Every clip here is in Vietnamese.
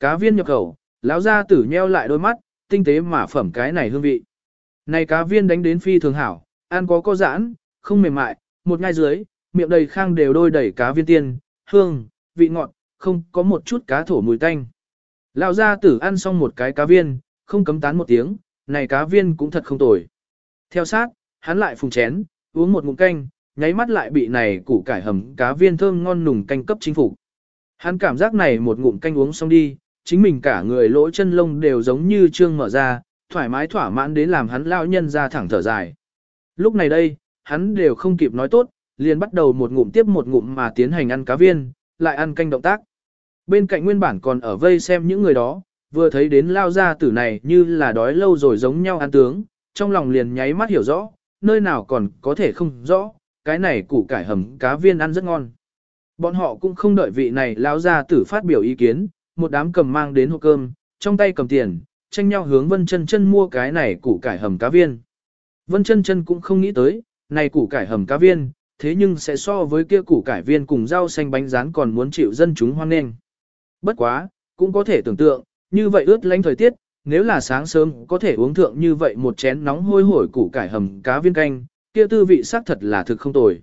Cá viên nhập khẩu, lão gia tử nheo lại đôi mắt, tinh tế mà phẩm cái này hương vị. Này cá viên đánh đến phi thường hảo, ăn có có giãn, không mềm mại, một ngay dưới, miệng đầy khang đều đôi đẩy cá viên tiên, hương, vị ngọt, không có một chút cá thổ mùi tanh. Lão gia tử ăn xong một cái cá viên, không cấm tán một tiếng, này cá viên cũng thật không tồi. Theo sát, hắn lại phùng chén, uống một ngụm canh, nháy mắt lại bị này củ cải hầm cá viên thơm ngon nùng canh cấp chính phủ. Hắn cảm giác này một ngụm canh uống xong đi, chính mình cả người lỗ chân lông đều giống như trương mở ra, thoải mái thỏa mãn đến làm hắn lão nhân ra thẳng thở dài. Lúc này đây, hắn đều không kịp nói tốt, liền bắt đầu một ngụm tiếp một ngụm mà tiến hành ăn cá viên, lại ăn canh động tác. Bên cạnh nguyên bản còn ở vây xem những người đó, vừa thấy đến lao ra tử này như là đói lâu rồi giống nhau ăn tướng, trong lòng liền nháy mắt hiểu rõ, nơi nào còn có thể không rõ, cái này củ cải hầm cá viên ăn rất ngon. Bọn họ cũng không đợi vị này lao ra tử phát biểu ý kiến, một đám cầm mang đến hộp cơm, trong tay cầm tiền, tranh nhau hướng Vân Chân Chân mua cái này củ cải hầm cá viên. Vân Chân Chân cũng không nghĩ tới, này củ cải hầm cá viên, thế nhưng sẽ so với kia củ cải viên cùng rau xanh bánh rán còn muốn chịu dân chúng hoan nghênh. Bất quá, cũng có thể tưởng tượng, như vậy ướt lánh thời tiết, nếu là sáng sớm có thể uống thượng như vậy một chén nóng hôi hổi củ cải hầm cá viên canh, kia tư vị xác thật là thực không tồi.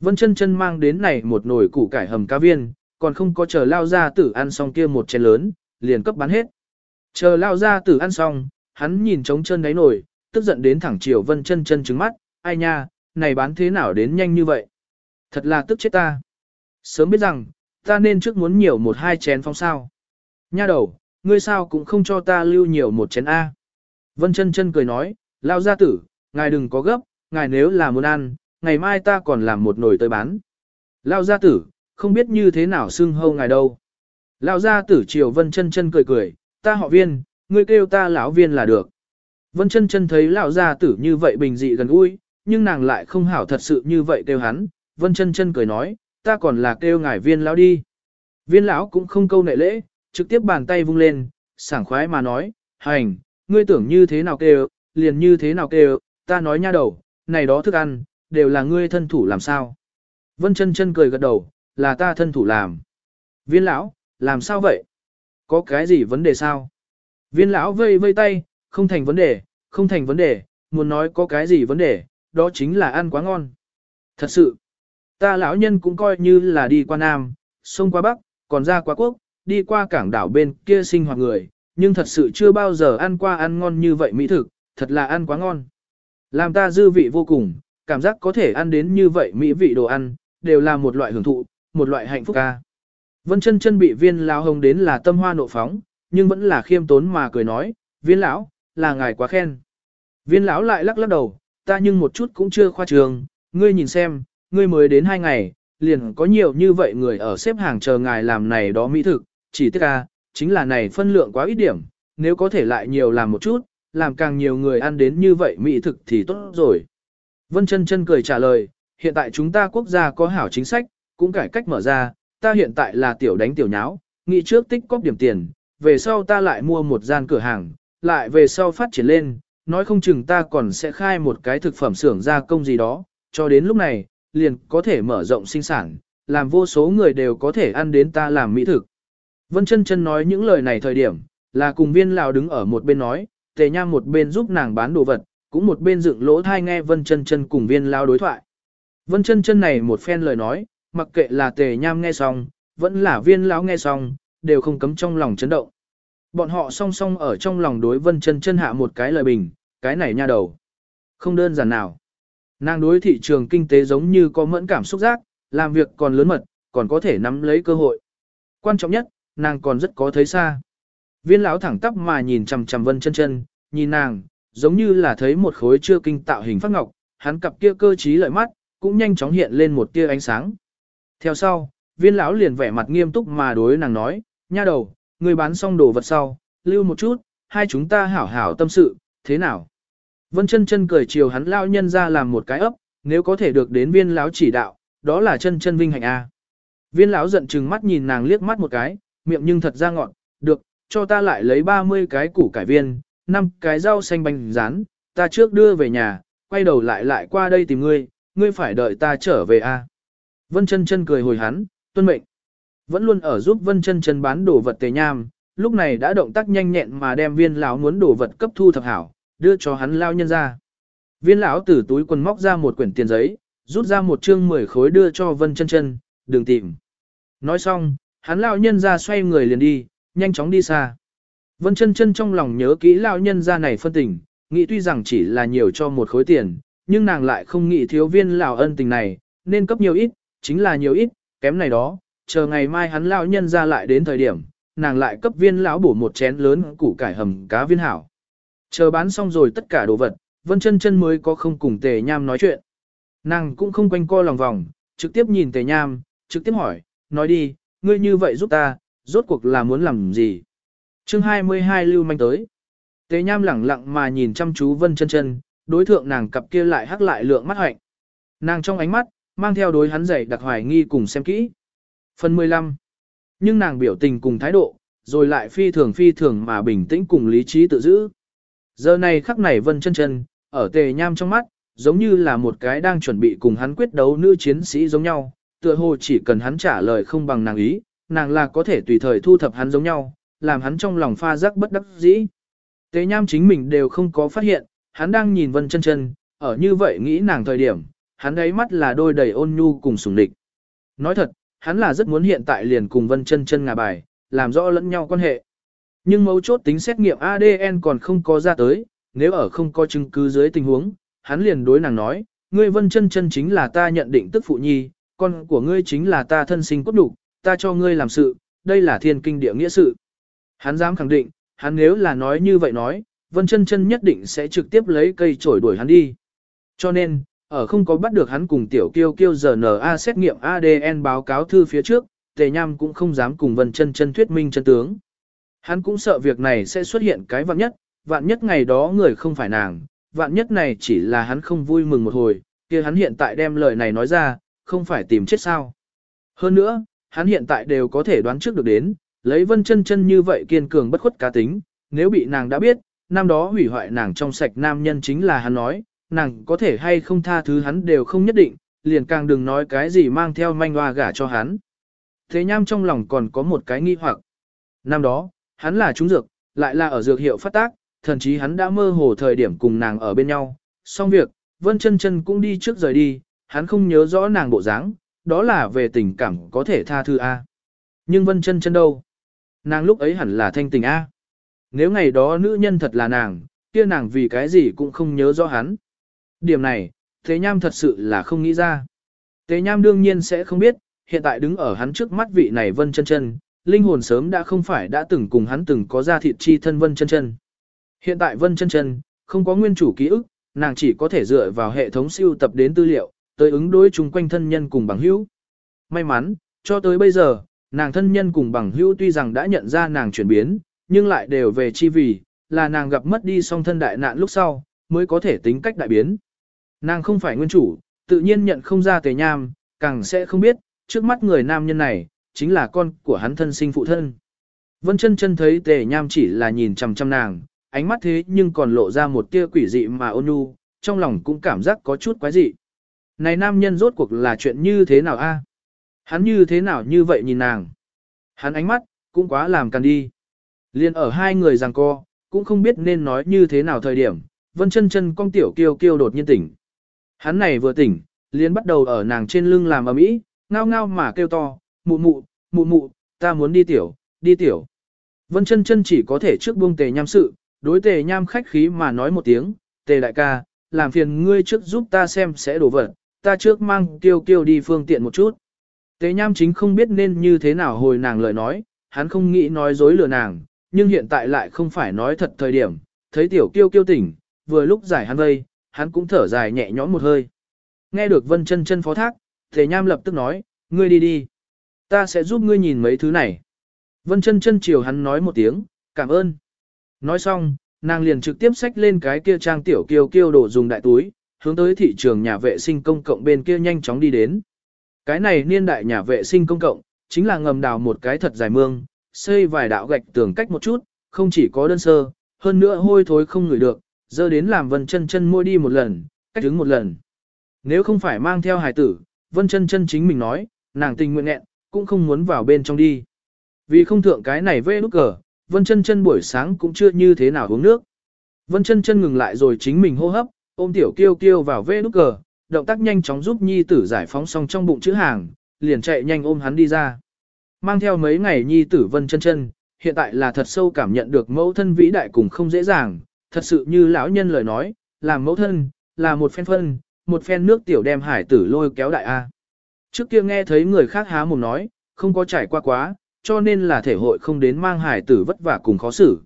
Vân chân chân mang đến này một nồi củ cải hầm cá viên, còn không có chờ lao ra tử ăn xong kia một chén lớn, liền cấp bán hết. Chờ lao ra tử ăn xong, hắn nhìn trống chân đáy nổi tức giận đến thẳng chiều vân chân chân trứng mắt, ai nha, này bán thế nào đến nhanh như vậy? Thật là tức chết ta. Sớm biết rằng, ta nên trước muốn nhiều một hai chén phong sao. Nha đầu, ngươi sao cũng không cho ta lưu nhiều một chén A. Vân chân chân cười nói, lao gia tử, ngài đừng có gấp, ngài nếu là muốn ăn, ngày mai ta còn làm một nồi tới bán. Lao gia tử, không biết như thế nào xưng hâu ngài đâu. Lão gia tử triều vân chân chân cười cười, ta họ viên, ngươi kêu ta lão viên là được. Vân chân chân thấy lão gia tử như vậy bình dị gần gũi, nhưng nàng lại không hảo thật sự như vậy kêu hắn. Vân chân chân cười nói, ta còn là kêu ngài viên lão đi. Viên lão cũng không câu nệ lễ, trực tiếp bàn tay vung lên, sảng khoái mà nói, hành, ngươi tưởng như thế nào kêu, liền như thế nào kêu, ta nói nha đầu, này đó thức ăn, đều là ngươi thân thủ làm sao. Vân chân chân cười gật đầu, là ta thân thủ làm. Viên lão, làm sao vậy? Có cái gì vấn đề sao? Viên lão vây vây tay, không thành vấn đề, không thành vấn đề, muốn nói có cái gì vấn đề, đó chính là ăn quá ngon. Thật sự, ta lão nhân cũng coi như là đi qua Nam, sông qua Bắc, còn ra qua Quốc, đi qua cảng đảo bên kia sinh hoạt người, nhưng thật sự chưa bao giờ ăn qua ăn ngon như vậy mỹ thực, thật là ăn quá ngon. Làm ta dư vị vô cùng, cảm giác có thể ăn đến như vậy mỹ vị đồ ăn, đều là một loại hưởng thụ, một loại hạnh phúc ca. Vân chân chân bị viên lão hồng đến là tâm hoa nộ phóng, nhưng vẫn là khiêm tốn mà cười nói, viên lão, là ngài quá khen. Viên lão lại lắc lắc đầu, ta nhưng một chút cũng chưa khoa trường, ngươi nhìn xem, ngươi mới đến hai ngày, liền có nhiều như vậy người ở xếp hàng chờ ngài làm này đó mỹ thực, chỉ tiếc ca, chính là này phân lượng quá ít điểm, nếu có thể lại nhiều làm một chút, làm càng nhiều người ăn đến như vậy mỹ thực thì tốt rồi. Vân chân chân cười trả lời, hiện tại chúng ta quốc gia có hảo chính sách, cũng cải cách mở ra, ta hiện tại là tiểu đánh tiểu nháo, nghĩ trước tích cóp điểm tiền, về sau ta lại mua một gian cửa hàng, lại về sau phát triển lên, nói không chừng ta còn sẽ khai một cái thực phẩm xưởng gia công gì đó, cho đến lúc này, liền có thể mở rộng sinh sản, làm vô số người đều có thể ăn đến ta làm mỹ thực. Vân chân chân nói những lời này thời điểm, là cùng viên lão đứng ở một bên nói, tề nham một bên giúp nàng bán đồ vật, cũng một bên dựng lỗ thai nghe vân chân chân cùng viên lão đối thoại. Vân chân chân này một phen lời nói, mặc kệ là tề nham nghe xong, vẫn là viên lão nghe xong, đều không cấm trong lòng chấn động. Bọn họ song song ở trong lòng đối vân chân chân hạ một cái lời bình, cái này nha đầu. Không đơn giản nào. Nàng đối thị trường kinh tế giống như có mẫn cảm xúc giác, làm việc còn lớn mật, còn có thể nắm lấy cơ hội. Quan trọng nhất, nàng còn rất có thấy xa. Viên lão thẳng tắp mà nhìn chằm chằm Vân Chân Chân, nhìn nàng, giống như là thấy một khối chưa kinh tạo hình phát ngọc, hắn cặp kia cơ trí lợi mắt, cũng nhanh chóng hiện lên một tia ánh sáng. Theo sau, viên lão liền vẻ mặt nghiêm túc mà đối nàng nói, nha đầu, người bán xong đồ vật sau, lưu một chút, hai chúng ta hảo hảo tâm sự, thế nào? Vân chân chân cười chiều hắn lao nhân ra làm một cái ấp, nếu có thể được đến viên lão chỉ đạo, đó là chân chân vinh hạnh a. Viên lão giận chừng mắt nhìn nàng liếc mắt một cái, miệng nhưng thật ra ngọn, được, cho ta lại lấy 30 cái củ cải viên, 5 cái rau xanh bánh rán, ta trước đưa về nhà, quay đầu lại lại qua đây tìm ngươi, ngươi phải đợi ta trở về a. Vân chân chân cười hồi hắn, tuân mệnh. Vẫn luôn ở giúp Vân chân chân bán đồ vật tề nham, lúc này đã động tác nhanh nhẹn mà đem viên lão muốn đổ vật cấp thu thập hảo, đưa cho hắn lao nhân ra. Viên lão từ túi quần móc ra một quyển tiền giấy, rút ra một chương 10 khối đưa cho Vân Chân Chân, "Đừng tìm." Nói xong, hắn lão nhân ra xoay người liền đi, nhanh chóng đi xa. Vân Chân Chân trong lòng nhớ kỹ lão nhân ra này phân tình, nghĩ tuy rằng chỉ là nhiều cho một khối tiền, nhưng nàng lại không nghĩ thiếu viên lão ân tình này, nên cấp nhiều ít, chính là nhiều ít, kém này đó, chờ ngày mai hắn lão nhân ra lại đến thời điểm, nàng lại cấp viên lão bổ một chén lớn củ cải hầm cá viên hảo. Chờ bán xong rồi tất cả đồ vật, Vân Chân Chân mới có không cùng Tề Nham nói chuyện. Nàng cũng không quanh co lòng vòng, trực tiếp nhìn Tề Nham, trực tiếp hỏi, nói đi, ngươi như vậy giúp ta, rốt cuộc là muốn làm gì? Chương 22 lưu manh tới. Tề Nham lẳng lặng mà nhìn chăm chú Vân Chân Chân, đối thượng nàng cặp kia lại hắc lại lượng mắt hạnh. Nàng trong ánh mắt, mang theo đối hắn dày đặc hoài nghi cùng xem kỹ. Phần 15. Nhưng nàng biểu tình cùng thái độ, rồi lại phi thường phi thường mà bình tĩnh cùng lý trí tự giữ. Giờ này khắc này Vân Chân Chân, ở Tề Nham trong mắt, giống như là một cái đang chuẩn bị cùng hắn quyết đấu nữ chiến sĩ giống nhau, tựa hồ chỉ cần hắn trả lời không bằng nàng ý, nàng là có thể tùy thời thu thập hắn giống nhau, làm hắn trong lòng pha rắc bất đắc dĩ. Tề Nham chính mình đều không có phát hiện, hắn đang nhìn Vân Chân Chân, ở như vậy nghĩ nàng thời điểm, hắn ấy mắt là đôi đầy ôn nhu cùng sùng địch. Nói thật, hắn là rất muốn hiện tại liền cùng Vân Chân Chân ngả bài, làm rõ lẫn nhau quan hệ. Nhưng mấu chốt tính xét nghiệm ADN còn không có ra tới, nếu ở không có chứng cứ dưới tình huống, hắn liền đối nàng nói, ngươi Vân Chân Chân chính là ta nhận định tức phụ nhi, con của ngươi chính là ta thân sinh cốt đủ, ta cho ngươi làm sự, đây là thiên kinh địa nghĩa sự. Hắn dám khẳng định, hắn nếu là nói như vậy nói, Vân Chân Chân nhất định sẽ trực tiếp lấy cây chổi đuổi hắn đi. Cho nên, ở không có bắt được hắn cùng tiểu kiêu kiêu RNA xét nghiệm ADN báo cáo thư phía trước, Tề Nham cũng không dám cùng Vân Chân Chân thuyết minh chân tướng. Hắn cũng sợ việc này sẽ xuất hiện cái vạn nhất, vạn nhất ngày đó người không phải nàng, vạn nhất này chỉ là hắn không vui mừng một hồi, kia hắn hiện tại đem lời này nói ra, không phải tìm chết sao. Hơn nữa, hắn hiện tại đều có thể đoán trước được đến, lấy Vân Chân Chân như vậy kiên cường bất khuất cá tính, nếu bị nàng đã biết, năm đó hủy hoại nàng trong sạch nam nhân chính là hắn nói, nàng có thể hay không tha thứ hắn đều không nhất định, liền càng đừng nói cái gì mang theo manh hoa gả cho hắn. Thế nham trong lòng còn có một cái nghi hoặc. Năm đó, hắn là trúng dược, lại là ở dược hiệu phát tác, thậm chí hắn đã mơ hồ thời điểm cùng nàng ở bên nhau. Xong việc, Vân chân chân cũng đi trước rời đi, hắn không nhớ rõ nàng bộ dáng, đó là về tình cảm có thể tha thứ A. Nhưng Vân chân chân đâu? Nàng lúc ấy hẳn là thanh tình A. Nếu ngày đó nữ nhân thật là nàng, kia nàng vì cái gì cũng không nhớ rõ hắn. Điểm này, Tế Nham thật sự là không nghĩ ra. Tế Nham đương nhiên sẽ không biết, hiện tại đứng ở hắn trước mắt vị này Vân chân chân, linh hồn sớm đã không phải đã từng cùng hắn từng có ra thịt chi thân Vân chân chân. Hiện tại Vân chân chân, không có nguyên chủ ký ức, nàng chỉ có thể dựa vào hệ thống siêu tập đến tư liệu, tới ứng đối chung quanh thân nhân cùng bằng hữu. May mắn, cho tới bây giờ, nàng thân nhân cùng bằng hữu tuy rằng đã nhận ra nàng chuyển biến, nhưng lại đều về chi vì, là nàng gặp mất đi song thân đại nạn lúc sau, mới có thể tính cách đại biến. Nàng không phải nguyên chủ, tự nhiên nhận không ra tề nham, càng sẽ không biết, trước mắt người nam nhân này, chính là con của hắn thân sinh phụ thân. Vân chân chân thấy tề nham chỉ là nhìn chằm chằm nàng, ánh mắt thế nhưng còn lộ ra một tia quỷ dị mà ôn nhu, trong lòng cũng cảm giác có chút quái dị. Này nam nhân rốt cuộc là chuyện như thế nào a? Hắn như thế nào như vậy nhìn nàng? Hắn ánh mắt, cũng quá làm càng đi. Liên ở hai người giằng co, cũng không biết nên nói như thế nào thời điểm, vân chân chân con tiểu kiêu kiêu đột nhiên tỉnh. Hắn này vừa tỉnh, liền bắt đầu ở nàng trên lưng làm ầm ĩ, ngao ngao mà kêu to, mụ mụ, mụ mụ, ta muốn đi tiểu, đi tiểu. Vân chân chân chỉ có thể trước buông tề nham sự, đối tề nham khách khí mà nói một tiếng, tề đại ca, làm phiền ngươi trước giúp ta xem sẽ đổ vật, ta trước mang kiêu kiêu đi phương tiện một chút. Tề nham chính không biết nên như thế nào hồi nàng lời nói, hắn không nghĩ nói dối lừa nàng, nhưng hiện tại lại không phải nói thật thời điểm, thấy tiểu kiêu kiêu tỉnh, vừa lúc giải hắn vây, hắn cũng thở dài nhẹ nhõm một hơi. Nghe được Vân Chân Chân phó thác, Tề Nham lập tức nói, ngươi đi đi. Ta sẽ giúp ngươi nhìn mấy thứ này. Vân Chân Chân chiều hắn nói một tiếng, cảm ơn. Nói xong, nàng liền trực tiếp xách lên cái kia trang tiểu kiêu kiêu đồ dùng đại túi, hướng tới thị trường nhà vệ sinh công cộng bên kia nhanh chóng đi đến. Cái này niên đại nhà vệ sinh công cộng, chính là ngầm đào một cái thật dài mương, xây vài đạo gạch tường cách một chút, không chỉ có đơn sơ, hơn nữa hôi thối không ngửi được, dơ đến làm Vân Chân Chân mua đi một lần, cách đứng một lần. Nếu không phải mang theo hài tử, Vân Chân Chân chính mình nói, nàng tình nguyện nghẹn, cũng không muốn vào bên trong đi. Vì không thượng cái này vê nút cờ, Vân chân chân buổi sáng cũng chưa như thế nào uống nước. Vân chân chân ngừng lại rồi chính mình hô hấp, ôm tiểu kiêu kiêu vào vê nút cờ, động tác nhanh chóng giúp nhi tử giải phóng xong trong bụng chữ hàng, liền chạy nhanh ôm hắn đi ra. Mang theo mấy ngày nhi tử Vân chân chân, hiện tại là thật sâu cảm nhận được mẫu thân vĩ đại cùng không dễ dàng, thật sự như lão nhân lời nói, làm mẫu thân, là một phen phân, một phen nước tiểu đem hải tử lôi kéo đại A. Trước kia nghe thấy người khác há mồm nói, không có trải qua quá, cho nên là thể hội không đến mang hải tử vất vả cùng khó xử.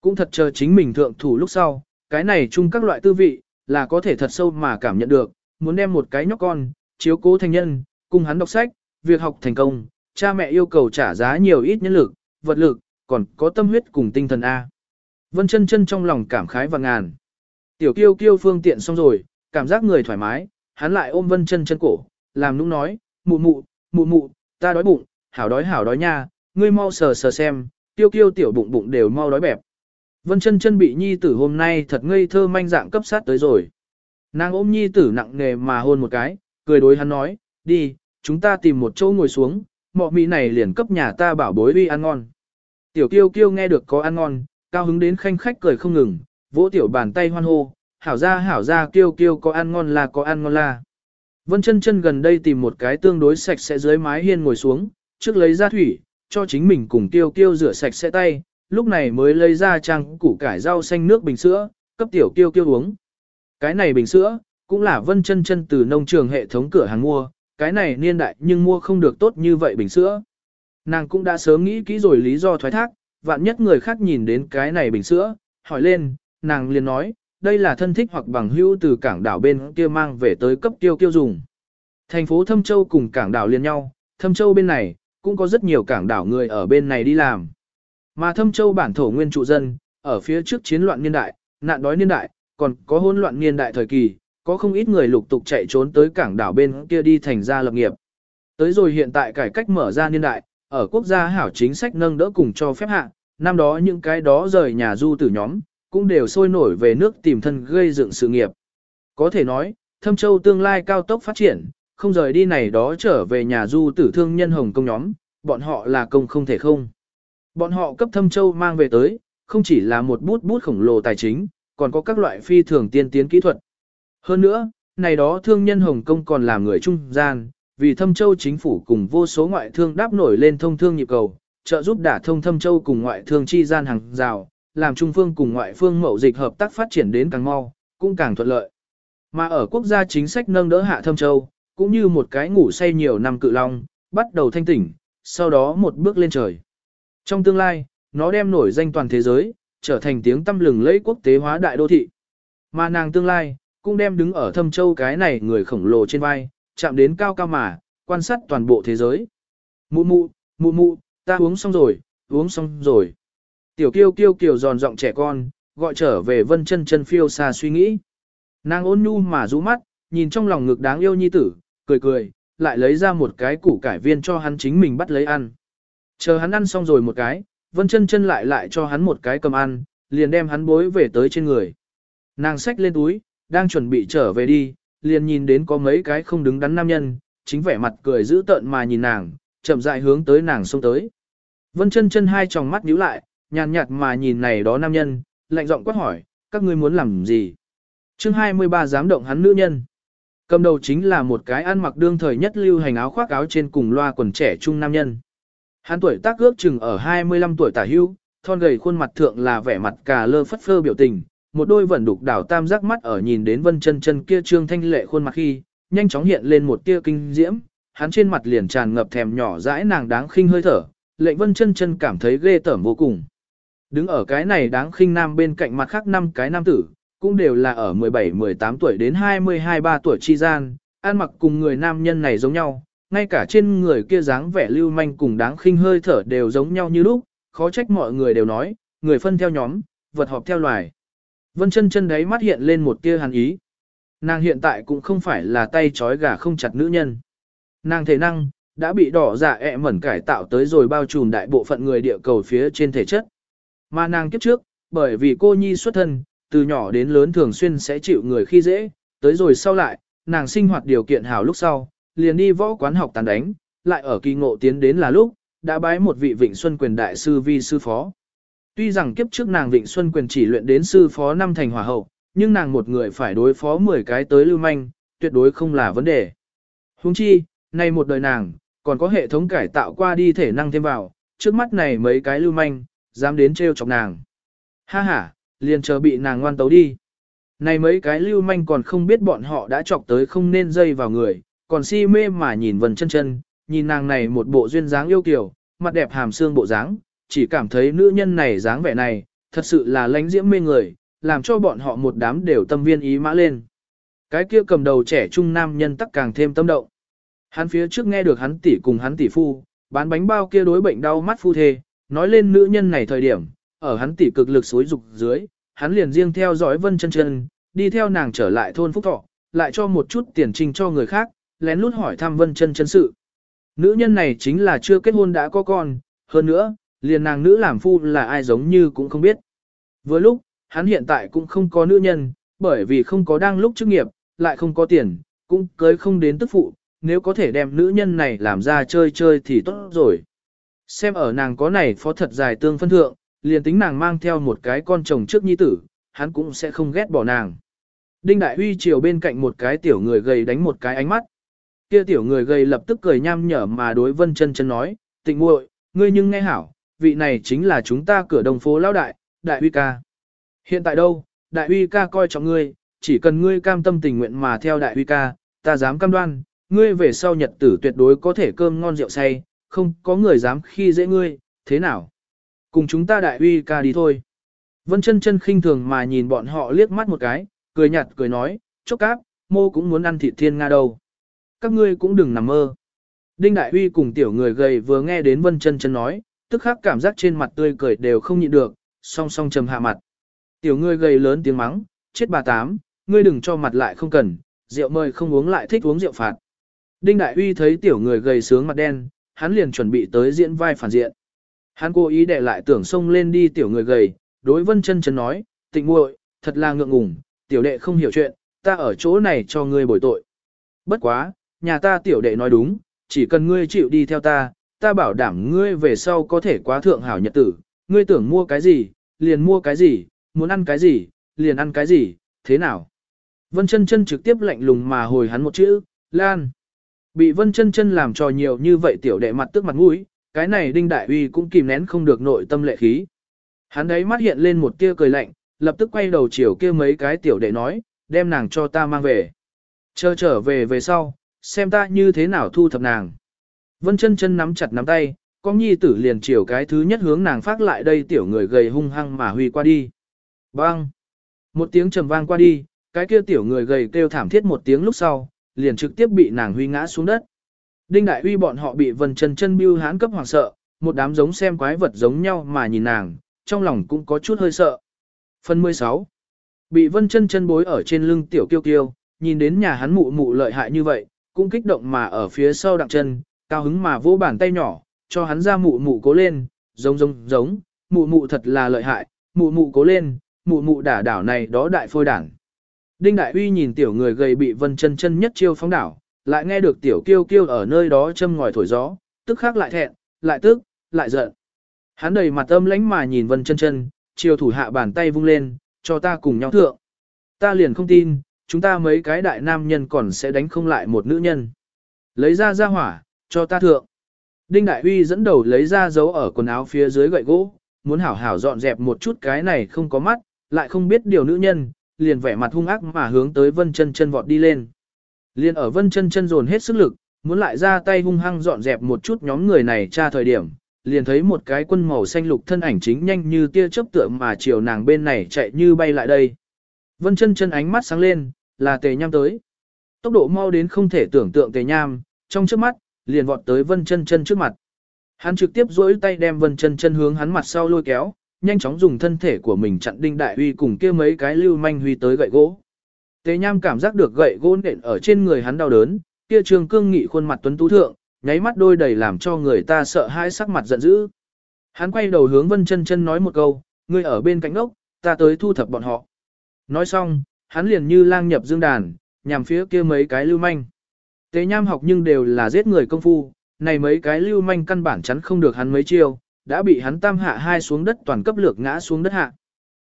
Cũng thật chờ chính mình thượng thủ lúc sau, cái này chung các loại tư vị, là có thể thật sâu mà cảm nhận được, muốn đem một cái nhóc con, chiếu cố thành nhân, cùng hắn đọc sách, việc học thành công, cha mẹ yêu cầu trả giá nhiều ít nhân lực, vật lực, còn có tâm huyết cùng tinh thần A. Vân chân chân trong lòng cảm khái và ngàn. Tiểu kiêu kiêu phương tiện xong rồi, cảm giác người thoải mái, hắn lại ôm vân chân chân cổ, làm nũng nói, mụ mụ, mụ mụ, ta đói bụng, hảo đói hảo đói nha, ngươi mau sờ sờ xem, tiêu kiêu tiểu bụng bụng đều mau đói bẹp. Vân chân chân bị nhi tử hôm nay thật ngây thơ manh dạng cấp sát tới rồi. Nàng ôm nhi tử nặng nề mà hôn một cái, cười đối hắn nói, đi, chúng ta tìm một chỗ ngồi xuống, mọ mị này liền cấp nhà ta bảo bối uy ăn ngon. Tiểu kiêu kiêu nghe được có ăn ngon, cao hứng đến khanh khách cười không ngừng, vỗ tiểu bàn tay hoan hô, hảo ra hảo ra kêu kêu có ăn ngon là có ăn ngon là. Vân chân chân gần đây tìm một cái tương đối sạch sẽ dưới mái hiên ngồi xuống, trước lấy ra thủy, cho chính mình cùng kêu kêu rửa sạch sẽ tay, lúc này mới lấy ra trang củ cải rau xanh nước bình sữa, cấp tiểu kêu kêu uống. Cái này bình sữa, cũng là vân chân chân từ nông trường hệ thống cửa hàng mua, cái này niên đại nhưng mua không được tốt như vậy bình sữa. Nàng cũng đã sớm nghĩ kỹ rồi lý do thoái thác, vạn nhất người khác nhìn đến cái này bình sữa, hỏi lên, nàng liền nói, đây là thân thích hoặc bằng hữu từ cảng đảo bên kia mang về tới cấp tiêu tiêu dùng. Thành phố Thâm Châu cùng cảng đảo liền nhau, Thâm Châu bên này, cũng có rất nhiều cảng đảo người ở bên này đi làm. Mà Thâm Châu bản thổ nguyên trụ dân, ở phía trước chiến loạn niên đại, nạn đói niên đại, còn có hỗn loạn niên đại thời kỳ, có không ít người lục tục chạy trốn tới cảng đảo bên kia đi thành ra lập nghiệp. Tới rồi hiện tại cải cách mở ra niên đại, ở quốc gia hảo chính sách nâng đỡ cùng cho phép hạ, năm đó những cái đó rời nhà du tử nhóm, cũng đều sôi nổi về nước tìm thân gây dựng sự nghiệp. Có thể nói, Thâm Châu tương lai cao tốc phát triển, không rời đi này đó trở về nhà du tử thương nhân Hồng Công nhóm, bọn họ là công không thể không. Bọn họ cấp Thâm Châu mang về tới, không chỉ là một bút bút khổng lồ tài chính, còn có các loại phi thường tiên tiến kỹ thuật. Hơn nữa, này đó thương nhân Hồng Kông còn là người trung gian, vì Thâm Châu chính phủ cùng vô số ngoại thương đáp nổi lên thông thương nhịp cầu, trợ giúp đả thông Thâm Châu cùng ngoại thương chi gian hàng rào, làm Trung phương cùng ngoại phương mậu dịch hợp tác phát triển đến càng mau, cũng càng thuận lợi. Mà ở quốc gia chính sách nâng đỡ hạ Thâm Châu, cũng như một cái ngủ say nhiều năm cự long, bắt đầu thanh tỉnh, sau đó một bước lên trời. Trong tương lai, nó đem nổi danh toàn thế giới, trở thành tiếng tăm lừng lẫy quốc tế hóa đại đô thị. Mà nàng tương lai, cũng đem đứng ở thâm châu cái này người khổng lồ trên vai, chạm đến cao cao mà, quan sát toàn bộ thế giới. Mụ mụ, mụ mụ, ta uống xong rồi, uống xong rồi. Tiểu kiêu kiêu kiều giòn giọng trẻ con, gọi trở về vân chân chân phiêu xa suy nghĩ. Nàng ôn nhu mà rũ mắt, nhìn trong lòng ngực đáng yêu nhi tử, cười cười, lại lấy ra một cái củ cải viên cho hắn chính mình bắt lấy ăn. Chờ hắn ăn xong rồi một cái, vân chân chân lại lại cho hắn một cái cầm ăn, liền đem hắn bối về tới trên người. Nàng xách lên túi, đang chuẩn bị trở về đi, liền nhìn đến có mấy cái không đứng đắn nam nhân, chính vẻ mặt cười giữ tợn mà nhìn nàng, chậm rãi hướng tới nàng xông tới. Vân chân chân hai tròng mắt nhíu lại, nhàn nhạt mà nhìn này đó nam nhân, lạnh giọng quát hỏi, các ngươi muốn làm gì? chương 23 dám động hắn nữ nhân. Cầm đầu chính là một cái ăn mặc đương thời nhất lưu hành áo khoác áo trên cùng loa quần trẻ trung nam nhân. Hắn tuổi tác ước chừng ở 25 tuổi tả hưu, thon gầy khuôn mặt thượng là vẻ mặt cà lơ phất phơ biểu tình, một đôi vẫn đục đảo tam giác mắt ở nhìn đến vân chân chân kia trương thanh lệ khuôn mặt khi, nhanh chóng hiện lên một tia kinh diễm, hắn trên mặt liền tràn ngập thèm nhỏ dãi nàng đáng khinh hơi thở, lệnh vân chân chân cảm thấy ghê tởm vô cùng. Đứng ở cái này đáng khinh nam bên cạnh mặt khác năm cái nam tử, cũng đều là ở 17-18 tuổi đến 22-3 tuổi chi gian, ăn mặc cùng người nam nhân này giống nhau, ngay cả trên người kia dáng vẻ lưu manh cùng đáng khinh hơi thở đều giống nhau như lúc, khó trách mọi người đều nói, người phân theo nhóm, vật họp theo loài. Vân chân chân đấy mắt hiện lên một tia hàn ý. Nàng hiện tại cũng không phải là tay trói gà không chặt nữ nhân. Nàng thể năng, đã bị đỏ dạ ẹ mẩn cải tạo tới rồi bao trùm đại bộ phận người địa cầu phía trên thể chất. Mà nàng kiếp trước, bởi vì cô nhi xuất thân, từ nhỏ đến lớn thường xuyên sẽ chịu người khi dễ, tới rồi sau lại, nàng sinh hoạt điều kiện hào lúc sau, liền đi võ quán học tàn đánh, lại ở kỳ ngộ tiến đến là lúc, đã bái một vị vịnh xuân quyền đại sư vi sư phó. Tuy rằng kiếp trước nàng Vịnh Xuân quyền chỉ luyện đến sư phó năm thành hỏa hậu, nhưng nàng một người phải đối phó 10 cái tới lưu manh, tuyệt đối không là vấn đề. Huống chi, nay một đời nàng, còn có hệ thống cải tạo qua đi thể năng thêm vào, trước mắt này mấy cái lưu manh, dám đến trêu chọc nàng. Ha ha, liền chờ bị nàng ngoan tấu đi. Này mấy cái lưu manh còn không biết bọn họ đã chọc tới không nên dây vào người, còn si mê mà nhìn vần chân chân, nhìn nàng này một bộ duyên dáng yêu kiều, mặt đẹp hàm xương bộ dáng, chỉ cảm thấy nữ nhân này dáng vẻ này, thật sự là lánh diễm mê người, làm cho bọn họ một đám đều tâm viên ý mã lên. Cái kia cầm đầu trẻ trung nam nhân tắc càng thêm tâm động. Hắn phía trước nghe được hắn tỷ cùng hắn tỷ phu, bán bánh bao kia đối bệnh đau mắt phu thê, nói lên nữ nhân này thời điểm, ở hắn tỷ cực lực xối dục dưới, hắn liền riêng theo dõi vân chân chân, đi theo nàng trở lại thôn Phúc Thọ, lại cho một chút tiền trình cho người khác, lén lút hỏi thăm vân chân chân sự. Nữ nhân này chính là chưa kết hôn đã có con, hơn nữa, liền nàng nữ làm phu là ai giống như cũng không biết. Vừa lúc, hắn hiện tại cũng không có nữ nhân, bởi vì không có đang lúc chức nghiệp, lại không có tiền, cũng cưới không đến tức phụ, nếu có thể đem nữ nhân này làm ra chơi chơi thì tốt rồi. Xem ở nàng có này phó thật dài tương phân thượng, liền tính nàng mang theo một cái con chồng trước nhi tử, hắn cũng sẽ không ghét bỏ nàng. Đinh Đại Huy chiều bên cạnh một cái tiểu người gầy đánh một cái ánh mắt. Kia tiểu người gầy lập tức cười nham nhở mà đối Vân Chân Chân nói, "Tịnh muội, ngươi nhưng nghe hảo, vị này chính là chúng ta cửa đồng phố lão đại, Đại uy ca." Hiện tại đâu, Đại uy ca coi trọng ngươi, chỉ cần ngươi cam tâm tình nguyện mà theo Đại uy ca, ta dám cam đoan, ngươi về sau nhật tử tuyệt đối có thể cơm ngon rượu say, không có người dám khi dễ ngươi, thế nào? Cùng chúng ta Đại uy ca đi thôi. Vân chân chân khinh thường mà nhìn bọn họ liếc mắt một cái, cười nhạt cười nói, chốc cáp, mô cũng muốn ăn thịt thiên Nga đâu. Các ngươi cũng đừng nằm mơ. Đinh Đại Huy cùng tiểu người gầy vừa nghe đến Vân chân chân nói, tức khắc cảm giác trên mặt tươi cười đều không nhịn được, song song trầm hạ mặt. Tiểu người gầy lớn tiếng mắng, chết bà tám, ngươi đừng cho mặt lại không cần, rượu mời không uống lại thích uống rượu phạt. Đinh Đại uy thấy tiểu người gầy sướng mặt đen, hắn liền chuẩn bị tới diễn vai phản diện. Hắn cố ý để lại tưởng xông lên đi tiểu người gầy, đối vân chân chân nói, tịnh muội, thật là ngượng ngùng, tiểu đệ không hiểu chuyện, ta ở chỗ này cho ngươi bồi tội. Bất quá, nhà ta tiểu đệ nói đúng, chỉ cần ngươi chịu đi theo ta, ta bảo đảm ngươi về sau có thể quá thượng hảo nhật tử, ngươi tưởng mua cái gì, liền mua cái gì, muốn ăn cái gì, liền ăn cái gì, thế nào? Vân chân chân trực tiếp lạnh lùng mà hồi hắn một chữ, Lan. Bị Vân chân chân làm cho nhiều như vậy tiểu đệ mặt tức mặt mũi, cái này Đinh Đại Uy cũng kìm nén không được nội tâm lệ khí. Hắn đấy mắt hiện lên một tia cười lạnh, lập tức quay đầu chiều kia mấy cái tiểu đệ nói, đem nàng cho ta mang về. Chờ trở về về sau, xem ta như thế nào thu thập nàng. Vân chân chân nắm chặt nắm tay, con nhi tử liền chiều cái thứ nhất hướng nàng phát lại đây tiểu người gầy hung hăng mà huy qua đi. Bang! Một tiếng trầm vang qua đi, cái kia tiểu người gầy kêu thảm thiết một tiếng lúc sau, liền trực tiếp bị nàng huy ngã xuống đất. Đinh Đại Huy bọn họ bị Vân Chân Chân bưu hán cấp hoàng sợ, một đám giống xem quái vật giống nhau mà nhìn nàng, trong lòng cũng có chút hơi sợ. Phần 16. Bị Vân Chân Chân bối ở trên lưng tiểu kiêu kiêu, nhìn đến nhà hắn mụ mụ lợi hại như vậy, cũng kích động mà ở phía sau đặng chân, cao hứng mà vỗ bàn tay nhỏ, cho hắn ra mụ mụ cố lên, giống giống giống, mụ mụ thật là lợi hại, mụ mụ cố lên, mụ mụ đả đảo này đó đại phôi đảng. Đinh Đại Uy nhìn tiểu người gầy bị Vân Chân Chân nhất chiêu phóng đảo, lại nghe được tiểu kiêu kiêu ở nơi đó châm ngòi thổi gió, tức khắc lại thẹn, lại tức, lại giận. Hắn đầy mặt âm lãnh mà nhìn Vân Chân Chân, chiêu thủ hạ bàn tay vung lên, cho ta cùng nhau thượng. Ta liền không tin, chúng ta mấy cái đại nam nhân còn sẽ đánh không lại một nữ nhân. Lấy ra ra hỏa, cho ta thượng. Đinh Đại Huy dẫn đầu lấy ra dấu ở quần áo phía dưới gậy gỗ, muốn hảo hảo dọn dẹp một chút cái này không có mắt, lại không biết điều nữ nhân, liền vẻ mặt hung ác mà hướng tới Vân Chân Chân vọt đi lên. Liền ở Vân Chân Chân dồn hết sức lực, muốn lại ra tay hung hăng dọn dẹp một chút nhóm người này tra thời điểm, liền thấy một cái quân màu xanh lục thân ảnh chính nhanh như tia chớp tượng mà chiều nàng bên này chạy như bay lại đây. Vân Chân Chân ánh mắt sáng lên, là Tề Nham tới. Tốc độ mau đến không thể tưởng tượng Tề Nham, trong trước mắt, liền vọt tới Vân Chân Chân trước mặt. Hắn trực tiếp duỗi tay đem Vân Chân Chân hướng hắn mặt sau lôi kéo, nhanh chóng dùng thân thể của mình chặn đinh đại huy cùng kia mấy cái lưu manh huy tới gậy gỗ. Tề Nham cảm giác được gậy gỗ nện ở trên người hắn đau đớn, kia trường cương nghị khuôn mặt tuấn tú thượng, nháy mắt đôi đầy làm cho người ta sợ hãi sắc mặt giận dữ. Hắn quay đầu hướng Vân Chân Chân nói một câu, ngươi ở bên cạnh ốc, ta tới thu thập bọn họ. Nói xong, hắn liền như lang nhập dương đàn, nhằm phía kia mấy cái lưu manh. Tế Nham học nhưng đều là giết người công phu, này mấy cái lưu manh căn bản chắn không được hắn mấy chiêu, đã bị hắn tam hạ hai xuống đất toàn cấp lược ngã xuống đất hạ.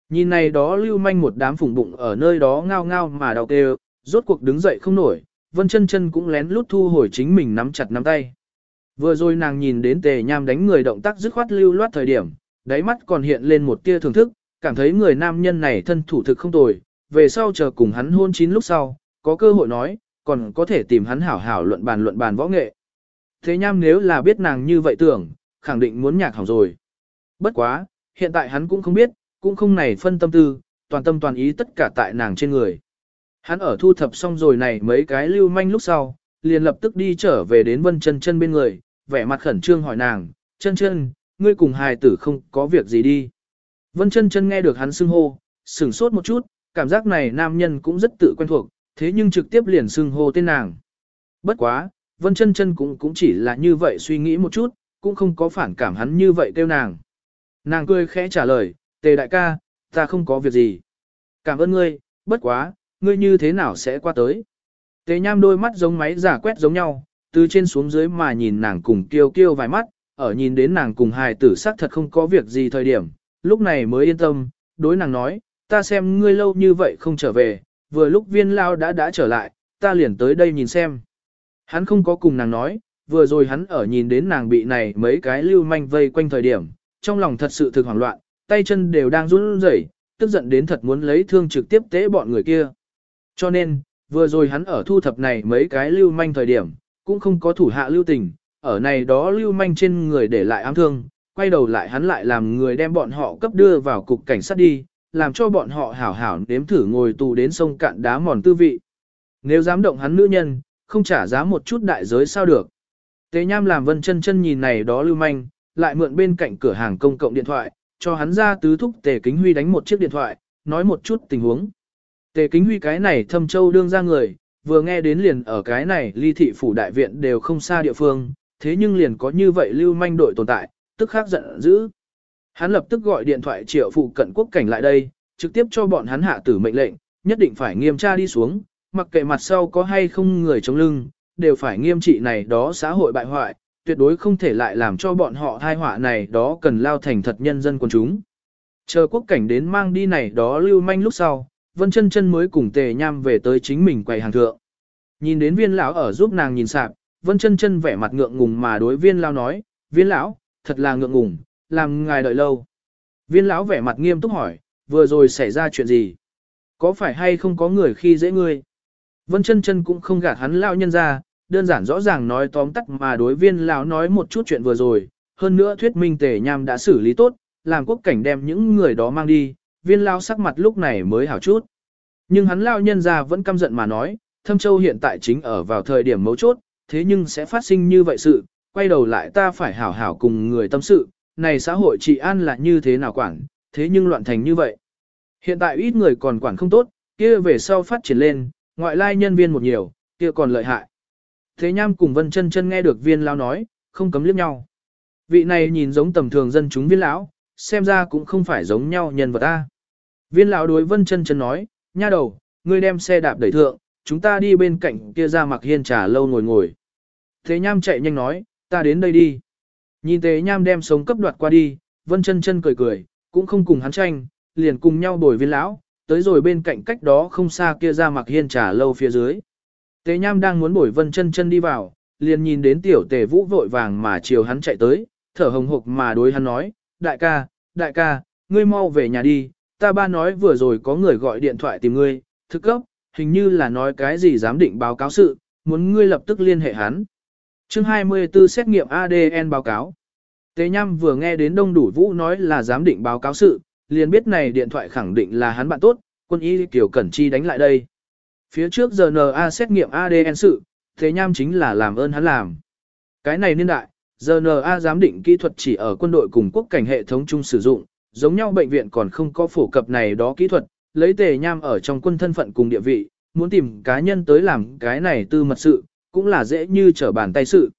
Nhìn này đó lưu manh một đám phủng bụng ở nơi đó ngao ngao mà đau kêu, rốt cuộc đứng dậy không nổi, vân chân chân cũng lén lút thu hồi chính mình nắm chặt nắm tay. Vừa rồi nàng nhìn đến tề nham đánh người động tác dứt khoát lưu loát thời điểm, đáy mắt còn hiện lên một tia thưởng thức, cảm thấy người nam nhân này thân thủ thực không tồi, về sau chờ cùng hắn hôn chín lúc sau, có cơ hội nói, còn có thể tìm hắn hảo hảo luận bàn luận bàn võ nghệ. Thế nham nếu là biết nàng như vậy tưởng, khẳng định muốn nhạc hỏng rồi. Bất quá, hiện tại hắn cũng không biết, cũng không này phân tâm tư, toàn tâm toàn ý tất cả tại nàng trên người. Hắn ở thu thập xong rồi này mấy cái lưu manh lúc sau, liền lập tức đi trở về đến vân chân chân bên người, vẻ mặt khẩn trương hỏi nàng, chân chân, ngươi cùng hài tử không có việc gì đi. Vân chân chân nghe được hắn xưng hô, sửng sốt một chút, cảm giác này nam nhân cũng rất tự quen thuộc, thế nhưng trực tiếp liền xưng hô tên nàng. Bất quá, Vân chân chân cũng cũng chỉ là như vậy suy nghĩ một chút, cũng không có phản cảm hắn như vậy kêu nàng. Nàng cười khẽ trả lời, tề đại ca, ta không có việc gì. Cảm ơn ngươi, bất quá, ngươi như thế nào sẽ qua tới. Tề nham đôi mắt giống máy giả quét giống nhau, từ trên xuống dưới mà nhìn nàng cùng kêu kêu vài mắt, ở nhìn đến nàng cùng hài tử sắc thật không có việc gì thời điểm, lúc này mới yên tâm, đối nàng nói, ta xem ngươi lâu như vậy không trở về, vừa lúc viên lao đã đã trở lại, ta liền tới đây nhìn xem. Hắn không có cùng nàng nói, vừa rồi hắn ở nhìn đến nàng bị này mấy cái lưu manh vây quanh thời điểm, trong lòng thật sự thực hoảng loạn, tay chân đều đang run rẩy, tức giận đến thật muốn lấy thương trực tiếp tế bọn người kia. Cho nên, vừa rồi hắn ở thu thập này mấy cái lưu manh thời điểm, cũng không có thủ hạ lưu tình, ở này đó lưu manh trên người để lại ám thương, quay đầu lại hắn lại làm người đem bọn họ cấp đưa vào cục cảnh sát đi, làm cho bọn họ hảo hảo nếm thử ngồi tù đến sông cạn đá mòn tư vị. Nếu dám động hắn nữ nhân, không trả giá một chút đại giới sao được. Tế Nham làm vân chân chân nhìn này đó lưu manh, lại mượn bên cạnh cửa hàng công cộng điện thoại, cho hắn ra tứ thúc Tề Kính Huy đánh một chiếc điện thoại, nói một chút tình huống. Tề Kính Huy cái này thâm châu đương ra người, vừa nghe đến liền ở cái này ly thị phủ đại viện đều không xa địa phương, thế nhưng liền có như vậy lưu manh đội tồn tại, tức khắc giận dữ. Hắn lập tức gọi điện thoại triệu phụ cận quốc cảnh lại đây, trực tiếp cho bọn hắn hạ tử mệnh lệnh, nhất định phải nghiêm tra đi xuống, mặc kệ mặt sau có hay không người chống lưng, đều phải nghiêm trị này đó xã hội bại hoại, tuyệt đối không thể lại làm cho bọn họ thai họa này đó cần lao thành thật nhân dân quần chúng. Chờ quốc cảnh đến mang đi này đó lưu manh lúc sau, Vân chân chân mới cùng tề nham về tới chính mình quầy hàng thượng. Nhìn đến viên lão ở giúp nàng nhìn sạp, Vân chân chân vẻ mặt ngượng ngùng mà đối viên lão nói, viên lão, thật là ngượng ngùng, làm ngài đợi lâu. Viên lão vẻ mặt nghiêm túc hỏi, vừa rồi xảy ra chuyện gì? Có phải hay không có người khi dễ ngươi? Vân chân chân cũng không gạt hắn lão nhân ra, đơn giản rõ ràng nói tóm tắt mà đối viên lão nói một chút chuyện vừa rồi, hơn nữa thuyết minh tề nham đã xử lý tốt, làm quốc cảnh đem những người đó mang đi, viên lão sắc mặt lúc này mới hảo chút. Nhưng hắn lão nhân ra vẫn căm giận mà nói, thâm châu hiện tại chính ở vào thời điểm mấu chốt, thế nhưng sẽ phát sinh như vậy sự, quay đầu lại ta phải hảo hảo cùng người tâm sự, này xã hội trị an là như thế nào quản, thế nhưng loạn thành như vậy. Hiện tại ít người còn quản không tốt, kia về sau phát triển lên, ngoại lai nhân viên một nhiều, kia còn lợi hại. Thế nham cùng vân chân chân nghe được viên lão nói, không cấm liếc nhau. Vị này nhìn giống tầm thường dân chúng viên lão, xem ra cũng không phải giống nhau nhân vật ta. Viên lão đối vân chân chân nói, nha đầu, ngươi đem xe đạp đẩy thượng, chúng ta đi bên cạnh kia ra mặc hiên trà lâu ngồi ngồi. Thế nham chạy nhanh nói, ta đến đây đi. Nhìn tế nham đem sống cấp đoạt qua đi, vân chân chân cười cười, cũng không cùng hắn tranh, liền cùng nhau bồi viên lão, tới rồi bên cạnh cách đó không xa kia ra mặc hiên trà lâu phía dưới. Tế nham đang muốn bồi vân chân chân đi vào, liền nhìn đến tiểu tề vũ vội vàng mà chiều hắn chạy tới, thở hồng hộc mà đối hắn nói, đại ca, đại ca, ngươi mau về nhà đi, ta ba nói vừa rồi có người gọi điện thoại tìm ngươi, thức cấp, hình như là nói cái gì giám định báo cáo sự, muốn ngươi lập tức liên hệ hắn. Chương 24 xét nghiệm ADN báo cáo. Tế Nham vừa nghe đến Đông Đủ Vũ nói là giám định báo cáo sự, liền biết này điện thoại khẳng định là hắn bạn tốt, quân y Kiều Cẩn Chi đánh lại đây. Phía trước giờ xét nghiệm ADN sự, Tế Nham chính là làm ơn hắn làm. Cái này niên đại, giờ giám định kỹ thuật chỉ ở quân đội cùng quốc cảnh hệ thống chung sử dụng, giống nhau bệnh viện còn không có phổ cập này đó kỹ thuật, lấy Tề Nham ở trong quân thân phận cùng địa vị, muốn tìm cá nhân tới làm cái này tư mật sự, cũng là dễ như trở bàn tay sự.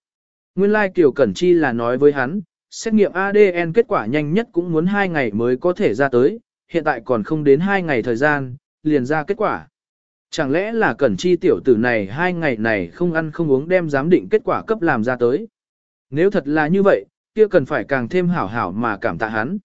Nguyên lai like Kiều Cẩn Chi là nói với hắn, xét nghiệm ADN kết quả nhanh nhất cũng muốn 2 ngày mới có thể ra tới, hiện tại còn không đến 2 ngày thời gian, liền ra kết quả. Chẳng lẽ là Cẩn Chi tiểu tử này hai ngày này không ăn không uống đem giám định kết quả cấp làm ra tới. Nếu thật là như vậy, kia cần phải càng thêm hảo hảo mà cảm tạ hắn.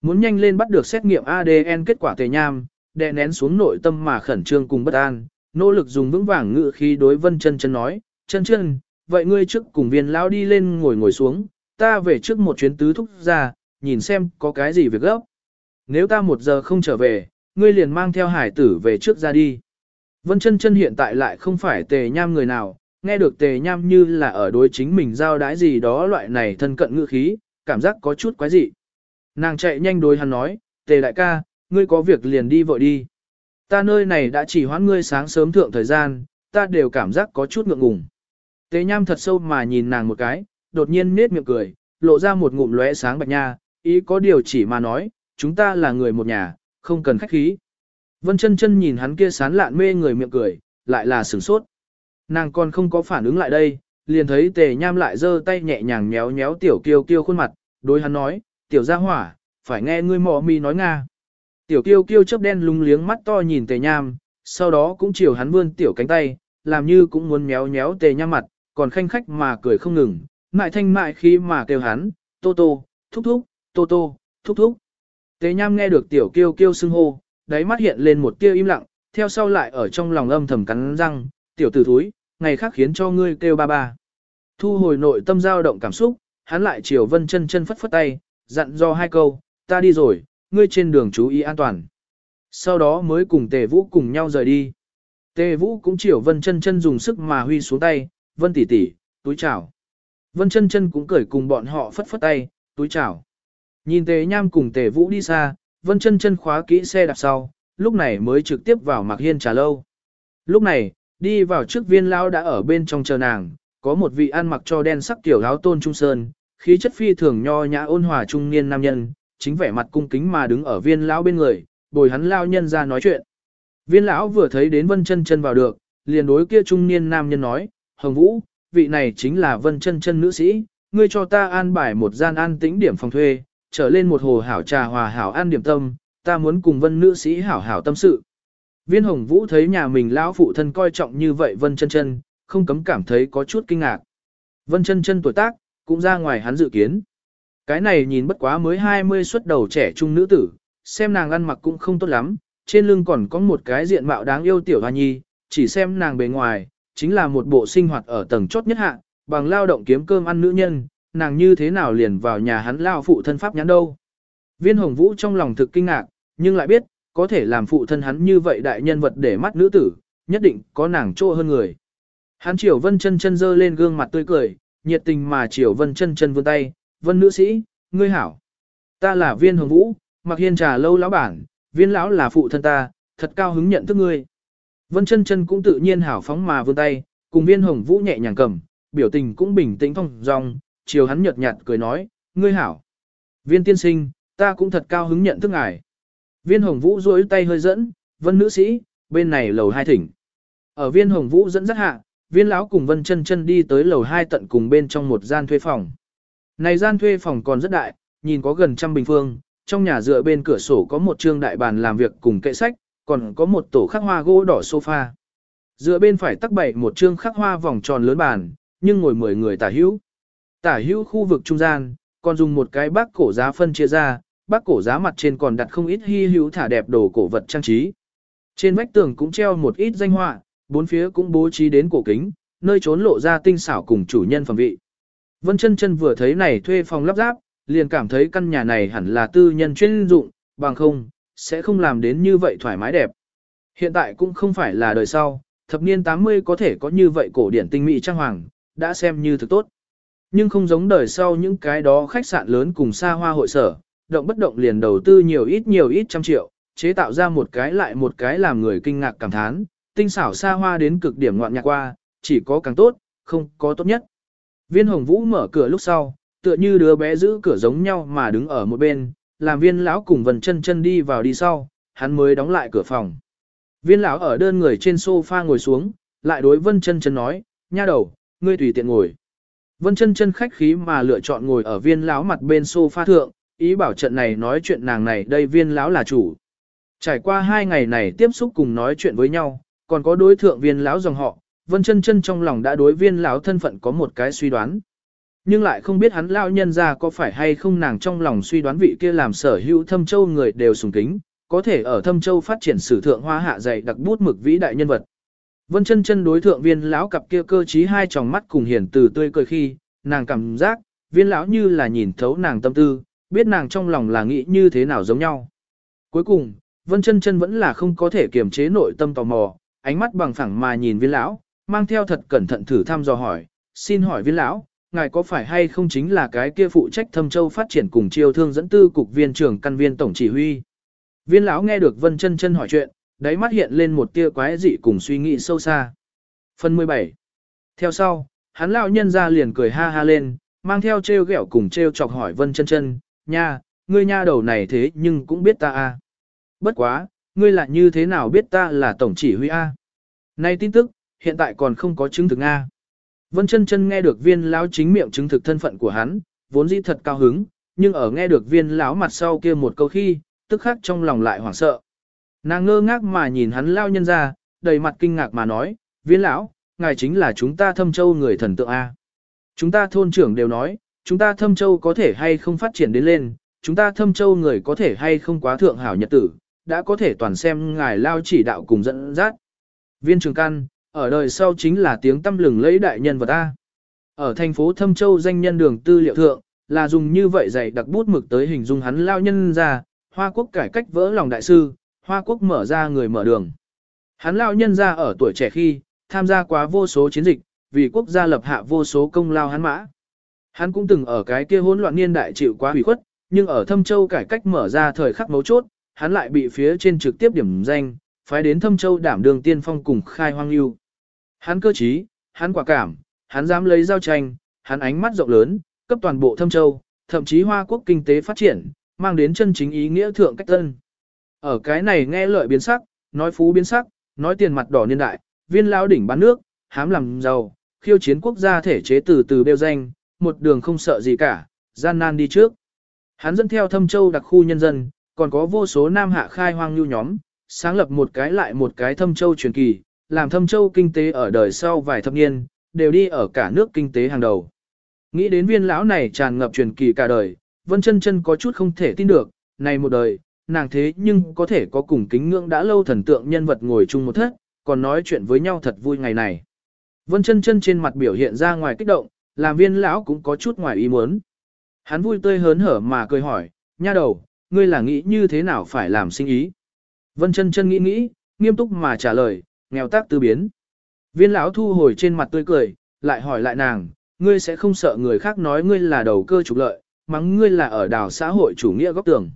Muốn nhanh lên bắt được xét nghiệm ADN kết quả tề nham, đè nén xuống nội tâm mà khẩn trương cùng bất an, nỗ lực dùng vững vàng ngự khí đối vân chân chân nói, chân chân, vậy ngươi trước cùng viên lão đi lên ngồi ngồi xuống, ta về trước một chuyến tứ thúc ra, nhìn xem có cái gì việc gấp. Nếu ta một giờ không trở về, ngươi liền mang theo hải tử về trước ra đi. Vân chân chân hiện tại lại không phải tề nham người nào, nghe được tề nham như là ở đối chính mình giao đái gì đó loại này thân cận ngữ khí, cảm giác có chút quái dị. Nàng chạy nhanh đối hắn nói, tề đại ca, ngươi có việc liền đi vội đi. Ta nơi này đã chỉ hoãn ngươi sáng sớm thượng thời gian, ta đều cảm giác có chút ngượng ngùng. Tề nham thật sâu mà nhìn nàng một cái, đột nhiên nết miệng cười, lộ ra một ngụm lóe sáng bạch nha, ý có điều chỉ mà nói, chúng ta là người một nhà, không cần khách khí. Vân chân chân nhìn hắn kia sán lạn mê người miệng cười, lại là sửng sốt. Nàng còn không có phản ứng lại đây, liền thấy tề nham lại giơ tay nhẹ nhàng nhéo nhéo tiểu kiêu kiêu khuôn mặt, đối hắn nói, tiểu gia hỏa, phải nghe ngươi mò mi nói nga. Tiểu kiêu kiêu chớp đen lung liếng mắt to nhìn tề nham, sau đó cũng chiều hắn vươn tiểu cánh tay, làm như cũng muốn méo méo tề nham mặt, còn khanh khách mà cười không ngừng, mại thanh mại khi mà kêu hắn, tô tô, thúc thúc, tô tô, thúc thúc. Tề nham nghe được tiểu kêu kêu xưng hô, đáy mắt hiện lên một tia im lặng, theo sau lại ở trong lòng âm thầm cắn răng, tiểu tử thúi, ngày khác khiến cho ngươi kêu ba ba. Thu hồi nội tâm dao động cảm xúc, hắn lại chiều vân chân chân phất phất tay, dặn do hai câu, ta đi rồi, ngươi trên đường chú ý an toàn. Sau đó mới cùng tề vũ cùng nhau rời đi. Tề vũ cũng chiều vân chân chân dùng sức mà huy xuống tay, vân tỷ tỷ, túi chào. Vân chân chân cũng cười cùng bọn họ phất phất tay, túi chào. Nhìn tề nham cùng tề vũ đi xa, vân chân chân khóa kỹ xe đạp sau, lúc này mới trực tiếp vào mặc hiên trà lâu. Lúc này, đi vào trước viên lão đã ở bên trong chờ nàng, có một vị ăn mặc cho đen sắc tiểu áo tôn trung sơn, khí chất phi thường nho nhã ôn hòa trung niên nam nhân, chính vẻ mặt cung kính mà đứng ở viên lão bên người, bồi hắn lao nhân ra nói chuyện. Viên lão vừa thấy đến Vân Chân Chân vào được, liền đối kia trung niên nam nhân nói, "Hồng Vũ, vị này chính là Vân Chân Chân nữ sĩ, ngươi cho ta an bài một gian an tĩnh điểm phòng thuê, trở lên một hồ hảo trà hòa hảo an điểm tâm, ta muốn cùng Vân nữ sĩ hảo hảo tâm sự." Viên Hồng Vũ thấy nhà mình lão phụ thân coi trọng như vậy Vân Chân Chân, không cấm cảm thấy có chút kinh ngạc. Vân Chân Chân tuổi tác cũng ra ngoài hắn dự kiến. Cái này nhìn bất quá mới 20 xuất đầu trẻ trung nữ tử, xem nàng ăn mặc cũng không tốt lắm, trên lưng còn có một cái diện mạo đáng yêu tiểu hoa nhi, chỉ xem nàng bề ngoài, chính là một bộ sinh hoạt ở tầng chốt nhất hạ, bằng lao động kiếm cơm ăn nữ nhân, nàng như thế nào liền vào nhà hắn lao phụ thân pháp nhắn đâu. Viên hồng vũ trong lòng thực kinh ngạc, nhưng lại biết, có thể làm phụ thân hắn như vậy đại nhân vật để mắt nữ tử, nhất định có nàng trô hơn người. Hắn triều vân chân chân dơ lên gương mặt tươi cười, nhiệt tình mà triều vân chân chân vươn tay, vân nữ sĩ, ngươi hảo. Ta là viên hồng vũ, mặc hiên trà lâu lão bản, viên lão là phụ thân ta, thật cao hứng nhận thức ngươi. Vân chân chân cũng tự nhiên hảo phóng mà vươn tay, cùng viên hồng vũ nhẹ nhàng cầm, biểu tình cũng bình tĩnh phong dong, chiều hắn nhợt nhạt cười nói, ngươi hảo. Viên tiên sinh, ta cũng thật cao hứng nhận thức ngài. Viên hồng vũ duỗi tay hơi dẫn, vân nữ sĩ, bên này lầu hai thỉnh. Ở viên hồng vũ dẫn dắt hạ, viên lão cùng vân chân chân đi tới lầu hai tận cùng bên trong một gian thuê phòng. Này gian thuê phòng còn rất đại, nhìn có gần trăm bình phương, trong nhà dựa bên cửa sổ có một trương đại bàn làm việc cùng kệ sách, còn có một tổ khắc hoa gỗ đỏ sofa. Dựa bên phải tắc bày một trương khắc hoa vòng tròn lớn bàn, nhưng ngồi 10 người tả hữu. Tả hữu khu vực trung gian, còn dùng một cái bác cổ giá phân chia ra, bác cổ giá mặt trên còn đặt không ít hy hữu thả đẹp đồ cổ vật trang trí. Trên vách tường cũng treo một ít danh họa, bốn phía cũng bố trí đến cổ kính, nơi trốn lộ ra tinh xảo cùng chủ nhân phẩm vị. Vân chân chân vừa thấy này thuê phòng lắp ráp, liền cảm thấy căn nhà này hẳn là tư nhân chuyên dụng, bằng không, sẽ không làm đến như vậy thoải mái đẹp. Hiện tại cũng không phải là đời sau, thập niên 80 có thể có như vậy cổ điển tinh mỹ trang hoàng, đã xem như thực tốt. Nhưng không giống đời sau những cái đó khách sạn lớn cùng xa hoa hội sở, động bất động liền đầu tư nhiều ít nhiều ít trăm triệu, chế tạo ra một cái lại một cái làm người kinh ngạc cảm thán, tinh xảo xa hoa đến cực điểm ngoạn nhạc qua, chỉ có càng tốt, không có tốt nhất. Viên hồng vũ mở cửa lúc sau, tựa như đứa bé giữ cửa giống nhau mà đứng ở một bên, làm viên lão cùng vần chân chân đi vào đi sau, hắn mới đóng lại cửa phòng. Viên lão ở đơn người trên sofa ngồi xuống, lại đối vân chân chân nói, nha đầu, ngươi tùy tiện ngồi. Vân chân chân khách khí mà lựa chọn ngồi ở viên lão mặt bên sofa thượng, ý bảo trận này nói chuyện nàng này đây viên lão là chủ. Trải qua hai ngày này tiếp xúc cùng nói chuyện với nhau, còn có đối thượng viên lão dòng họ, Vân chân chân trong lòng đã đối viên lão thân phận có một cái suy đoán nhưng lại không biết hắn lao nhân ra có phải hay không nàng trong lòng suy đoán vị kia làm sở hữu thâm châu người đều sùng kính, có thể ở thâm châu phát triển sử thượng hoa hạ dày đặc bút mực vĩ đại nhân vật. Vân chân chân đối thượng viên lão cặp kia cơ trí hai tròng mắt cùng hiền từ tươi cười khi, nàng cảm giác, viên lão như là nhìn thấu nàng tâm tư, biết nàng trong lòng là nghĩ như thế nào giống nhau. Cuối cùng, Vân chân chân vẫn là không có thể kiềm chế nội tâm tò mò, ánh mắt bằng phẳng mà nhìn viên lão, mang theo thật cẩn thận thử thăm dò hỏi, xin hỏi viên lão, ngài có phải hay không chính là cái kia phụ trách thâm châu phát triển cùng chiêu thương dẫn tư cục viên trưởng căn viên tổng chỉ huy. Viên lão nghe được Vân chân chân hỏi chuyện, đáy mắt hiện lên một tia quái dị cùng suy nghĩ sâu xa. Phần 17 Theo sau, hắn lão nhân ra liền cười ha ha lên, mang theo treo ghẹo cùng treo chọc hỏi Vân chân chân, nha, ngươi nha đầu này thế nhưng cũng biết ta a. À. Bất quá, ngươi là như thế nào biết ta là tổng chỉ huy a? Nay tin tức, hiện tại còn không có chứng thực a. Vân chân chân nghe được viên lão chính miệng chứng thực thân phận của hắn, vốn dĩ thật cao hứng, nhưng ở nghe được viên lão mặt sau kia một câu khi, tức khắc trong lòng lại hoảng sợ. Nàng ngơ ngác mà nhìn hắn lao nhân ra, đầy mặt kinh ngạc mà nói, viên lão, ngài chính là chúng ta thâm châu người thần tượng A. Chúng ta thôn trưởng đều nói, chúng ta thâm châu có thể hay không phát triển đến lên, chúng ta thâm châu người có thể hay không quá thượng hảo nhật tử, đã có thể toàn xem ngài lao chỉ đạo cùng dẫn dắt. Viên trường căn, ở đời sau chính là tiếng tâm lừng lấy đại nhân vật A. Ở thành phố Thâm Châu danh nhân đường tư liệu thượng, là dùng như vậy dạy đặc bút mực tới hình dung hắn lao nhân ra, Hoa Quốc cải cách vỡ lòng đại sư, Hoa Quốc mở ra người mở đường. Hắn lao nhân ra ở tuổi trẻ khi, tham gia quá vô số chiến dịch, vì quốc gia lập hạ vô số công lao hắn mã. Hắn cũng từng ở cái kia hỗn loạn niên đại chịu quá hủy khuất, nhưng ở Thâm Châu cải cách mở ra thời khắc mấu chốt, hắn lại bị phía trên trực tiếp điểm danh, phái đến Thâm Châu đảm đường tiên phong cùng khai hoang lưu. Hắn cơ trí, hắn quả cảm, hắn dám lấy giao tranh, hắn ánh mắt rộng lớn, cấp toàn bộ Thâm Châu, thậm chí Hoa Quốc kinh tế phát triển, mang đến chân chính ý nghĩa thượng cách tân. Ở cái này nghe lợi biến sắc, nói phú biến sắc, nói tiền mặt đỏ niên đại, viên lao đỉnh bán nước, hám làm giàu, khiêu chiến quốc gia thể chế từ từ bêu danh, một đường không sợ gì cả, gian nan đi trước. Hắn dẫn theo thâm châu đặc khu nhân dân, còn có vô số nam hạ khai hoang lưu nhóm, sáng lập một cái lại một cái thâm châu truyền kỳ, làm thâm châu kinh tế ở đời sau vài thập niên, đều đi ở cả nước kinh tế hàng đầu. Nghĩ đến viên lão này tràn ngập truyền kỳ cả đời, Vân chân chân có chút không thể tin được, này một đời, nàng thế nhưng có thể có cùng kính ngưỡng đã lâu thần tượng nhân vật ngồi chung một thất, còn nói chuyện với nhau thật vui ngày này. Vân chân chân trên mặt biểu hiện ra ngoài kích động, làm viên lão cũng có chút ngoài ý muốn. Hắn vui tươi hớn hở mà cười hỏi, nha đầu, ngươi là nghĩ như thế nào phải làm sinh ý? Vân chân chân nghĩ nghĩ, nghiêm túc mà trả lời, nghèo tác tư biến. Viên lão thu hồi trên mặt tươi cười, lại hỏi lại nàng, ngươi sẽ không sợ người khác nói ngươi là đầu cơ trục lợi, mắng ngươi là ở đảo xã hội chủ nghĩa góc tường.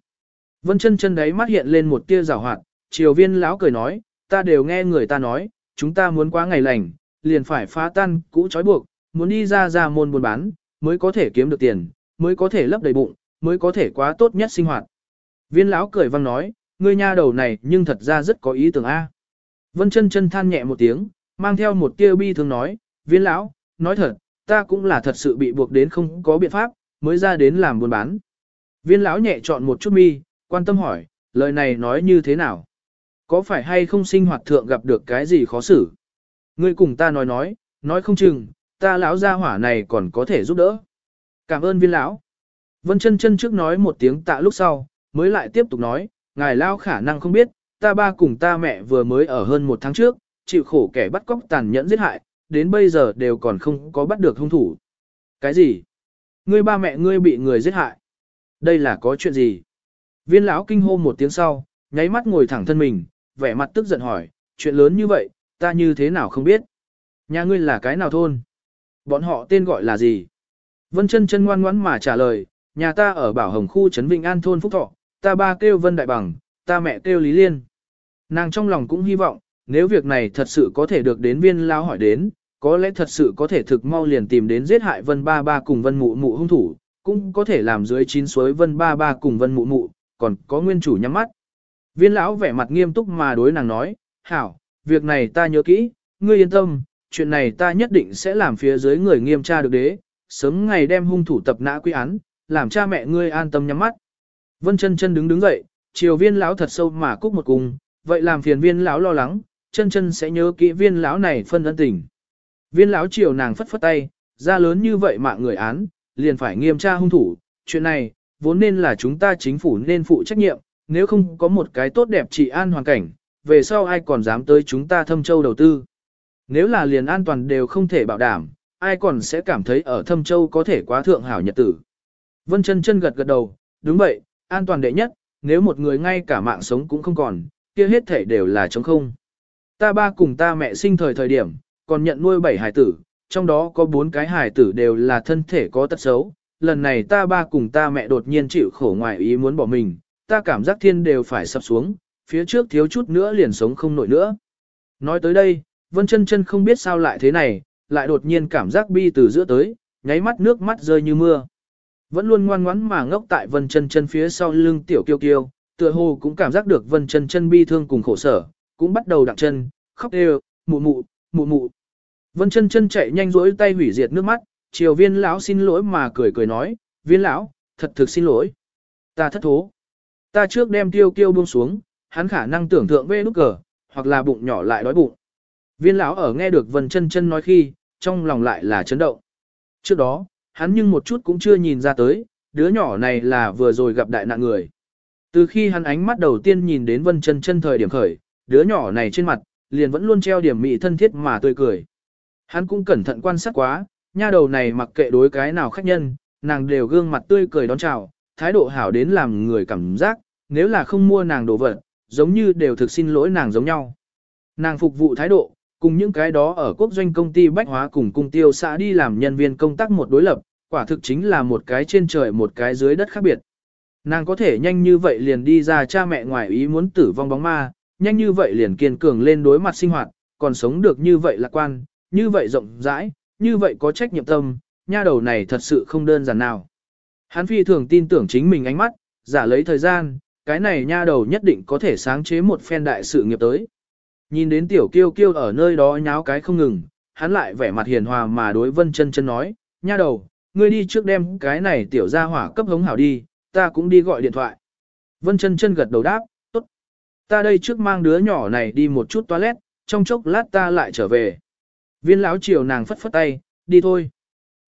Vân chân chân đấy mắt hiện lên một tia rào hoạt, triều viên lão cười nói, ta đều nghe người ta nói, chúng ta muốn quá ngày lành, liền phải phá tan cũ trói buộc, muốn đi ra ra môn buôn bán, mới có thể kiếm được tiền, mới có thể lấp đầy bụng, mới có thể quá tốt nhất sinh hoạt. Viên lão cười vang nói, ngươi nha đầu này nhưng thật ra rất có ý tưởng A. Vân chân chân than nhẹ một tiếng, mang theo một tia bi thường nói, viên lão, nói thật, ta cũng là thật sự bị buộc đến không có biện pháp, mới ra đến làm buôn bán. Viên lão nhẹ chọn một chút mi, quan tâm hỏi, lời này nói như thế nào? Có phải hay không sinh hoạt thượng gặp được cái gì khó xử? Ngươi cùng ta nói nói, nói không chừng, ta lão gia hỏa này còn có thể giúp đỡ. Cảm ơn viên lão. Vân chân chân trước nói một tiếng tạ lúc sau, mới lại tiếp tục nói, ngài lao khả năng không biết, ta ba cùng ta mẹ vừa mới ở hơn một tháng trước, chịu khổ kẻ bắt cóc tàn nhẫn giết hại, đến bây giờ đều còn không có bắt được hung thủ. Cái gì? Ngươi ba mẹ ngươi bị người giết hại. Đây là có chuyện gì? Viên lão kinh hô một tiếng sau, nháy mắt ngồi thẳng thân mình, vẻ mặt tức giận hỏi, chuyện lớn như vậy, ta như thế nào không biết? Nhà ngươi là cái nào thôn? Bọn họ tên gọi là gì? Vân chân chân ngoan ngoãn mà trả lời, nhà ta ở Bảo Hồng khu trấn vinh An thôn Phúc Thọ, ta ba kêu Vân Đại Bằng, ta mẹ kêu Lý Liên. Nàng trong lòng cũng hy vọng, nếu việc này thật sự có thể được đến viên lao hỏi đến, có lẽ thật sự có thể thực mau liền tìm đến giết hại Vân Ba Ba cùng Vân Mụ Mụ hung thủ, cũng có thể làm dưới chín suối Vân Ba Ba cùng Vân Mụ Mụ, còn có nguyên chủ nhắm mắt. Viên lão vẻ mặt nghiêm túc mà đối nàng nói, hảo, việc này ta nhớ kỹ, ngươi yên tâm, chuyện này ta nhất định sẽ làm phía dưới người nghiêm tra được đế, sớm ngày đem hung thủ tập nã quy án, làm cha mẹ ngươi an tâm nhắm mắt. Vân chân chân đứng đứng dậy, chiều viên lão thật sâu mà cúc một cung, vậy làm phiền viên lão lo lắng, chân chân sẽ nhớ kỹ viên lão này phân ân tình. Viên lão chiều nàng phất phất tay, ra lớn như vậy mạng người án, liền phải nghiêm tra hung thủ, chuyện này, vốn nên là chúng ta chính phủ nên phụ trách nhiệm, nếu không có một cái tốt đẹp trị an hoàn cảnh, về sau ai còn dám tới chúng ta thâm châu đầu tư. Nếu là liền an toàn đều không thể bảo đảm, ai còn sẽ cảm thấy ở thâm châu có thể quá thượng hảo nhật tử. Vân chân chân gật gật đầu, đúng vậy, an toàn đệ nhất, nếu một người ngay cả mạng sống cũng không còn, kia hết thể đều là trống không. Ta ba cùng ta mẹ sinh thời thời điểm, còn nhận nuôi bảy hải tử, trong đó có bốn cái hải tử đều là thân thể có tật xấu. Lần này ta ba cùng ta mẹ đột nhiên chịu khổ ngoài ý muốn bỏ mình, ta cảm giác thiên đều phải sập xuống, phía trước thiếu chút nữa liền sống không nổi nữa. Nói tới đây, Vân chân chân không biết sao lại thế này, lại đột nhiên cảm giác bi từ giữa tới, nháy mắt nước mắt rơi như mưa. Vẫn luôn ngoan ngoãn mà ngốc tại Vân chân chân phía sau lưng tiểu kiêu kiêu, tựa hồ cũng cảm giác được Vân chân chân bi thương cùng khổ sở, cũng bắt đầu đặng chân, khóc đều, mụ mụ, mụ mụ. Vân chân chân chạy nhanh rỗi tay hủy diệt nước mắt, triều viên lão xin lỗi mà cười cười nói, viên lão, thật thực xin lỗi. Ta thất thố. Ta trước đem tiêu kiêu buông xuống, hắn khả năng tưởng tượng về nút cờ, hoặc là bụng nhỏ lại đói bụng. Viên lão ở nghe được Vân chân chân nói khi, trong lòng lại là chấn động. Trước đó, hắn nhưng một chút cũng chưa nhìn ra tới, đứa nhỏ này là vừa rồi gặp đại nạn người. Từ khi hắn ánh mắt đầu tiên nhìn đến Vân chân chân thời điểm khởi, đứa nhỏ này trên mặt, liền vẫn luôn treo điểm mị thân thiết mà tươi cười. Hắn cũng cẩn thận quan sát quá, nha đầu này mặc kệ đối cái nào khách nhân, nàng đều gương mặt tươi cười đón chào, thái độ hảo đến làm người cảm giác, nếu là không mua nàng đồ vật, giống như đều thực xin lỗi nàng giống nhau. Nàng phục vụ thái độ, cùng những cái đó ở quốc doanh công ty bách hóa cùng cung tiêu xã đi làm nhân viên công tác một đối lập, quả thực chính là một cái trên trời một cái dưới đất khác biệt. Nàng có thể nhanh như vậy liền đi ra cha mẹ ngoài ý muốn tử vong bóng ma, nhanh như vậy liền kiên cường lên đối mặt sinh hoạt, còn sống được như vậy lạc quan, như vậy rộng rãi, như vậy có trách nhiệm tâm, nha đầu này thật sự không đơn giản nào. Hắn phi thường tin tưởng chính mình ánh mắt, giả lấy thời gian, cái này nha đầu nhất định có thể sáng chế một phen đại sự nghiệp tới. Nhìn đến tiểu kiêu kiêu ở nơi đó nháo cái không ngừng, hắn lại vẻ mặt hiền hòa mà đối vân chân chân nói, nha đầu, ngươi đi trước đem cái này tiểu ra hỏa cấp hống hảo đi, ta cũng đi gọi điện thoại. Vân chân chân gật đầu đáp, tốt. Ta đây trước mang đứa nhỏ này đi một chút toilet, trong chốc lát ta lại trở về. Viên lão chiều nàng phất phất tay, đi thôi.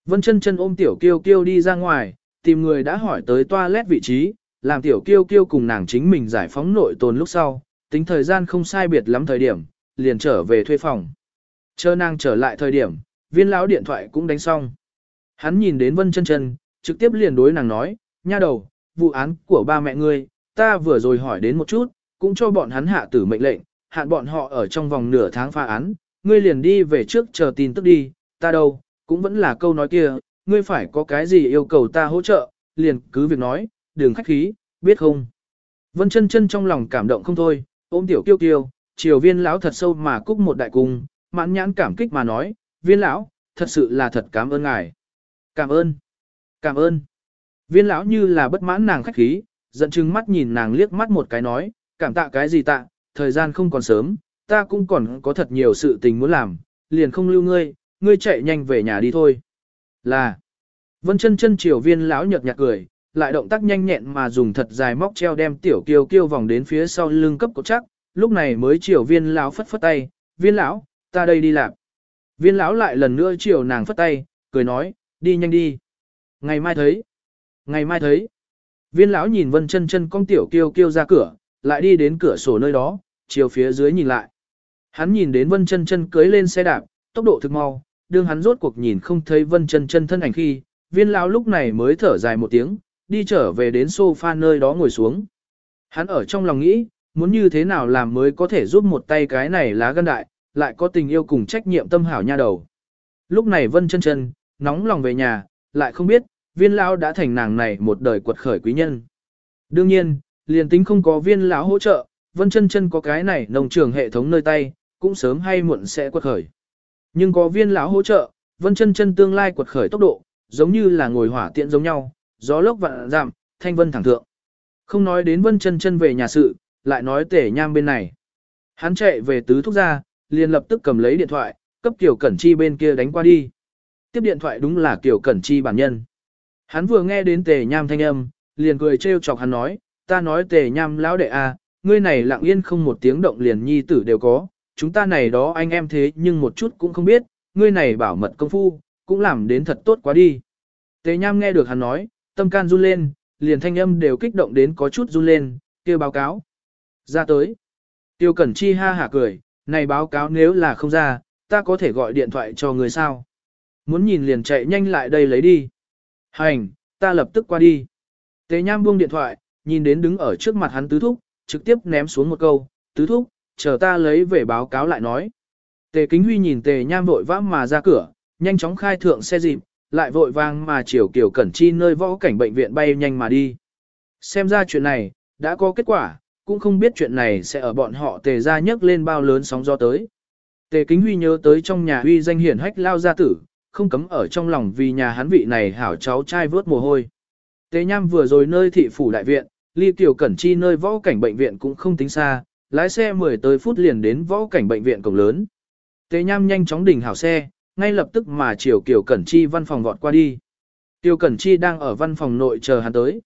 Vân chân chân ôm tiểu kiêu kiêu đi ra ngoài, tìm người đã hỏi tới toilet vị trí, làm tiểu kiêu kiêu cùng nàng chính mình giải phóng nội tồn lúc sau, tính thời gian không sai biệt lắm thời điểm, liền trở về thuê phòng. Chờ nàng trở lại thời điểm, viên lão điện thoại cũng đánh xong. Hắn nhìn đến Vân chân chân, trực tiếp liền đối nàng nói, nha đầu, vụ án của ba mẹ ngươi, ta vừa rồi hỏi đến một chút, cũng cho bọn hắn hạ tử mệnh lệnh, hạn bọn họ ở trong vòng nửa tháng phá án, ngươi liền đi về trước chờ tin tức đi, ta đâu, cũng vẫn là câu nói kia, ngươi phải có cái gì yêu cầu ta hỗ trợ, liền cứ việc nói, đừng khách khí, biết không. Vân chân chân trong lòng cảm động không thôi, ôm tiểu kiêu kiêu, triều viên lão thật sâu mà cúc một đại cung, mãn nhãn cảm kích mà nói, viên lão, thật sự là thật cảm ơn ngài. Cảm ơn, cảm ơn. Viên lão như là bất mãn nàng khách khí, giận chừng mắt nhìn nàng liếc mắt một cái nói, cảm tạ cái gì tạ, thời gian không còn sớm, ta cũng còn có thật nhiều sự tình muốn làm, liền không lưu ngươi, ngươi chạy nhanh về nhà đi thôi. Là, vân chân chân triều viên lão nhợt nhạt cười, lại động tác nhanh nhẹn mà dùng thật dài móc treo đem tiểu kiêu kiêu vòng đến phía sau lưng cấp cột chắc, lúc này mới chiều viên lão phất phất tay, viên lão, ta đây đi làm. Viên lão lại lần nữa chiều nàng phất tay, cười nói, đi nhanh đi. Ngày mai thấy. Ngày mai thấy. Viên lão nhìn vân chân chân con tiểu kiêu kiêu ra cửa, lại đi đến cửa sổ nơi đó, chiều phía dưới nhìn lại. Hắn nhìn đến vân chân chân cưới lên xe đạp, tốc độ thực mau, đương hắn rốt cuộc nhìn không thấy vân chân chân thân ảnh khi, viên lão lúc này mới thở dài một tiếng, đi trở về đến sofa nơi đó ngồi xuống. Hắn ở trong lòng nghĩ, muốn như thế nào làm mới có thể giúp một tay cái này lá gân đại, lại có tình yêu cùng trách nhiệm tâm hảo nha đầu. Lúc này Vân chân chân, nóng lòng về nhà, lại không biết, viên lão đã thành nàng này một đời quật khởi quý nhân. Đương nhiên, liền tính không có viên lão hỗ trợ, Vân chân chân có cái này nông trường hệ thống nơi tay, cũng sớm hay muộn sẽ quật khởi. Nhưng có viên lão hỗ trợ, Vân chân chân tương lai quật khởi tốc độ, giống như là ngồi hỏa tiện giống nhau, gió lốc vạn giảm, thanh vân thẳng thượng. Không nói đến vân chân chân về nhà sự, lại nói tể nham bên này. Hắn chạy về tứ thúc ra, liền lập tức cầm lấy điện thoại, cấp Kiều Cẩn Chi bên kia đánh qua đi. Tiếp điện thoại đúng là Kiều Cẩn Chi bản nhân. Hắn vừa nghe đến tề nham thanh âm, liền cười trêu chọc hắn nói, ta nói tề nham lão đệ a, ngươi này lặng yên không một tiếng động liền nhi tử đều có, chúng ta này đó anh em thế nhưng một chút cũng không biết, ngươi này bảo mật công phu, cũng làm đến thật tốt quá đi. Tề Nham nghe được hắn nói, tâm can run lên, liền thanh âm đều kích động đến có chút run lên, kia báo cáo. Ra tới. Tiêu Cẩn Chi ha hả cười, này báo cáo nếu là không ra, ta có thể gọi điện thoại cho người sao. Muốn nhìn liền chạy nhanh lại đây lấy đi. Hành, ta lập tức qua đi. Tề Nham buông điện thoại, nhìn đến đứng ở trước mặt hắn tứ thúc, trực tiếp ném xuống một câu, tứ thúc, chờ ta lấy về báo cáo lại nói. Tề Kính Huy nhìn Tề Nham vội vã mà ra cửa, nhanh chóng khai thượng xe dịp, lại vội vang mà chiều kiểu cẩn chi nơi võ cảnh bệnh viện bay nhanh mà đi. Xem ra chuyện này, đã có kết quả, cũng không biết chuyện này sẽ ở bọn họ tề ra nhấc lên bao lớn sóng gió tới. Tề Kính Huy nhớ tới trong nhà huy danh hiển hách lao gia tử, không cấm ở trong lòng vì nhà hắn vị này hảo cháu trai vớt mồ hôi. Tề Nham vừa rồi nơi thị phủ đại viện, ly tiểu cẩn chi nơi võ cảnh bệnh viện cũng không tính xa, lái xe 10 tới phút liền đến võ cảnh bệnh viện cổng lớn. Tề Nham nhanh chóng đỉnh hảo xe, ngay lập tức mà chiều Kiều Cẩn Chi văn phòng vọt qua đi. Tiêu Cẩn Chi đang ở văn phòng nội chờ hắn tới.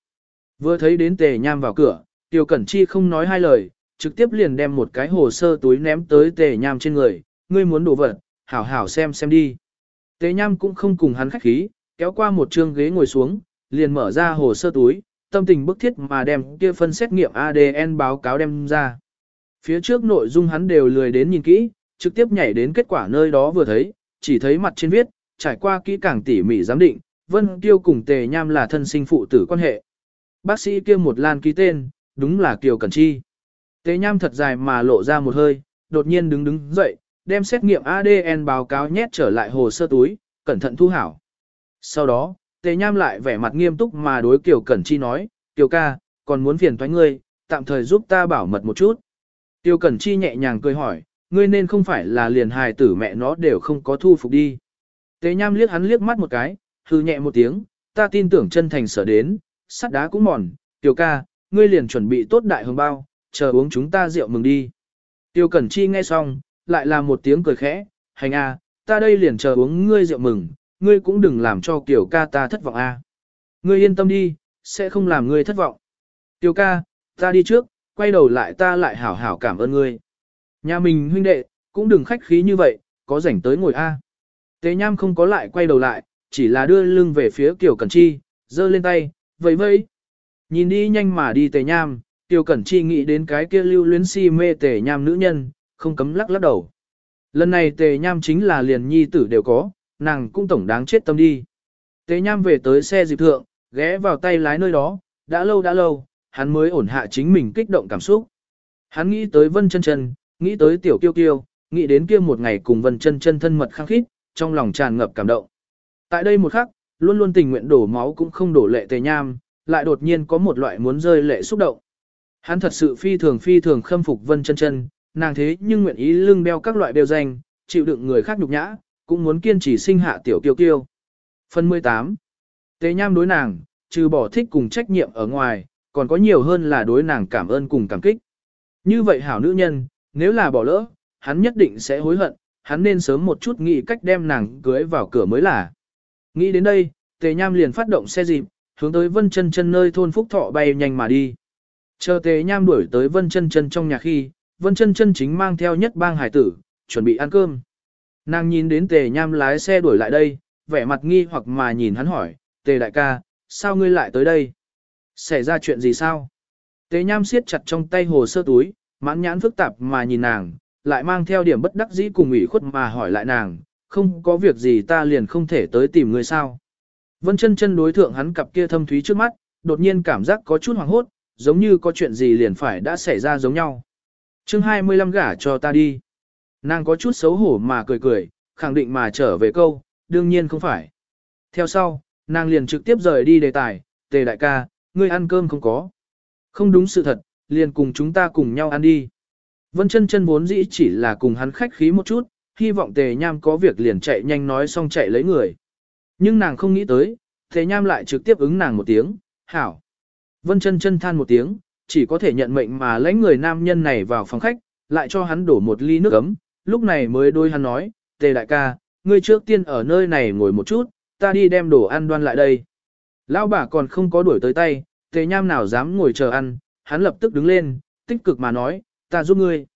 Vừa thấy đến Tề Nham vào cửa, Tiêu Cẩn Chi không nói hai lời, trực tiếp liền đem một cái hồ sơ túi ném tới Tề Nham trên người, ngươi muốn đổ vật, hảo hảo xem xem đi. Tề Nham cũng không cùng hắn khách khí, kéo qua một chương ghế ngồi xuống, liền mở ra hồ sơ túi, tâm tình bức thiết mà đem kia phân xét nghiệm ADN báo cáo đem ra. Phía trước nội dung hắn đều lười đến nhìn kỹ, trực tiếp nhảy đến kết quả nơi đó vừa thấy, chỉ thấy mặt trên viết, trải qua kỹ càng tỉ mỉ giám định, Vân Tiêu cùng Tề Nham là thân sinh phụ tử quan hệ. Bác sĩ kia một lan ký tên, đúng là Kiều Cẩn Chi. Tề Nham thật dài mà lộ ra một hơi, đột nhiên đứng đứng dậy, đem xét nghiệm ADN báo cáo nhét trở lại hồ sơ túi, cẩn thận thu hảo. Sau đó, Tề Nham lại vẻ mặt nghiêm túc mà đối Kiều Cẩn Chi nói, Kiều ca, còn muốn phiền thoái ngươi, tạm thời giúp ta bảo mật một chút. Tiêu Cẩn Chi nhẹ nhàng cười hỏi, ngươi nên không phải là liền hài tử mẹ nó đều không có thu phục đi. Tế Nham liếc hắn liếc mắt một cái, hư nhẹ một tiếng, ta tin tưởng chân thành sở đến, sắt đá cũng mòn, Tiêu ca, ngươi liền chuẩn bị tốt đại hồng bao, chờ uống chúng ta rượu mừng đi. Tiêu Cẩn Chi nghe xong, lại là một tiếng cười khẽ, hành a, ta đây liền chờ uống ngươi rượu mừng, ngươi cũng đừng làm cho Kiều ca ta thất vọng a. Ngươi yên tâm đi, sẽ không làm ngươi thất vọng. Tiêu ca, ta đi trước, quay đầu lại ta lại hảo hảo cảm ơn ngươi. Nhà mình huynh đệ, cũng đừng khách khí như vậy, có rảnh tới ngồi A. Tế Nham không có lại quay đầu lại, chỉ là đưa lưng về phía Kiều Cẩn Chi, giơ lên tay, vẫy vẫy. Nhìn đi nhanh mà đi Tề Nham, Kiều Cẩn Chi nghĩ đến cái kia lưu luyến si mê Tề Nham nữ nhân, không cấm lắc lắc đầu. Lần này Tề Nham chính là liền nhi tử đều có, nàng cũng tổng đáng chết tâm đi. Tề Nham về tới xe dịp thượng, ghé vào tay lái nơi đó, đã lâu đã lâu, hắn mới ổn hạ chính mình kích động cảm xúc. Hắn nghĩ tới Vân Chân Chân, nghĩ tới Tiểu Kiêu Kiêu, nghĩ đến kia một ngày cùng Vân Chân Chân thân mật khăng khít, trong lòng tràn ngập cảm động. Tại đây một khắc, luôn luôn tình nguyện đổ máu cũng không đổ lệ tề nham, lại đột nhiên có một loại muốn rơi lệ xúc động. Hắn thật sự phi thường phi thường khâm phục Vân Chân Chân, nàng thế nhưng nguyện ý lưng đeo các loại đều danh, chịu đựng người khác nhục nhã, cũng muốn kiên trì sinh hạ Tiểu Kiêu Kiêu. Phần 18. Tề nham đối nàng, trừ bỏ thích cùng trách nhiệm ở ngoài, còn có nhiều hơn là đối nàng cảm ơn cùng cảm kích. Như vậy hảo nữ nhân, nếu là bỏ lỡ, hắn nhất định sẽ hối hận, hắn nên sớm một chút nghĩ cách đem nàng cưới vào cửa mới là. Nghĩ đến đây, Tề Nham liền phát động xe dịp, hướng tới Vân Chân Chân nơi thôn Phúc Thọ bay nhanh mà đi. Chờ Tề Nham đuổi tới Vân Chân Chân trong nhà khi, Vân Chân Chân chính mang theo nhất bang hải tử, chuẩn bị ăn cơm. Nàng nhìn đến Tề Nham lái xe đuổi lại đây, vẻ mặt nghi hoặc mà nhìn hắn hỏi, Tề đại ca, sao ngươi lại tới đây? Xảy ra chuyện gì sao? Tề nham siết chặt trong tay hồ sơ túi, mãn nhãn phức tạp mà nhìn nàng, lại mang theo điểm bất đắc dĩ cùng ủy khuất mà hỏi lại nàng, không có việc gì ta liền không thể tới tìm người sao. Vân chân chân đối thượng hắn cặp kia thâm thúy trước mắt, đột nhiên cảm giác có chút hoảng hốt, giống như có chuyện gì liền phải đã xảy ra giống nhau. chương 25 gả cho ta đi. Nàng có chút xấu hổ mà cười cười, khẳng định mà trở về câu, đương nhiên không phải. Theo sau, nàng liền trực tiếp rời đi đề tài, tề đại ca, ngươi ăn cơm không có. Không đúng sự thật, liền cùng chúng ta cùng nhau ăn đi. Vân chân chân vốn dĩ chỉ là cùng hắn khách khí một chút, hy vọng tề nham có việc liền chạy nhanh nói xong chạy lấy người. Nhưng nàng không nghĩ tới, tề nham lại trực tiếp ứng nàng một tiếng, hảo. Vân chân chân than một tiếng, chỉ có thể nhận mệnh mà lãnh người nam nhân này vào phòng khách, lại cho hắn đổ một ly nước ấm, lúc này mới đôi hắn nói, tề đại ca, ngươi trước tiên ở nơi này ngồi một chút, ta đi đem đồ ăn đoan lại đây. Lão bà còn không có đuổi tới tay, tề nham nào dám ngồi chờ ăn, hắn lập tức đứng lên, tích cực mà nói, ta giúp ngươi.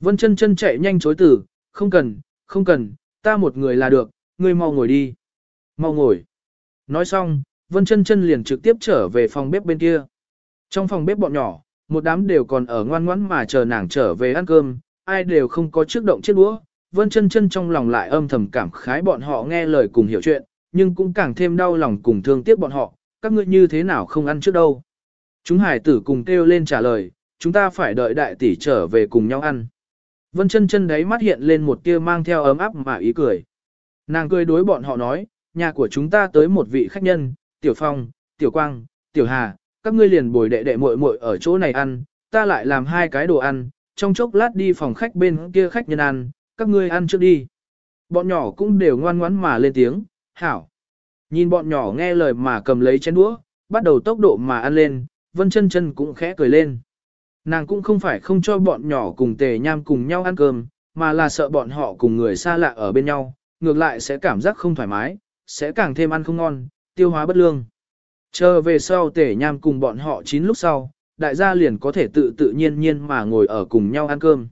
Vân chân chân chạy nhanh chối từ, không cần, không cần, ta một người là được, ngươi mau ngồi đi. Mau ngồi. Nói xong, Vân chân chân liền trực tiếp trở về phòng bếp bên kia. Trong phòng bếp bọn nhỏ, một đám đều còn ở ngoan ngoãn mà chờ nàng trở về ăn cơm, ai đều không có trước động chiếc đũa. Vân chân chân trong lòng lại âm thầm cảm khái bọn họ nghe lời cùng hiểu chuyện, nhưng cũng càng thêm đau lòng cùng thương tiếc bọn họ, các ngươi như thế nào không ăn trước đâu. Chúng hải tử cùng kêu lên trả lời, chúng ta phải đợi đại tỷ trở về cùng nhau ăn. Vân chân chân đấy mắt hiện lên một tia mang theo ấm áp mà ý cười. Nàng cười đối bọn họ nói, nhà của chúng ta tới một vị khách nhân, Tiểu Phong, Tiểu Quang, Tiểu Hà, các ngươi liền bồi đệ đệ muội muội ở chỗ này ăn, ta lại làm hai cái đồ ăn, trong chốc lát đi phòng khách bên kia khách nhân ăn, các ngươi ăn trước đi. Bọn nhỏ cũng đều ngoan ngoãn mà lên tiếng, hảo. Nhìn bọn nhỏ nghe lời mà cầm lấy chén đũa, bắt đầu tốc độ mà ăn lên, vân chân chân cũng khẽ cười lên. Nàng cũng không phải không cho bọn nhỏ cùng tề nham cùng nhau ăn cơm, mà là sợ bọn họ cùng người xa lạ ở bên nhau, ngược lại sẽ cảm giác không thoải mái, sẽ càng thêm ăn không ngon, tiêu hóa bất lương. Chờ về sau tể nham cùng bọn họ chín lúc sau, đại gia liền có thể tự tự nhiên nhiên mà ngồi ở cùng nhau ăn cơm.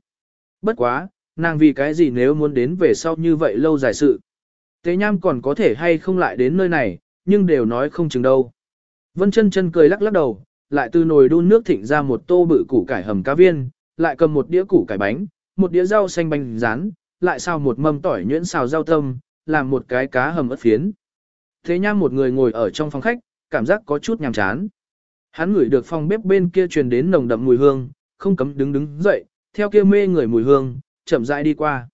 Bất quá, nàng vì cái gì nếu muốn đến về sau như vậy lâu dài sự. Tế nham còn có thể hay không lại đến nơi này, nhưng đều nói không chừng đâu. Vân chân chân cười lắc lắc đầu, lại từ nồi đun nước thịnh ra một tô bự củ cải hầm cá viên, lại cầm một đĩa củ cải bánh, một đĩa rau xanh bánh rán, lại xào một mâm tỏi nhuyễn xào rau tâm, làm một cái cá hầm ớt phiến. Thế nham một người ngồi ở trong phòng khách, cảm giác có chút nhàm chán. Hắn ngửi được phòng bếp bên kia truyền đến nồng đậm mùi hương, không cấm đứng đứng dậy, theo kia mê người mùi hương, chậm rãi đi qua.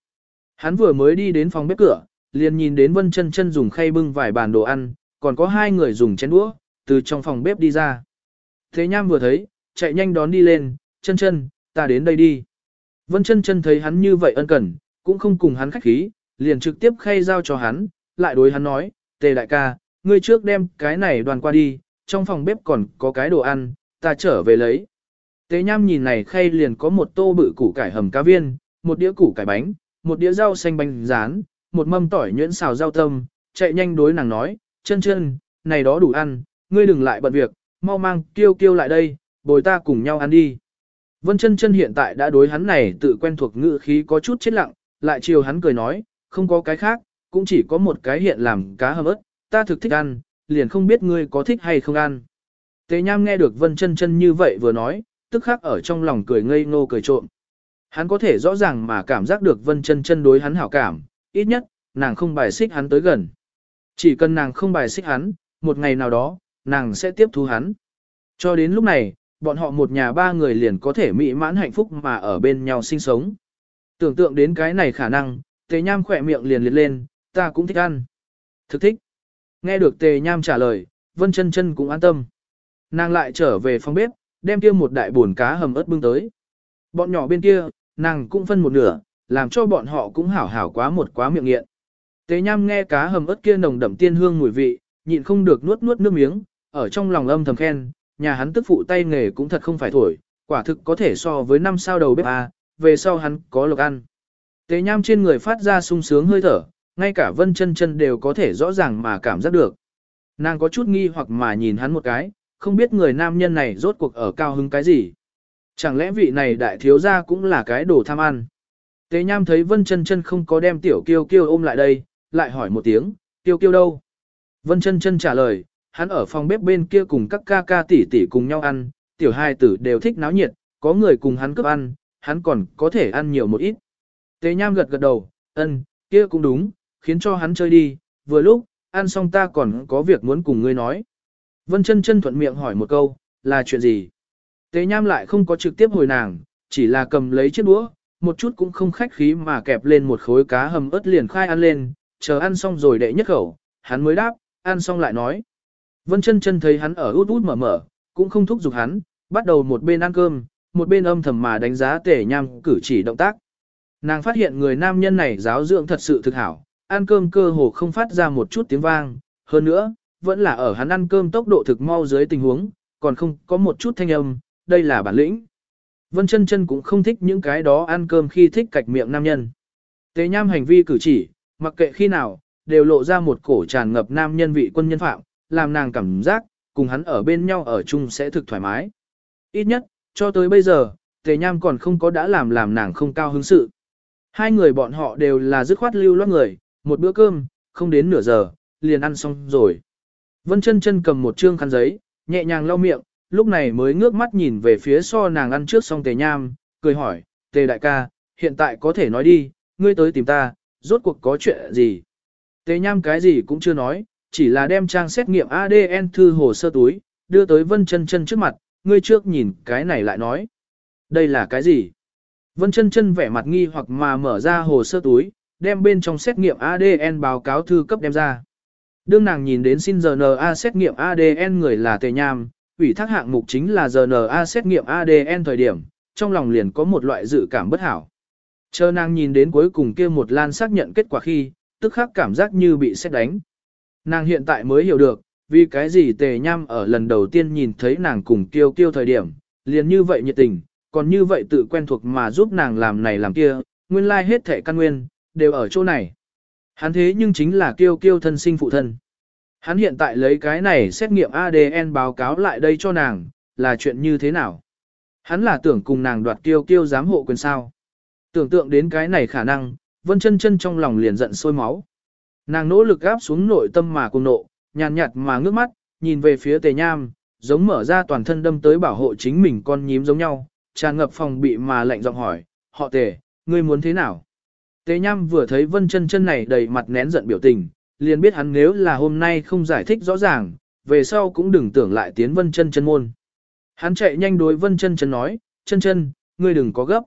Hắn vừa mới đi đến phòng bếp cửa, liền nhìn đến Vân Chân Chân dùng khay bưng vài bàn đồ ăn, còn có hai người dùng chén đũa từ trong phòng bếp đi ra. Thế Nham vừa thấy, chạy nhanh đón đi lên, "Chân Chân, ta đến đây đi." Vân Chân Chân thấy hắn như vậy ân cần, cũng không cùng hắn khách khí, liền trực tiếp khay giao cho hắn, lại đối hắn nói, "Tề đại ca, ngươi trước đem cái này đoàn qua đi, trong phòng bếp còn có cái đồ ăn, ta trở về lấy." Tế Nham nhìn này khay liền có một tô bự củ cải hầm cá viên, một đĩa củ cải bánh, một đĩa rau xanh bánh rán, một mâm tỏi nhuyễn xào rau tâm, chạy nhanh đối nàng nói, chân chân, này đó đủ ăn, ngươi đừng lại bận việc, mau mang kiêu kiêu lại đây, bồi ta cùng nhau ăn đi. Vân chân chân hiện tại đã đối hắn này tự quen thuộc ngữ khí có chút chết lặng, lại chiều hắn cười nói, không có cái khác, cũng chỉ có một cái hiện làm cá hầm ớt, ta thực thích ăn, liền không biết ngươi có thích hay không ăn. Tế Nham nghe được Vân chân chân như vậy vừa nói, tức khắc ở trong lòng cười ngây ngô cười trộm. Hắn có thể rõ ràng mà cảm giác được Vân chân chân đối hắn hảo cảm, ít nhất, nàng không bài xích hắn tới gần. Chỉ cần nàng không bài xích hắn, một ngày nào đó, nàng sẽ tiếp thu hắn. Cho đến lúc này, bọn họ một nhà ba người liền có thể mỹ mãn hạnh phúc mà ở bên nhau sinh sống. Tưởng tượng đến cái này khả năng, tề nham khỏe miệng liền liệt lên, ta cũng thích ăn. Thực thích. Nghe được tề nham trả lời, vân chân chân cũng an tâm. Nàng lại trở về phòng bếp, đem kia một đại buồn cá hầm ớt bưng tới. Bọn nhỏ bên kia, nàng cũng phân một nửa, làm cho bọn họ cũng hảo hảo quá một quá miệng nghiện. Tế nham nghe cá hầm ớt kia nồng đậm tiên hương mùi vị, nhịn không được nuốt nuốt nước miếng, ở trong lòng âm thầm khen, nhà hắn tức phụ tay nghề cũng thật không phải thổi, quả thực có thể so với năm sao đầu bếp A, về sau hắn có lộc ăn. Tế nham trên người phát ra sung sướng hơi thở, ngay cả vân chân chân đều có thể rõ ràng mà cảm giác được. Nàng có chút nghi hoặc mà nhìn hắn một cái, không biết người nam nhân này rốt cuộc ở cao hứng cái gì. Chẳng lẽ vị này đại thiếu gia cũng là cái đồ tham ăn. Tế nham thấy vân chân chân không có đem tiểu kiêu kiêu ôm lại đây, lại hỏi một tiếng, kiêu kiêu đâu? Vân chân chân trả lời, hắn ở phòng bếp bên kia cùng các ca ca tỷ tỷ cùng nhau ăn, tiểu hai tử đều thích náo nhiệt, có người cùng hắn cướp ăn, hắn còn có thể ăn nhiều một ít. Tế nham gật gật đầu, ân, kia cũng đúng, khiến cho hắn chơi đi, vừa lúc, ăn xong ta còn có việc muốn cùng ngươi nói. Vân chân chân thuận miệng hỏi một câu, là chuyện gì? Tế nham lại không có trực tiếp hồi nàng, chỉ là cầm lấy chiếc đũa, một chút cũng không khách khí mà kẹp lên một khối cá hầm ớt liền khai ăn lên, chờ ăn xong rồi đệ nhất khẩu, hắn mới đáp, ăn xong lại nói. Vân chân chân thấy hắn ở út út mở mở, cũng không thúc giục hắn, bắt đầu một bên ăn cơm, một bên âm thầm mà đánh giá tể nham cử chỉ động tác. Nàng phát hiện người nam nhân này giáo dưỡng thật sự thực hảo, ăn cơm cơ hồ không phát ra một chút tiếng vang, hơn nữa, vẫn là ở hắn ăn cơm tốc độ thực mau dưới tình huống, còn không có một chút thanh âm, đây là bản lĩnh. Vân chân chân cũng không thích những cái đó ăn cơm khi thích cạch miệng nam nhân. Tế nham hành vi cử chỉ, mặc kệ khi nào, đều lộ ra một cổ tràn ngập nam nhân vị quân nhân phạm, làm nàng cảm giác, cùng hắn ở bên nhau ở chung sẽ thực thoải mái. Ít nhất, cho tới bây giờ, tề nham còn không có đã làm làm nàng không cao hứng sự. Hai người bọn họ đều là dứt khoát lưu loát người, một bữa cơm, không đến nửa giờ, liền ăn xong rồi. Vân chân chân cầm một trương khăn giấy, nhẹ nhàng lau miệng, lúc này mới ngước mắt nhìn về phía so nàng ăn trước xong tề nham, cười hỏi, tề đại ca, hiện tại có thể nói đi, ngươi tới tìm ta, rốt cuộc có chuyện gì? Tề nham cái gì cũng chưa nói, chỉ là đem trang xét nghiệm ADN thư hồ sơ túi, đưa tới Vân chân chân trước mặt, ngươi trước nhìn cái này lại nói. Đây là cái gì? Vân chân chân vẻ mặt nghi hoặc mà mở ra hồ sơ túi, đem bên trong xét nghiệm ADN báo cáo thư cấp đem ra. Đương nàng nhìn đến xin RNA xét nghiệm ADN người là Tề Nham, ủy thác hạng mục chính là RNA xét nghiệm ADN thời điểm, trong lòng liền có một loại dự cảm bất hảo. Chờ nàng nhìn đến cuối cùng kia một lan xác nhận kết quả khi, tức khắc cảm giác như bị xét đánh. Nàng hiện tại mới hiểu được, vì cái gì Tề Nham ở lần đầu tiên nhìn thấy nàng cùng kiêu kiêu thời điểm, liền như vậy nhiệt tình, còn như vậy tự quen thuộc mà giúp nàng làm này làm kia, nguyên lai like hết thể căn nguyên, đều ở chỗ này. Hắn thế nhưng chính là kiêu kiêu thân sinh phụ thân. Hắn hiện tại lấy cái này xét nghiệm ADN báo cáo lại đây cho nàng, là chuyện như thế nào? Hắn là tưởng cùng nàng đoạt kiêu kiêu giám hộ quyền sao. Tưởng tượng đến cái này khả năng, vân chân chân trong lòng liền giận sôi máu. Nàng nỗ lực gáp xuống nội tâm mà cùng nộ, nhàn nhạt mà ngước mắt, nhìn về phía tề nham, giống mở ra toàn thân đâm tới bảo hộ chính mình con nhím giống nhau, tràn ngập phòng bị mà lạnh giọng hỏi, họ tề, ngươi muốn thế nào? Tề nham vừa thấy vân chân chân này đầy mặt nén giận biểu tình, liền biết hắn nếu là hôm nay không giải thích rõ ràng, về sau cũng đừng tưởng lại tiến vân chân chân môn. Hắn chạy nhanh đối vân chân chân nói, chân chân, ngươi đừng có gấp.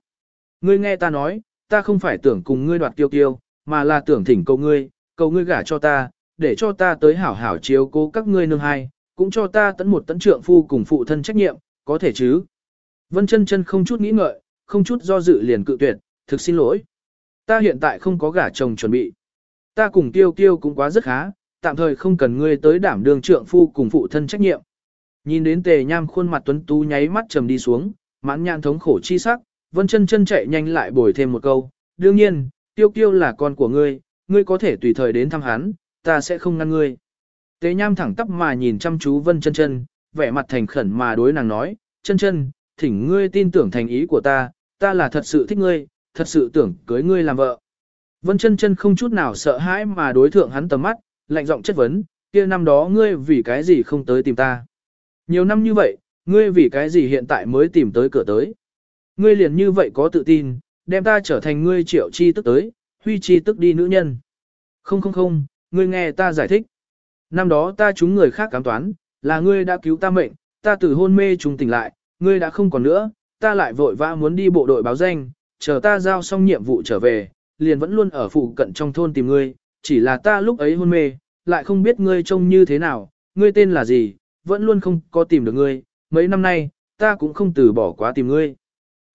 Ngươi nghe ta nói, ta không phải tưởng cùng ngươi đoạt kiêu kiêu, mà là tưởng thỉnh cầu ngươi, cầu ngươi gả cho ta, để cho ta tới hảo hảo chiếu cố các ngươi nương hai, cũng cho ta tấn một tấn trượng phu cùng phụ thân trách nhiệm, có thể chứ. Vân chân chân không chút nghĩ ngợi, không chút do dự liền cự tuyệt, thực xin lỗi. Ta hiện tại không có gả chồng chuẩn bị. Ta cùng tiêu tiêu cũng quá rất khá, tạm thời không cần ngươi tới đảm đương trượng phu cùng phụ thân trách nhiệm. Nhìn đến tề nham khuôn mặt tuấn tú nháy mắt trầm đi xuống, mãn nhãn thống khổ chi sắc, vân chân chân chạy nhanh lại bồi thêm một câu. Đương nhiên, tiêu tiêu là con của ngươi, ngươi có thể tùy thời đến thăm hắn, ta sẽ không ngăn ngươi. Tế nham thẳng tắp mà nhìn chăm chú vân chân chân, vẻ mặt thành khẩn mà đối nàng nói, chân chân, thỉnh ngươi tin tưởng thành ý của ta, ta là thật sự thích ngươi, thật sự tưởng cưới ngươi làm vợ. Vân chân chân không chút nào sợ hãi mà đối thượng hắn tầm mắt, lạnh giọng chất vấn, kia năm đó ngươi vì cái gì không tới tìm ta. Nhiều năm như vậy, ngươi vì cái gì hiện tại mới tìm tới cửa tới. Ngươi liền như vậy có tự tin, đem ta trở thành ngươi triệu chi tức tới, huy chi tức đi nữ nhân. Không không không, ngươi nghe ta giải thích. Năm đó ta chúng người khác cám toán, là ngươi đã cứu ta mệnh, ta từ hôn mê trùng tỉnh lại, ngươi đã không còn nữa, ta lại vội vã muốn đi bộ đội báo danh, chờ ta giao xong nhiệm vụ trở về, liền vẫn luôn ở phụ cận trong thôn tìm ngươi, chỉ là ta lúc ấy hôn mê, lại không biết ngươi trông như thế nào, ngươi tên là gì, vẫn luôn không có tìm được ngươi, mấy năm nay, ta cũng không từ bỏ quá tìm ngươi.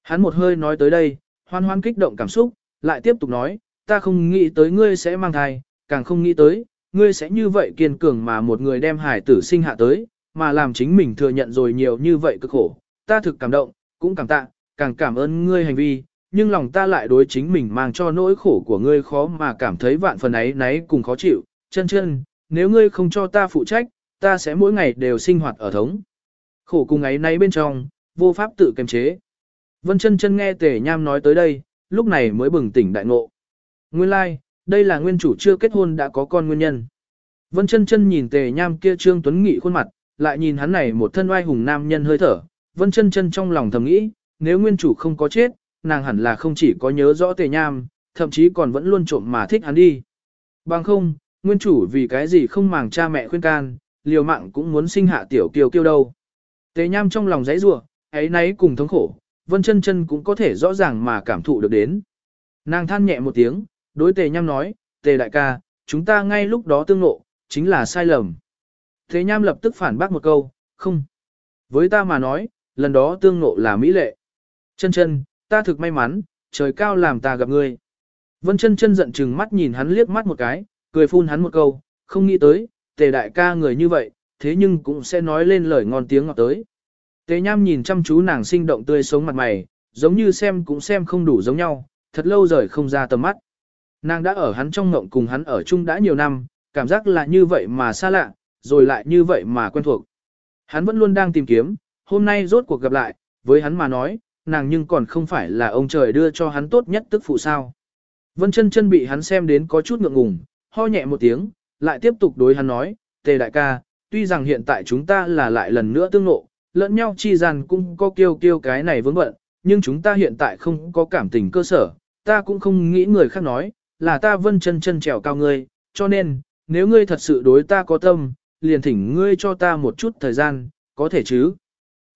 Hắn một hơi nói tới đây, hoan hoan kích động cảm xúc, lại tiếp tục nói, ta không nghĩ tới ngươi sẽ mang thai, càng không nghĩ tới, ngươi sẽ như vậy kiên cường mà một người đem hải tử sinh hạ tới, mà làm chính mình thừa nhận rồi nhiều như vậy cực khổ. Ta thực cảm động, cũng cảm tạ, càng cảm ơn ngươi hành vi, nhưng lòng ta lại đối chính mình mang cho nỗi khổ của ngươi khó mà cảm thấy vạn phần ấy nấy cùng khó chịu. Chân chân, nếu ngươi không cho ta phụ trách, ta sẽ mỗi ngày đều sinh hoạt ở thống. Khổ cùng ấy nấy bên trong, vô pháp tự kiềm chế. Vân chân chân nghe tề nham nói tới đây, lúc này mới bừng tỉnh đại ngộ. Nguyên lai, like, đây là nguyên chủ chưa kết hôn đã có con nguyên nhân. Vân chân chân nhìn tề nham kia trương tuấn nghị khuôn mặt, lại nhìn hắn này một thân oai hùng nam nhân hơi thở. Vân chân chân trong lòng thầm nghĩ, nếu nguyên chủ không có chết, nàng hẳn là không chỉ có nhớ rõ tề nham, thậm chí còn vẫn luôn trộm mà thích hắn đi. Bằng không, nguyên chủ vì cái gì không màng cha mẹ khuyên can, liều mạng cũng muốn sinh hạ tiểu kiều kiêu đâu. Tề nham trong lòng giấy rủa ấy nấy cùng thống khổ, vân chân chân cũng có thể rõ ràng mà cảm thụ được đến. Nàng than nhẹ một tiếng, đối tề nham nói, tề đại ca, chúng ta ngay lúc đó tương nộ, chính là sai lầm. Tề nham lập tức phản bác một câu, không. Với ta mà nói, lần đó tương nộ là mỹ lệ. Chân chân, ta thực may mắn, trời cao làm ta gặp ngươi. Vân chân chân giận chừng mắt nhìn hắn liếc mắt một cái, cười phun hắn một câu, không nghĩ tới, tề đại ca người như vậy, thế nhưng cũng sẽ nói lên lời ngon tiếng ngọt tới. Tề nham nhìn chăm chú nàng sinh động tươi sống mặt mày, giống như xem cũng xem không đủ giống nhau, thật lâu rời không ra tầm mắt. Nàng đã ở hắn trong ngộng cùng hắn ở chung đã nhiều năm, cảm giác là như vậy mà xa lạ, rồi lại như vậy mà quen thuộc. Hắn vẫn luôn đang tìm kiếm, hôm nay rốt cuộc gặp lại, với hắn mà nói, nàng nhưng còn không phải là ông trời đưa cho hắn tốt nhất tức phụ sao. Vân chân chân bị hắn xem đến có chút ngượng ngùng, ho nhẹ một tiếng, lại tiếp tục đối hắn nói, tề đại ca, tuy rằng hiện tại chúng ta là lại lần nữa tương ngộ, lẫn nhau chi rằng cũng có kêu kêu cái này vướng bận, nhưng chúng ta hiện tại không có cảm tình cơ sở, ta cũng không nghĩ người khác nói, là ta vân chân chân trèo cao ngươi, cho nên, nếu ngươi thật sự đối ta có tâm, liền thỉnh ngươi cho ta một chút thời gian, có thể chứ?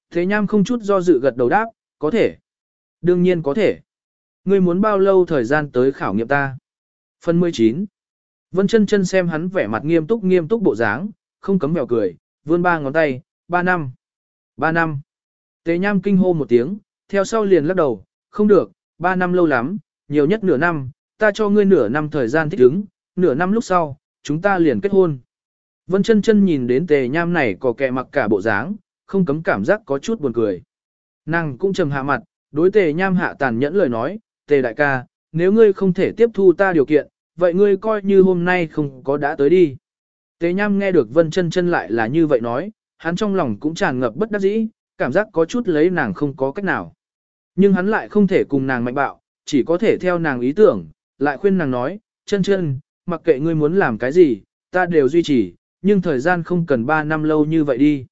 Thế nham không chút do dự gật đầu đáp, có thể. Đương nhiên có thể. Ngươi muốn bao lâu thời gian tới khảo nghiệm ta? Phần 19. Vân chân chân xem hắn vẻ mặt nghiêm túc nghiêm túc bộ dáng, không cấm mèo cười, vươn ba ngón tay, ba năm. Ba năm. Tế nham kinh hô một tiếng, theo sau liền lắc đầu, không được, ba năm lâu lắm, nhiều nhất nửa năm, ta cho ngươi nửa năm thời gian thích ứng, nửa năm lúc sau, chúng ta liền kết hôn. Vân chân chân nhìn đến tề nham này có kẻ mặc cả bộ dáng, không cấm cảm giác có chút buồn cười. Nàng cũng trầm hạ mặt, đối tề nham hạ tàn nhẫn lời nói, tề đại ca, nếu ngươi không thể tiếp thu ta điều kiện, vậy ngươi coi như hôm nay không có đã tới đi. Tề nham nghe được vân chân chân lại là như vậy nói, hắn trong lòng cũng tràn ngập bất đắc dĩ, cảm giác có chút lấy nàng không có cách nào. Nhưng hắn lại không thể cùng nàng mạnh bạo, chỉ có thể theo nàng ý tưởng, lại khuyên nàng nói, chân chân, mặc kệ ngươi muốn làm cái gì, ta đều duy trì, nhưng thời gian không cần 3 năm lâu như vậy đi.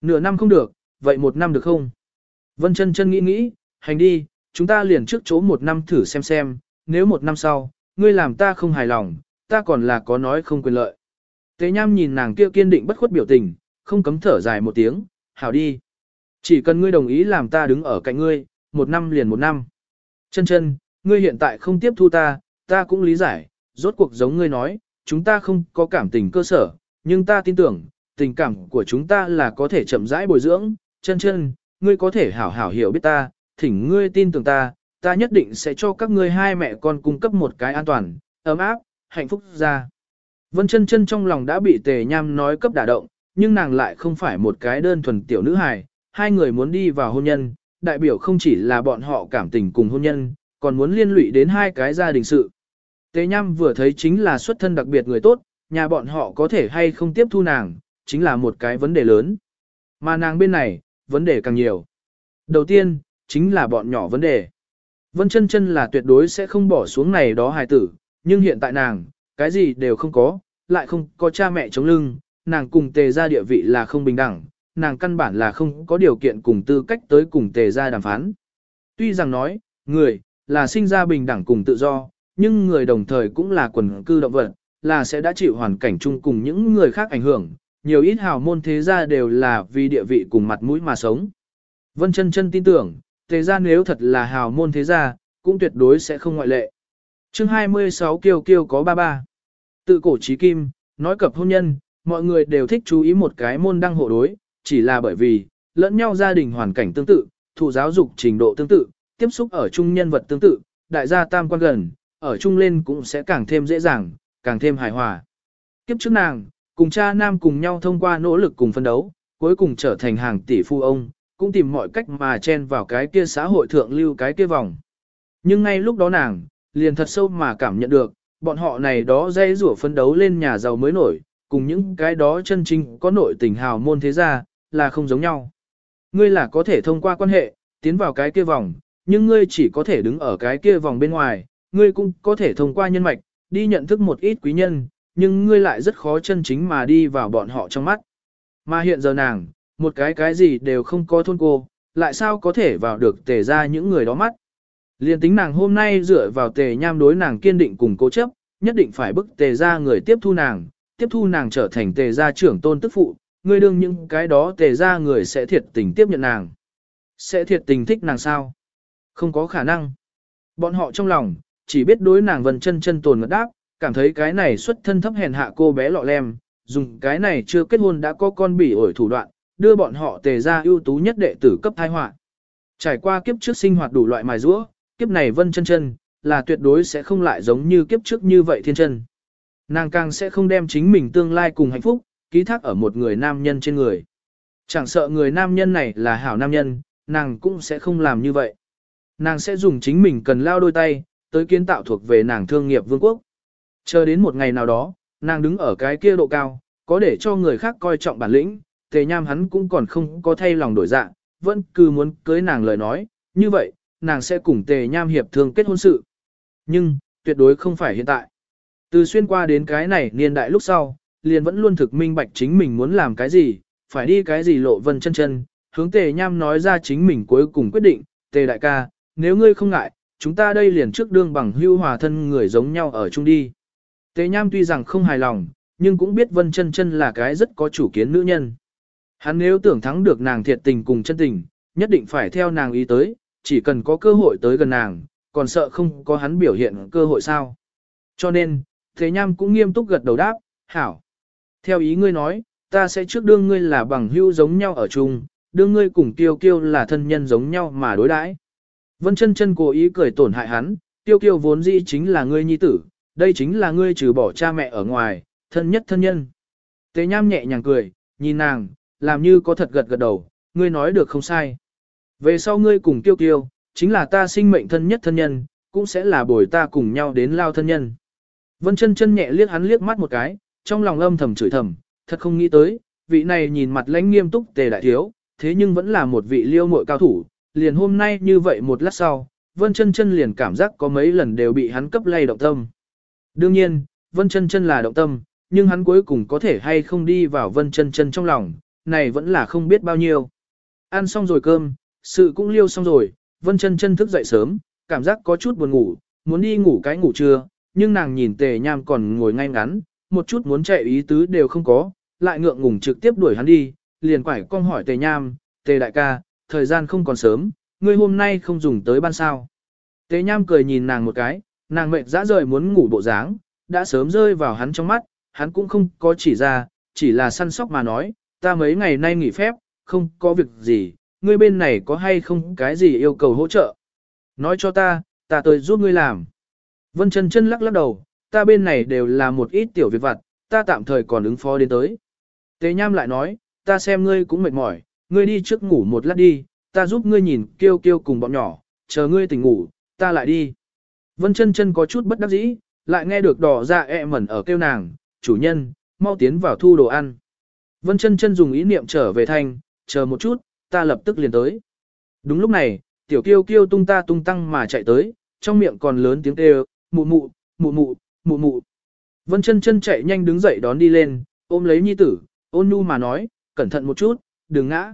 Nửa năm không được, vậy một năm được không? Vân chân chân nghĩ nghĩ, hành đi, chúng ta liền trước chỗ một năm thử xem xem, nếu một năm sau, ngươi làm ta không hài lòng, ta còn là có nói không quyền lợi. Tế nham nhìn nàng kia kiên định bất khuất biểu tình, không cấm thở dài một tiếng, hảo đi. Chỉ cần ngươi đồng ý làm ta đứng ở cạnh ngươi, một năm liền một năm. Chân chân, ngươi hiện tại không tiếp thu ta, ta cũng lý giải, rốt cuộc giống ngươi nói, chúng ta không có cảm tình cơ sở, nhưng ta tin tưởng, tình cảm của chúng ta là có thể chậm rãi bồi dưỡng, chân chân, ngươi có thể hảo hảo hiểu biết ta, thỉnh ngươi tin tưởng ta, ta nhất định sẽ cho các ngươi hai mẹ con cung cấp một cái an toàn, ấm áp, hạnh phúc ra. Vân chân chân trong lòng đã bị tề nham nói cấp đả động, nhưng nàng lại không phải một cái đơn thuần tiểu nữ hài, hai người muốn đi vào hôn nhân, đại biểu không chỉ là bọn họ cảm tình cùng hôn nhân, còn muốn liên lụy đến hai cái gia đình sự. Tề nham vừa thấy chính là xuất thân đặc biệt người tốt, nhà bọn họ có thể hay không tiếp thu nàng, chính là một cái vấn đề lớn. Mà nàng bên này, vấn đề càng nhiều. Đầu tiên, chính là bọn nhỏ vấn đề. Vân chân chân là tuyệt đối sẽ không bỏ xuống này đó hài tử, nhưng hiện tại nàng, cái gì đều không có, lại không có cha mẹ chống lưng, nàng cùng tề ra địa vị là không bình đẳng, nàng căn bản là không có điều kiện cùng tư cách tới cùng tề ra đàm phán. Tuy rằng nói, người, là sinh ra bình đẳng cùng tự do, nhưng người đồng thời cũng là quần cư động vật, là sẽ đã chịu hoàn cảnh chung cùng những người khác ảnh hưởng, nhiều ít hào môn thế gia đều là vì địa vị cùng mặt mũi mà sống. Vân chân chân tin tưởng, thế gia nếu thật là hào môn thế gia, cũng tuyệt đối sẽ không ngoại lệ. chương 26 kiều kiều có ba ba. Tự cổ trí kim, nói cập hôn nhân, mọi người đều thích chú ý một cái môn đăng hộ đối, chỉ là bởi vì, lẫn nhau gia đình hoàn cảnh tương tự, thụ giáo dục trình độ tương tự, tiếp xúc ở chung nhân vật tương tự, đại gia tam quan gần, ở chung lên cũng sẽ càng thêm dễ dàng, càng thêm hài hòa. Kiếp trước nàng, cùng cha nam cùng nhau thông qua nỗ lực cùng phân đấu, cuối cùng trở thành hàng tỷ phu ông, cũng tìm mọi cách mà chen vào cái kia xã hội thượng lưu cái kia vòng. Nhưng ngay lúc đó nàng, liền thật sâu mà cảm nhận được, bọn họ này đó dây rủa phân đấu lên nhà giàu mới nổi, cùng những cái đó chân chính có nội tình hào môn thế gia, là không giống nhau. Ngươi là có thể thông qua quan hệ, tiến vào cái kia vòng, nhưng ngươi chỉ có thể đứng ở cái kia vòng bên ngoài, ngươi cũng có thể thông qua nhân mạch, đi nhận thức một ít quý nhân, nhưng ngươi lại rất khó chân chính mà đi vào bọn họ trong mắt. Mà hiện giờ nàng, một cái cái gì đều không có thôn cô, lại sao có thể vào được tề ra những người đó mắt. Liên tính nàng hôm nay dựa vào tề nham đối nàng kiên định cùng cố chấp, nhất định phải bức tề ra người tiếp thu nàng, tiếp thu nàng trở thành tề gia trưởng tôn tức phụ, ngươi đương những cái đó tề ra người sẽ thiệt tình tiếp nhận nàng. Sẽ thiệt tình thích nàng sao? Không có khả năng. Bọn họ trong lòng, chỉ biết đối nàng vần chân chân tồn ngất đáp, cảm thấy cái này xuất thân thấp hèn hạ cô bé lọ lem, dùng cái này chưa kết hôn đã có con bỉ ổi thủ đoạn, đưa bọn họ tề ra ưu tú nhất đệ tử cấp thai họa. Trải qua kiếp trước sinh hoạt đủ loại mài rũa, kiếp này vân chân chân, là tuyệt đối sẽ không lại giống như kiếp trước như vậy thiên chân. Nàng càng sẽ không đem chính mình tương lai cùng hạnh phúc, ký thác ở một người nam nhân trên người. Chẳng sợ người nam nhân này là hảo nam nhân, nàng cũng sẽ không làm như vậy. Nàng sẽ dùng chính mình cần lao đôi tay, tới kiến tạo thuộc về nàng thương nghiệp vương quốc. Chờ đến một ngày nào đó, nàng đứng ở cái kia độ cao, có để cho người khác coi trọng bản lĩnh, tề nham hắn cũng còn không có thay lòng đổi dạng, vẫn cứ muốn cưới nàng lời nói, như vậy, nàng sẽ cùng tề nham hiệp thương kết hôn sự. Nhưng, tuyệt đối không phải hiện tại. Từ xuyên qua đến cái này niên đại lúc sau, liền vẫn luôn thực minh bạch chính mình muốn làm cái gì, phải đi cái gì lộ vân chân chân, hướng tề nham nói ra chính mình cuối cùng quyết định, tề đại ca, nếu ngươi không ngại, chúng ta đây liền trước đương bằng hưu hòa thân người giống nhau ở chung đi. Tế nham tuy rằng không hài lòng, nhưng cũng biết vân chân chân là cái rất có chủ kiến nữ nhân. Hắn nếu tưởng thắng được nàng thiệt tình cùng chân tình, nhất định phải theo nàng ý tới, chỉ cần có cơ hội tới gần nàng, còn sợ không có hắn biểu hiện cơ hội sao. Cho nên, Thế Nham cũng nghiêm túc gật đầu đáp, hảo. Theo ý ngươi nói, ta sẽ trước đương ngươi là bằng hữu giống nhau ở chung, đương ngươi cùng Tiêu Kiêu là thân nhân giống nhau mà đối đãi. Vân chân chân cố ý cười tổn hại hắn, Tiêu Kiêu vốn dĩ chính là ngươi nhi tử, đây chính là ngươi trừ bỏ cha mẹ ở ngoài, thân nhất thân nhân. Tế Nham nhẹ nhàng cười, nhìn nàng, làm như có thật gật gật đầu, ngươi nói được không sai. Về sau ngươi cùng Tiêu Kiêu, chính là ta sinh mệnh thân nhất thân nhân, cũng sẽ là bồi ta cùng nhau đến lao thân nhân. Vân chân chân nhẹ liếc hắn liếc mắt một cái, trong lòng âm thầm chửi thầm, thật không nghĩ tới, vị này nhìn mặt lãnh nghiêm túc tề đại thiếu, thế nhưng vẫn là một vị liêu muội cao thủ, liền hôm nay như vậy một lát sau, Vân chân chân liền cảm giác có mấy lần đều bị hắn cấp lay động tâm. Đương nhiên, Vân chân chân là động tâm, nhưng hắn cuối cùng có thể hay không đi vào Vân chân chân trong lòng, này vẫn là không biết bao nhiêu. Ăn xong rồi cơm, sự cũng liêu xong rồi, Vân chân chân thức dậy sớm, cảm giác có chút buồn ngủ, muốn đi ngủ cái ngủ trưa, nhưng nàng nhìn tề nham còn ngồi ngay ngắn, một chút muốn chạy ý tứ đều không có, lại ngượng ngùng trực tiếp đuổi hắn đi, liền quải con hỏi tề nham, tề đại ca, thời gian không còn sớm, ngươi hôm nay không dùng tới ban sao. Tế nham cười nhìn nàng một cái, nàng mệt dã rời muốn ngủ bộ dáng, đã sớm rơi vào hắn trong mắt, hắn cũng không có chỉ ra, chỉ là săn sóc mà nói, ta mấy ngày nay nghỉ phép, không có việc gì, ngươi bên này có hay không cái gì yêu cầu hỗ trợ. Nói cho ta, ta tới giúp ngươi làm. Vân chân chân lắc lắc đầu, ta bên này đều là một ít tiểu việc vặt, ta tạm thời còn ứng phó đến tới. Tế Nham lại nói, ta xem ngươi cũng mệt mỏi, ngươi đi trước ngủ một lát đi, ta giúp ngươi nhìn kêu kêu cùng bọn nhỏ, chờ ngươi tỉnh ngủ, ta lại đi. Vân chân chân có chút bất đắc dĩ, lại nghe được đỏ ra ẹ mẩn ở kêu nàng, chủ nhân, mau tiến vào thu đồ ăn. Vân chân chân dùng ý niệm trở về thành, chờ một chút, ta lập tức liền tới. Đúng lúc này, tiểu kiêu kiêu tung ta tung tăng mà chạy tới, trong miệng còn lớn tiếng kêu, mụ mụ, mụ mụ, mụ mụ. Vân chân chân chạy nhanh đứng dậy đón đi lên, ôm lấy nhi tử, ôn nhu mà nói, cẩn thận một chút, đừng ngã.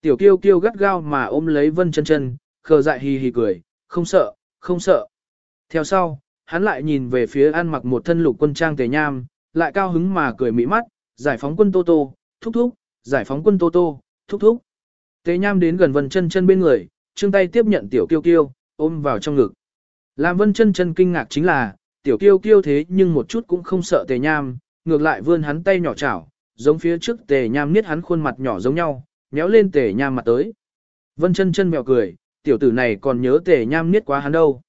Tiểu kiêu kiêu gắt gao mà ôm lấy vân chân chân, khờ dại hì hì cười, không sợ, không sợ. Theo sau, hắn lại nhìn về phía ăn mặc một thân lục quân trang tề nham, lại cao hứng mà cười mỹ mắt, giải phóng quân Tô Tô, thúc thúc, giải phóng quân Tô Tô, thúc thúc. Tề nham đến gần vân chân chân bên người, trương tay tiếp nhận tiểu kiêu kiêu, ôm vào trong ngực. Làm vân chân chân kinh ngạc chính là, tiểu kiêu kiêu thế nhưng một chút cũng không sợ tề nham, ngược lại vươn hắn tay nhỏ chảo, giống phía trước tề nham niết hắn khuôn mặt nhỏ giống nhau, méo lên tề nham mặt tới. Vân chân chân mèo cười, tiểu tử này còn nhớ tề nham niết quá hắn đâu.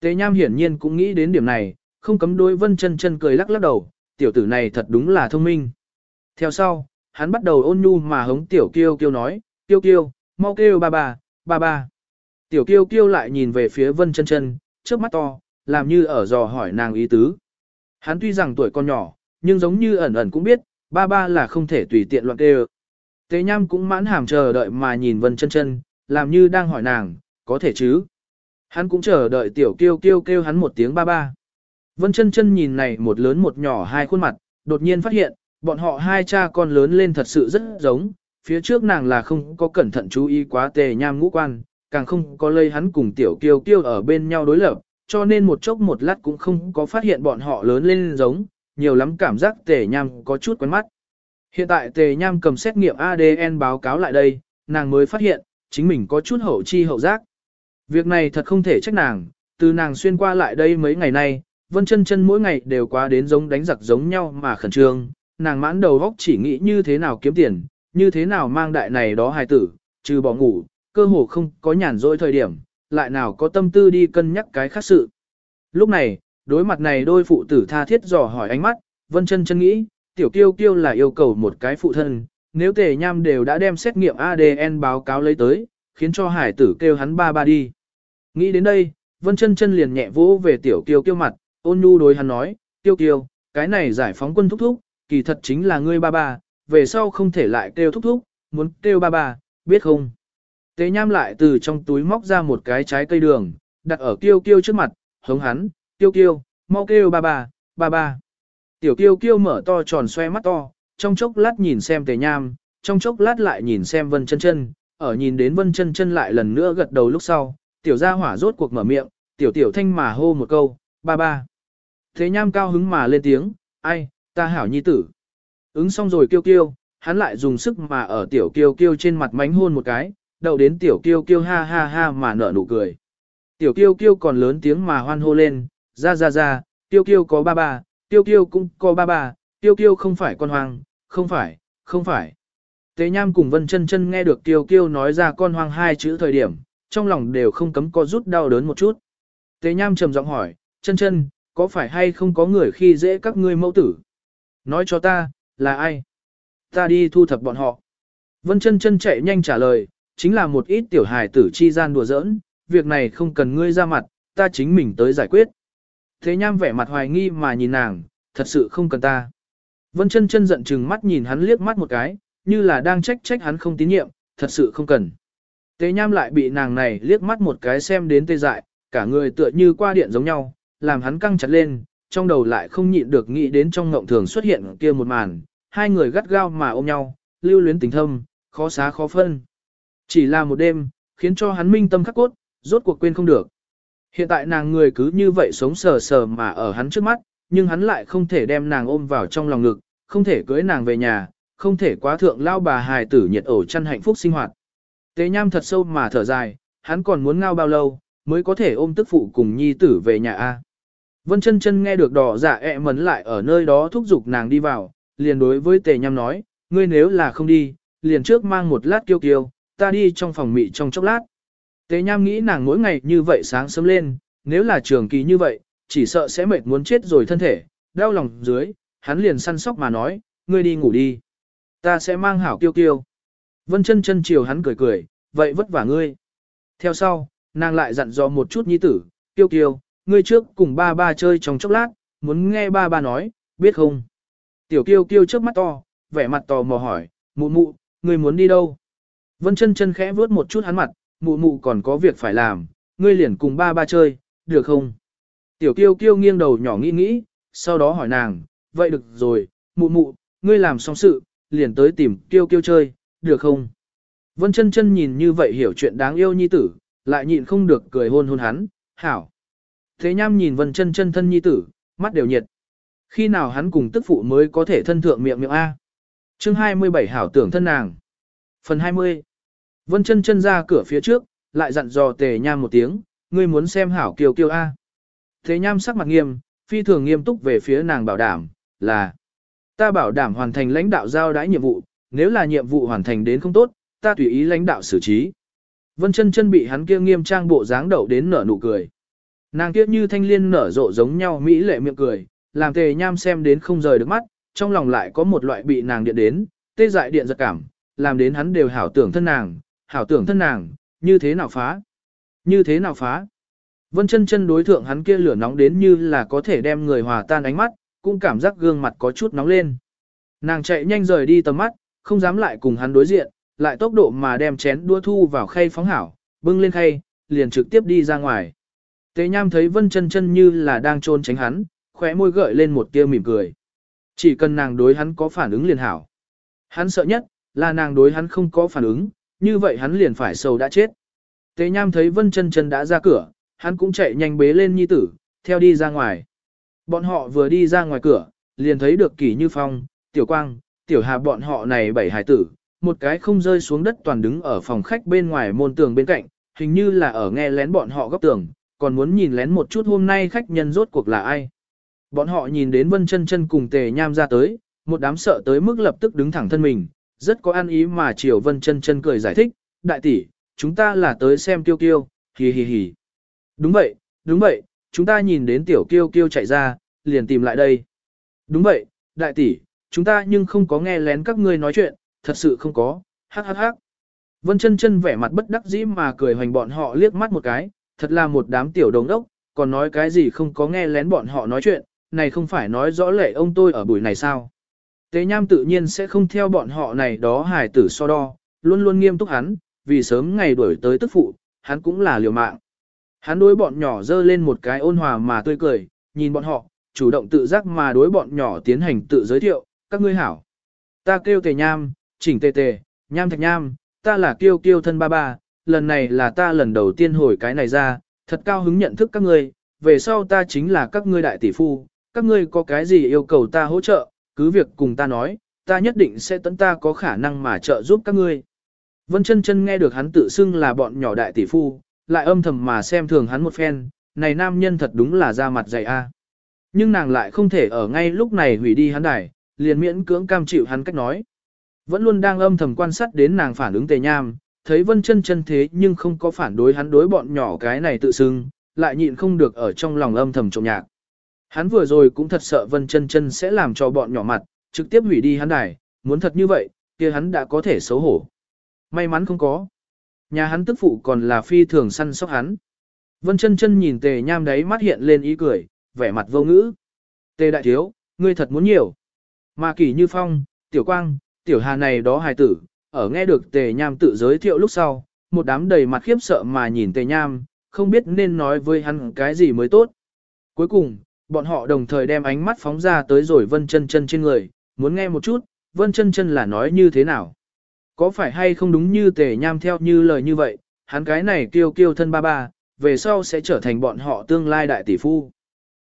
Tề nham hiển nhiên cũng nghĩ đến điểm này, không cấm đôi vân chân chân cười lắc lắc đầu, tiểu tử này thật đúng là thông minh. Theo sau, hắn bắt đầu ôn nhu mà hống tiểu kiêu kiêu nói, kiêu kiêu, mau kêu ba ba, ba ba. Tiểu kiêu kiêu lại nhìn về phía vân chân chân, trước mắt to, làm như ở dò hỏi nàng ý tứ. Hắn tuy rằng tuổi còn nhỏ, nhưng giống như ẩn ẩn cũng biết, ba ba là không thể tùy tiện loạn kêu. Tế Nham cũng mãn hàm chờ đợi mà nhìn Vân chân chân, làm như đang hỏi nàng, có thể chứ. Hắn cũng chờ đợi tiểu kêu kêu kêu hắn một tiếng ba ba. Vân chân chân nhìn này một lớn một nhỏ hai khuôn mặt, đột nhiên phát hiện, bọn họ hai cha con lớn lên thật sự rất giống, phía trước nàng là không có cẩn thận chú ý quá tề nham ngũ quan, càng không có lây hắn cùng tiểu kiêu kiêu ở bên nhau đối lập, cho nên một chốc một lát cũng không có phát hiện bọn họ lớn lên giống, nhiều lắm cảm giác tề nham có chút quen mắt. Hiện tại tề nham cầm xét nghiệm ADN báo cáo lại đây, nàng mới phát hiện, chính mình có chút hậu chi hậu giác. Việc này thật không thể trách nàng, từ nàng xuyên qua lại đây mấy ngày nay, vân chân chân mỗi ngày đều quá đến giống đánh giặc giống nhau mà khẩn trương, nàng mãn đầu góc chỉ nghĩ như thế nào kiếm tiền, như thế nào mang đại này đó hài tử, trừ bỏ ngủ, cơ hồ không có nhàn rỗi thời điểm, lại nào có tâm tư đi cân nhắc cái khác sự. Lúc này, đối mặt này đôi phụ tử tha thiết dò hỏi ánh mắt, Vân chân chân nghĩ, tiểu kiêu kiêu là yêu cầu một cái phụ thân, nếu tề nham đều đã đem xét nghiệm ADN báo cáo lấy tới, khiến cho hải tử kêu hắn ba ba đi. Nghĩ đến đây, Vân chân chân liền nhẹ vỗ về tiểu kiêu kiêu mặt, ôn nhu đối hắn nói, kiêu kiêu, cái này giải phóng quân thúc thúc, kỳ thật chính là ngươi ba ba, về sau không thể lại kêu thúc thúc, muốn kêu ba ba, biết không? Tế nham lại từ trong túi móc ra một cái trái cây đường, đặt ở kiêu kiêu trước mặt, hống hắn, tiêu kiêu, mau kêu ba ba, ba ba. Tiểu kiêu kiêu mở to tròn xoe mắt to, trong chốc lát nhìn xem tề nham, trong chốc lát lại nhìn xem vân chân chân, ở nhìn đến vân chân chân lại lần nữa gật đầu lúc sau, tiểu gia hỏa rốt cuộc mở miệng, tiểu tiểu thanh mà hô một câu, ba ba. Thế nham cao hứng mà lên tiếng, ai, ta hảo nhi tử. Ứng xong rồi kiêu kiêu, hắn lại dùng sức mà ở tiểu kiêu kiêu trên mặt mánh hôn một cái, đậu đến tiểu kiêu kiêu ha ha ha mà nở nụ cười. Tiểu kiêu kiêu còn lớn tiếng mà hoan hô lên, ra ra ra, Tiêu kiêu có ba ba, Tiêu kiêu cũng có ba ba, Tiêu kiêu không phải con hoang, không phải, không phải. Tế Nham cùng Vân Chân Chân nghe được Tiêu Kiêu nói ra con hoang hai chữ thời điểm, trong lòng đều không cấm có rút đau đớn một chút. Tế Nham trầm giọng hỏi, Chân Chân, có phải hay không có người khi dễ các ngươi mẫu tử? Nói cho ta, là ai? Ta đi thu thập bọn họ. Vân Chân Chân chạy nhanh trả lời, chính là một ít tiểu hài tử chi gian đùa giỡn, việc này không cần ngươi ra mặt, ta chính mình tới giải quyết. Thế Nham vẻ mặt hoài nghi mà nhìn nàng, thật sự không cần ta. Vân chân chân giận chừng mắt nhìn hắn liếc mắt một cái, như là đang trách trách hắn không tín nhiệm, thật sự không cần. Tế nham lại bị nàng này liếc mắt một cái xem đến tê dại, cả người tựa như qua điện giống nhau, làm hắn căng chặt lên, trong đầu lại không nhịn được nghĩ đến trong ngộng thường xuất hiện kia một màn, hai người gắt gao mà ôm nhau, lưu luyến tình thâm, khó xá khó phân. Chỉ là một đêm, khiến cho hắn minh tâm khắc cốt, rốt cuộc quên không được. Hiện tại nàng người cứ như vậy sống sờ sờ mà ở hắn trước mắt, nhưng hắn lại không thể đem nàng ôm vào trong lòng ngực, không thể cưới nàng về nhà, không thể quá thượng lao bà hài tử nhiệt ổ chăn hạnh phúc sinh hoạt. Tế nham thật sâu mà thở dài, hắn còn muốn ngao bao lâu, mới có thể ôm tức phụ cùng nhi tử về nhà A. Vân chân chân nghe được đỏ giả ẹ mấn lại ở nơi đó thúc giục nàng đi vào, liền đối với tề nham nói, ngươi nếu là không đi, liền trước mang một lát kiêu kiêu, ta đi trong phòng mị trong chốc lát. Tề nham nghĩ nàng mỗi ngày như vậy sáng sớm lên, nếu là trường kỳ như vậy, chỉ sợ sẽ mệt muốn chết rồi thân thể, đau lòng dưới, hắn liền săn sóc mà nói, ngươi đi ngủ đi. Ta sẽ mang hảo kiêu kiêu. Vân chân chân chiều hắn cười cười, vậy vất vả ngươi. Theo sau, nàng lại dặn dò một chút nhi tử, kiêu kiêu, ngươi trước cùng ba ba chơi trong chốc lát, muốn nghe ba ba nói, biết không? Tiểu kiêu kiêu trước mắt to, vẻ mặt tò mò hỏi, mụ mụ, ngươi muốn đi đâu? Vân chân chân khẽ vuốt một chút hắn mặt, mụ mụ còn có việc phải làm, ngươi liền cùng ba ba chơi, được không? Tiểu kiêu kiêu nghiêng đầu nhỏ nghĩ nghĩ, sau đó hỏi nàng, vậy được rồi, mụ mụ, ngươi làm xong sự, liền tới tìm kiêu kiêu chơi, được không? Vân chân chân nhìn như vậy hiểu chuyện đáng yêu nhi tử, lại nhịn không được cười hôn hôn hắn, hảo. Thế nham nhìn vân chân chân thân nhi tử, mắt đều nhiệt. Khi nào hắn cùng tức phụ mới có thể thân thượng miệng miệng A? chương 27 hảo tưởng thân nàng. Phần 20. Vân chân chân ra cửa phía trước, lại dặn dò tề nham một tiếng, ngươi muốn xem hảo kiều kiều A. Thế nham sắc mặt nghiêm, phi thường nghiêm túc về phía nàng bảo đảm, là ta bảo đảm hoàn thành lãnh đạo giao đãi nhiệm vụ, nếu là nhiệm vụ hoàn thành đến không tốt, ta tùy ý lãnh đạo xử trí. Vân chân chân bị hắn kia nghiêm trang bộ dáng đậu đến nở nụ cười. Nàng kia như thanh liên nở rộ giống nhau mỹ lệ miệng cười, làm tề nham xem đến không rời được mắt, trong lòng lại có một loại bị nàng điện đến, tê dại điện giật cảm, làm đến hắn đều hảo tưởng thân nàng, hảo tưởng thân nàng, như thế nào phá? Như thế nào phá? Vân chân chân đối thượng hắn kia lửa nóng đến như là có thể đem người hòa tan ánh mắt, cũng cảm giác gương mặt có chút nóng lên. Nàng chạy nhanh rời đi tầm mắt, không dám lại cùng hắn đối diện, lại tốc độ mà đem chén đua thu vào khay phóng hảo, bưng lên khay, liền trực tiếp đi ra ngoài. Tế Nham thấy Vân chân chân như là đang trôn tránh hắn, khóe môi gợi lên một tia mỉm cười. Chỉ cần nàng đối hắn có phản ứng liền hảo. Hắn sợ nhất, là nàng đối hắn không có phản ứng, như vậy hắn liền phải sầu đã chết. Tế Nham thấy Vân chân chân đã ra cửa, hắn cũng chạy nhanh bế lên nhi tử, theo đi ra ngoài. Bọn họ vừa đi ra ngoài cửa, liền thấy được Kỷ Như Phong, Tiểu Quang, Tiểu Hà bọn họ này bảy hải tử, một cái không rơi xuống đất toàn đứng ở phòng khách bên ngoài môn tường bên cạnh, hình như là ở nghe lén bọn họ góc tường, còn muốn nhìn lén một chút hôm nay khách nhân rốt cuộc là ai. Bọn họ nhìn đến Vân Chân Chân cùng Tề Nham ra tới, một đám sợ tới mức lập tức đứng thẳng thân mình, rất có ăn ý mà Triều Vân Chân Chân cười giải thích, "Đại tỷ, chúng ta là tới xem Kiêu Kiêu." Hì hì hì. Đúng vậy, đúng vậy, chúng ta nhìn đến tiểu kiêu kiêu chạy ra, liền tìm lại đây. Đúng vậy, đại tỷ, chúng ta nhưng không có nghe lén các ngươi nói chuyện, thật sự không có, hắc hắc hắc. Vân chân chân vẻ mặt bất đắc dĩ mà cười hoành bọn họ liếc mắt một cái, thật là một đám tiểu đồng đốc, còn nói cái gì không có nghe lén bọn họ nói chuyện, này không phải nói rõ lệ ông tôi ở buổi này sao. Tế nham tự nhiên sẽ không theo bọn họ này đó hài tử so đo, luôn luôn nghiêm túc hắn, vì sớm ngày đuổi tới tức phụ, hắn cũng là liều mạng. Hắn đối bọn nhỏ dơ lên một cái ôn hòa mà tươi cười, nhìn bọn họ, chủ động tự giác mà đối bọn nhỏ tiến hành tự giới thiệu, các ngươi hảo. Ta kêu tề nham, chỉnh tề tề, nham thạch nham, ta là kêu kêu thân ba ba, lần này là ta lần đầu tiên hồi cái này ra, thật cao hứng nhận thức các ngươi, về sau ta chính là các ngươi đại tỷ phu, các ngươi có cái gì yêu cầu ta hỗ trợ, cứ việc cùng ta nói, ta nhất định sẽ tận ta có khả năng mà trợ giúp các ngươi. Vân chân chân nghe được hắn tự xưng là bọn nhỏ đại tỷ phu, lại âm thầm mà xem thường hắn một phen, này nam nhân thật đúng là ra mặt dày a. Nhưng nàng lại không thể ở ngay lúc này hủy đi hắn đài, liền miễn cưỡng cam chịu hắn cách nói. Vẫn luôn đang âm thầm quan sát đến nàng phản ứng tề nham, thấy vân chân chân thế nhưng không có phản đối hắn đối bọn nhỏ cái này tự xưng, lại nhịn không được ở trong lòng âm thầm trộm nhạc. Hắn vừa rồi cũng thật sợ vân chân chân sẽ làm cho bọn nhỏ mặt, trực tiếp hủy đi hắn đài, muốn thật như vậy, kia hắn đã có thể xấu hổ. May mắn không có. Nhà hắn tức phụ còn là phi thường săn sóc hắn. Vân chân chân nhìn tề nham đấy mắt hiện lên ý cười, vẻ mặt vô ngữ. Tề đại thiếu, ngươi thật muốn nhiều. Mà kỷ như phong, tiểu quang, tiểu hà này đó hài tử, ở nghe được tề nham tự giới thiệu lúc sau, một đám đầy mặt khiếp sợ mà nhìn tề nham, không biết nên nói với hắn cái gì mới tốt. Cuối cùng, bọn họ đồng thời đem ánh mắt phóng ra tới rồi vân chân chân trên người, muốn nghe một chút, vân chân chân là nói như thế nào. Có phải hay không đúng như tề nham theo như lời như vậy, hắn cái này kêu kêu thân ba ba, về sau sẽ trở thành bọn họ tương lai đại tỷ phu.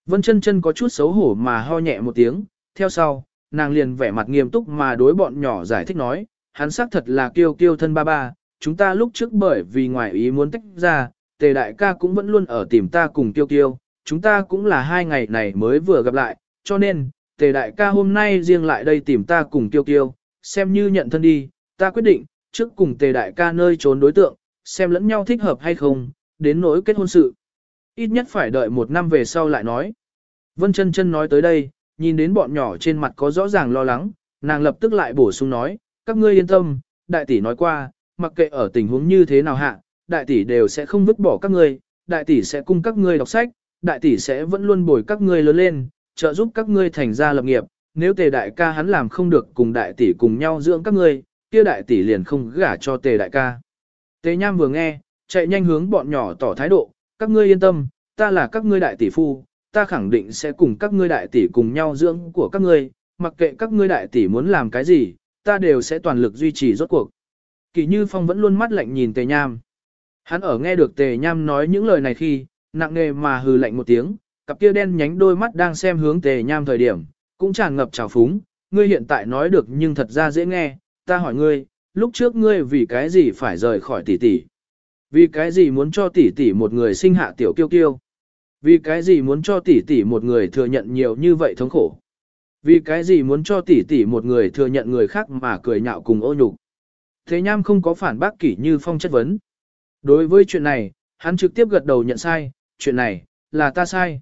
Vân chân chân có chút xấu hổ mà ho nhẹ một tiếng, theo sau, nàng liền vẻ mặt nghiêm túc mà đối bọn nhỏ giải thích nói, hắn xác thật là kiêu kiêu thân ba ba, chúng ta lúc trước bởi vì ngoài ý muốn tách ra, tề đại ca cũng vẫn luôn ở tìm ta cùng kiêu kiêu, chúng ta cũng là hai ngày này mới vừa gặp lại, cho nên, tề đại ca hôm nay riêng lại đây tìm ta cùng tiêu tiêu, xem như nhận thân đi, ta quyết định, trước cùng tề đại ca nơi trốn đối tượng, xem lẫn nhau thích hợp hay không, đến nỗi kết hôn sự. Ít nhất phải đợi một năm về sau lại nói. Vân chân chân nói tới đây, nhìn đến bọn nhỏ trên mặt có rõ ràng lo lắng, nàng lập tức lại bổ sung nói, các ngươi yên tâm, đại tỷ nói qua, mặc kệ ở tình huống như thế nào hạ, đại tỷ đều sẽ không vứt bỏ các ngươi, đại tỷ sẽ cung các ngươi đọc sách, đại tỷ sẽ vẫn luôn bồi các ngươi lớn lên, trợ giúp các ngươi thành gia lập nghiệp, nếu tề đại ca hắn làm không được cùng đại tỷ cùng nhau dưỡng các ngươi, kia đại tỷ liền không gả cho tề đại ca. Tề nham vừa nghe, chạy nhanh hướng bọn nhỏ tỏ thái độ, các ngươi yên tâm, ta là các ngươi đại tỷ phu, ta khẳng định sẽ cùng các ngươi đại tỷ cùng nhau dưỡng của các ngươi, mặc kệ các ngươi đại tỷ muốn làm cái gì, ta đều sẽ toàn lực duy trì rốt cuộc. Kỳ Như Phong vẫn luôn mắt lạnh nhìn Tề Nham. Hắn ở nghe được Tề Nham nói những lời này khi, nặng nề mà hừ lạnh một tiếng, cặp kia đen nhánh đôi mắt đang xem hướng Tề Nham thời điểm, cũng tràn ngập trào phúng, ngươi hiện tại nói được nhưng thật ra dễ nghe, ta hỏi ngươi, lúc trước ngươi vì cái gì phải rời khỏi tỷ tỷ? Vì cái gì muốn cho tỷ tỷ một người sinh hạ tiểu kiêu kiêu? Vì cái gì muốn cho tỷ tỷ một người thừa nhận nhiều như vậy thống khổ? Vì cái gì muốn cho tỷ tỷ một người thừa nhận người khác mà cười nhạo cùng ô nhục? Thế Nham không có phản bác kỷ như phong chất vấn. Đối với chuyện này, hắn trực tiếp gật đầu nhận sai, chuyện này, là ta sai.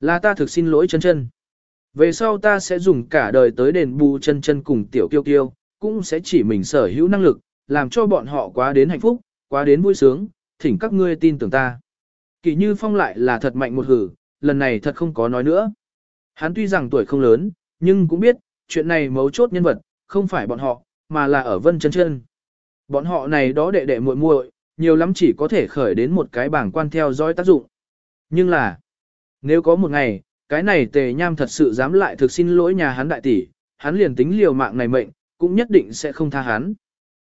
Là ta thực xin lỗi chân chân. Về sau ta sẽ dùng cả đời tới đền bù chân chân cùng tiểu kiêu kiêu, cũng sẽ chỉ mình sở hữu năng lực, làm cho bọn họ quá đến hạnh phúc, quá đến vui sướng, thỉnh các ngươi tin tưởng ta. Kỳ như phong lại là thật mạnh một hử, lần này thật không có nói nữa. Hắn tuy rằng tuổi không lớn, nhưng cũng biết, chuyện này mấu chốt nhân vật, không phải bọn họ, mà là ở vân chân chân. Bọn họ này đó đệ đệ muội muội, nhiều lắm chỉ có thể khởi đến một cái bảng quan theo dõi tác dụng. Nhưng là, nếu có một ngày, cái này tề nham thật sự dám lại thực xin lỗi nhà hắn đại tỷ, hắn liền tính liều mạng này mệnh, cũng nhất định sẽ không tha hắn.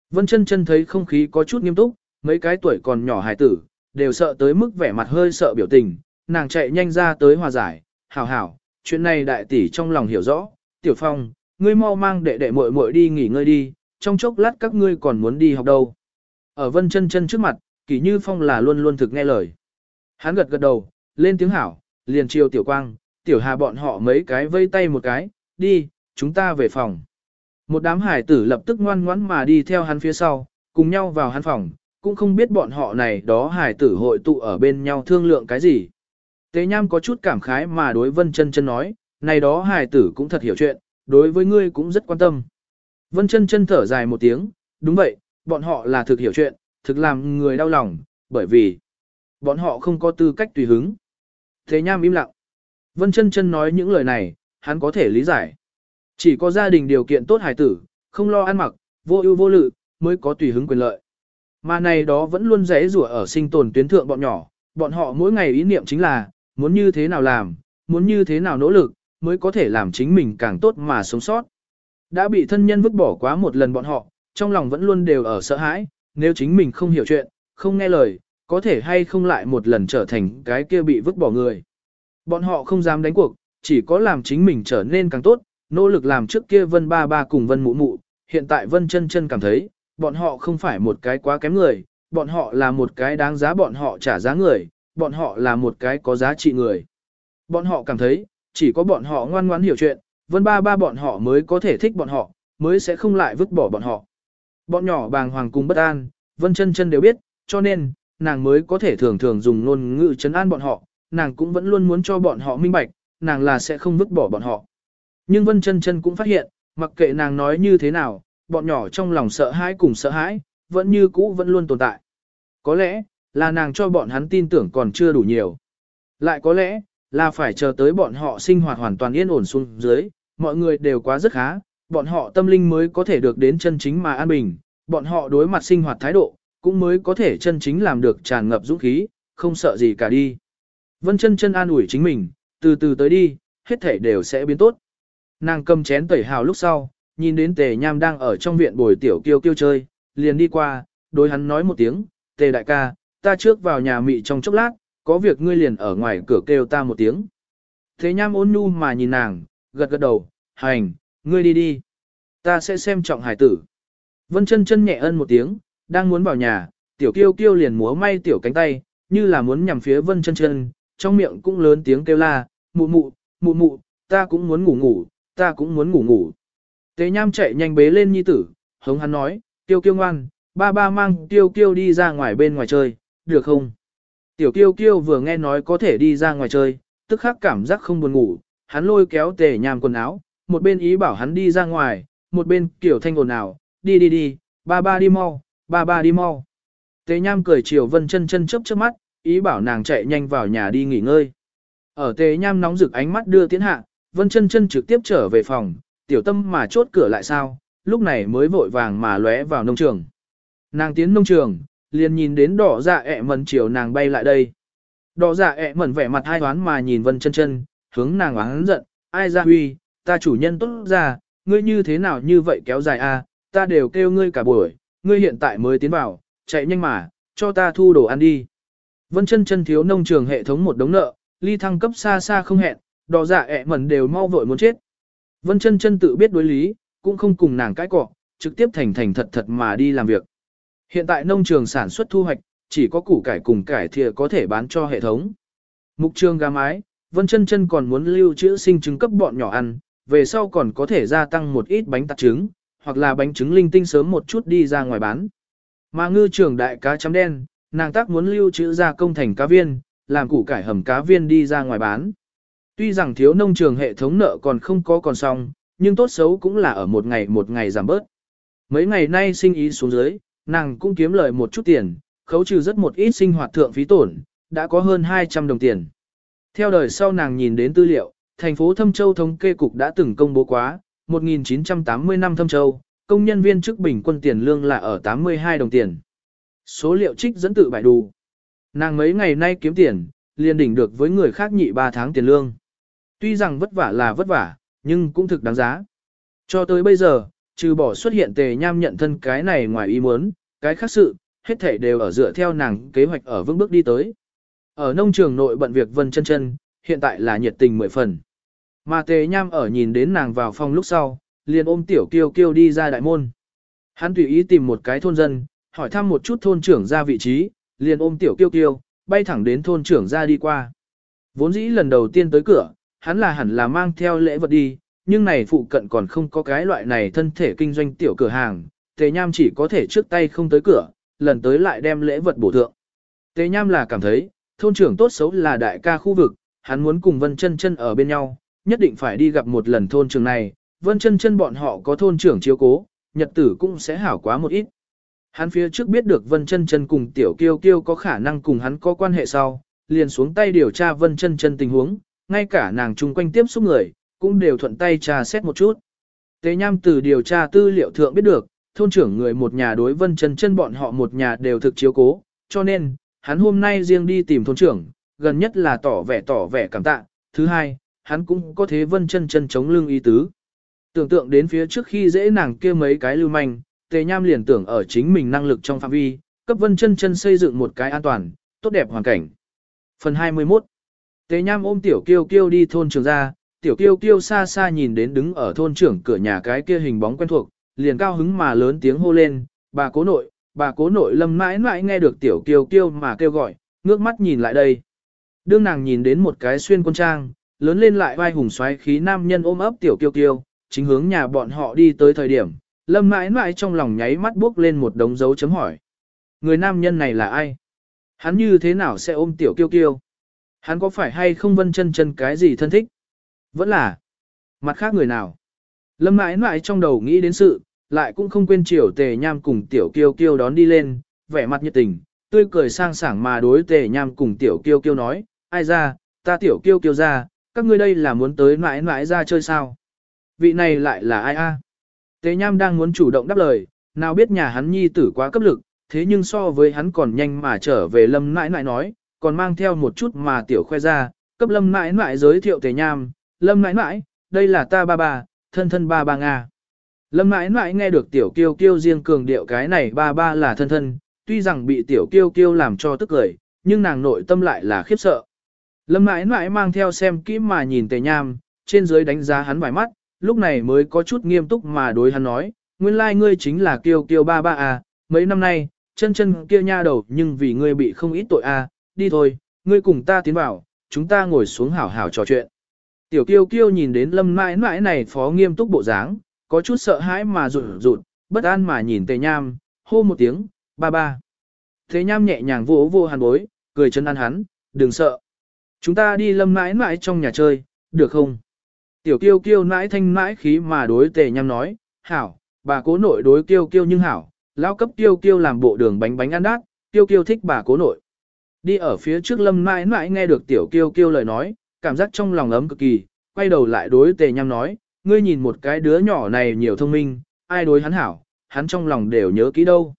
Vân chân chân thấy không khí có chút nghiêm túc, mấy cái tuổi còn nhỏ hài tử, đều sợ tới mức vẻ mặt hơi sợ biểu tình, nàng chạy nhanh ra tới hòa giải, hảo hảo, chuyện này đại tỷ trong lòng hiểu rõ, tiểu phong, ngươi mau mang đệ đệ muội muội đi nghỉ ngơi đi, trong chốc lát các ngươi còn muốn đi học đâu. Ở vân chân chân trước mặt, kỳ như phong là luôn luôn thực nghe lời. Hắn gật gật đầu, lên tiếng hảo, liền chiều tiểu quang, tiểu hà bọn họ mấy cái vây tay một cái, đi, chúng ta về phòng. Một đám hải tử lập tức ngoan ngoãn mà đi theo hắn phía sau, cùng nhau vào hắn phòng, cũng không biết bọn họ này đó hải tử hội tụ ở bên nhau thương lượng cái gì. Tế Nham có chút cảm khái mà đối Vân Chân Chân nói, này đó hải tử cũng thật hiểu chuyện, đối với ngươi cũng rất quan tâm. Vân Chân Chân thở dài một tiếng, đúng vậy, bọn họ là thực hiểu chuyện, thực làm người đau lòng, bởi vì bọn họ không có tư cách tùy hứng. Thế Nham im lặng. Vân Chân Chân nói những lời này, hắn có thể lý giải. Chỉ có gia đình điều kiện tốt hải tử, không lo ăn mặc, vô ưu vô lự, mới có tùy hứng quyền lợi. Mà này đó vẫn luôn rẽ rủa ở sinh tồn tuyến thượng bọn nhỏ, bọn họ mỗi ngày ý niệm chính là, muốn như thế nào làm, muốn như thế nào nỗ lực, mới có thể làm chính mình càng tốt mà sống sót. Đã bị thân nhân vứt bỏ quá một lần bọn họ, trong lòng vẫn luôn đều ở sợ hãi, nếu chính mình không hiểu chuyện, không nghe lời, có thể hay không lại một lần trở thành cái kia bị vứt bỏ người. Bọn họ không dám đánh cuộc, chỉ có làm chính mình trở nên càng tốt, nỗ lực làm trước kia vân ba ba cùng vân mụ mụ, hiện tại vân chân chân cảm thấy, bọn họ không phải một cái quá kém người, bọn họ là một cái đáng giá bọn họ trả giá người, bọn họ là một cái có giá trị người. Bọn họ cảm thấy, chỉ có bọn họ ngoan ngoãn hiểu chuyện, vân ba ba bọn họ mới có thể thích bọn họ, mới sẽ không lại vứt bỏ bọn họ. Bọn nhỏ bàng hoàng cùng bất an, vân chân chân đều biết, cho nên, nàng mới có thể thường thường dùng ngôn ngữ chấn an bọn họ, nàng cũng vẫn luôn muốn cho bọn họ minh bạch, nàng là sẽ không vứt bỏ bọn họ. Nhưng vân chân chân cũng phát hiện, mặc kệ nàng nói như thế nào, bọn nhỏ trong lòng sợ hãi cùng sợ hãi, vẫn như cũ vẫn luôn tồn tại. Có lẽ, là nàng cho bọn hắn tin tưởng còn chưa đủ nhiều. Lại có lẽ, là phải chờ tới bọn họ sinh hoạt hoàn toàn yên ổn xuống dưới, mọi người đều quá rất khá, bọn họ tâm linh mới có thể được đến chân chính mà an bình, bọn họ đối mặt sinh hoạt thái độ, cũng mới có thể chân chính làm được tràn ngập dũng khí, không sợ gì cả đi. Vân chân chân an ủi chính mình, từ từ tới đi, hết thể đều sẽ biến tốt. Nàng cầm chén tẩy hào lúc sau, nhìn đến tề nham đang ở trong viện bồi tiểu kiêu kiêu chơi, liền đi qua, đối hắn nói một tiếng, tề đại ca, ta trước vào nhà mị trong chốc lát, có việc ngươi liền ở ngoài cửa kêu ta một tiếng. Thế nham ôn nhu mà nhìn nàng, gật gật đầu, hành, ngươi đi đi. Ta sẽ xem trọng hải tử. Vân chân chân nhẹ ân một tiếng, đang muốn vào nhà, tiểu kiêu kiêu liền múa may tiểu cánh tay, như là muốn nhằm phía vân chân chân, trong miệng cũng lớn tiếng kêu la, mụ mụ, mụ mụ, ta cũng muốn ngủ ngủ, ta cũng muốn ngủ ngủ. Tế nham chạy nhanh bế lên nhi tử, hống hắn nói, kiêu kiêu ngoan, ba ba mang kiêu kiêu đi ra ngoài bên ngoài chơi, được không? Tiểu kiêu kiêu vừa nghe nói có thể đi ra ngoài chơi, tức khắc cảm giác không buồn ngủ, hắn lôi kéo tề nham quần áo, một bên ý bảo hắn đi ra ngoài, một bên kiểu thanh ồn ào, đi đi đi, ba ba đi mau, ba ba đi mau. Tế nham cười chiều vân chân chân chớp chớp mắt, ý bảo nàng chạy nhanh vào nhà đi nghỉ ngơi. Ở Tế nham nóng rực ánh mắt đưa tiến hạ, vân chân chân trực tiếp trở về phòng, tiểu tâm mà chốt cửa lại sao, lúc này mới vội vàng mà lóe vào nông trường. Nàng tiến nông trường, liền nhìn đến đỏ dạ ẹ mần chiều nàng bay lại đây. Đỏ dạ ẹ mần vẻ mặt hai hoán mà nhìn vân chân chân, hướng nàng oán giận, ai ra huy, ta chủ nhân tốt ra, ngươi như thế nào như vậy kéo dài a, ta đều kêu ngươi cả buổi, ngươi hiện tại mới tiến vào, chạy nhanh mà, cho ta thu đồ ăn đi. Vân chân chân thiếu nông trường hệ thống một đống nợ, ly thăng cấp xa xa không hẹn, đỏ dạ ẹ mẩn đều mau vội muốn chết. Vân chân chân tự biết đối lý, cũng không cùng nàng cãi cọ, trực tiếp thành thành thật thật mà đi làm việc. Hiện tại nông trường sản xuất thu hoạch, chỉ có củ cải cùng cải thìa có thể bán cho hệ thống. Mục trường gà mái, Vân chân chân còn muốn lưu trữ sinh trứng cấp bọn nhỏ ăn, về sau còn có thể gia tăng một ít bánh tạt trứng, hoặc là bánh trứng linh tinh sớm một chút đi ra ngoài bán. Mà ngư trưởng đại cá chấm đen, nàng tác muốn lưu trữ ra công thành cá viên, làm củ cải hầm cá viên đi ra ngoài bán. Tuy rằng thiếu nông trường hệ thống nợ còn không có còn xong, nhưng tốt xấu cũng là ở một ngày một ngày giảm bớt. Mấy ngày nay sinh ý xuống dưới, nàng cũng kiếm lời một chút tiền, khấu trừ rất một ít sinh hoạt thượng phí tổn, đã có hơn 200 đồng tiền. Theo đời sau nàng nhìn đến tư liệu, thành phố Thâm Châu thống kê cục đã từng công bố quá, 1980 năm Thâm Châu, công nhân viên chức bình quân tiền lương là ở 82 đồng tiền. Số liệu trích dẫn tự bài đủ. Nàng mấy ngày nay kiếm tiền, liền đỉnh được với người khác nhị 3 tháng tiền lương. Tuy rằng vất vả là vất vả, nhưng cũng thực đáng giá. Cho tới bây giờ, trừ bỏ xuất hiện tề nham nhận thân cái này ngoài ý muốn, cái khác sự, hết thảy đều ở dựa theo nàng kế hoạch ở vững bước đi tới. Ở nông trường nội bận việc vân chân chân, hiện tại là nhiệt tình mười phần. Mà tề nham ở nhìn đến nàng vào phòng lúc sau, liền ôm tiểu kiêu kiêu đi ra đại môn. Hắn tùy ý tìm một cái thôn dân, hỏi thăm một chút thôn trưởng ra vị trí, liền ôm tiểu kiêu kiêu, bay thẳng đến thôn trưởng ra đi qua. Vốn dĩ lần đầu tiên tới cửa, hắn là hẳn là mang theo lễ vật đi, nhưng này phụ cận còn không có cái loại này thân thể kinh doanh tiểu cửa hàng, tề nham chỉ có thể trước tay không tới cửa, lần tới lại đem lễ vật bổ thượng. Tề nham là cảm thấy, thôn trưởng tốt xấu là đại ca khu vực, hắn muốn cùng Vân Chân Chân ở bên nhau, nhất định phải đi gặp một lần thôn trưởng này, Vân Chân Chân bọn họ có thôn trưởng chiếu cố, nhật tử cũng sẽ hảo quá một ít. Hắn phía trước biết được Vân Chân Chân cùng Tiểu Kiêu Kiêu có khả năng cùng hắn có quan hệ sau, liền xuống tay điều tra Vân Chân Chân tình huống, ngay cả nàng chung quanh tiếp xúc người, cũng đều thuận tay tra xét một chút. Tế Nham từ điều tra tư liệu thượng biết được, thôn trưởng người một nhà đối Vân Chân Chân bọn họ một nhà đều thực chiếu cố, cho nên, hắn hôm nay riêng đi tìm thôn trưởng, gần nhất là tỏ vẻ tỏ vẻ cảm tạ, thứ hai, hắn cũng có thế vân chân chân chống lưng y tứ. Tưởng tượng đến phía trước khi dễ nàng kia mấy cái lưu manh, tề nham liền tưởng ở chính mình năng lực trong phạm vi, cấp vân chân chân xây dựng một cái an toàn, tốt đẹp hoàn cảnh. Phần 21 Tề nham ôm tiểu kiêu kiêu đi thôn trường ra, tiểu kiêu kiêu xa xa nhìn đến đứng ở thôn trưởng cửa nhà cái kia hình bóng quen thuộc, liền cao hứng mà lớn tiếng hô lên, bà cố nội, bà cố nội lâm mãi mãi nghe được tiểu kiêu kiêu mà kêu gọi, ngước mắt nhìn lại đây. Đương nàng nhìn đến một cái xuyên quân trang, lớn lên lại vai hùng xoáy khí nam nhân ôm ấp tiểu kiêu kiêu, chính hướng nhà bọn họ đi tới thời điểm, lâm mãi mãi trong lòng nháy mắt bước lên một đống dấu chấm hỏi. Người nam nhân này là ai? Hắn như thế nào sẽ ôm tiểu kiêu kiêu? Hắn có phải hay không vân chân chân cái gì thân thích? Vẫn là mặt khác người nào? Lâm mãi mãi trong đầu nghĩ đến sự, lại cũng không quên chiều tề nham cùng tiểu kiêu kiêu đón đi lên, vẻ mặt nhiệt tình, tươi cười sang sảng mà đối tề nham cùng tiểu kiêu kiêu nói, ai ra, ta tiểu kiêu kiêu ra, các ngươi đây là muốn tới mãi mãi ra chơi sao? Vị này lại là ai a? Tề nham đang muốn chủ động đáp lời, nào biết nhà hắn nhi tử quá cấp lực, thế nhưng so với hắn còn nhanh mà trở về lâm mãi mãi nói, còn mang theo một chút mà tiểu khoe ra, cấp lâm mãi mãi giới thiệu tề nham, lâm mãi mãi, đây là ta ba ba, thân thân ba ba Nga. Lâm mãi mãi nghe được tiểu kiêu kiêu riêng cường điệu cái này ba ba là thân thân, tuy rằng bị tiểu kiêu kiêu làm cho tức cười, nhưng nàng nội tâm lại là khiếp sợ. Lâm mãi mãi mang theo xem kỹ mà nhìn tề nham, trên dưới đánh giá hắn vài mắt, lúc này mới có chút nghiêm túc mà đối hắn nói, nguyên lai like ngươi chính là kiêu kiêu ba ba à, mấy năm nay, chân chân kia nha đầu nhưng vì ngươi bị không ít tội à, đi thôi, ngươi cùng ta tiến vào, chúng ta ngồi xuống hảo hảo trò chuyện. Tiểu kiêu kiêu nhìn đến lâm mãi mãi này phó nghiêm túc bộ dáng, có chút sợ hãi mà rụt rụt, bất an mà nhìn tề nham, hô một tiếng, ba ba. Tề nham nhẹ nhàng vỗ vô hàn bối, cười chân ăn hắn, đừng sợ. Chúng ta đi lâm mãi mãi trong nhà chơi, được không? Tiểu kiêu kiêu mãi thanh mãi khí mà đối tề nhằm nói, hảo, bà cố nội đối kiêu kiêu nhưng hảo, lao cấp kiêu kiêu làm bộ đường bánh bánh ăn đát, kiêu kiêu thích bà cố nội. Đi ở phía trước lâm mãi mãi nghe được tiểu kiêu kiêu lời nói, cảm giác trong lòng ấm cực kỳ, quay đầu lại đối tề nhằm nói, ngươi nhìn một cái đứa nhỏ này nhiều thông minh, ai đối hắn hảo, hắn trong lòng đều nhớ kỹ đâu.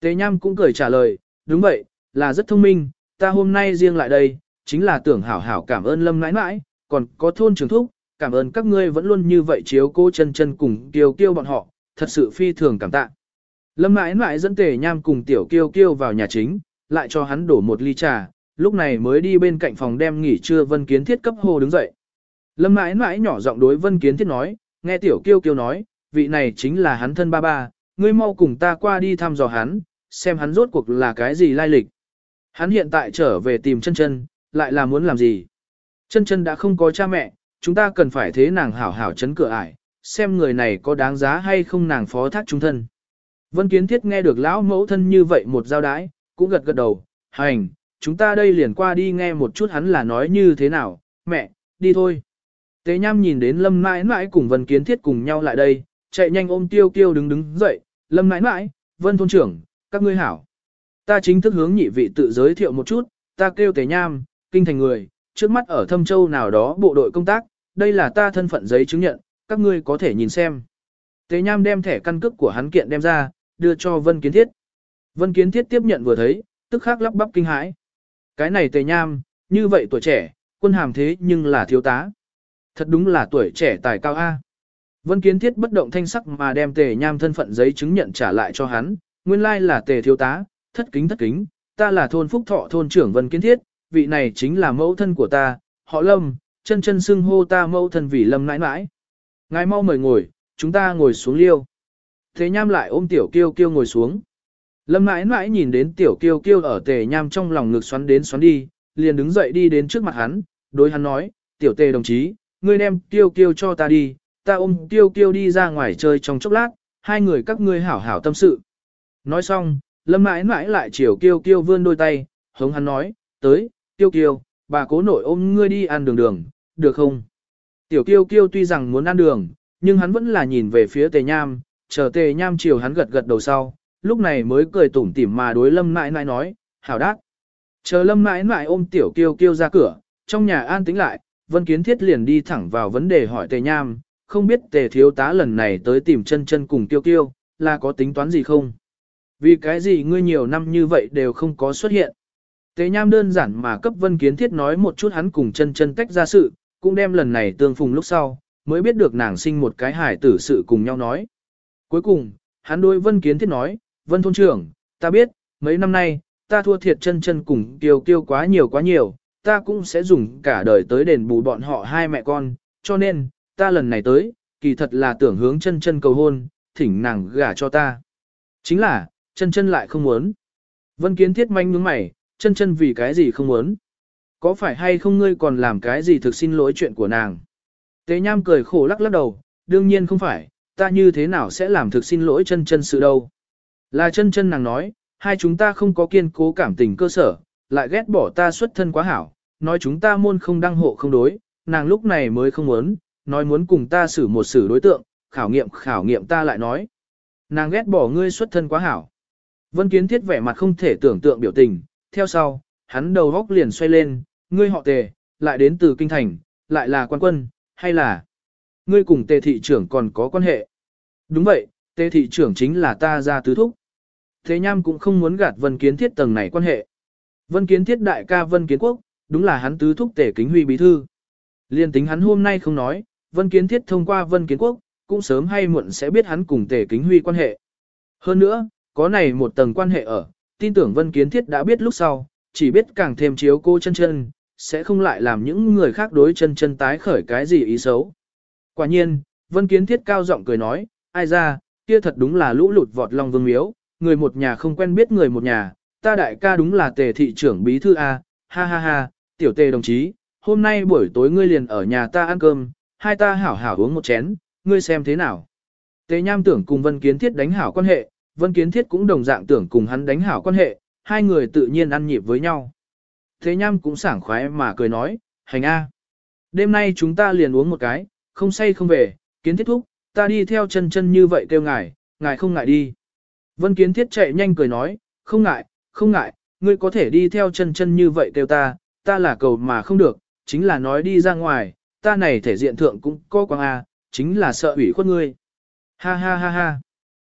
Tề nham cũng cười trả lời, đúng vậy, là rất thông minh, ta hôm nay riêng lại đây, chính là tưởng hảo hảo cảm ơn lâm nãi nãi, còn có thôn trường thúc, cảm ơn các ngươi vẫn luôn như vậy chiếu cô chân chân cùng kiều kiêu bọn họ, thật sự phi thường cảm tạ. Lâm nãi nãi dẫn tề nham cùng tiểu kiêu kiêu vào nhà chính, lại cho hắn đổ một ly trà, lúc này mới đi bên cạnh phòng đem nghỉ trưa Vân Kiến Thiết cấp hồ đứng dậy. Lâm nãi nãi nhỏ giọng đối Vân Kiến Thiết nói, nghe tiểu kiêu kiêu nói, vị này chính là hắn thân ba ba, ngươi mau cùng ta qua đi thăm dò hắn, xem hắn rốt cuộc là cái gì lai lịch. Hắn hiện tại trở về tìm chân chân, lại là muốn làm gì? Chân chân đã không có cha mẹ, chúng ta cần phải thế nàng hảo hảo chấn cửa ải, xem người này có đáng giá hay không nàng phó thác trung thân. Vân Kiến Thiết nghe được lão mẫu thân như vậy một giao đái, cũng gật gật đầu, hành, chúng ta đây liền qua đi nghe một chút hắn là nói như thế nào, mẹ, đi thôi. Tế Nham nhìn đến Lâm mãi mãi cùng Vân Kiến Thiết cùng nhau lại đây, chạy nhanh ôm Tiêu Tiêu đứng đứng dậy, Lâm mãi mãi, Vân thôn trưởng, các ngươi hảo. Ta chính thức hướng nhị vị tự giới thiệu một chút, ta kêu Tế Nham, kinh thành người, trước mắt ở Thâm Châu nào đó bộ đội công tác, đây là ta thân phận giấy chứng nhận, các ngươi có thể nhìn xem. Tế Nham đem thẻ căn cước của hắn kiện đem ra, đưa cho Vân Kiến Thiết. Vân Kiến Thiết tiếp nhận vừa thấy, tức khắc lắp bắp kinh hãi. Cái này Tề Nham, như vậy tuổi trẻ, quân hàm thế nhưng là thiếu tá. Thật đúng là tuổi trẻ tài cao A. Vân Kiến Thiết bất động thanh sắc mà đem Tề Nham thân phận giấy chứng nhận trả lại cho hắn, nguyên lai là Tề thiếu tá, thất kính thất kính, ta là thôn Phúc Thọ thôn trưởng Vân Kiến Thiết, vị này chính là mẫu thân của ta, họ Lâm, chân chân xưng hô ta mẫu thân vì Lâm nãi nãi. Ngài mau mời ngồi, chúng ta ngồi xuống liêu. Thế Nham lại ôm Tiểu Kiêu Kiêu ngồi xuống. Lâm nãi nãi nhìn đến Tiểu Kiêu Kiêu ở Tề Nham trong lòng ngực xoắn đến xoắn đi, liền đứng dậy đi đến trước mặt hắn, đối hắn nói, Tiểu Tề đồng chí, ngươi đem Kiêu Kiêu cho ta đi, ta ôm Kiêu Kiêu đi ra ngoài chơi trong chốc lát, hai người các ngươi hảo hảo tâm sự. Nói xong, Lâm nãi nãi lại chiều Kiêu Kiêu vươn đôi tay, hống hắn nói, tới, Tiêu Kiêu, bà cố nội ôm ngươi đi ăn đường đường, được không? Tiểu Kiêu Kiêu tuy rằng muốn ăn đường, nhưng hắn vẫn là nhìn về phía Tề Nham, chờ Tề Nham chiều hắn gật gật đầu sau, lúc này mới cười tủm tỉm mà đối Lâm nãi nãi nói, hảo đát. Chờ Lâm nãi nãi ôm Tiểu Kiêu Kiêu ra cửa, trong nhà an tĩnh lại, Vân Kiến Thiết liền đi thẳng vào vấn đề hỏi Tề Nham, không biết Tề thiếu tá lần này tới tìm chân chân cùng Kiêu Kiêu, là có tính toán gì không? Vì cái gì ngươi nhiều năm như vậy đều không có xuất hiện? Tế Nham đơn giản mà cấp Vân Kiến Thiết nói một chút hắn cùng chân chân tách ra sự, cũng đem lần này tương phùng lúc sau, mới biết được nàng sinh một cái hải tử sự cùng nhau nói. Cuối cùng, hắn đối Vân Kiến Thiết nói, Vân Thôn trưởng, ta biết, mấy năm nay, ta thua thiệt chân chân cùng kiều kiêu quá nhiều quá nhiều, ta cũng sẽ dùng cả đời tới đền bù bọn họ hai mẹ con, cho nên, ta lần này tới, kỳ thật là tưởng hướng chân chân cầu hôn, thỉnh nàng gả cho ta. Chính là, chân chân lại không muốn. Vân Kiến Thiết manh nhướng mày, chân chân vì cái gì không muốn. Có phải hay không ngươi còn làm cái gì thực xin lỗi chuyện của nàng? Tế Nham cười khổ lắc lắc đầu, đương nhiên không phải, ta như thế nào sẽ làm thực xin lỗi chân chân sự đâu. Là chân chân nàng nói, hai chúng ta không có kiên cố cảm tình cơ sở, lại ghét bỏ ta xuất thân quá hảo, nói chúng ta môn không đăng hộ không đối, nàng lúc này mới không muốn, nói muốn cùng ta xử một xử đối tượng, khảo nghiệm khảo nghiệm ta lại nói. Nàng ghét bỏ ngươi xuất thân quá hảo. Vân Kiến Thiết vẻ mặt không thể tưởng tượng biểu tình, theo sau, hắn đầu góc liền xoay lên, ngươi họ tề, lại đến từ kinh thành, lại là quan quân, hay là ngươi cùng tề thị trưởng còn có quan hệ. Đúng vậy, tề thị trưởng chính là ta ra tứ thúc. Thế Nham cũng không muốn gạt Vân Kiến Thiết tầng này quan hệ. Vân Kiến Thiết đại ca Vân Kiến Quốc, đúng là hắn tứ thúc tề kính huy bí thư. Liên tính hắn hôm nay không nói, Vân Kiến Thiết thông qua Vân Kiến Quốc, cũng sớm hay muộn sẽ biết hắn cùng tề kính huy quan hệ. Hơn nữa, có này một tầng quan hệ ở, tin tưởng Vân Kiến Thiết đã biết lúc sau, chỉ biết càng thêm chiếu cô chân chân, sẽ không lại làm những người khác đối chân chân tái khởi cái gì ý xấu. Quả nhiên, Vân Kiến Thiết cao giọng cười nói, ai ra, kia thật đúng là lũ lụt vọt long vương miếu, người một nhà không quen biết người một nhà, ta đại ca đúng là tề thị trưởng bí thư A, ha ha ha, tiểu tề đồng chí, hôm nay buổi tối ngươi liền ở nhà ta ăn cơm, hai ta hảo hảo uống một chén, ngươi xem thế nào. Tề nham tưởng cùng Vân Kiến Thiết đánh hảo quan hệ, Vân Kiến Thiết cũng đồng dạng tưởng cùng hắn đánh hảo quan hệ, hai người tự nhiên ăn nhịp với nhau. Thế nham cũng sảng khoái mà cười nói, hành a. Đêm nay chúng ta liền uống một cái, không say không về, kiến thiết thúc, ta đi theo chân chân như vậy kêu ngài, ngài không ngại đi. Vân kiến thiết chạy nhanh cười nói, không ngại, không ngại, ngươi có thể đi theo chân chân như vậy kêu ta, ta là cầu mà không được, chính là nói đi ra ngoài, ta này thể diện thượng cũng có quang a, chính là sợ ủy khuất ngươi. Ha ha ha ha.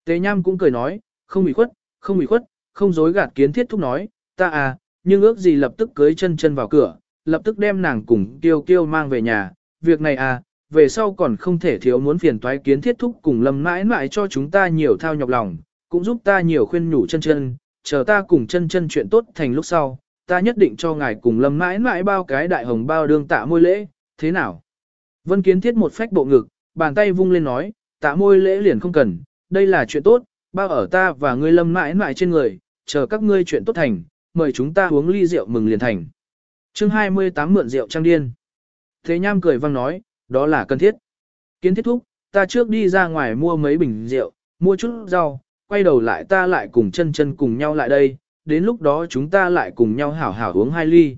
Tề Nham cũng cười nói, không ủy khuất, không ủy khuất, không dối gạt kiến thiết thúc nói, ta à, nhưng ước gì lập tức cưới chân chân vào cửa, lập tức đem nàng cùng kiêu kiêu mang về nhà, việc này à, về sau còn không thể thiếu muốn phiền toái kiến thiết thúc cùng lâm mãi mãi cho chúng ta nhiều thao nhọc lòng, cũng giúp ta nhiều khuyên nhủ chân chân, chờ ta cùng chân chân chuyện tốt thành lúc sau, ta nhất định cho ngài cùng lâm mãi mãi bao cái đại hồng bao đương tạ môi lễ, thế nào? Vân kiến thiết một phách bộ ngực, bàn tay vung lên nói, tạ môi lễ liền không cần, đây là chuyện tốt, bao ở ta và ngươi lâm mãi mãi trên người, chờ các ngươi chuyện tốt thành, mời chúng ta uống ly rượu mừng liền thành. chương 28 mượn rượu trang điên. Thế Nham cười vang nói, đó là cần thiết. Kiến thiết thúc, ta trước đi ra ngoài mua mấy bình rượu, mua chút rau, quay đầu lại ta lại cùng chân chân cùng nhau lại đây, đến lúc đó chúng ta lại cùng nhau hảo hảo uống hai ly.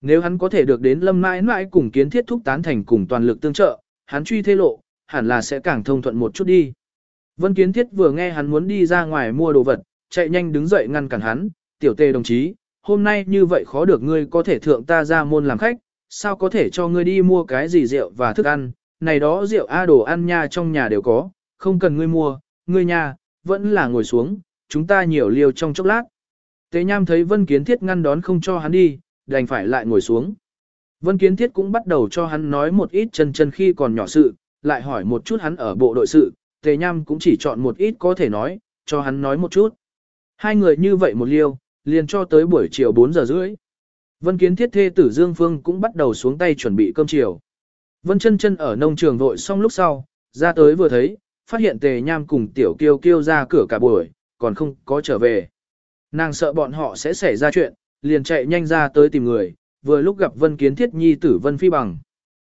Nếu hắn có thể được đến lâm mãi mãi cùng kiến thiết thúc tán thành cùng toàn lực tương trợ, hắn truy thế lộ, hẳn là sẽ càng thông thuận một chút đi. Vân kiến thiết vừa nghe hắn muốn đi ra ngoài mua đồ vật, chạy nhanh đứng dậy ngăn cản hắn, tiểu tề đồng chí, hôm nay như vậy khó được ngươi có thể thượng ta ra môn làm khách, sao có thể cho ngươi đi mua cái gì rượu và thức ăn, này đó rượu a đồ ăn nha trong nhà đều có, không cần ngươi mua, ngươi nha, vẫn là ngồi xuống, chúng ta nhiều liều trong chốc lát. Tế Nham thấy Vân Kiến Thiết ngăn đón không cho hắn đi, đành phải lại ngồi xuống. Vân Kiến Thiết cũng bắt đầu cho hắn nói một ít chân chân khi còn nhỏ sự, lại hỏi một chút hắn ở bộ đội sự, Tề Nham cũng chỉ chọn một ít có thể nói, cho hắn nói một chút. Hai người như vậy một liêu, liền cho tới buổi chiều 4 giờ rưỡi. Vân Kiến Thiết thê tử Dương Phương cũng bắt đầu xuống tay chuẩn bị cơm chiều. Vân chân chân ở nông trường vội xong lúc sau, ra tới vừa thấy, phát hiện Tề Nham cùng Tiểu Kiêu Kiêu ra cửa cả buổi, còn không có trở về. Nàng sợ bọn họ sẽ xảy ra chuyện, liền chạy nhanh ra tới tìm người, vừa lúc gặp Vân Kiến Thiết nhi tử Vân Phi Bằng.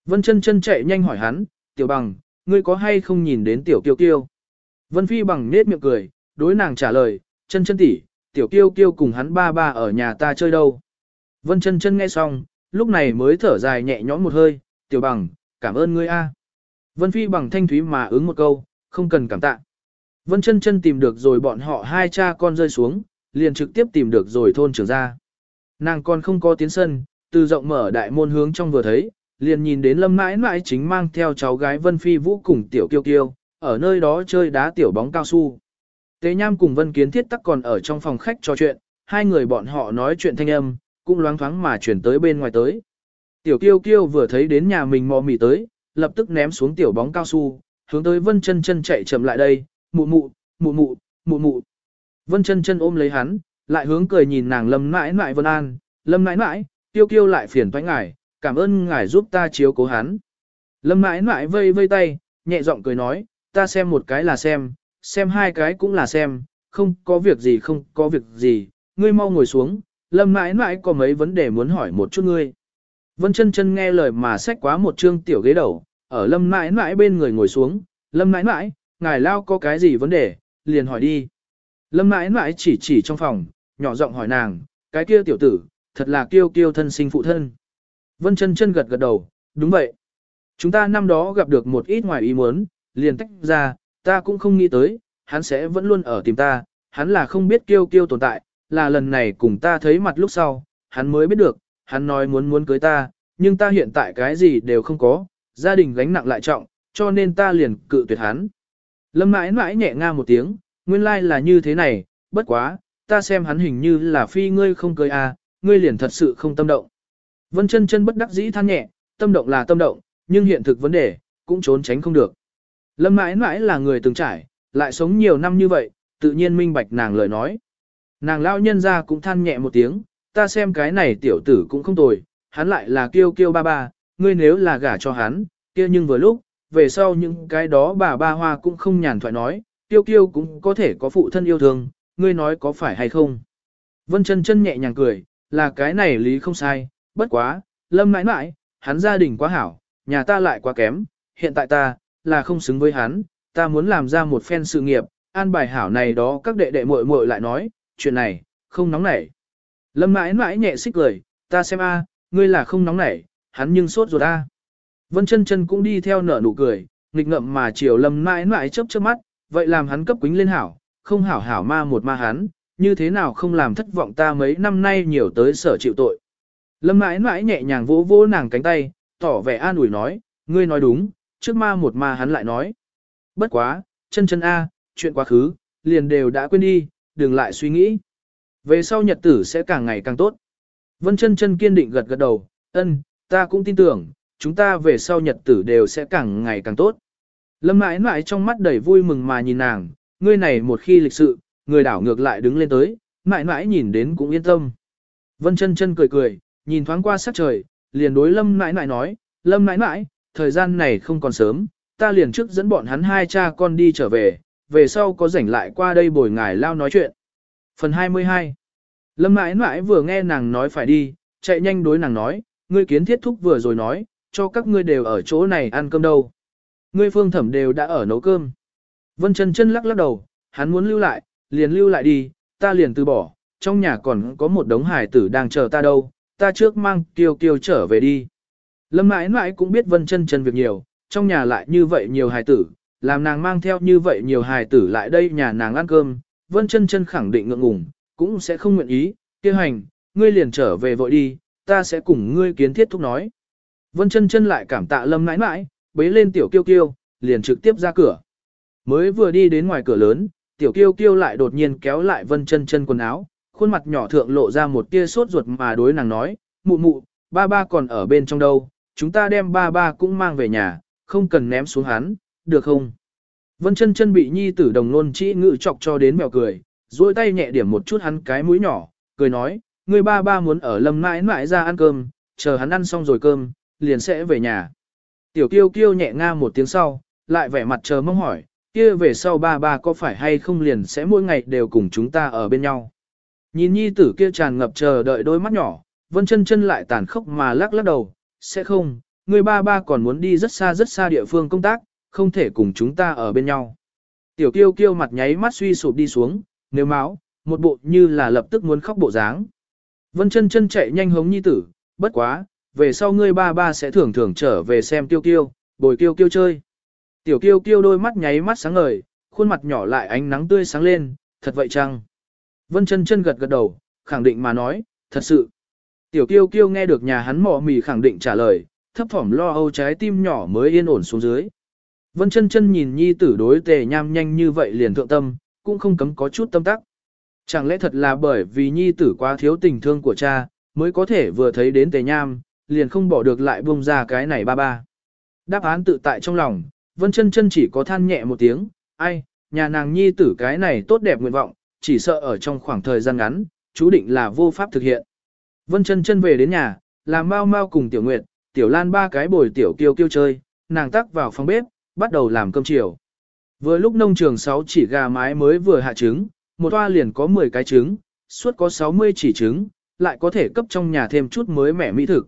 Vân chân chân chạy nhanh hỏi hắn, Tiểu Bằng, ngươi có hay không nhìn đến Tiểu Kiêu Kiêu? Vân Phi Bằng nết miệng cười, đối nàng trả lời, chân chân tỷ, tiểu kiêu kiêu cùng hắn ba ba ở nhà ta chơi đâu. Vân chân chân nghe xong, lúc này mới thở dài nhẹ nhõm một hơi, tiểu bằng, cảm ơn ngươi a. Vân phi bằng thanh thúy mà ứng một câu, không cần cảm tạ. Vân chân chân tìm được rồi bọn họ hai cha con rơi xuống, liền trực tiếp tìm được rồi thôn trưởng ra. Nàng con không có tiến sân, từ rộng mở đại môn hướng trong vừa thấy, liền nhìn đến lâm mãi mãi chính mang theo cháu gái Vân Phi Vũ cùng tiểu kiêu kiêu, ở nơi đó chơi đá tiểu bóng cao su. Tế Nham cùng Vân Kiến Thiết tắc còn ở trong phòng khách trò chuyện, hai người bọn họ nói chuyện thanh âm, cũng loáng thoáng mà chuyển tới bên ngoài tới. Tiểu kiêu kiêu vừa thấy đến nhà mình mò mì tới, lập tức ném xuống tiểu bóng cao su, hướng tới vân chân chân chạy chậm lại đây, mụ mụ, mụ mụ, mụ mụ. Vân chân chân ôm lấy hắn, lại hướng cười nhìn nàng lâm mãi mãi vân an, lâm mãi mãi, tiêu kiêu lại phiền toái ngải cảm ơn ngài giúp ta chiếu cố hắn. Lâm mãi mãi vây vây tay, nhẹ giọng cười nói, ta xem một cái là xem, xem hai cái cũng là xem, không có việc gì không có việc gì, ngươi mau ngồi xuống, lâm mãi mãi có mấy vấn đề muốn hỏi một chút ngươi. Vân chân chân nghe lời mà xách quá một trương tiểu ghế đầu, ở lâm mãi mãi bên người ngồi xuống, lâm mãi mãi, ngài lao có cái gì vấn đề, liền hỏi đi. Lâm mãi mãi chỉ chỉ trong phòng, nhỏ giọng hỏi nàng, cái kia tiểu tử, thật là kiêu kiêu thân sinh phụ thân. Vân chân chân gật gật đầu, đúng vậy. Chúng ta năm đó gặp được một ít ngoài ý muốn, liền tách ra, ta cũng không nghĩ tới, hắn sẽ vẫn luôn ở tìm ta, hắn là không biết kiêu kiêu tồn tại, là lần này cùng ta thấy mặt lúc sau, hắn mới biết được, hắn nói muốn muốn cưới ta, nhưng ta hiện tại cái gì đều không có, gia đình gánh nặng lại trọng, cho nên ta liền cự tuyệt hắn. Lâm mãi mãi nhẹ nga một tiếng, nguyên lai like là như thế này, bất quá, ta xem hắn hình như là phi ngươi không cưới à, ngươi liền thật sự không tâm động. Vân chân chân bất đắc dĩ than nhẹ, tâm động là tâm động, nhưng hiện thực vấn đề, cũng trốn tránh không được. Lâm mãi mãi là người từng trải, lại sống nhiều năm như vậy, tự nhiên minh bạch nàng lời nói. Nàng lao nhân ra cũng than nhẹ một tiếng, ta xem cái này tiểu tử cũng không tồi, hắn lại là kiêu kiêu ba ba, ngươi nếu là gả cho hắn, kia nhưng vừa lúc, về sau những cái đó bà ba hoa cũng không nhàn thoại nói, kiêu kiêu cũng có thể có phụ thân yêu thương, ngươi nói có phải hay không. Vân chân chân nhẹ nhàng cười, là cái này lý không sai, bất quá, lâm mãi mãi, hắn gia đình quá hảo, nhà ta lại quá kém, hiện tại ta, là không xứng với hắn, ta muốn làm ra một phen sự nghiệp, an bài hảo này đó các đệ đệ muội muội lại nói, chuyện này, không nóng nảy. Lâm mãi mãi nhẹ xích cười, ta xem a, ngươi là không nóng nảy, hắn nhưng sốt ruột a. Vân chân chân cũng đi theo nở nụ cười, nghịch ngậm mà chiều lâm mãi mãi chớp chớp mắt, vậy làm hắn cấp quính lên hảo, không hảo hảo ma một ma hắn, như thế nào không làm thất vọng ta mấy năm nay nhiều tới sở chịu tội. Lâm mãi mãi nhẹ nhàng vỗ vỗ nàng cánh tay, tỏ vẻ an ủi nói, ngươi nói đúng, trước ma một ma hắn lại nói. Bất quá, chân chân A, chuyện quá khứ, liền đều đã quên đi, đừng lại suy nghĩ. Về sau nhật tử sẽ càng ngày càng tốt. Vân chân chân kiên định gật gật đầu, ân, ta cũng tin tưởng, chúng ta về sau nhật tử đều sẽ càng ngày càng tốt. Lâm mãi mãi trong mắt đầy vui mừng mà nhìn nàng, ngươi này một khi lịch sự, người đảo ngược lại đứng lên tới, mãi mãi nhìn đến cũng yên tâm. Vân chân chân cười cười, nhìn thoáng qua sắc trời, liền đối lâm nãi nãi nói, lâm nãi nãi thời gian này không còn sớm, ta liền trước dẫn bọn hắn hai cha con đi trở về, về sau có rảnh lại qua đây bồi ngài lao nói chuyện. Phần 22 Lâm nãi nãi vừa nghe nàng nói phải đi, chạy nhanh đối nàng nói, ngươi kiến thiết thúc vừa rồi nói, cho các ngươi đều ở chỗ này ăn cơm đâu. Ngươi phương thẩm đều đã ở nấu cơm. Vân chân chân lắc lắc đầu, hắn muốn lưu lại, liền lưu lại đi, ta liền từ bỏ, trong nhà còn có một đống hải tử đang chờ ta đâu, ta trước mang kiều kiều trở về đi. Lâm mãi mãi cũng biết vân chân chân việc nhiều, trong nhà lại như vậy nhiều hài tử, làm nàng mang theo như vậy nhiều hài tử lại đây nhà nàng ăn cơm, vân chân chân khẳng định ngượng ngùng, cũng sẽ không nguyện ý, kia hành, ngươi liền trở về vội đi, ta sẽ cùng ngươi kiến thiết thúc nói. Vân chân chân lại cảm tạ lâm mãi mãi, bế lên tiểu kiêu kiêu, liền trực tiếp ra cửa. Mới vừa đi đến ngoài cửa lớn, tiểu kiêu kiêu lại đột nhiên kéo lại vân chân chân quần áo, khuôn mặt nhỏ thượng lộ ra một tia sốt ruột mà đối nàng nói, mụ mụ, ba ba còn ở bên trong đâu, chúng ta đem ba ba cũng mang về nhà, không cần ném xuống hắn, được không? Vân chân chân bị nhi tử đồng nôn chỉ ngự chọc cho đến mèo cười, duỗi tay nhẹ điểm một chút hắn cái mũi nhỏ, cười nói, người ba ba muốn ở lâm mãi mãi ra ăn cơm, chờ hắn ăn xong rồi cơm, liền sẽ về nhà. Tiểu kiêu kiêu nhẹ nga một tiếng sau, lại vẻ mặt chờ mong hỏi, kia về sau ba ba có phải hay không liền sẽ mỗi ngày đều cùng chúng ta ở bên nhau. Nhìn nhi tử kia tràn ngập chờ đợi đôi mắt nhỏ, vân chân chân lại tàn khốc mà lắc lắc đầu, sẽ không, người ba ba còn muốn đi rất xa rất xa địa phương công tác, không thể cùng chúng ta ở bên nhau. Tiểu kiêu kiêu mặt nháy mắt suy sụp đi xuống, nếu máu, một bộ như là lập tức muốn khóc bộ dáng. Vân chân chân chạy nhanh hống nhi tử, bất quá, về sau ngươi ba ba sẽ thường thường trở về xem kiêu kiêu, bồi kiêu kiêu chơi. Tiểu kiêu kiêu đôi mắt nháy mắt sáng ngời, khuôn mặt nhỏ lại ánh nắng tươi sáng lên, thật vậy chăng? Vân chân chân gật gật đầu, khẳng định mà nói, thật sự. Tiểu kiêu kiêu nghe được nhà hắn mỏ mì khẳng định trả lời, thấp thỏm lo âu trái tim nhỏ mới yên ổn xuống dưới. Vân chân chân nhìn nhi tử đối tề nham nhanh như vậy liền thượng tâm, cũng không cấm có chút tâm tắc. Chẳng lẽ thật là bởi vì nhi tử quá thiếu tình thương của cha, mới có thể vừa thấy đến tề nham, liền không bỏ được lại buông ra cái này ba ba. Đáp án tự tại trong lòng, Vân chân chân chỉ có than nhẹ một tiếng, ai, nhà nàng nhi tử cái này tốt đẹp nguyện vọng, chỉ sợ ở trong khoảng thời gian ngắn, chú định là vô pháp thực hiện. Vân chân chân về đến nhà, làm mau mau cùng tiểu nguyệt, tiểu lan ba cái bồi tiểu kiêu kiêu chơi, nàng tắc vào phòng bếp, bắt đầu làm cơm chiều. Vừa lúc nông trường 6 chỉ gà mái mới vừa hạ trứng, một toa liền có 10 cái trứng, suốt có 60 chỉ trứng, lại có thể cấp trong nhà thêm chút mới mẻ mỹ thực.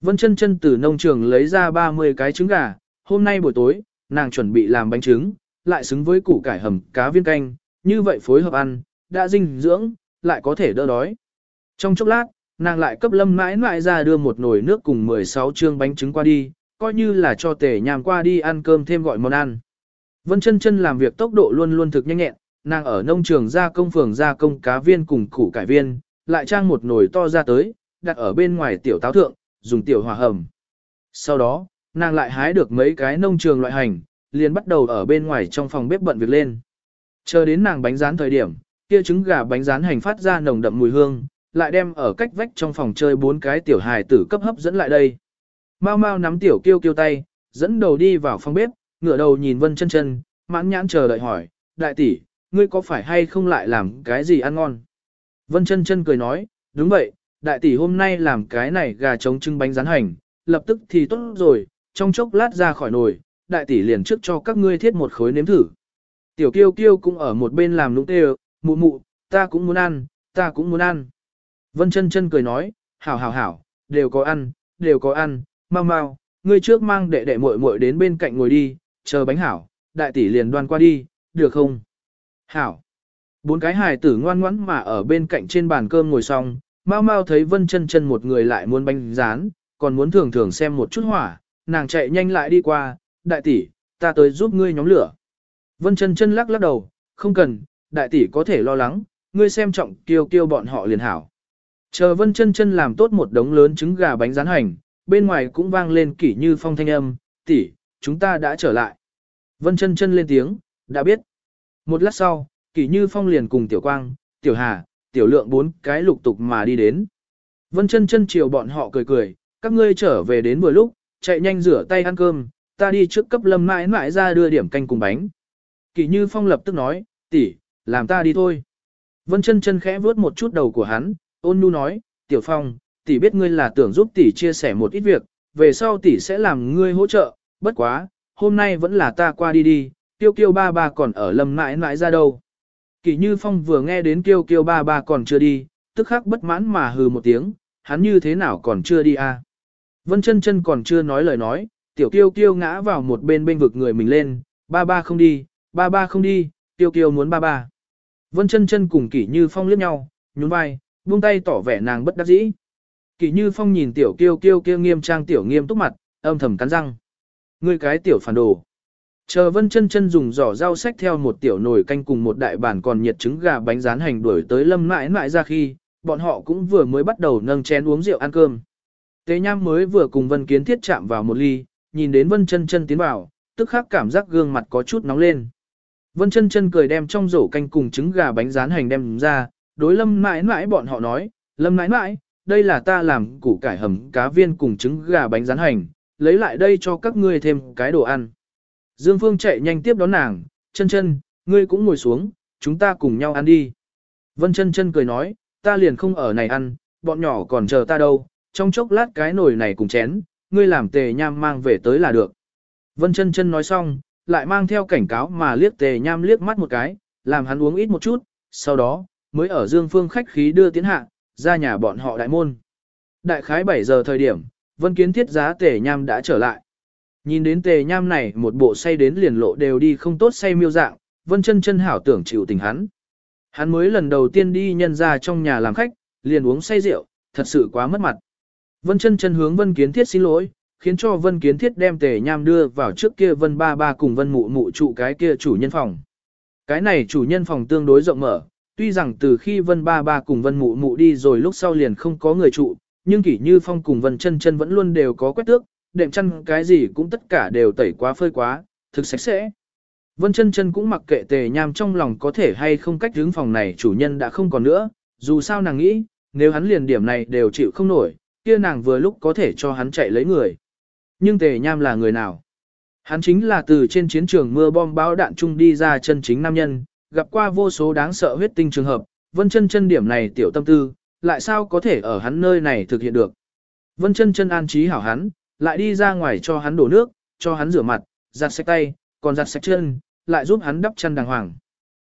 Vân chân chân từ nông trường lấy ra 30 cái trứng gà, hôm nay buổi tối, nàng chuẩn bị làm bánh trứng, lại xứng với củ cải hầm cá viên canh, như vậy phối hợp ăn, đã dinh dưỡng, lại có thể đỡ đói. Trong chốc lát, nàng lại cấp lâm mãi mãi ra đưa một nồi nước cùng 16 trương bánh trứng qua đi, coi như là cho tể nhàm qua đi ăn cơm thêm gọi món ăn. Vân chân chân làm việc tốc độ luôn luôn thực nhanh nhẹn, nàng ở nông trường gia công phường gia công cá viên cùng củ cải viên, lại trang một nồi to ra tới, đặt ở bên ngoài tiểu táo thượng, dùng tiểu hỏa hầm. Sau đó, nàng lại hái được mấy cái nông trường loại hành, liền bắt đầu ở bên ngoài trong phòng bếp bận việc lên. Chờ đến nàng bánh rán thời điểm, kia trứng gà bánh rán hành phát ra nồng đậm mùi hương, lại đem ở cách vách trong phòng chơi bốn cái tiểu hài tử cấp hấp dẫn lại đây. Mau mau nắm tiểu kiêu kiêu tay, dẫn đầu đi vào phòng bếp, ngửa đầu nhìn Vân chân chân, mãn nhãn chờ đợi hỏi, đại tỷ, ngươi có phải hay không lại làm cái gì ăn ngon? Vân chân chân cười nói, đúng vậy, đại tỷ hôm nay làm cái này gà trống trưng bánh rán hành, lập tức thì tốt rồi, trong chốc lát ra khỏi nồi, đại tỷ liền trước cho các ngươi thiết một khối nếm thử. Tiểu kiêu kiêu cũng ở một bên làm lũng tê mụ mụ, ta cũng muốn ăn, ta cũng muốn ăn. Vân chân chân cười nói, hảo hảo hảo, đều có ăn, đều có ăn, mau mau, ngươi trước mang đệ đệ muội muội đến bên cạnh ngồi đi, chờ bánh hảo, đại tỷ liền đoan qua đi, được không? Hảo. Bốn cái hài tử ngoan ngoãn mà ở bên cạnh trên bàn cơm ngồi xong, mau mau thấy Vân chân chân một người lại muốn bánh rán, còn muốn thường thường xem một chút hỏa, nàng chạy nhanh lại đi qua, đại tỷ, ta tới giúp ngươi nhóm lửa. Vân chân chân lắc lắc đầu, không cần, đại tỷ có thể lo lắng, ngươi xem trọng kiêu kiêu bọn họ liền hảo. Chờ Vân chân chân làm tốt một đống lớn trứng gà bánh rán hành, bên ngoài cũng vang lên kỷ như phong thanh âm, tỷ, chúng ta đã trở lại. Vân chân chân lên tiếng, đã biết. Một lát sau, kỷ như phong liền cùng tiểu quang, tiểu hà, tiểu lượng bốn cái lục tục mà đi đến. Vân chân chân chiều bọn họ cười cười, các ngươi trở về đến vừa lúc, chạy nhanh rửa tay ăn cơm, ta đi trước cấp lâm mãi mãi ra đưa điểm canh cùng bánh. Kỷ như phong lập tức nói, tỷ, làm ta đi thôi. Vân chân chân khẽ vuốt một chút đầu của hắn, ôn nhu nói, tiểu phong, tỷ biết ngươi là tưởng giúp tỷ chia sẻ một ít việc, về sau tỷ sẽ làm ngươi hỗ trợ, bất quá, hôm nay vẫn là ta qua đi đi, tiêu kiêu ba ba còn ở lâm mãi mãi ra đâu. Kỷ Như Phong vừa nghe đến Tiêu Kiêu ba ba còn chưa đi, tức khắc bất mãn mà hừ một tiếng, hắn như thế nào còn chưa đi à. Vân chân chân còn chưa nói lời nói, tiểu kiêu kiêu ngã vào một bên bên vực người mình lên, ba ba không đi, ba ba không đi, tiêu kiều muốn ba ba. Vân chân chân cùng Kỷ Như Phong liếc nhau, nhún vai, buông tay tỏ vẻ nàng bất đắc dĩ. Kỷ Như Phong nhìn tiểu kiêu kiêu kia nghiêm trang tiểu nghiêm túc mặt, âm thầm cắn răng. Ngươi cái tiểu phản đồ. Chờ Vân chân chân dùng giỏ rau sách theo một tiểu nồi canh cùng một đại bản còn nhiệt trứng gà bánh rán hành đuổi tới lâm mãi mãi ra khi, bọn họ cũng vừa mới bắt đầu nâng chén uống rượu ăn cơm. Tế Nham mới vừa cùng Vân Kiến Thiết chạm vào một ly, nhìn đến Vân chân chân tiến vào, tức khắc cảm giác gương mặt có chút nóng lên. Vân chân chân cười đem trong rổ canh cùng trứng gà bánh rán hành đem ra, đối lâm mãi mãi bọn họ nói, lâm mãi mãi, đây là ta làm củ cải hầm cá viên cùng trứng gà bánh rán hành, lấy lại đây cho các ngươi thêm cái đồ ăn. Dương Phương chạy nhanh tiếp đón nàng, chân chân, ngươi cũng ngồi xuống, chúng ta cùng nhau ăn đi. Vân chân chân cười nói, ta liền không ở này ăn, bọn nhỏ còn chờ ta đâu, trong chốc lát cái nồi này cùng chén, ngươi làm tề nham mang về tới là được. Vân chân chân nói xong, lại mang theo cảnh cáo mà liếc tề nham liếc mắt một cái, làm hắn uống ít một chút, sau đó, mới ở Dương Phương khách khí đưa tiến hạ, ra nhà bọn họ đại môn. Đại khái 7 giờ thời điểm, Vân Kiến Thiết giá tề nham đã trở lại. Nhìn đến tề nham này một bộ say đến liền lộ đều đi không tốt say miêu dạng, vân chân chân hảo tưởng chịu tình hắn. Hắn mới lần đầu tiên đi nhân ra trong nhà làm khách, liền uống say rượu, thật sự quá mất mặt. Vân chân chân hướng vân kiến thiết xin lỗi, khiến cho vân kiến thiết đem tề nham đưa vào trước kia vân ba ba cùng vân mụ mụ trụ cái kia chủ nhân phòng. Cái này chủ nhân phòng tương đối rộng mở, tuy rằng từ khi vân ba ba cùng vân mụ mụ đi rồi lúc sau liền không có người trụ, nhưng kỷ như phong cùng vân chân chân vẫn luôn đều có quét tước, đệm chăn cái gì cũng tất cả đều tẩy quá phơi quá, thực sạch sẽ. Vân chân chân cũng mặc kệ tề nham trong lòng có thể hay không cách hướng phòng này chủ nhân đã không còn nữa, dù sao nàng nghĩ, nếu hắn liền điểm này đều chịu không nổi, kia nàng vừa lúc có thể cho hắn chạy lấy người. Nhưng tề nham là người nào? Hắn chính là từ trên chiến trường mưa bom bão đạn chung đi ra chân chính nam nhân, gặp qua vô số đáng sợ huyết tinh trường hợp, vân chân chân điểm này tiểu tâm tư, lại sao có thể ở hắn nơi này thực hiện được. Vân chân chân an trí hảo hắn, lại đi ra ngoài cho hắn đổ nước, cho hắn rửa mặt, giặt sạch tay, còn giặt sạch chân, lại giúp hắn đắp chân đàng hoàng.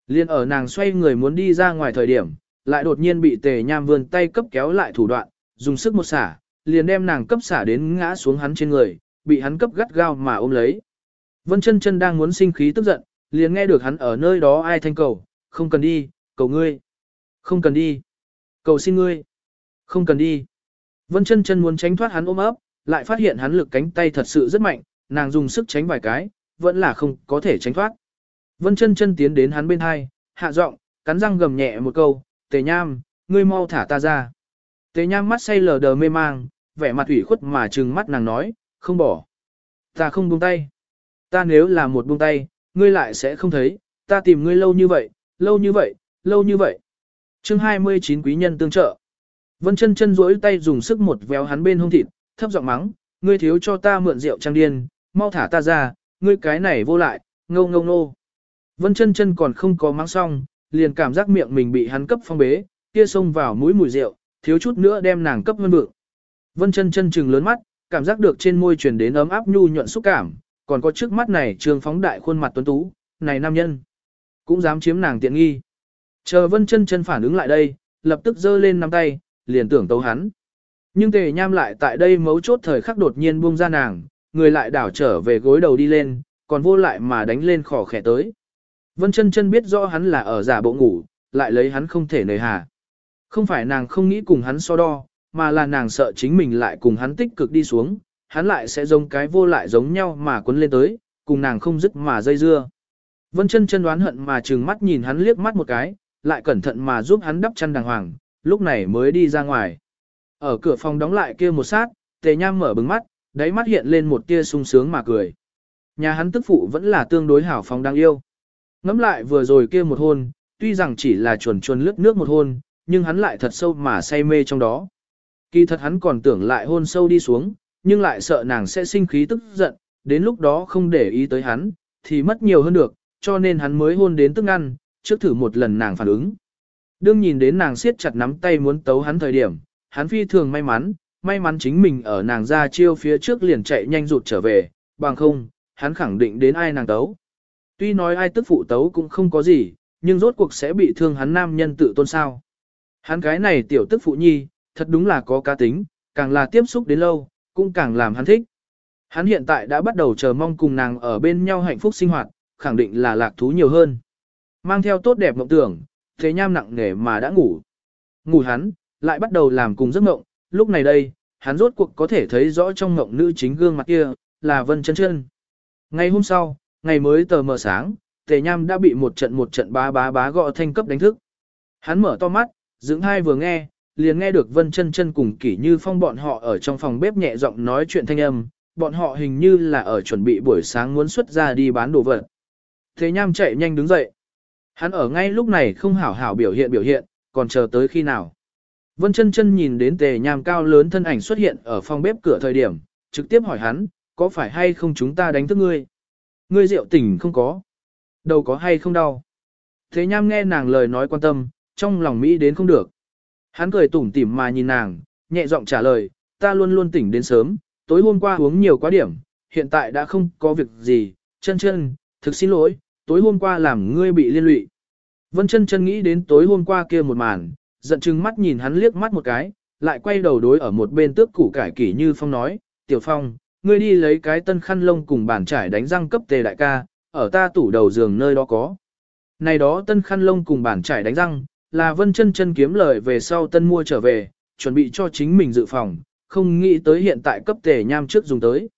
Liên ở nàng xoay người muốn đi ra ngoài thời điểm, lại đột nhiên bị tề nham vươn tay cấp kéo lại thủ đoạn, dùng sức một xả, liền đem nàng cấp xả đến ngã xuống hắn trên người, bị hắn cấp gắt gao mà ôm lấy. Vân chân chân đang muốn sinh khí tức giận, liền nghe được hắn ở nơi đó ai thanh cầu, không cần đi, cầu ngươi. Không cần đi. Cầu xin ngươi. Không cần đi. Vân chân chân muốn tránh thoát hắn ôm ấp, lại phát hiện hắn lực cánh tay thật sự rất mạnh, nàng dùng sức tránh vài cái, vẫn là không có thể tránh thoát. Vân chân chân tiến đến hắn bên hai, hạ giọng, cắn răng gầm nhẹ một câu, tề nham, ngươi mau thả ta ra. Tề nham mắt say lờ đờ mê mang, vẻ mặt ủy khuất mà trừng mắt nàng nói, không bỏ. Ta không buông tay. Ta nếu là một buông tay, ngươi lại sẽ không thấy, ta tìm ngươi lâu như vậy, lâu như vậy, lâu như vậy. chương 29 quý nhân tương trợ. Vân chân chân duỗi tay dùng sức một véo hắn bên hông thịt, thấp giọng mắng, ngươi thiếu cho ta mượn rượu trang điên, mau thả ta ra, ngươi cái này vô lại, ngâu ngâu nô. Vân chân chân còn không có mắng xong, liền cảm giác miệng mình bị hắn cấp phong bế, kia xông vào mũi mùi rượu, thiếu chút nữa đem nàng cấp hơn vượng. Vân chân chân trừng lớn mắt, cảm giác được trên môi truyền đến ấm áp nhu nhuận xúc cảm, còn có trước mắt này trường phóng đại khuôn mặt tuấn tú, này nam nhân, cũng dám chiếm nàng tiện nghi. Chờ Vân chân chân phản ứng lại đây, lập tức giơ lên nắm tay, liền tưởng tấu hắn. Nhưng tề nham lại tại đây mấu chốt thời khắc đột nhiên buông ra nàng, người lại đảo trở về gối đầu đi lên, còn vô lại mà đánh lên khỏ khẽ tới. Vân chân chân biết rõ hắn là ở giả bộ ngủ, lại lấy hắn không thể nề hà. Không phải nàng không nghĩ cùng hắn so đo, mà là nàng sợ chính mình lại cùng hắn tích cực đi xuống, hắn lại sẽ giống cái vô lại giống nhau mà quấn lên tới, cùng nàng không dứt mà dây dưa. Vân chân chân đoán hận mà trừng mắt nhìn hắn liếc mắt một cái, lại cẩn thận mà giúp hắn đắp chăn đàng hoàng, lúc này mới đi ra ngoài. Ở cửa phòng đóng lại kia một sát, tề nham mở bừng mắt, đáy mắt hiện lên một tia sung sướng mà cười. Nhà hắn tức phụ vẫn là tương đối hảo phóng đang yêu. Ngắm lại vừa rồi kia một hôn, tuy rằng chỉ là chuồn chuồn lướt nước một hôn, nhưng hắn lại thật sâu mà say mê trong đó. Kỳ thật hắn còn tưởng lại hôn sâu đi xuống, nhưng lại sợ nàng sẽ sinh khí tức giận, đến lúc đó không để ý tới hắn, thì mất nhiều hơn được, cho nên hắn mới hôn đến tức ngăn, trước thử một lần nàng phản ứng. Đương nhìn đến nàng siết chặt nắm tay muốn tấu hắn thời điểm, hắn phi thường may mắn, may mắn chính mình ở nàng ra chiêu phía trước liền chạy nhanh rụt trở về, bằng không, hắn khẳng định đến ai nàng tấu. Tuy nói ai tức phụ tấu cũng không có gì, nhưng rốt cuộc sẽ bị thương hắn nam nhân tự tôn sao. Hắn cái này tiểu tức phụ nhi, thật đúng là có cá tính, càng là tiếp xúc đến lâu, cũng càng làm hắn thích. Hắn hiện tại đã bắt đầu chờ mong cùng nàng ở bên nhau hạnh phúc sinh hoạt, khẳng định là lạc thú nhiều hơn. Mang theo tốt đẹp mộng tưởng, thế nham nặng nề mà đã ngủ. Ngủ hắn, lại bắt đầu làm cùng giấc mộng, lúc này đây, hắn rốt cuộc có thể thấy rõ trong mộng nữ chính gương mặt kia, là Vân Chân Chân. Ngày hôm sau, ngày mới tờ mờ sáng, Tề Nham đã bị một trận một trận bá bá bá gõ thanh cấp đánh thức. Hắn mở to mắt, dưỡng hai vừa nghe, liền nghe được Vân Chân Chân cùng Kỷ Như Phong bọn họ ở trong phòng bếp nhẹ giọng nói chuyện thanh âm, bọn họ hình như là ở chuẩn bị buổi sáng muốn xuất ra đi bán đồ vật. thế Nham chạy nhanh đứng dậy. Hắn ở ngay lúc này không hảo hảo biểu hiện biểu hiện, còn chờ tới khi nào. Vân chân chân nhìn đến tề nham cao lớn thân ảnh xuất hiện ở phòng bếp cửa thời điểm, trực tiếp hỏi hắn, có phải hay không chúng ta đánh thức ngươi? Ngươi rượu tỉnh không có. Đầu có hay không đau? Thế nham nghe nàng lời nói quan tâm, trong lòng Mỹ đến không được. Hắn cười tủm tỉm mà nhìn nàng, nhẹ giọng trả lời, ta luôn luôn tỉnh đến sớm, tối hôm qua uống nhiều quá điểm, hiện tại đã không có việc gì, chân chân, thực xin lỗi, tối hôm qua làm ngươi bị liên lụy. Vân chân chân nghĩ đến tối hôm qua kia một màn, giận chừng mắt nhìn hắn liếc mắt một cái, lại quay đầu đối ở một bên tước củ cải kỷ như phong nói, tiểu phong, ngươi đi lấy cái tân khăn lông cùng bàn trải đánh răng cấp tề đại ca, ở ta tủ đầu giường nơi đó có. Này đó tân khăn lông cùng bàn trải đánh răng, là vân chân chân kiếm lời về sau tân mua trở về, chuẩn bị cho chính mình dự phòng, không nghĩ tới hiện tại cấp tề nham trước dùng tới.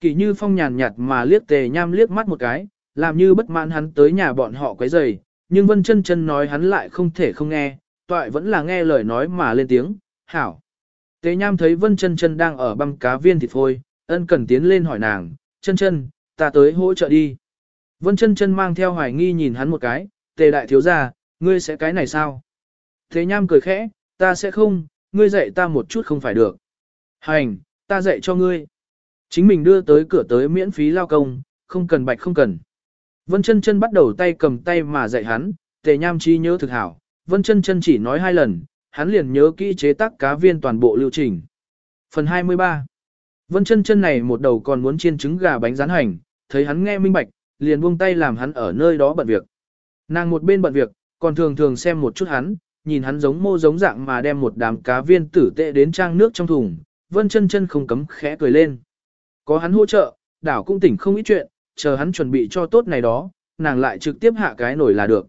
kỳ như phong nhàn nhạt mà liếc tề nham liếc mắt một cái, làm như bất mãn hắn tới nhà bọn họ quấy rầy, nhưng vân chân chân nói hắn lại không thể không nghe, toại vẫn là nghe lời nói mà lên tiếng, hảo. tề nham thấy Vân chân chân đang ở băm cá viên thịt phôi, ân cần tiến lên hỏi nàng, chân chân, ta tới hỗ trợ đi. Vân chân chân mang theo hoài nghi nhìn hắn một cái, tề đại thiếu gia, ngươi sẽ cái này sao? Thế nham cười khẽ, ta sẽ không, ngươi dạy ta một chút không phải được. Hành, ta dạy cho ngươi. Chính mình đưa tới cửa tới miễn phí lao công, không cần bạch không cần. Vân chân chân bắt đầu tay cầm tay mà dạy hắn, tề nham chi nhớ thực hảo. Vân chân chân chỉ nói hai lần, hắn liền nhớ kỹ chế tác cá viên toàn bộ lưu trình. Phần 23 Vân chân chân này một đầu còn muốn chiên trứng gà bánh rán hành, thấy hắn nghe minh bạch, liền buông tay làm hắn ở nơi đó bận việc. Nàng một bên bận việc, còn thường thường xem một chút hắn, nhìn hắn giống mô giống dạng mà đem một đám cá viên tử tệ đến trang nước trong thùng, vân chân chân không cấm khẽ cười lên. Có hắn hỗ trợ, đảo cũng tỉnh không ít chuyện, chờ hắn chuẩn bị cho tốt này đó, nàng lại trực tiếp hạ cái nổi là được.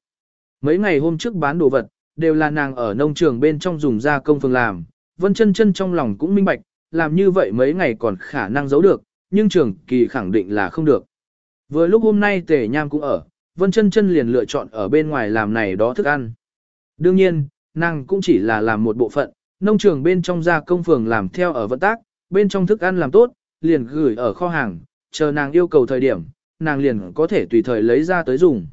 Mấy ngày hôm trước bán đồ vật, đều là nàng ở nông trường bên trong dùng gia công phương làm, vân chân chân trong lòng cũng minh bạch, làm như vậy mấy ngày còn khả năng giấu được, nhưng trường kỳ khẳng định là không được. Vừa lúc hôm nay tề nham cũng ở, vân chân chân liền lựa chọn ở bên ngoài làm này đó thức ăn. Đương nhiên, nàng cũng chỉ là làm một bộ phận, nông trường bên trong gia công phường làm theo ở vận tác, bên trong thức ăn làm tốt, liền gửi ở kho hàng, chờ nàng yêu cầu thời điểm, nàng liền có thể tùy thời lấy ra tới dùng.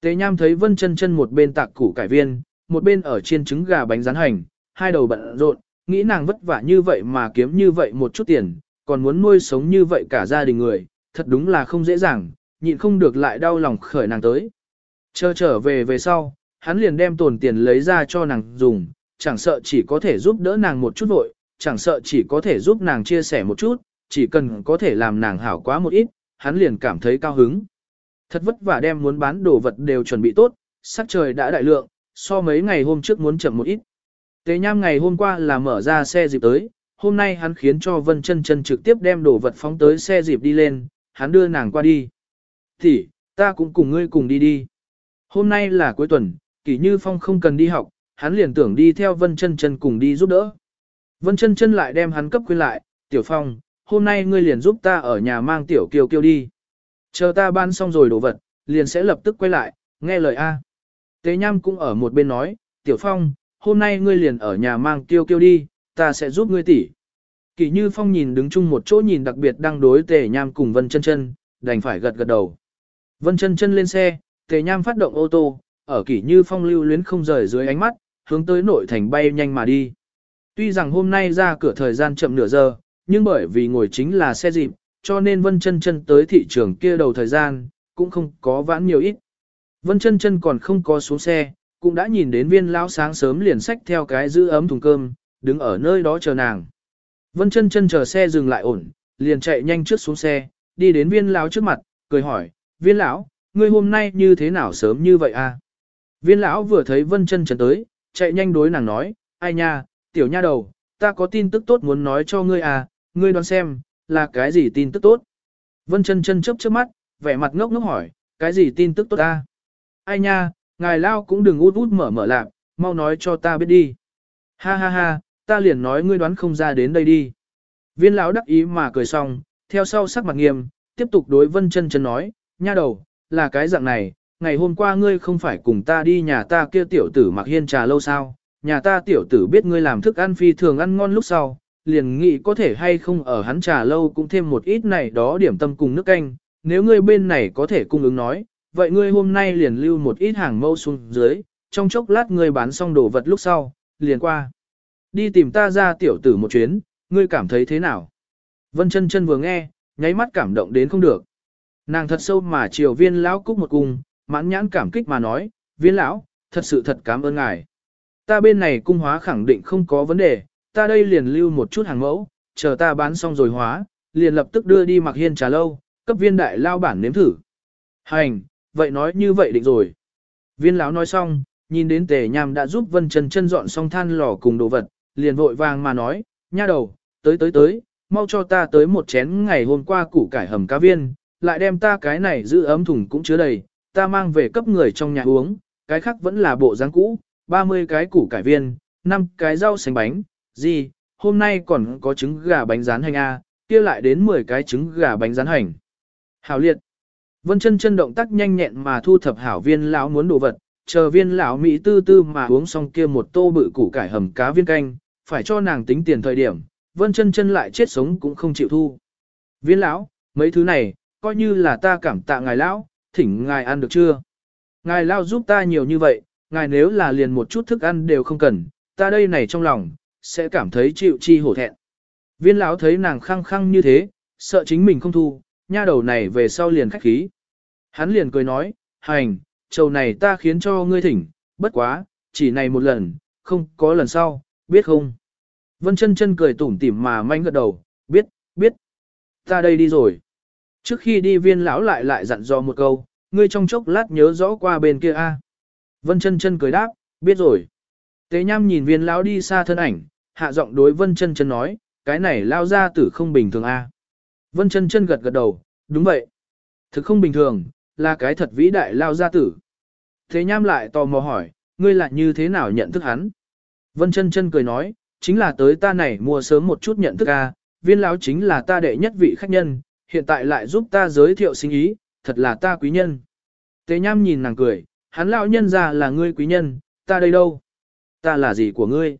Tế Nham thấy Vân Chân Chân một bên tạc củ cải viên, một bên ở chiên trứng gà bánh rán hành, hai đầu bận rộn, nghĩ nàng vất vả như vậy mà kiếm như vậy một chút tiền, còn muốn nuôi sống như vậy cả gia đình người, thật đúng là không dễ dàng, nhịn không được lại đau lòng khởi nàng tới. Chờ trở về về sau, hắn liền đem tồn tiền lấy ra cho nàng dùng, chẳng sợ chỉ có thể giúp đỡ nàng một chút vội, chẳng sợ chỉ có thể giúp nàng chia sẻ một chút, chỉ cần có thể làm nàng hảo quá một ít, hắn liền cảm thấy cao hứng. Thật vất vả đem muốn bán đồ vật đều chuẩn bị tốt, sắc trời đã đại lượng, so mấy ngày hôm trước muốn chậm một ít. Tế nham ngày hôm qua là mở ra xe dịp tới, hôm nay hắn khiến cho Vân chân chân trực tiếp đem đồ vật phóng tới xe dịp đi lên, hắn đưa nàng qua đi. Thì, ta cũng cùng ngươi cùng đi đi. Hôm nay là cuối tuần, kỷ như phong không cần đi học, hắn liền tưởng đi theo Vân chân chân cùng đi giúp đỡ. Vân chân chân lại đem hắn cấp khuyên lại, tiểu phong, hôm nay ngươi liền giúp ta ở nhà mang tiểu kiều kiều đi. Chờ ta ban xong rồi đồ vật, liền sẽ lập tức quay lại, nghe lời A. Tế Nham cũng ở một bên nói, Tiểu Phong, hôm nay ngươi liền ở nhà mang kiều kiều đi, ta sẽ giúp ngươi tỉ. kỷ Như Phong nhìn đứng chung một chỗ nhìn đặc biệt đang đối Tề Nham cùng Vân Chân Chân, đành phải gật gật đầu. Vân Chân Chân lên xe, Tề Nham phát động ô tô, ở kỷ Như Phong lưu luyến không rời dưới ánh mắt, hướng tới nội thành bay nhanh mà đi. Tuy rằng hôm nay ra cửa thời gian chậm nửa giờ, nhưng bởi vì ngồi chính là xe dịp, cho nên Vân Chân Chân tới thị trường kia đầu thời gian, cũng không có vãn nhiều ít. Vân Chân Chân còn không có xuống xe, cũng đã nhìn đến viên lão sáng sớm liền sách theo cái giữ ấm thùng cơm, đứng ở nơi đó chờ nàng. Vân Chân Chân chờ xe dừng lại ổn, liền chạy nhanh trước xuống xe, đi đến viên lão trước mặt, cười hỏi, viên lão, ngươi hôm nay như thế nào sớm như vậy a? À? Viên lão vừa thấy Vân Chân Chân tới, chạy nhanh đối nàng nói, ai nha, tiểu nha đầu, ta có tin tức tốt muốn nói cho ngươi à, ngươi đoán xem, là cái gì tin tức tốt? Vân chân chân chớp chớp mắt, vẻ mặt ngốc ngốc hỏi, cái gì tin tức tốt ta? Ai nha, ngài lao cũng đừng út út mở mở lạc, mau nói cho ta biết đi. Ha ha ha, ta liền nói ngươi đoán không ra đến đây đi. Viên lão đắc ý mà cười xong, theo sau sắc mặt nghiêm, tiếp tục đối vân chân chân nói, nha đầu, là cái dạng này, ngày hôm qua ngươi không phải cùng ta đi nhà ta kia tiểu tử mặc hiên trà lâu sao, nhà ta tiểu tử biết ngươi làm thức ăn phi thường ăn ngon lúc sau, liền nghĩ có thể hay không ở hắn trà lâu cũng thêm một ít này đó điểm tâm cùng nước canh, nếu ngươi bên này có thể cung ứng nói, vậy ngươi hôm nay liền lưu một ít hàng mâu xuống dưới, trong chốc lát ngươi bán xong đồ vật lúc sau, liền qua. Đi tìm ta ra tiểu tử một chuyến, ngươi cảm thấy thế nào? Vân chân chân vừa nghe, nháy mắt cảm động đến không được. Nàng thật sâu mà chiều viên lão cúc một cung, mãn nhãn cảm kích mà nói, viên lão, thật sự thật cảm ơn ngài. Ta bên này cung hóa khẳng định không có vấn đề, ta đây liền lưu một chút hàng mẫu, chờ ta bán xong rồi hóa, liền lập tức đưa đi mặc hiên trà lâu, cấp viên đại lao bản nếm thử. Hành, vậy nói như vậy định rồi. Viên lão nói xong, nhìn đến tề nham đã giúp vân chân chân dọn xong than lò cùng đồ vật, liền vội vàng mà nói, nha đầu, tới tới tới, mau cho ta tới một chén ngày hôm qua củ cải hầm cá viên, lại đem ta cái này giữ ấm thùng cũng chứa đầy, ta mang về cấp người trong nhà uống, cái khác vẫn là bộ dáng cũ, 30 cái củ cải viên, 5 cái rau xanh bánh, gì, hôm nay còn có trứng gà bánh rán hành A, kia lại đến 10 cái trứng gà bánh rán hành. Hảo liệt. Vân chân chân động tác nhanh nhẹn mà thu thập hảo viên lão muốn đồ vật, chờ viên lão mỹ tư tư mà uống xong kia một tô bự củ cải hầm cá viên canh, phải cho nàng tính tiền thời điểm, vân chân chân lại chết sống cũng không chịu thu. Viên lão, mấy thứ này, coi như là ta cảm tạ ngài lão, thỉnh ngài ăn được chưa? Ngài lão giúp ta nhiều như vậy, ngài nếu là liền một chút thức ăn đều không cần, ta đây này trong lòng, sẽ cảm thấy chịu chi hổ thẹn. Viên lão thấy nàng khăng khăng như thế, sợ chính mình không thu, nha đầu này về sau liền khách khí. Hắn liền cười nói, hành, trầu này ta khiến cho ngươi thỉnh, bất quá, chỉ này một lần, không có lần sau, biết không? Vân chân chân cười tủm tỉm mà manh gật đầu, biết, biết. Ta đây đi rồi. Trước khi đi viên lão lại lại dặn dò một câu, ngươi trong chốc lát nhớ rõ qua bên kia a. Vân chân chân cười đáp, biết rồi. Tế nham nhìn viên lão đi xa thân ảnh, hạ giọng đối vân chân chân nói, cái này lao ra tử không bình thường a. Vân chân chân gật gật đầu, đúng vậy. Thực không bình thường, là cái thật vĩ đại lao gia tử. Thế nham lại tò mò hỏi, ngươi lại như thế nào nhận thức hắn? Vân chân chân cười nói, chính là tới ta này mua sớm một chút nhận thức a, viên lão chính là ta đệ nhất vị khách nhân, hiện tại lại giúp ta giới thiệu sinh ý, thật là ta quý nhân. Tế nham nhìn nàng cười, hắn lão nhân ra là ngươi quý nhân, ta đây đâu? Ta là gì của ngươi?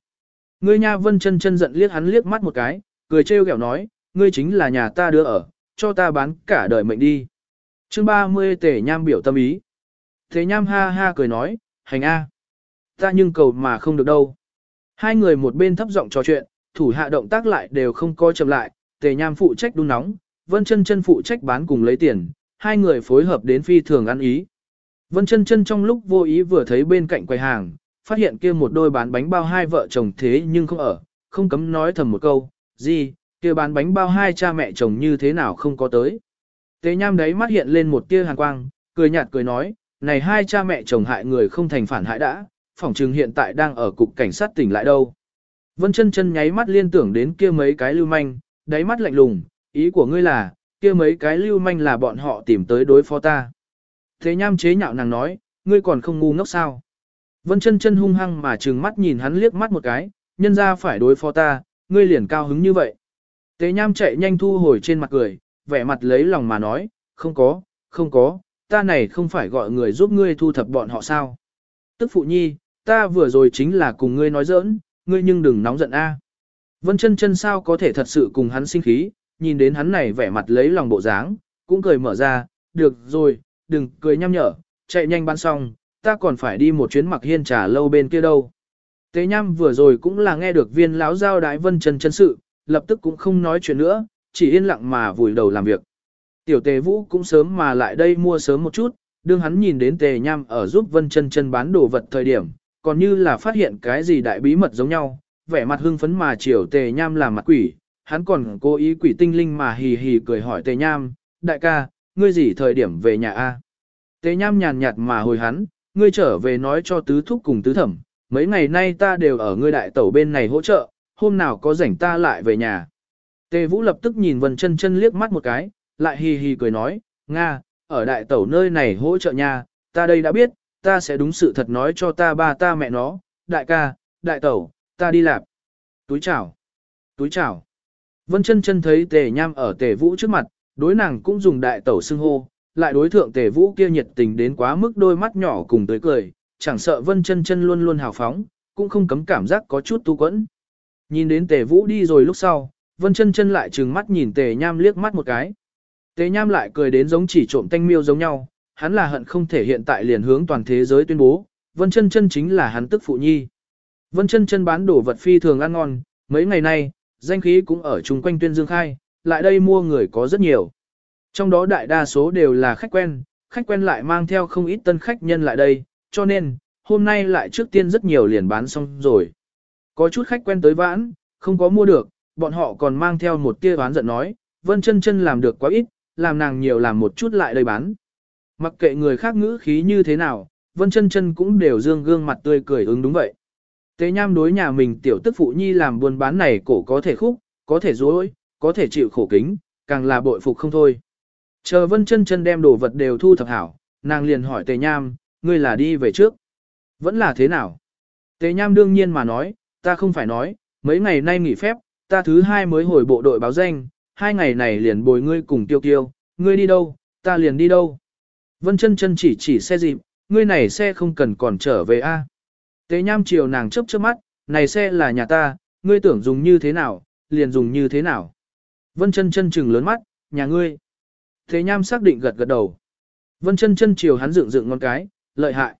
Ngươi nha vân chân chân giận liếc hắn liếc mắt một cái, cười trêu ghẹo nói, ngươi chính là nhà ta đưa ở, cho ta bán cả đời mệnh đi. chương 30 Tề nham biểu tâm ý. Tề nham ha ha cười nói, hành a, Ta nhưng cầu mà không được đâu. Hai người một bên thấp giọng trò chuyện, thủ hạ động tác lại đều không coi chậm lại, tề nham phụ trách đun nóng, vân chân chân phụ trách bán cùng lấy tiền, hai người phối hợp đến phi thường ăn ý. Vân chân chân trong lúc vô ý vừa thấy bên cạnh quầy hàng, phát hiện kia một đôi bán bánh bao hai vợ chồng thế nhưng không ở, không cấm nói thầm một câu, gì, kia bán bánh bao hai cha mẹ chồng như thế nào không có tới. Tế nham đấy mắt hiện lên một tia hàn quang, cười nhạt cười nói, này hai cha mẹ chồng hại người không thành phản hại đã, phỏng chừng hiện tại đang ở cục cảnh sát tỉnh lại đâu. Vân chân chân nháy mắt liên tưởng đến kia mấy cái lưu manh, đáy mắt lạnh lùng, ý của ngươi là, kia mấy cái lưu manh là bọn họ tìm tới đối phó ta. Thế nham chế nhạo nàng nói, ngươi còn không ngu ngốc sao. Vân chân chân hung hăng mà trừng mắt nhìn hắn liếc mắt một cái, nhân ra phải đối phó ta, ngươi liền cao hứng như vậy. Tế nham chạy nhanh thu hồi trên mặt cười, vẻ mặt lấy lòng mà nói, không có, không có, ta này không phải gọi người giúp ngươi thu thập bọn họ sao. Tức phụ nhi, ta vừa rồi chính là cùng ngươi nói giỡn, ngươi nhưng đừng nóng giận a. Vân chân chân sao có thể thật sự cùng hắn sinh khí, nhìn đến hắn này vẻ mặt lấy lòng bộ dáng, cũng cười mở ra, được rồi, đừng cười nhăm nhở, chạy nhanh bán xong, ta còn phải đi một chuyến mặc hiên trà lâu bên kia đâu. Tế nhăm vừa rồi cũng là nghe được viên lão giao đái vân chân chân sự, lập tức cũng không nói chuyện nữa, chỉ yên lặng mà vùi đầu làm việc. Tiểu tề vũ cũng sớm mà lại đây mua sớm một chút, đương hắn nhìn đến tề nham ở giúp vân chân chân bán đồ vật thời điểm, còn như là phát hiện cái gì đại bí mật giống nhau, vẻ mặt hưng phấn mà chiều tề nham làm mặt quỷ, hắn còn cố ý quỷ tinh linh mà hì hì cười hỏi tề nham, đại ca, ngươi gì thời điểm về nhà a? Tề nham nhàn nhạt mà hồi hắn, ngươi trở về nói cho tứ thúc cùng tứ thẩm, mấy ngày nay ta đều ở ngươi đại tẩu bên này hỗ trợ, hôm nào có rảnh ta lại về nhà. Tề Vũ lập tức nhìn Vân Chân Chân liếc mắt một cái, lại hì hì cười nói, Nga, ở đại tẩu nơi này hỗ trợ nha ta đây đã biết, ta sẽ đúng sự thật nói cho ta ba ta mẹ nó, đại ca, đại tẩu, ta đi làm. Túi chào, túi chào. Vân Chân Chân thấy Tề Nham ở Tề Vũ trước mặt, đối nàng cũng dùng đại tẩu xưng hô, lại đối thượng Tề Vũ kia nhiệt tình đến quá mức đôi mắt nhỏ cùng tới cười, chẳng sợ Vân Chân Chân luôn luôn hào phóng, cũng không cấm cảm giác có chút tu quẫn. Nhìn đến Tề Vũ đi rồi lúc sau, Vân Chân Chân lại trừng mắt nhìn Tề Nham liếc mắt một cái. Tề Nham lại cười đến giống chỉ trộm tanh miêu giống nhau, hắn là hận không thể hiện tại liền hướng toàn thế giới tuyên bố, Vân Chân Chân chính là hắn tức phụ nhi. Vân Chân Chân bán đồ vật phi thường ăn ngon, mấy ngày nay, danh khí cũng ở chung quanh tuyên dương khai, lại đây mua người có rất nhiều. Trong đó đại đa số đều là khách quen, khách quen lại mang theo không ít tân khách nhân lại đây, cho nên, hôm nay lại trước tiên rất nhiều liền bán xong rồi. Có chút khách quen tới vãn, không có mua được, bọn họ còn mang theo một tia oán giận nói, Vân chân chân làm được quá ít, làm nàng nhiều làm một chút lại đây bán. Mặc kệ người khác ngữ khí như thế nào, Vân chân chân cũng đều dương gương mặt tươi cười ứng đúng vậy. Tế nham đối nhà mình tiểu tức phụ nhi làm buôn bán này cổ có thể khúc, có thể dối, có thể chịu khổ kính, càng là bội phục không thôi. Chờ Vân chân chân đem đồ vật đều thu thập hảo, nàng liền hỏi Tề Nham, ngươi là đi về trước. Vẫn là thế nào? Tề Nham đương nhiên mà nói, ta không phải nói, mấy ngày nay nghỉ phép, ta thứ hai mới hồi bộ đội báo danh, hai ngày này liền bồi ngươi cùng tiêu tiêu, ngươi đi đâu, ta liền đi đâu. Vân chân chân chỉ chỉ xe dịp, ngươi này xe không cần còn trở về a. Tế nham chiều nàng chấp chớp mắt, này xe là nhà ta, ngươi tưởng dùng như thế nào, liền dùng như thế nào. Vân chân chân chừng lớn mắt, nhà ngươi. Tế nham xác định gật gật đầu. Vân chân chân chiều hắn dựng dựng ngón cái, lợi hại.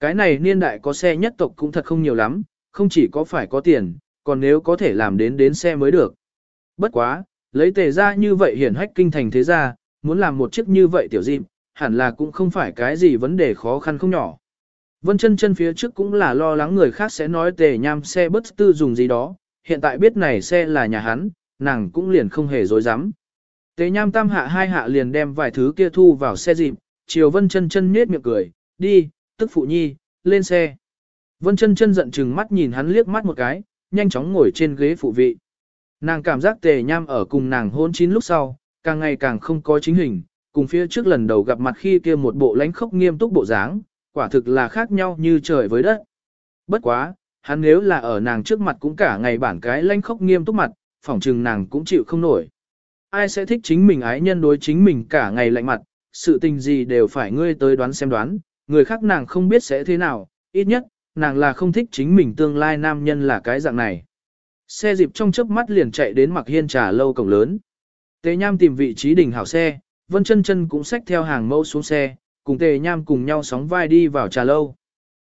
Cái này niên đại có xe nhất tộc cũng thật không nhiều lắm, không chỉ có phải có tiền, còn nếu có thể làm đến đến xe mới được. Bất quá, lấy tề ra như vậy hiển hách kinh thành thế gia, muốn làm một chiếc như vậy tiểu dịp, hẳn là cũng không phải cái gì vấn đề khó khăn không nhỏ. Vân chân chân phía trước cũng là lo lắng người khác sẽ nói tề nham xe bất tư dùng gì đó, hiện tại biết này xe là nhà hắn, nàng cũng liền không hề dối dám. Tề nham tam hạ hai hạ liền đem vài thứ kia thu vào xe dịp, chiều vân chân chân nhết miệng cười, đi, tức phụ nhi, lên xe. Vân chân chân giận chừng mắt nhìn hắn liếc mắt một cái, nhanh chóng ngồi trên ghế phụ vị. Nàng cảm giác tề nham ở cùng nàng hôn chín lúc sau, càng ngày càng không có chính hình, cùng phía trước lần đầu gặp mặt khi kia một bộ lãnh khốc nghiêm túc bộ dáng, quả thực là khác nhau như trời với đất. Bất quá, hắn nếu là ở nàng trước mặt cũng cả ngày bản cái lanh khóc nghiêm túc mặt, phỏng chừng nàng cũng chịu không nổi. Ai sẽ thích chính mình ái nhân đối chính mình cả ngày lạnh mặt, sự tình gì đều phải ngươi tới đoán xem đoán, người khác nàng không biết sẽ thế nào, ít nhất, nàng là không thích chính mình tương lai nam nhân là cái dạng này. Xe dịp trong chớp mắt liền chạy đến mặc hiên trà lâu cổng lớn. Tề Nham tìm vị trí đỉnh hảo xe, Vân chân chân cũng xách theo hàng mẫu xuống xe, cùng Tề Nham cùng nhau sóng vai đi vào trà lâu.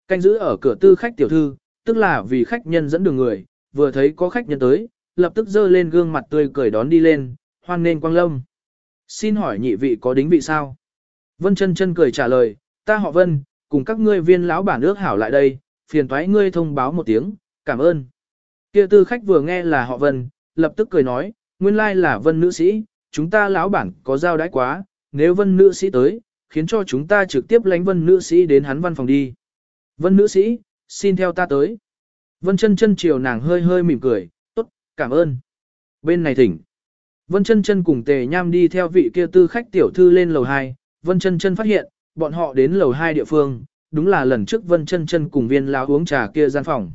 Canh giữ ở cửa tư khách tiểu thư, tức là vì khách nhân dẫn đường người, vừa thấy có khách nhân tới, lập tức dơ lên gương mặt tươi cười đón đi lên, hoan nên quang lâm. Xin hỏi nhị vị có đính vị sao? Vân chân chân cười trả lời, ta họ Vân, cùng các ngươi viên lão bản ước hảo lại đây, phiền thoái ngươi thông báo một tiếng, cảm ơn. Kia tư khách vừa nghe là họ Vân, lập tức cười nói, nguyên lai là Vân nữ sĩ, chúng ta lão bản có giao đãi quá, nếu Vân nữ sĩ tới, khiến cho chúng ta trực tiếp lánh Vân nữ sĩ đến hắn văn phòng đi. Vân nữ sĩ, xin theo ta tới. Vân chân chân chiều nàng hơi hơi mỉm cười, tốt, cảm ơn. Bên này thỉnh. Vân chân chân cùng tề nham đi theo vị kia tư khách tiểu thư lên lầu 2, Vân chân chân phát hiện, bọn họ đến lầu 2 địa phương, đúng là lần trước Vân chân chân cùng viên lão uống trà kia gian phòng.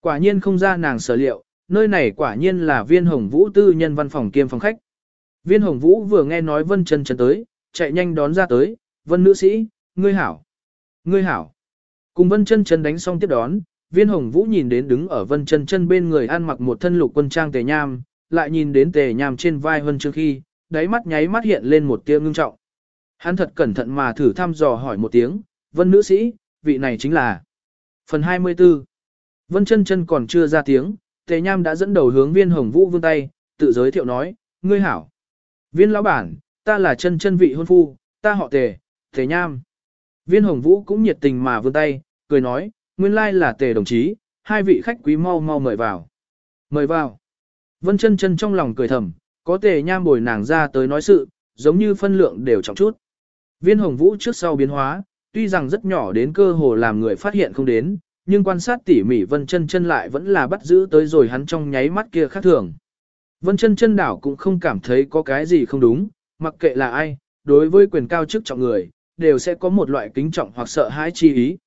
Quả nhiên không ra nàng sở liệu, nơi này quả nhiên là viên hồng vũ tư nhân văn phòng kiêm phòng khách. Viên hồng vũ vừa nghe nói Vân chân chân tới, chạy nhanh đón ra tới, Vân nữ sĩ, ngươi hảo, ngươi hảo. Cùng Vân chân chân đánh xong tiếp đón, viên hồng vũ nhìn đến đứng ở Vân chân chân bên người ăn mặc một thân lục quân trang tề nham, lại nhìn đến tề nham trên vai Vân trước khi, đáy mắt nháy mắt hiện lên một tia ngưng trọng. Hắn thật cẩn thận mà thử thăm dò hỏi một tiếng, Vân nữ sĩ, vị này chính là. Phần 24 Vân chân chân còn chưa ra tiếng, tề nham đã dẫn đầu hướng viên hồng vũ vươn tay, tự giới thiệu nói, ngươi hảo. Viên lão bản, ta là chân chân vị hôn phu, ta họ tề, tề nham. Viên hồng vũ cũng nhiệt tình mà vươn tay, cười nói, nguyên lai là tề đồng chí, hai vị khách quý mau mau mời vào. Mời vào. Vân chân chân trong lòng cười thầm, có tề nham bồi nàng ra tới nói sự, giống như phân lượng đều trọng chút. Viên hồng vũ trước sau biến hóa, tuy rằng rất nhỏ đến cơ hồ làm người phát hiện không đến, nhưng quan sát tỉ mỉ Vân chân chân lại vẫn là bắt giữ tới rồi hắn trong nháy mắt kia khác thường. Vân chân chân đảo cũng không cảm thấy có cái gì không đúng, mặc kệ là ai, đối với quyền cao chức trọng người, đều sẽ có một loại kính trọng hoặc sợ hãi chi ý.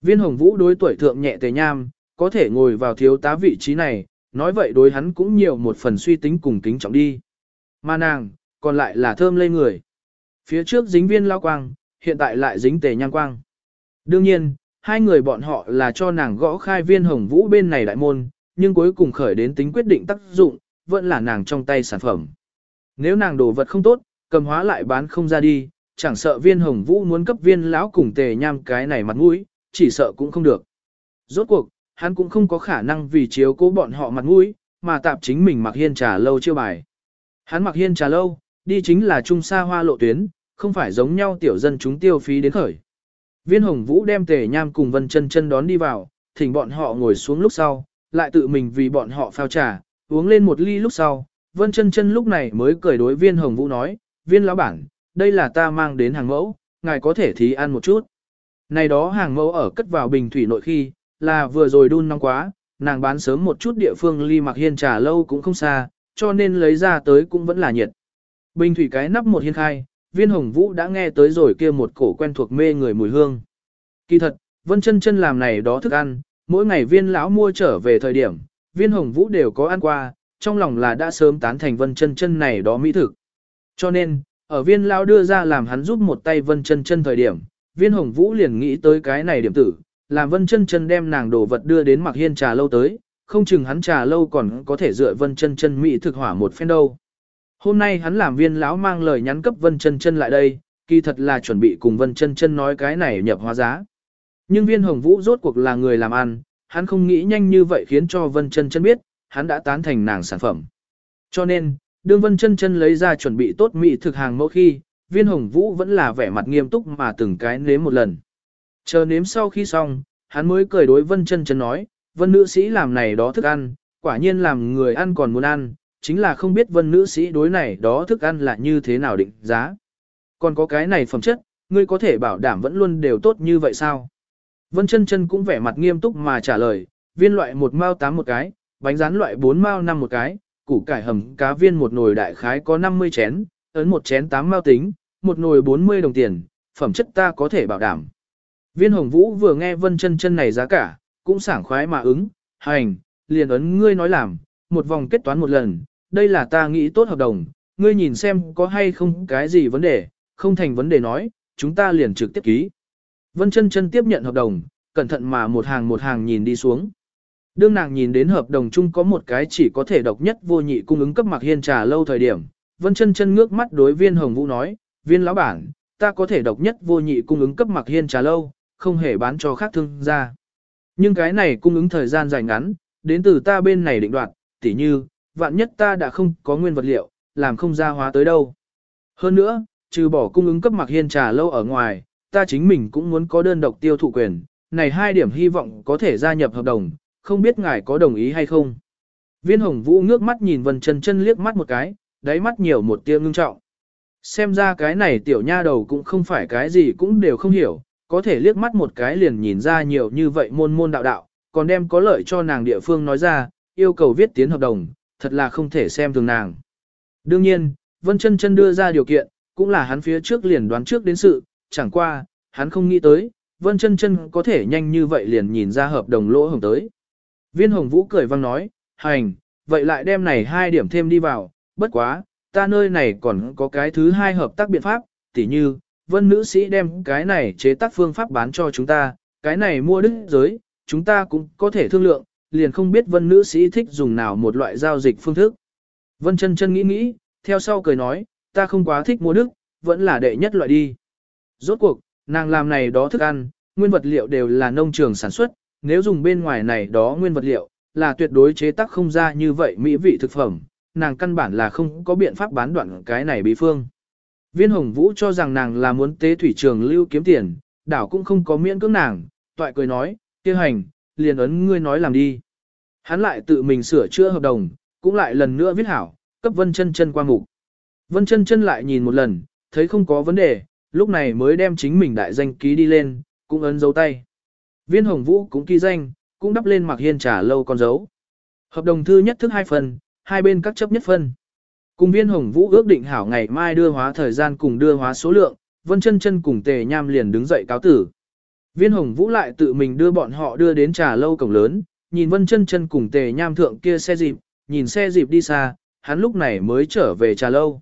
Viên hồng vũ đối tuổi thượng nhẹ tề nham, có thể ngồi vào thiếu tá vị trí này, nói vậy đối hắn cũng nhiều một phần suy tính cùng kính trọng đi. Mà nàng, còn lại là thơm lây người. Phía trước dính viên lao quang, hiện tại lại dính tề nham quang. Đương nhiên, hai người bọn họ là cho nàng gõ khai viên hồng vũ bên này đại môn, nhưng cuối cùng khởi đến tính quyết định tác dụng, vẫn là nàng trong tay sản phẩm. Nếu nàng đồ vật không tốt, cầm hóa lại bán không ra đi, chẳng sợ viên hồng vũ muốn cấp viên lão cùng tề nham cái này mặt mũi, chỉ sợ cũng không được. Rốt cuộc, hắn cũng không có khả năng vì chiếu cố bọn họ mặt mũi, mà tạp chính mình mặc hiên trà lâu chiêu bài. Hắn mặc hiên trà lâu, đi chính là trung xa hoa lộ tuyến, không phải giống nhau tiểu dân chúng tiêu phí đến khởi. Viên hồng vũ đem tề nham cùng vân chân chân đón đi vào, thỉnh bọn họ ngồi xuống lúc sau, lại tự mình vì bọn họ phao trà, uống lên một ly lúc sau, vân chân chân lúc này mới cười đối viên hồng vũ nói, viên lão bản, đây là ta mang đến hàng mẫu, ngài có thể thí ăn một chút. Này đó hàng mẫu ở cất vào bình thủy nội khi, là vừa rồi đun nóng quá, nàng bán sớm một chút địa phương ly mặc hiên trà lâu cũng không xa, cho nên lấy ra tới cũng vẫn là nhiệt. Bình thủy cái nắp một hiên khai, viên hồng vũ đã nghe tới rồi kia một cổ quen thuộc mê người mùi hương. Kỳ thật, vân chân chân làm này đó thức ăn, mỗi ngày viên lão mua trở về thời điểm, viên hồng vũ đều có ăn qua, trong lòng là đã sớm tán thành vân chân chân này đó mỹ thực. Cho nên, ở viên lão đưa ra làm hắn giúp một tay vân chân chân thời điểm, viên hồng vũ liền nghĩ tới cái này điểm tử, làm vân chân chân đem nàng đồ vật đưa đến mặc hiên trà lâu tới, không chừng hắn trà lâu còn có thể dựa vân chân chân mỹ thực hỏa một phen đâu. Hôm nay hắn làm viên lão mang lời nhắn cấp Vân Chân Chân lại đây, kỳ thật là chuẩn bị cùng Vân Chân Chân nói cái này nhập hóa giá. Nhưng viên hồng vũ rốt cuộc là người làm ăn, hắn không nghĩ nhanh như vậy khiến cho Vân Chân Chân biết, hắn đã tán thành nàng sản phẩm. Cho nên, đương Vân chân chân lấy ra chuẩn bị tốt mỹ thực hàng mẫu khi, viên hồng vũ vẫn là vẻ mặt nghiêm túc mà từng cái nếm một lần. Chờ nếm sau khi xong, hắn mới cười đối Vân chân chân nói, Vân nữ sĩ làm này đó thức ăn, quả nhiên làm người ăn còn muốn ăn, chính là không biết Vân nữ sĩ đối này đó thức ăn là như thế nào định giá. Còn có cái này phẩm chất, ngươi có thể bảo đảm vẫn luôn đều tốt như vậy sao? Vân chân chân cũng vẻ mặt nghiêm túc mà trả lời, viên loại một mao tám một cái, bánh rán loại bốn mao năm một cái, củ cải hầm cá viên một nồi đại khái có 50 chén, ấn một chén 8 mao tính, một nồi 40 đồng tiền, phẩm chất ta có thể bảo đảm. Viên hồng vũ vừa nghe vân chân chân này giá cả, cũng sảng khoái mà ứng, hành, liền ấn ngươi nói làm, một vòng kết toán một lần, đây là ta nghĩ tốt hợp đồng, ngươi nhìn xem có hay không cái gì vấn đề, không thành vấn đề nói, chúng ta liền trực tiếp ký. Vân chân chân tiếp nhận hợp đồng, cẩn thận mà một hàng một hàng nhìn đi xuống. Đương nàng nhìn đến hợp đồng chung có một cái chỉ có thể độc nhất vô nhị cung ứng cấp mặc hiên trà lâu thời điểm, Vân chân chân ngước mắt đối viên hồng vũ nói, viên lão bản, ta có thể độc nhất vô nhị cung ứng cấp mặc hiên trà lâu, không hề bán cho khác thương gia. Nhưng cái này cung ứng thời gian dài ngắn, đến từ ta bên này định đoạt, tỉ như, vạn nhất ta đã không có nguyên vật liệu, làm không ra hóa tới đâu. Hơn nữa, trừ bỏ cung ứng cấp mặc hiên trà lâu ở ngoài, ta chính mình cũng muốn có đơn độc tiêu thụ quyền, này hai điểm hy vọng có thể gia nhập hợp đồng, không biết ngài có đồng ý hay không. Viên hồng vũ ngước mắt nhìn vân chân chân liếc mắt một cái, đáy mắt nhiều một tia ngưng trọng. Xem ra cái này tiểu nha đầu cũng không phải cái gì cũng đều không hiểu, có thể liếc mắt một cái liền nhìn ra nhiều như vậy môn môn đạo đạo, còn đem có lợi cho nàng địa phương nói ra, yêu cầu viết tiến hợp đồng, thật là không thể xem thường nàng. Đương nhiên, Vân Chân Chân đưa ra điều kiện, cũng là hắn phía trước liền đoán trước đến sự, chẳng qua, hắn không nghĩ tới, Vân Chân Chân có thể nhanh như vậy liền nhìn ra hợp đồng lỗ hổng tới. Viên Hồng Vũ cười vang nói, hành, vậy lại đem này hai điểm thêm đi vào, bất quá, ta nơi này còn có cái thứ hai hợp tác biện pháp, tỉ như, vân nữ sĩ đem cái này chế tác phương pháp bán cho chúng ta, cái này mua đức giới, chúng ta cũng có thể thương lượng, liền không biết vân nữ sĩ thích dùng nào một loại giao dịch phương thức. Vân chân chân nghĩ nghĩ, theo sau cười nói, ta không quá thích mua đức, vẫn là đệ nhất loại đi. Rốt cuộc, nàng làm này đó thức ăn, nguyên vật liệu đều là nông trường sản xuất, nếu dùng bên ngoài này đó nguyên vật liệu, là tuyệt đối chế tác không ra như vậy mỹ vị thực phẩm, nàng căn bản là không có biện pháp bán đoạn cái này bí phương. Viên hồng vũ cho rằng nàng là muốn tế thủy trường lưu kiếm tiền, đảo cũng không có miễn cưỡng nàng, toại cười nói, tiêu hành, liền ấn ngươi nói làm đi. Hắn lại tự mình sửa chữa hợp đồng, cũng lại lần nữa viết hảo, cấp vân chân chân qua mục. Vân chân chân lại nhìn một lần, thấy không có vấn đề, lúc này mới đem chính mình đại danh ký đi lên, cũng ấn dấu tay. Viên hồng vũ cũng ký danh, cũng đắp lên mặc hiên trả lâu con dấu. Hợp đồng thư nhất thức hai phần, hai bên các chấp nhất phân. Cùng viên hồng vũ ước định hảo ngày mai đưa hóa thời gian cùng đưa hóa số lượng, vân chân chân cùng tề nham liền đứng dậy cáo tử. Viên hồng vũ lại tự mình đưa bọn họ đưa đến trà lâu cổng lớn, nhìn vân chân chân cùng tề nham thượng kia xe dịp, nhìn xe dịp đi xa, hắn lúc này mới trở về trà lâu.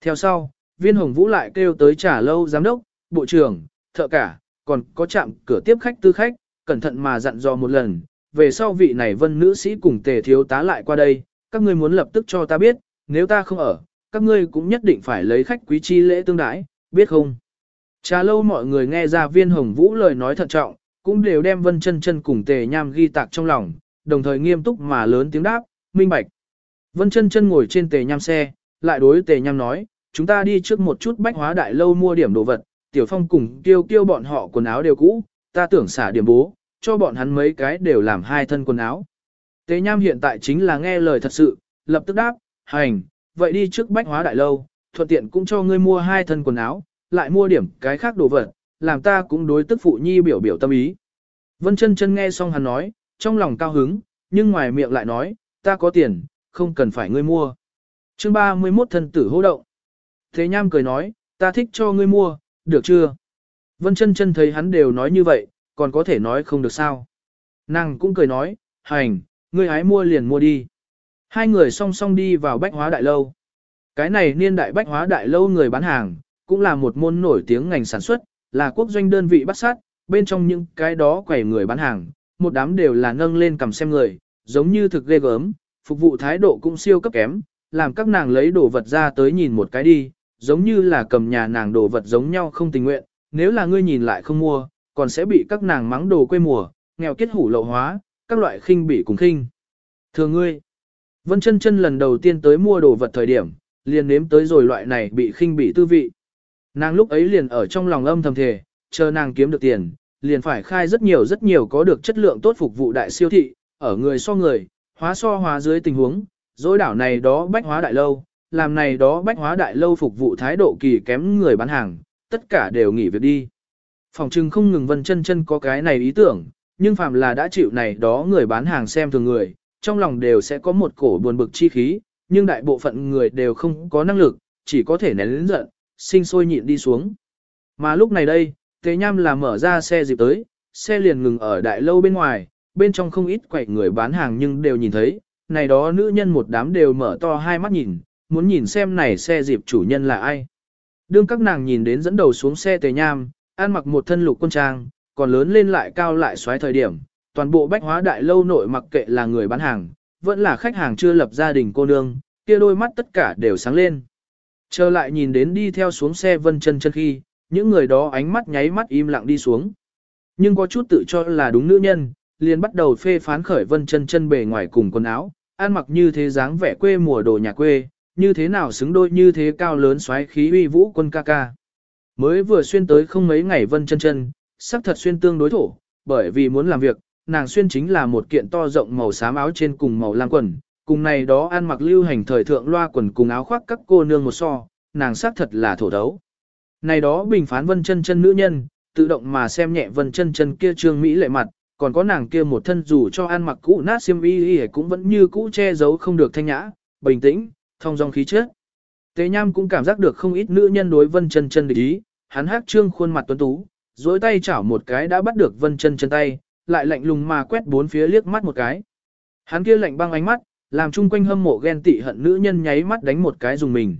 Theo sau, viên hồng vũ lại kêu tới trà lâu giám đốc, bộ trưởng, thợ cả, còn có chạm cửa tiếp khách tư khách, cẩn thận mà dặn dò một lần, về sau vị này vân nữ sĩ cùng tề thiếu tá lại qua đây, các ngươi muốn lập tức cho ta biết, nếu ta không ở, các ngươi cũng nhất định phải lấy khách quý chi lễ tương đãi, biết không? Trà lâu mọi người nghe ra viên hồng vũ lời nói thận trọng, cũng đều đem vân chân chân cùng tề nham ghi tạc trong lòng, đồng thời nghiêm túc mà lớn tiếng đáp, minh bạch. Vân chân chân ngồi trên tề nham xe, lại đối tề nham nói, chúng ta đi trước một chút bách hóa đại lâu mua điểm đồ vật, tiểu phong cùng tiêu kêu bọn họ quần áo đều cũ, ta tưởng xả điểm bố, cho bọn hắn mấy cái đều làm hai thân quần áo. Tế nham hiện tại chính là nghe lời thật sự, lập tức đáp, hành, vậy đi trước bách hóa đại lâu, thuận tiện cũng cho ngươi mua hai thân quần áo, lại mua điểm cái khác đồ vật, làm ta cũng đối tức phụ nhi biểu biểu tâm ý. Vân chân chân nghe xong hắn nói, trong lòng cao hứng, nhưng ngoài miệng lại nói, ta có tiền, không cần phải ngươi mua. chương 31 thân tử hô động. Thế nham cười nói, ta thích cho ngươi mua, được chưa? Vân chân chân thấy hắn đều nói như vậy, còn có thể nói không được sao. Nàng cũng cười nói, hành, ngươi hái mua liền mua đi. Hai người song song đi vào bách hóa đại lâu. Cái này niên đại bách hóa đại lâu người bán hàng, cũng là một môn nổi tiếng ngành sản xuất, là quốc doanh đơn vị bắt sát, bên trong những cái đó quẩy người bán hàng, một đám đều là nâng lên cầm xem người, giống như thực ghê gớm, phục vụ thái độ cũng siêu cấp kém, làm các nàng lấy đồ vật ra tới nhìn một cái đi, giống như là cầm nhà nàng đồ vật giống nhau không tình nguyện, nếu là ngươi nhìn lại không mua, còn sẽ bị các nàng mắng đồ quê mùa, nghèo kết hủ lậu hóa, các loại khinh bị cùng khinh. Thưa ngươi, Vân chân chân lần đầu tiên tới mua đồ vật thời điểm, liền nếm tới rồi loại này bị khinh bị tư vị. Nàng lúc ấy liền ở trong lòng âm thầm thề, chờ nàng kiếm được tiền, liền phải khai rất nhiều rất nhiều có được chất lượng tốt phục vụ đại siêu thị, ở người so người, hóa so hóa dưới tình huống, dối đảo này đó bách hóa đại lâu, làm này đó bách hóa đại lâu phục vụ thái độ kỳ kém người bán hàng, tất cả đều nghỉ việc đi. Phòng trưng không ngừng vân chân chân có cái này ý tưởng, nhưng phàm là đã chịu này đó người bán hàng xem thường người, trong lòng đều sẽ có một cổ buồn bực chi khí, nhưng đại bộ phận người đều không có năng lực, chỉ có thể nén lĩnh giận, sinh sôi nhịn đi xuống. Mà lúc này đây, Tế Nham là mở ra xe dịp tới, xe liền ngừng ở đại lâu bên ngoài, bên trong không ít quậy người bán hàng nhưng đều nhìn thấy, này đó nữ nhân một đám đều mở to hai mắt nhìn, muốn nhìn xem này xe dịp chủ nhân là ai. Đương các nàng nhìn đến dẫn đầu xuống xe Tề Nham, ăn mặc một thân lục quân trang, còn lớn lên lại cao lại xoáy thời điểm, toàn bộ bách hóa đại lâu nội mặc kệ là người bán hàng, vẫn là khách hàng chưa lập gia đình cô nương, kia đôi mắt tất cả đều sáng lên. Trở lại nhìn đến đi theo xuống xe vân chân chân khi, những người đó ánh mắt nháy mắt im lặng đi xuống. Nhưng có chút tự cho là đúng nữ nhân, liền bắt đầu phê phán khởi vân chân chân bề ngoài cùng quần áo, ăn mặc như thế dáng vẻ quê mùa đồ nhà quê, như thế nào xứng đôi như thế cao lớn xoáy khí uy vũ quân ca ca. Mới vừa xuyên tới không mấy ngày vân chân chân, sắc thật xuyên tương đối thổ, bởi vì muốn làm việc, nàng xuyên chính là một kiện to rộng màu xám áo trên cùng màu lam quần, cùng này đó ăn mặc lưu hành thời thượng loa quần cùng áo khoác các cô nương một so, nàng sắc thật là thổ đấu. Này đó bình phán vân chân chân nữ nhân, tự động mà xem nhẹ vân chân chân kia trương mỹ lệ mặt, còn có nàng kia một thân dù cho ăn mặc cũ nát xiêm y y cũng vẫn như cũ che giấu không được thanh nhã, bình tĩnh, thông dong khí chất. Tế Nham cũng cảm giác được không ít nữ nhân đối Vân Chân Chân để ý, hắn hắc trương khuôn mặt tuấn tú, duỗi tay chảo một cái đã bắt được Vân Chân Chân tay, lại lạnh lùng mà quét bốn phía liếc mắt một cái. Hắn kia lạnh băng ánh mắt, làm chung quanh hâm mộ ghen tị hận nữ nhân nháy mắt đánh một cái dùng mình.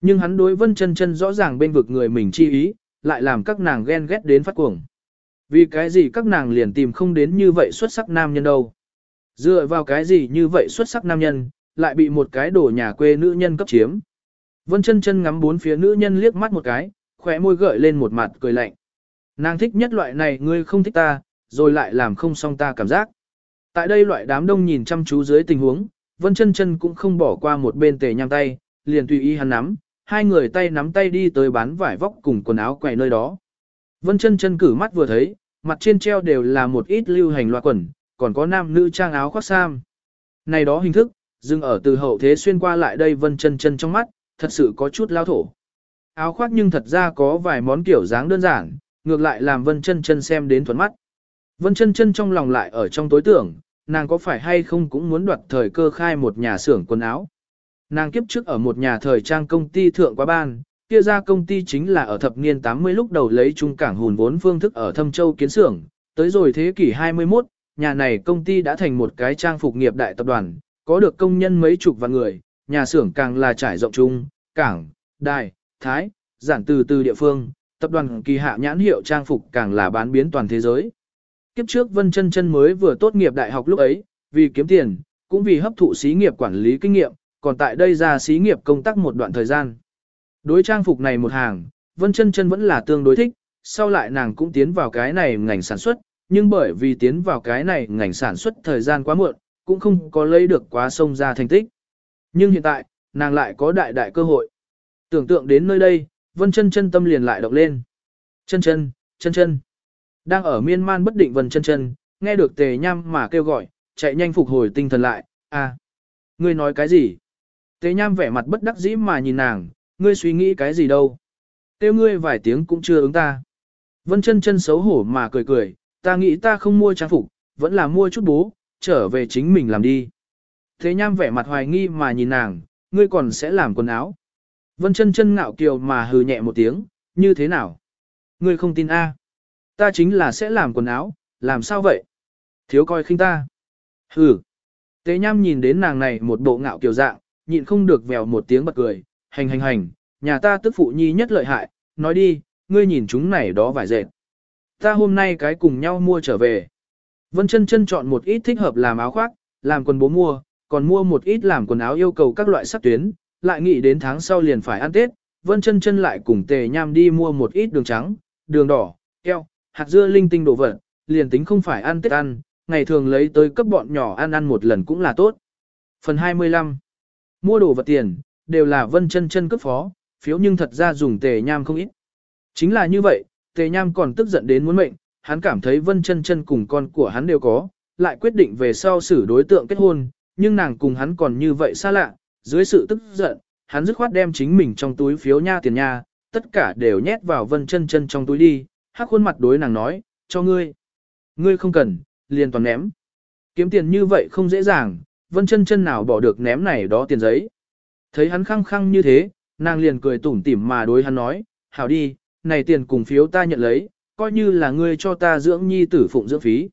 Nhưng hắn đối Vân Chân Chân rõ ràng bên vực người mình chi ý, lại làm các nàng ghen ghét đến phát cuồng. Vì cái gì các nàng liền tìm không đến như vậy xuất sắc nam nhân đâu. Dựa vào cái gì như vậy xuất sắc nam nhân, lại bị một cái đồ nhà quê nữ nhân cấp chiếm. Vân chân chân ngắm bốn phía nữ nhân liếc mắt một cái, khỏe môi gợi lên một mặt cười lạnh. Nàng thích nhất loại này ngươi không thích ta, rồi lại làm không xong ta cảm giác. Tại đây loại đám đông nhìn chăm chú dưới tình huống, Vân chân chân cũng không bỏ qua một bên tề nhang tay, liền tùy ý hắn nắm, hai người tay nắm tay đi tới bán vải vóc cùng quần áo quầy nơi đó. Vân chân chân cử mắt vừa thấy, mặt trên treo đều là một ít lưu hành loa quần, còn có nam nữ trang áo khoác sam. Này đó hình thức, dừng ở từ hậu thế xuyên qua lại đây vân chân chân trong mắt, thật sự có chút lao thổ. Áo khoác nhưng thật ra có vài món kiểu dáng đơn giản, ngược lại làm vân chân chân xem đến thuần mắt. Vân chân chân trong lòng lại ở trong tối tưởng, nàng có phải hay không cũng muốn đoạt thời cơ khai một nhà xưởng quần áo. Nàng kiếp trước ở một nhà thời trang công ty thượng quá ban, kia ra công ty chính là ở thập niên 80 lúc đầu lấy trung cảng hùn vốn phương thức ở Thâm Châu kiến xưởng, tới rồi thế kỷ 21, nhà này công ty đã thành một cái trang phục nghiệp đại tập đoàn, có được công nhân mấy chục vạn người, nhà xưởng càng là trải rộng chung, cảng, đài, thái, giản từ từ địa phương, tập đoàn kỳ hạ nhãn hiệu trang phục càng là bán biến toàn thế giới. Kiếp trước Vân Chân Chân mới vừa tốt nghiệp đại học lúc ấy, vì kiếm tiền, cũng vì hấp thụ xí nghiệp quản lý kinh nghiệm, còn tại đây ra xí nghiệp công tác một đoạn thời gian. Đối trang phục này một hàng, Vân Chân Chân vẫn là tương đối thích, sau lại nàng cũng tiến vào cái này ngành sản xuất, nhưng bởi vì tiến vào cái này ngành sản xuất thời gian quá muộn, cũng không có lấy được quá sông ra thành tích. Nhưng hiện tại, nàng lại có đại đại cơ hội. Tưởng tượng đến nơi đây, Vân Chân Chân tâm liền lại động lên. Chân chân, chân chân. Đang ở miên man bất định Vân Chân Chân, nghe được Tề Nham mà kêu gọi, chạy nhanh phục hồi tinh thần lại, "À, ngươi nói cái gì?" Tề Nham vẻ mặt bất đắc dĩ mà nhìn nàng, "Ngươi suy nghĩ cái gì đâu? Tiêu ngươi vài tiếng cũng chưa ứng ta." Vân Chân Chân xấu hổ mà cười cười, "Ta nghĩ ta không mua trang phục, vẫn là mua chút bố, trở về chính mình làm đi. Thế nham vẻ mặt hoài nghi mà nhìn nàng, ngươi còn sẽ làm quần áo. Vân chân chân ngạo kiều mà hừ nhẹ một tiếng, như thế nào? Ngươi không tin a? Ta chính là sẽ làm quần áo, làm sao vậy? Thiếu coi khinh ta. Hừ. Tế nham nhìn đến nàng này một bộ ngạo kiều dạng, nhịn không được vèo một tiếng bật cười, hành hành hành, nhà ta tức phụ nhi nhất lợi hại, nói đi, ngươi nhìn chúng này đó vải dệt. Ta hôm nay cái cùng nhau mua trở về. Vân chân chân chọn một ít thích hợp làm áo khoác, làm quần bố mua, còn mua một ít làm quần áo yêu cầu các loại sắc tuyến, lại nghĩ đến tháng sau liền phải ăn Tết, Vân chân chân lại cùng tề nham đi mua một ít đường trắng, đường đỏ, keo, hạt dưa linh tinh đồ vật, liền tính không phải ăn Tết ăn, ngày thường lấy tới cấp bọn nhỏ ăn ăn một lần cũng là tốt. Phần 25 Mua đồ vật tiền, đều là vân chân chân cấp phó, phiếu nhưng thật ra dùng tề nham không ít. Chính là như vậy, tề nham còn tức giận đến muốn mệnh, hắn cảm thấy vân chân chân cùng con của hắn đều có, lại quyết định về sau xử đối tượng kết hôn, nhưng nàng cùng hắn còn như vậy xa lạ, dưới sự tức giận, hắn dứt khoát đem chính mình trong túi phiếu nha tiền nha, tất cả đều nhét vào vân chân chân trong túi đi, hắc khuôn mặt đối nàng nói, cho ngươi. Ngươi không cần, liền toàn ném. Kiếm tiền như vậy không dễ dàng, vân chân chân nào bỏ được ném này đó tiền giấy. Thấy hắn khăng khăng như thế, nàng liền cười tủm tỉm mà đối hắn nói, hảo đi, này tiền cùng phiếu ta nhận lấy, coi như là ngươi cho ta dưỡng nhi tử phụng dưỡng phí.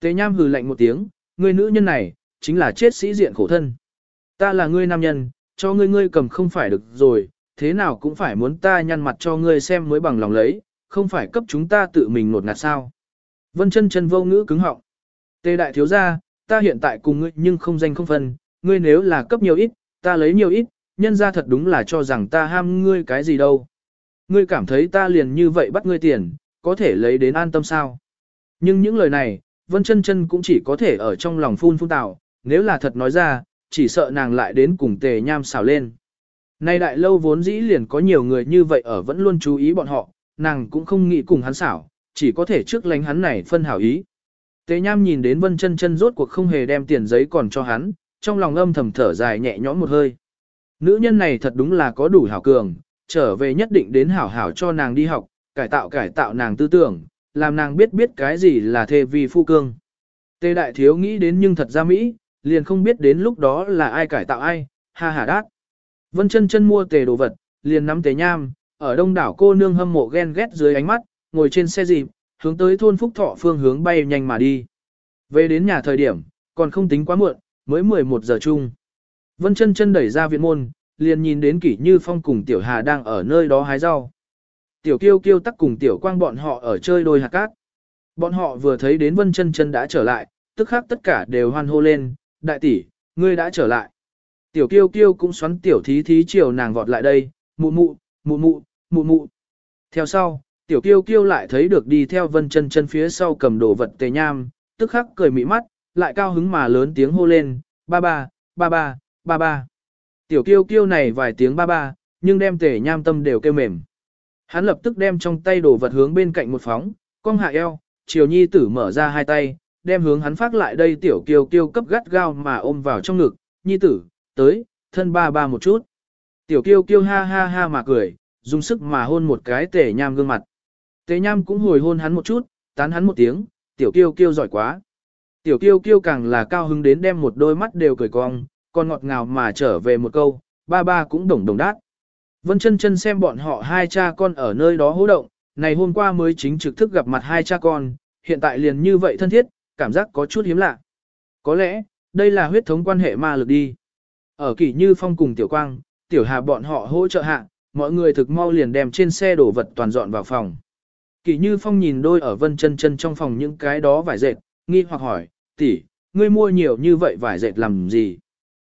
Tế nham hừ lạnh một tiếng, ngươi nữ nhân này, chính là chết sĩ diện khổ thân. Ta là ngươi nam nhân, cho ngươi ngươi cầm không phải được rồi, thế nào cũng phải muốn ta nhăn mặt cho ngươi xem mới bằng lòng lấy, không phải cấp chúng ta tự mình nột ngạt sao. Vân chân chân vô ngữ cứng họng. Tề đại thiếu gia, ta hiện tại cùng ngươi nhưng không danh không phân, ngươi nếu là cấp nhiều ít, ta lấy nhiều ít, nhân ra thật đúng là cho rằng ta ham ngươi cái gì đâu. Ngươi cảm thấy ta liền như vậy bắt ngươi tiền, có thể lấy đến an tâm sao. Nhưng những lời này, Vân chân chân cũng chỉ có thể ở trong lòng phun phun tạo, nếu là thật nói ra, chỉ sợ nàng lại đến cùng tề nham xào lên. Nay đại lâu vốn dĩ liền có nhiều người như vậy ở vẫn luôn chú ý bọn họ, nàng cũng không nghĩ cùng hắn xảo, chỉ có thể trước lánh hắn này phân hảo ý. Tề nham nhìn đến vân chân chân rốt cuộc không hề đem tiền giấy còn cho hắn, trong lòng âm thầm thở dài nhẹ nhõm một hơi. Nữ nhân này thật đúng là có đủ hảo cường, trở về nhất định đến hảo hảo cho nàng đi học, cải tạo cải tạo nàng tư tưởng, làm nàng biết biết cái gì là thê vi phu cương. Tề đại thiếu nghĩ đến nhưng thật ra Mỹ, liền không biết đến lúc đó là ai cải tạo ai, ha ha đát. Vân chân chân mua tề đồ vật, liền nắm tề nham, ở đông đảo cô nương hâm mộ ghen ghét dưới ánh mắt, ngồi trên xe dịp, hướng tới thôn Phúc Thọ phương hướng bay nhanh mà đi. Về đến nhà thời điểm, còn không tính quá muộn, mới 11 giờ chung. Vân chân chân đẩy ra viện môn, liền nhìn đến kỷ như phong cùng tiểu hà đang ở nơi đó hái rau. Tiểu kiêu kiêu tắc cùng tiểu quang bọn họ ở chơi đôi hạt cát. Bọn họ vừa thấy đến vân chân chân đã trở lại, tức khắc tất cả đều hoan hô lên, đại tỷ, ngươi đã trở lại. Tiểu kiêu kiêu cũng xoắn tiểu thí thí chiều nàng vọt lại đây, mụ mụ, mụ mụ, mụ mụ. Theo sau, tiểu kiêu kiêu lại thấy được đi theo vân chân chân phía sau cầm đồ vật tề nham, tức khắc cười mị mắt, lại cao hứng mà lớn tiếng hô lên, ba ba, ba ba, ba ba. Tiểu kiêu kiêu này vài tiếng ba ba, nhưng đem tề nham tâm đều kêu mềm. Hắn lập tức đem trong tay đồ vật hướng bên cạnh một phóng, cong hạ eo, chiều nhi tử mở ra hai tay, đem hướng hắn phát lại đây tiểu kiêu kiêu cấp gắt gao mà ôm vào trong ngực, nhi tử, tới, thân ba ba một chút. Tiểu kiêu kiêu ha ha ha mà cười, dùng sức mà hôn một cái tề nham gương mặt. Tề nham cũng hồi hôn hắn một chút, tán hắn một tiếng, tiểu kiêu kiêu giỏi quá. Tiểu kiêu kiêu càng là cao hứng đến đem một đôi mắt đều cười cong, còn ngọt ngào mà trở về một câu, ba ba cũng đồng đồng đát. Vân chân chân xem bọn họ hai cha con ở nơi đó hố động, này hôm qua mới chính trực thức gặp mặt hai cha con, hiện tại liền như vậy thân thiết, cảm giác có chút hiếm lạ. Có lẽ, đây là huyết thống quan hệ ma lực đi. Ở kỷ như phong cùng tiểu quang, tiểu hà bọn họ hỗ trợ hạ, mọi người thực mau liền đem trên xe đổ vật toàn dọn vào phòng. Kỷ như phong nhìn đôi ở vân chân chân trong phòng những cái đó vải dệt, nghi hoặc hỏi, tỷ, ngươi mua nhiều như vậy vải dệt làm gì?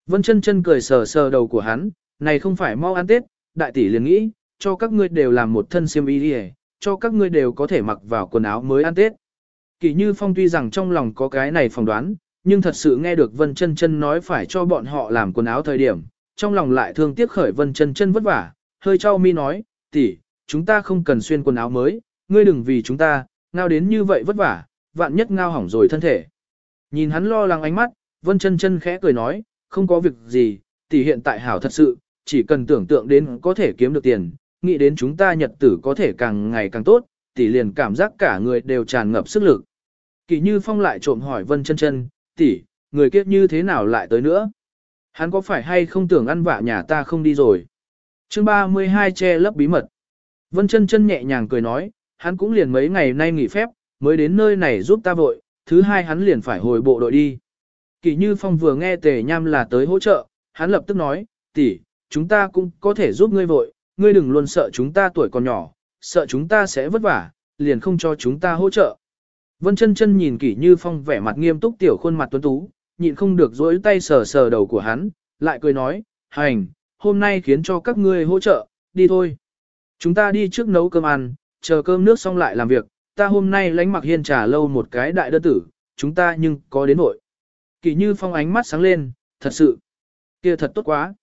Vân chân chân cười sờ sờ đầu của hắn, này không phải mau ăn tết, đại tỷ liền nghĩ, cho các ngươi đều làm một thân xiêm y đi cho các ngươi đều có thể mặc vào quần áo mới ăn tết. Kỷ như phong tuy rằng trong lòng có cái này phỏng đoán, nhưng thật sự nghe được Vân Chân Chân nói phải cho bọn họ làm quần áo thời điểm, trong lòng lại thương tiếc khởi Vân Chân Chân vất vả, hơi trao mi nói, tỷ, chúng ta không cần xuyên quần áo mới, ngươi đừng vì chúng ta, ngao đến như vậy vất vả, vạn nhất ngao hỏng rồi thân thể. Nhìn hắn lo lắng ánh mắt, Vân Chân Chân khẽ cười nói, không có việc gì, tỷ hiện tại hảo thật sự, chỉ cần tưởng tượng đến có thể kiếm được tiền, nghĩ đến chúng ta nhật tử có thể càng ngày càng tốt, tỷ liền cảm giác cả người đều tràn ngập sức lực. Kỳ Như Phong lại trộm hỏi Vân Chân Chân, tỷ, người kiếp như thế nào lại tới nữa? Hắn có phải hay không tưởng ăn vạ nhà ta không đi rồi? chương 32 che lấp bí mật. Vân chân chân nhẹ nhàng cười nói, hắn cũng liền mấy ngày nay nghỉ phép, mới đến nơi này giúp ta vội, thứ hai hắn liền phải hồi bộ đội đi. Kỳ Như Phong vừa nghe Tề Nham là tới hỗ trợ, hắn lập tức nói, tỷ, chúng ta cũng có thể giúp ngươi vội, ngươi đừng luôn sợ chúng ta tuổi còn nhỏ, sợ chúng ta sẽ vất vả, liền không cho chúng ta hỗ trợ. Vân chân chân nhìn kỷ như phong vẻ mặt nghiêm túc tiểu khuôn mặt tuấn tú, nhịn không được dối tay sờ sờ đầu của hắn, lại cười nói, hành, hôm nay khiến cho các ngươi hỗ trợ, đi thôi. Chúng ta đi trước nấu cơm ăn, chờ cơm nước xong lại làm việc, ta hôm nay lánh mặc hiên trà lâu một cái đại đơn tử, chúng ta nhưng có đến nội. Kỷ như phong ánh mắt sáng lên, thật sự. Kia thật tốt quá.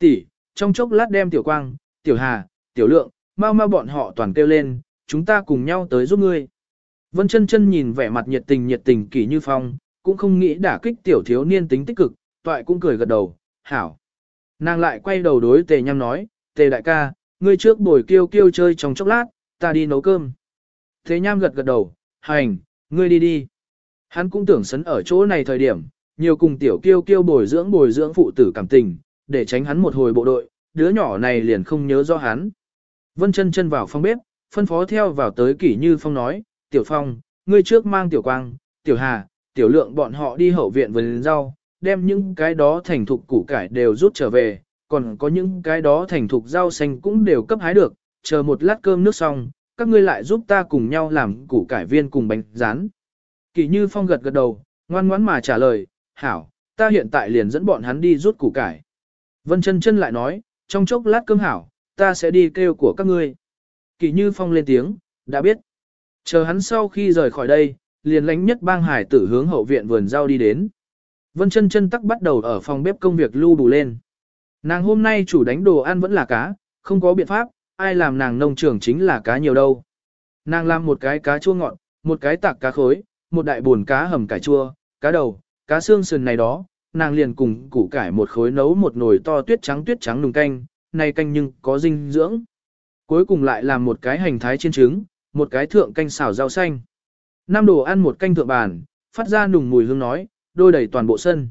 Tỷ, trong chốc lát đem tiểu quang, tiểu hà, tiểu lượng, mau mau bọn họ toàn kêu lên, chúng ta cùng nhau tới giúp ngươi. Vân chân chân nhìn vẻ mặt nhiệt tình nhiệt tình kỷ như phong, cũng không nghĩ đả kích tiểu thiếu niên tính tích cực, toại cũng cười gật đầu, hảo. Nàng lại quay đầu đối tề nhăm nói, tề đại ca, ngươi trước buổi kêu kêu chơi trong chốc lát, ta đi nấu cơm. Thế nham gật gật đầu, hành, ngươi đi đi. Hắn cũng tưởng sấn ở chỗ này thời điểm, nhiều cùng tiểu kiêu kiêu bồi dưỡng bồi dưỡng phụ tử cảm tình, để tránh hắn một hồi bộ đội, đứa nhỏ này liền không nhớ do hắn. Vân chân chân vào phòng bếp, phân phó theo vào tới kỷ như phong nói, tiểu phong, ngươi trước mang tiểu quang, tiểu hà, tiểu lượng bọn họ đi hậu viện vườn rau, đem những cái đó thành thục củ cải đều rút trở về, còn có những cái đó thành thục rau xanh cũng đều cấp hái được, chờ một lát cơm nước xong, các ngươi lại giúp ta cùng nhau làm củ cải viên cùng bánh rán. Kỷ như phong gật gật đầu, ngoan ngoãn mà trả lời, hảo, ta hiện tại liền dẫn bọn hắn đi rút củ cải. Vân chân chân lại nói, trong chốc lát cơm hảo, ta sẽ đi kêu của các ngươi. Kỳ như phong lên tiếng, đã biết. Chờ hắn sau khi rời khỏi đây, liền lánh nhất bang hải tử hướng hậu viện vườn rau đi đến. Vân chân chân tắc bắt đầu ở phòng bếp công việc lưu đủ lên. Nàng hôm nay chủ đánh đồ ăn vẫn là cá, không có biện pháp, ai làm nàng nông trường chính là cá nhiều đâu. Nàng làm một cái cá chua ngọt, một cái tạc cá khối, một đại buồn cá hầm cải chua, cá đầu, cá xương sườn này đó, nàng liền cùng củ cải một khối nấu một nồi to tuyết trắng tuyết trắng nùng canh, này canh nhưng có dinh dưỡng. Cuối cùng lại làm một cái hành thái chiên trứng, một cái thượng canh xào rau xanh. Nam đồ ăn một canh thượng bàn, phát ra nùng mùi hương nói, đôi đầy toàn bộ sân.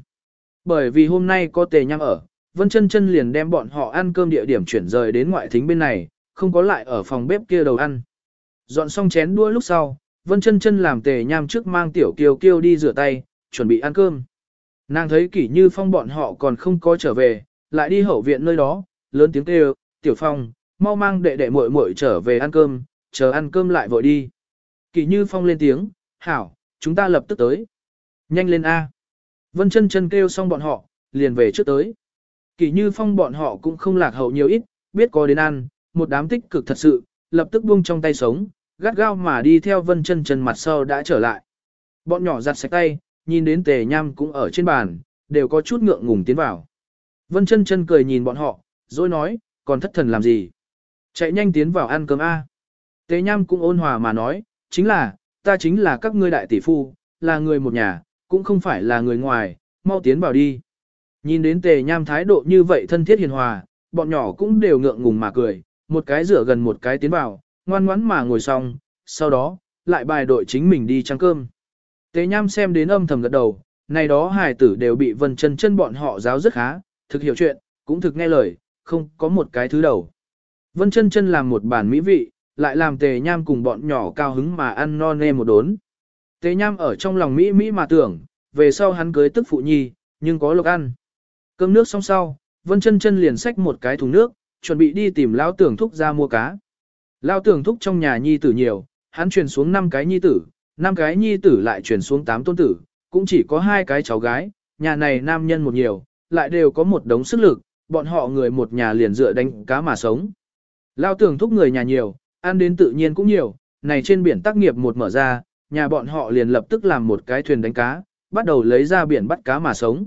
Bởi vì hôm nay có tề nhang ở, Vân chân chân liền đem bọn họ ăn cơm địa điểm chuyển rời đến ngoại thính bên này, không có lại ở phòng bếp kia đầu ăn. Dọn xong chén đua lúc sau, Vân chân chân làm tề nham trước mang tiểu kiều kiều đi rửa tay, chuẩn bị ăn cơm. Nàng thấy kỷ như phong bọn họ còn không có trở về, lại đi hậu viện nơi đó, lớn tiếng kêu, tiểu phong, mau mang đệ đệ muội muội trở về ăn cơm, chờ ăn cơm lại vội đi. Kỷ như phong lên tiếng, hảo, chúng ta lập tức tới. Nhanh lên A. Vân chân chân kêu xong bọn họ, liền về trước tới. Kỷ như phong bọn họ cũng không lạc hậu nhiều ít, biết có đến ăn, một đám tích cực thật sự, lập tức buông trong tay sống, gắt gao mà đi theo vân chân chân mặt sau đã trở lại. Bọn nhỏ giặt sạch tay, nhìn đến tề nham cũng ở trên bàn, đều có chút ngượng ngùng tiến vào. Vân chân chân cười nhìn bọn họ, rồi nói, còn thất thần làm gì? Chạy nhanh tiến vào ăn cơm A. Tề nham cũng ôn hòa mà nói, chính là, ta chính là các ngươi đại tỷ phu, là người một nhà, cũng không phải là người ngoài, mau tiến vào đi. Nhìn đến tề nham thái độ như vậy thân thiết hiền hòa, bọn nhỏ cũng đều ngượng ngùng mà cười, một cái rửa gần một cái tiến vào, ngoan ngoãn mà ngồi xong, sau đó, lại bài đội chính mình đi trăng cơm. Tề nham xem đến âm thầm gật đầu, này đó hài tử đều bị vân chân chân bọn họ giáo rất khá, thực hiểu chuyện, cũng thực nghe lời, không có một cái thứ đầu. Vân chân chân làm một bản mỹ vị, lại làm tề nham cùng bọn nhỏ cao hứng mà ăn no nê một đốn. Tề nham ở trong lòng Mỹ Mỹ mà tưởng, về sau hắn cưới tức phụ nhi, nhưng có lộc ăn. Cơm nước xong sau, Vân chân chân liền xách một cái thùng nước, chuẩn bị đi tìm lão tưởng thúc ra mua cá. Lão tưởng thúc trong nhà nhi tử nhiều, hắn truyền xuống 5 cái nhi tử, năm cái nhi tử lại truyền xuống 8 tôn tử, cũng chỉ có hai cái cháu gái, nhà này nam nhân một nhiều, lại đều có một đống sức lực, bọn họ người một nhà liền dựa đánh cá mà sống. Lao tưởng thúc người nhà nhiều, ăn đến tự nhiên cũng nhiều, này trên biển tác nghiệp một mở ra, nhà bọn họ liền lập tức làm một cái thuyền đánh cá, bắt đầu lấy ra biển bắt cá mà sống.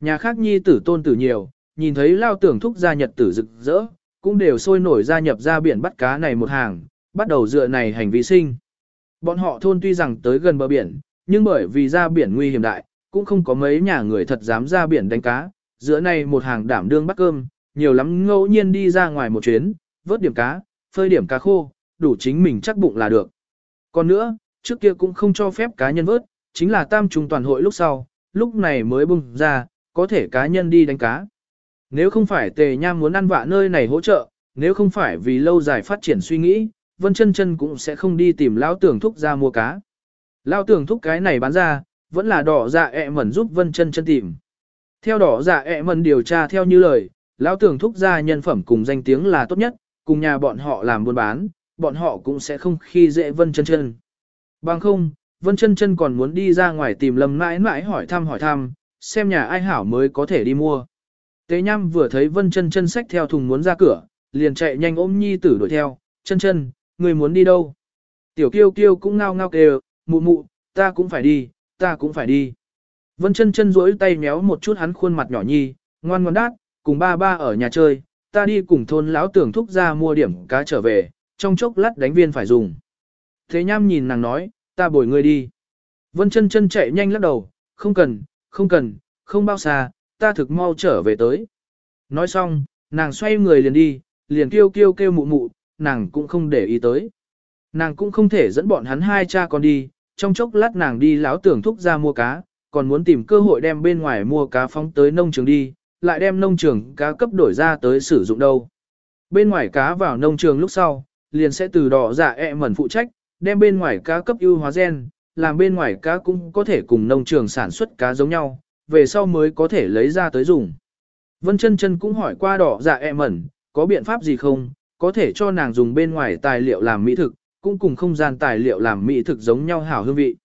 Nhà khác nhi tử tôn tử nhiều, nhìn thấy lao tưởng thúc gia nhật tử rực rỡ, cũng đều sôi nổi gia nhập ra biển bắt cá này một hàng, bắt đầu dựa này hành vi sinh. Bọn họ thôn tuy rằng tới gần bờ biển, nhưng bởi vì ra biển nguy hiểm đại, cũng không có mấy nhà người thật dám ra biển đánh cá, giữa này một hàng đảm đương bắt cơm, nhiều lắm ngẫu nhiên đi ra ngoài một chuyến, vớt điểm cá, phơi điểm cá khô, đủ chính mình chắc bụng là được. Còn nữa, trước kia cũng không cho phép cá nhân vớt, chính là tam trung toàn hội lúc sau, lúc này mới bung ra, có thể cá nhân đi đánh cá. Nếu không phải tề nham muốn ăn vạ nơi này hỗ trợ, nếu không phải vì lâu dài phát triển suy nghĩ, Vân chân chân cũng sẽ không đi tìm lão tưởng thúc ra mua cá. Lão tưởng thúc cái này bán ra, vẫn là đỏ dạ ẹ mẩn giúp Vân chân chân tìm. Theo đỏ dạ ẹ mẩn điều tra theo như lời, lão tưởng thúc ra nhân phẩm cùng danh tiếng là tốt nhất, cùng nhà bọn họ làm buôn bán, bọn họ cũng sẽ không khi dễ Vân chân chân. Bằng không, Vân chân chân còn muốn đi ra ngoài tìm lâm mãi mãi hỏi thăm hỏi thăm, xem nhà ai hảo mới có thể đi mua. Tế Nham vừa thấy Vân chân chân xách theo thùng muốn ra cửa, liền chạy nhanh ôm nhi tử đuổi theo, chân chân, người muốn đi đâu? Tiểu kiêu kiêu cũng ngao ngao kêu, mụ mụ, ta cũng phải đi, ta cũng phải đi. Vân chân chân duỗi tay méo một chút hắn khuôn mặt nhỏ nhi, ngoan ngoan đát, cùng ba ba ở nhà chơi, ta đi cùng thôn lão tưởng thúc ra mua điểm cá trở về, trong chốc lát đánh viên phải dùng. Thế nham nhìn nàng nói, ta bồi ngươi đi. Vân chân chân chạy nhanh lắc đầu, không cần, không cần, không bao xa, ta thực mau trở về tới. Nói xong, nàng xoay người liền đi, liền kêu kêu kêu mụ mụ, nàng cũng không để ý tới. Nàng cũng không thể dẫn bọn hắn hai cha con đi, trong chốc lát nàng đi láo tưởng thúc ra mua cá, còn muốn tìm cơ hội đem bên ngoài mua cá phóng tới nông trường đi, lại đem nông trường cá cấp đổi ra tới sử dụng đâu. Bên ngoài cá vào nông trường lúc sau, liền sẽ từ đỏ dạ ẹ mẩn phụ trách, đem bên ngoài cá cấp ưu hóa gen, làm bên ngoài cá cũng có thể cùng nông trường sản xuất cá giống nhau, về sau mới có thể lấy ra tới dùng. Vân chân chân cũng hỏi qua đỏ dạ ẹ mẩn, có biện pháp gì không, có thể cho nàng dùng bên ngoài tài liệu làm mỹ thực, cũng cùng không gian tài liệu làm mỹ thực giống nhau hảo hương vị.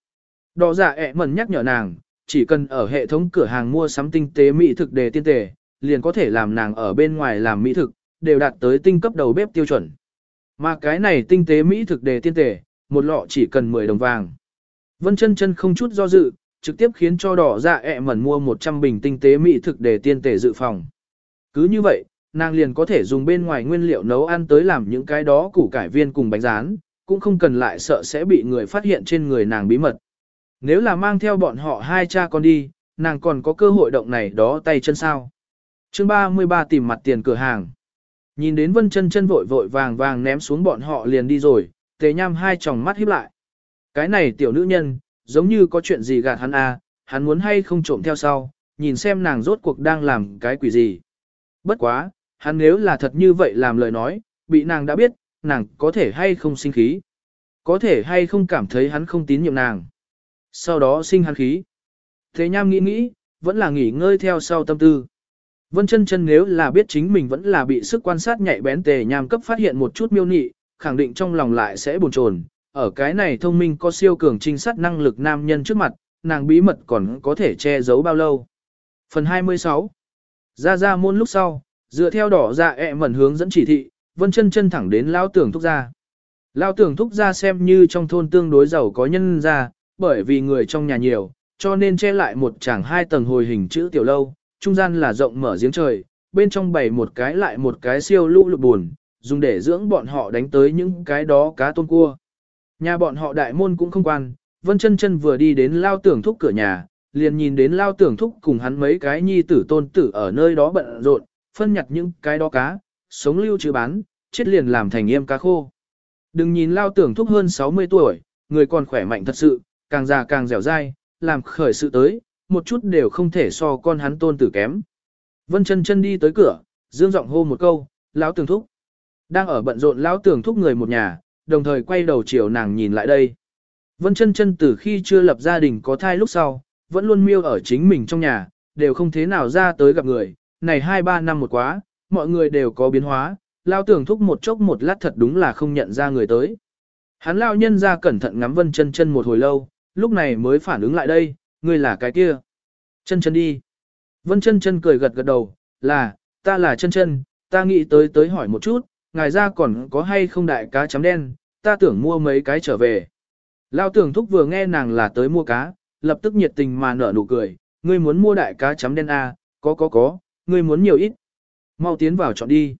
Đỏ dạ ẹ mẩn nhắc nhở nàng, chỉ cần ở hệ thống cửa hàng mua sắm tinh tế mỹ thực đề tiên tề, liền có thể làm nàng ở bên ngoài làm mỹ thực, đều đạt tới tinh cấp đầu bếp tiêu chuẩn. Mà cái này tinh tế mỹ thực đề tiên tề, một lọ chỉ cần 10 đồng vàng. Vân chân chân không chút do dự, trực tiếp khiến cho đỏ dạ ẹ mẩn mua 100 bình tinh tế mỹ thực đề tiên tề dự phòng. Cứ như vậy, nàng liền có thể dùng bên ngoài nguyên liệu nấu ăn tới làm những cái đó củ cải viên cùng bánh rán, cũng không cần lại sợ sẽ bị người phát hiện trên người nàng bí mật. Nếu là mang theo bọn họ hai cha con đi, nàng còn có cơ hội động này đó tay chân sao. chương 33 tìm mặt tiền cửa hàng. Nhìn đến vân chân chân vội vội vàng vàng ném xuống bọn họ liền đi rồi, tề nham hai tròng mắt híp lại. Cái này tiểu nữ nhân, giống như có chuyện gì gạt hắn à, hắn muốn hay không trộm theo sau, nhìn xem nàng rốt cuộc đang làm cái quỷ gì. Bất quá, hắn nếu là thật như vậy làm lời nói, bị nàng đã biết, nàng có thể hay không sinh khí. Có thể hay không cảm thấy hắn không tín nhiệm nàng. Sau đó sinh hắn khí. Thế nham nghĩ nghĩ, vẫn là nghỉ ngơi theo sau tâm tư. Vân chân chân nếu là biết chính mình vẫn là bị sức quan sát nhạy bén tề nham cấp phát hiện một chút miêu nị, khẳng định trong lòng lại sẽ buồn chồn. Ở cái này thông minh có siêu cường trinh sát năng lực nam nhân trước mặt, nàng bí mật còn có thể che giấu bao lâu. Phần 26 Ra ra môn lúc sau, dựa theo đỏ dạ ẹ mẩn hướng dẫn chỉ thị, vân chân chân thẳng đến lao tưởng thúc ra. Lao tưởng thúc ra xem như trong thôn tương đối giàu có nhân gia bởi vì người trong nhà nhiều, cho nên che lại một chảng hai tầng hồi hình chữ tiểu lâu, trung gian là rộng mở giếng trời, bên trong bày một cái lại một cái siêu lũ lụt buồn, dùng để dưỡng bọn họ đánh tới những cái đó cá tôm cua. Nhà bọn họ đại môn cũng không quan, Vân chân chân vừa đi đến lao tưởng thúc cửa nhà, liền nhìn đến lao tưởng thúc cùng hắn mấy cái nhi tử tôn tử ở nơi đó bận rộn, phân nhặt những cái đó cá, sống lưu trữ bán, chết liền làm thành yêm cá khô. Đừng nhìn lao tưởng thúc hơn 60 tuổi, người còn khỏe mạnh thật sự, càng già càng dẻo dai, làm khởi sự tới, một chút đều không thể so con hắn tôn tử kém. Vân chân chân đi tới cửa, dương giọng hô một câu, lão tưởng thúc. Đang ở bận rộn lão tưởng thúc người một nhà, đồng thời quay đầu chiều nàng nhìn lại đây. Vân chân chân từ khi chưa lập gia đình có thai lúc sau, vẫn luôn miêu ở chính mình trong nhà, đều không thế nào ra tới gặp người, này hai ba năm một quá, mọi người đều có biến hóa, lao tưởng thúc một chốc một lát thật đúng là không nhận ra người tới. Hắn lao nhân ra cẩn thận ngắm vân chân chân một hồi lâu, lúc này mới phản ứng lại đây, ngươi là cái kia. Chân chân đi. Vân chân chân cười gật gật đầu, là, ta là chân chân, ta nghĩ tới tới hỏi một chút, ngài ra còn có hay không đại cá chấm đen, ta tưởng mua mấy cái trở về. Lao tưởng thúc vừa nghe nàng là tới mua cá, lập tức nhiệt tình mà nở nụ cười, ngươi muốn mua đại cá chấm đen à, có có có, ngươi muốn nhiều ít. Mau tiến vào chọn đi.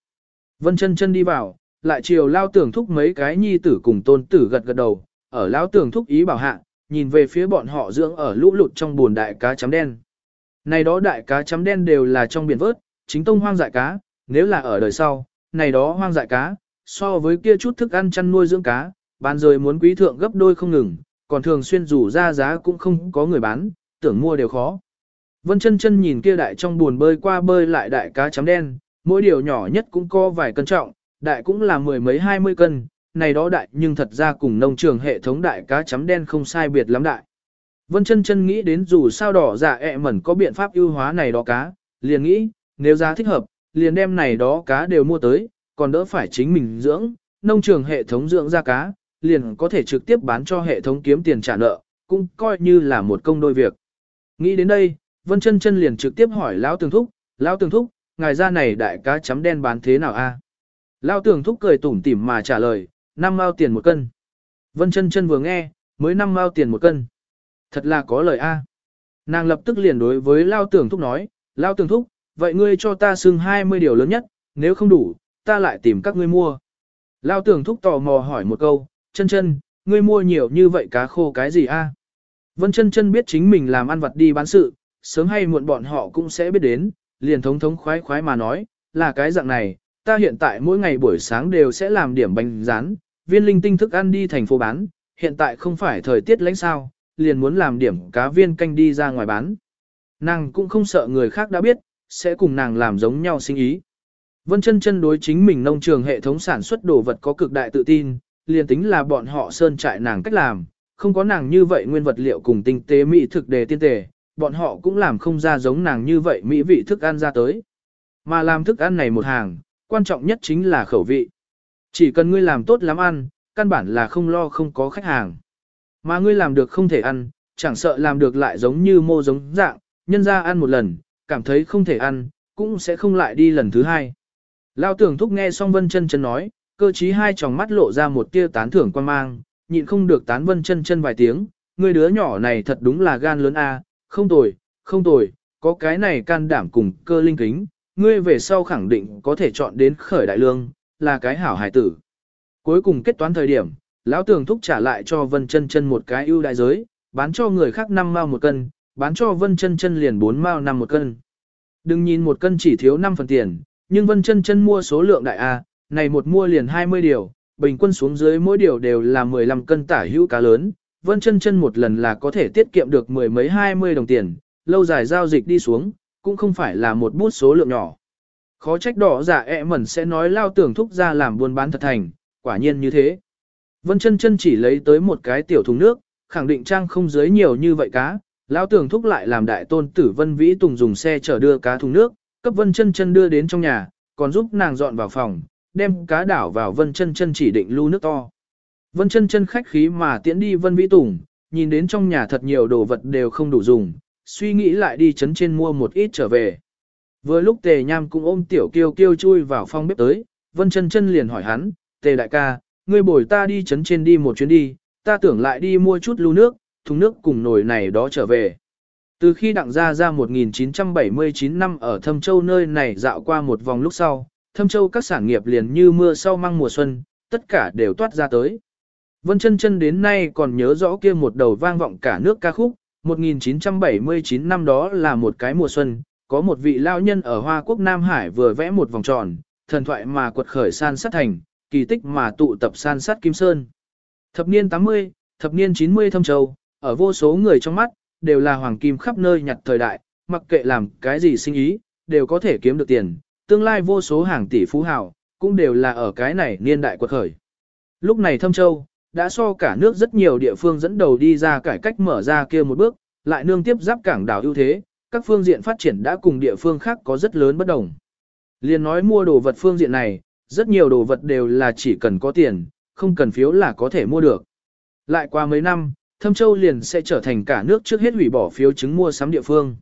Vân chân chân đi vào, lại chiều lao tưởng thúc mấy cái nhi tử cùng tôn tử gật gật đầu, ở lao tưởng thúc ý bảo hạ, nhìn về phía bọn họ dưỡng ở lũ lụt trong buồn đại cá chấm đen. Này đó đại cá chấm đen đều là trong biển vớt, chính tông hoang dại cá, nếu là ở đời sau, này đó hoang dại cá, so với kia chút thức ăn chăn nuôi dưỡng cá, bán rồi muốn quý thượng gấp đôi không ngừng, còn thường xuyên rủ ra giá cũng không có người bán, tưởng mua đều khó. Vân chân chân nhìn kia đại trong buồn bơi qua bơi lại đại cá chấm đen, mỗi điều nhỏ nhất cũng có vài cân trọng, đại cũng là mười mấy hai mươi cân, này đó đại nhưng thật ra cùng nông trường hệ thống đại cá chấm đen không sai biệt lắm đại. Vân chân chân nghĩ đến dù sao đỏ giả ẹ mẩn có biện pháp ưu hóa này đó cá, liền nghĩ, nếu giá thích hợp, liền đem này đó cá đều mua tới, còn đỡ phải chính mình dưỡng, nông trường hệ thống dưỡng ra cá, liền có thể trực tiếp bán cho hệ thống kiếm tiền trả nợ, cũng coi như là một công đôi việc. Nghĩ đến đây, Vân chân chân liền trực tiếp hỏi Lão Tường Thúc, Lão Tường Thúc, ngài ra này đại cá chấm đen bán thế nào a? Lão Tường Thúc cười tủm tỉm mà trả lời, năm mao tiền một cân. Vân chân chân vừa nghe, mới năm mao tiền một cân. Thật là có lời a. Nàng lập tức liền đối với Lão Tường Thúc nói, Lão Tường Thúc, vậy ngươi cho ta xưng 20 điều lớn nhất, nếu không đủ, ta lại tìm các ngươi mua. Lão Tường thúc tò mò hỏi một câu, chân chân, ngươi mua nhiều như vậy cá khô cái gì a? Vân chân chân biết chính mình làm ăn vặt đi bán sự, sớm hay muộn bọn họ cũng sẽ biết đến, liền thống thống khoái khoái mà nói, là cái dạng này, ta hiện tại mỗi ngày buổi sáng đều sẽ làm điểm bánh rán, viên linh tinh thức ăn đi thành phố bán, hiện tại không phải thời tiết lãnh sao, liền muốn làm điểm cá viên canh đi ra ngoài bán. Nàng cũng không sợ người khác đã biết, sẽ cùng nàng làm giống nhau sinh ý. Vân chân chân đối chính mình nông trường hệ thống sản xuất đồ vật có cực đại tự tin, liền tính là bọn họ sơn trại nàng cách làm, không có nàng như vậy nguyên vật liệu cùng tinh tế mỹ thực đề tiên tề, bọn họ cũng làm không ra giống nàng như vậy mỹ vị thức ăn ra tới. Mà làm thức ăn này một hàng, quan trọng nhất chính là khẩu vị. Chỉ cần ngươi làm tốt lắm ăn, căn bản là không lo không có khách hàng. Mà ngươi làm được không thể ăn, chẳng sợ làm được lại giống như mô giống dạng, nhân ra ăn một lần, cảm thấy không thể ăn, cũng sẽ không lại đi lần thứ hai. Lao tưởng thúc nghe xong vân chân chân nói, cơ trí hai tròng mắt lộ ra một tia tán thưởng quan mang, nhịn không được tán vân chân chân vài tiếng, người đứa nhỏ này thật đúng là gan lớn a, không tồi, không tồi, có cái này can đảm cùng cơ linh kính, ngươi về sau khẳng định có thể chọn đến khởi đại lương, là cái hảo hải tử. Cuối cùng kết toán thời điểm, lão tường thúc trả lại cho vân chân chân một cái ưu đại giới, bán cho người khác 5 mao một cân, bán cho vân chân chân liền 4 mao năm một cân. Đừng nhìn một cân chỉ thiếu 5 phần tiền, nhưng vân chân chân mua số lượng đại A, này một mua liền 20 điều, bình quân xuống dưới mỗi điều đều là 15 cân tả hữu cá lớn, vân chân chân một lần là có thể tiết kiệm được mười mấy 20 đồng tiền, lâu dài giao dịch đi xuống, cũng không phải là một bút số lượng nhỏ. Khó trách đỏ giả ẹ mẩn sẽ nói lao tưởng thúc ra làm buôn bán thật thành, quả nhiên như thế. Vân chân chân chỉ lấy tới một cái tiểu thùng nước, khẳng định trang không dưới nhiều như vậy cá, lao tưởng thúc lại làm đại tôn tử Vân Vĩ Tùng dùng xe chở đưa cá thùng nước, cấp Vân chân chân đưa đến trong nhà, còn giúp nàng dọn vào phòng, đem cá đảo vào Vân chân chân chỉ định lưu nước to. Vân chân chân khách khí mà tiễn đi Vân Vĩ Tùng, nhìn đến trong nhà thật nhiều đồ vật đều không đủ dùng, suy nghĩ lại đi chấn trên mua một ít trở về. Vừa lúc tề nham cũng ôm tiểu kiêu kiêu chui vào phòng bếp tới, vân chân chân liền hỏi hắn, tề đại ca, ngươi bồi ta đi chấn trên đi một chuyến đi, ta tưởng lại đi mua chút lưu nước, thùng nước cùng nồi này đó trở về. Từ khi đặng ra ra 1979 năm ở Thâm Châu nơi này dạo qua một vòng lúc sau, Thâm Châu các sản nghiệp liền như mưa sau mang mùa xuân, tất cả đều toát ra tới. Vân chân chân đến nay còn nhớ rõ kia một đầu vang vọng cả nước ca khúc, 1979 năm đó là một cái mùa xuân, có một vị lao nhân ở Hoa Quốc Nam Hải vừa vẽ một vòng tròn, thần thoại mà quật khởi san sát thành, kỳ tích mà tụ tập san sát Kim Sơn. Thập niên 80, thập niên 90 thâm châu, ở vô số người trong mắt, đều là hoàng kim khắp nơi nhặt thời đại, mặc kệ làm cái gì sinh ý, đều có thể kiếm được tiền, tương lai vô số hàng tỷ phú hào, cũng đều là ở cái này niên đại quật khởi. Lúc này thâm châu, đã so cả nước rất nhiều địa phương dẫn đầu đi ra cải cách mở ra kia một bước, lại nương tiếp giáp cảng đảo ưu thế, các phương diện phát triển đã cùng địa phương khác có rất lớn bất đồng. Liên nói mua đồ vật phương diện này, rất nhiều đồ vật đều là chỉ cần có tiền, không cần phiếu là có thể mua được. Lại qua mấy năm, Thâm Châu liền sẽ trở thành cả nước trước hết hủy bỏ phiếu chứng mua sắm địa phương.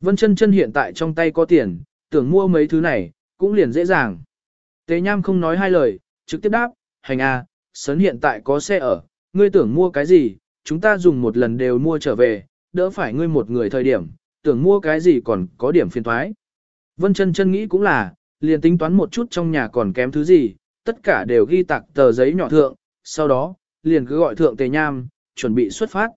Vân chân chân hiện tại trong tay có tiền, tưởng mua mấy thứ này, cũng liền dễ dàng. Tế Nham không nói hai lời, trực tiếp đáp, hành a, sấn hiện tại có xe ở, ngươi tưởng mua cái gì, chúng ta dùng một lần đều mua trở về, đỡ phải ngươi một người thời điểm, tưởng mua cái gì còn có điểm phiền thoái. Vân chân chân nghĩ cũng là, liền tính toán một chút trong nhà còn kém thứ gì, tất cả đều ghi tặng tờ giấy nhỏ thượng, sau đó, liền cứ gọi thượng tề nham, chuẩn bị xuất phát.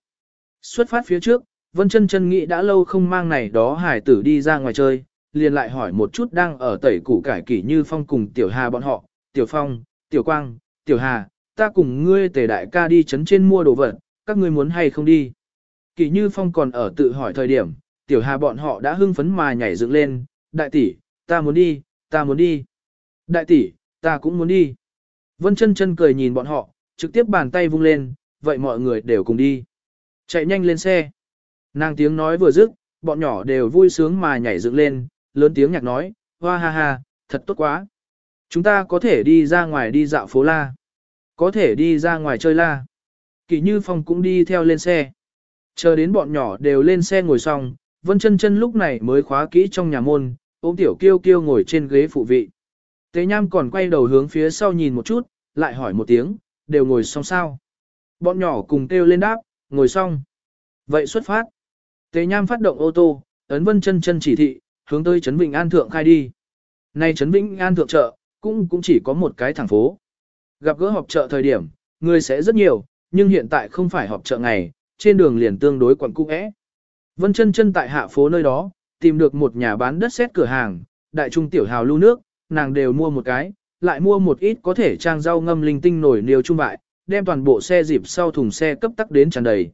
Xuất phát phía trước, Vân chân chân nghĩ đã lâu không mang này đó hải tử đi ra ngoài chơi, liền lại hỏi một chút đang ở tẩy củ cải kỷ như phong cùng tiểu hà bọn họ, tiểu phong, tiểu quang, tiểu hà, ta cùng ngươi tề đại ca đi chấn trên mua đồ vật, các ngươi muốn hay không đi. Kỳ Như Phong còn ở tự hỏi thời điểm, tiểu hà bọn họ đã hưng phấn mà nhảy dựng lên, đại tỷ, ta muốn đi, ta muốn đi. Đại tỷ, ta cũng muốn đi. Vân chân chân cười nhìn bọn họ, trực tiếp bàn tay vung lên, vậy mọi người đều cùng đi. Chạy nhanh lên xe. Nàng tiếng nói vừa dứt, bọn nhỏ đều vui sướng mà nhảy dựng lên, lớn tiếng nhạc nói, hoa ha ha, thật tốt quá. Chúng ta có thể đi ra ngoài đi dạo phố la. Có thể đi ra ngoài chơi la. Kỳ Như Phong cũng đi theo lên xe. Chờ đến bọn nhỏ đều lên xe ngồi xong, Vân chân chân lúc này mới khóa kỹ trong nhà môn, ôm tiểu kiêu kiêu ngồi trên ghế phụ vị. Tế Nham còn quay đầu hướng phía sau nhìn một chút, lại hỏi một tiếng, đều ngồi xong sao. Bọn nhỏ cùng kêu lên đáp, ngồi xong. Vậy xuất phát. Tế Nham phát động ô tô, ấn Vân chân chân chỉ thị, hướng tới Trấn Vĩnh An Thượng khai đi. Nay Trấn Vĩnh An Thượng chợ, cũng cũng chỉ có một cái thẳng phố. Gặp gỡ họp chợ thời điểm, người sẽ rất nhiều, nhưng hiện tại không phải họp chợ ngày, trên đường liền tương đối quẩn cung ẽ. Vân chân chân tại hạ phố nơi đó, tìm được một nhà bán đất xét cửa hàng, đại trung tiểu hào lưu nước, nàng đều mua một cái, lại mua một ít có thể trang rau ngâm linh tinh nổi niêu trung bại, đem toàn bộ xe dịp sau thùng xe cấp tắc đến tràn đầy.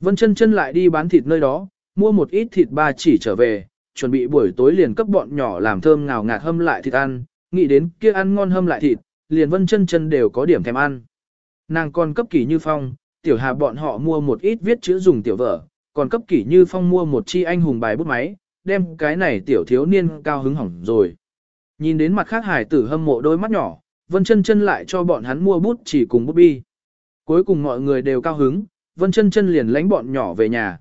Vân chân chân lại đi bán thịt nơi đó, mua một ít thịt ba chỉ trở về, chuẩn bị buổi tối liền cấp bọn nhỏ làm thơm ngào ngạt hâm lại thịt ăn, nghĩ đến kia ăn ngon hâm lại thịt, liền vân chân chân đều có điểm thèm ăn. Nàng còn cấp kỷ như phong, tiểu hà bọn họ mua một ít viết chữ dùng tiểu vở, còn cấp kỷ như phong mua một chi anh hùng bài bút máy, đem cái này tiểu thiếu niên cao hứng hỏng rồi. Nhìn đến mặt khác hải tử hâm mộ đôi mắt nhỏ, Vân chân chân lại cho bọn hắn mua bút chỉ cùng bút bi. Cuối cùng mọi người đều cao hứng, Vân chân chân liền lánh bọn nhỏ về nhà.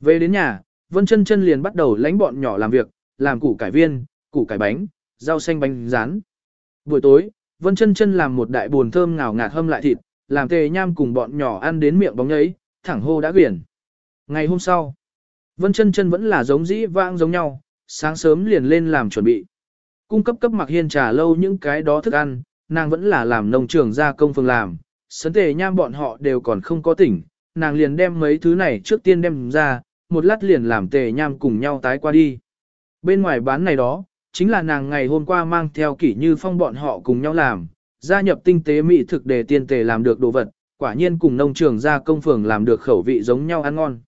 Về đến nhà, Vân chân chân liền bắt đầu lánh bọn nhỏ làm việc, làm củ cải viên, củ cải bánh, rau xanh bánh rán. Buổi tối, Vân chân chân làm một đại buồn thơm ngào ngạt hâm lại thịt, làm tề nham cùng bọn nhỏ ăn đến miệng bóng ấy, thẳng hô đã quyển. Ngày hôm sau, Vân chân chân vẫn là giống dĩ vãng giống nhau, sáng sớm liền lên làm chuẩn bị. Cung cấp cấp mặc hiên trà lâu những cái đó thức ăn, nàng vẫn là làm nông trường gia công phương làm, sấn tề nham bọn họ đều còn không có tỉnh, nàng liền đem mấy thứ này trước tiên đem ra, một lát liền làm tề nham cùng nhau tái qua đi. Bên ngoài bán này đó, chính là nàng ngày hôm qua mang theo kỷ như phong bọn họ cùng nhau làm, gia nhập tinh tế mỹ thực để tiên tề làm được đồ vật, quả nhiên cùng nông trường gia công phường làm được khẩu vị giống nhau ăn ngon.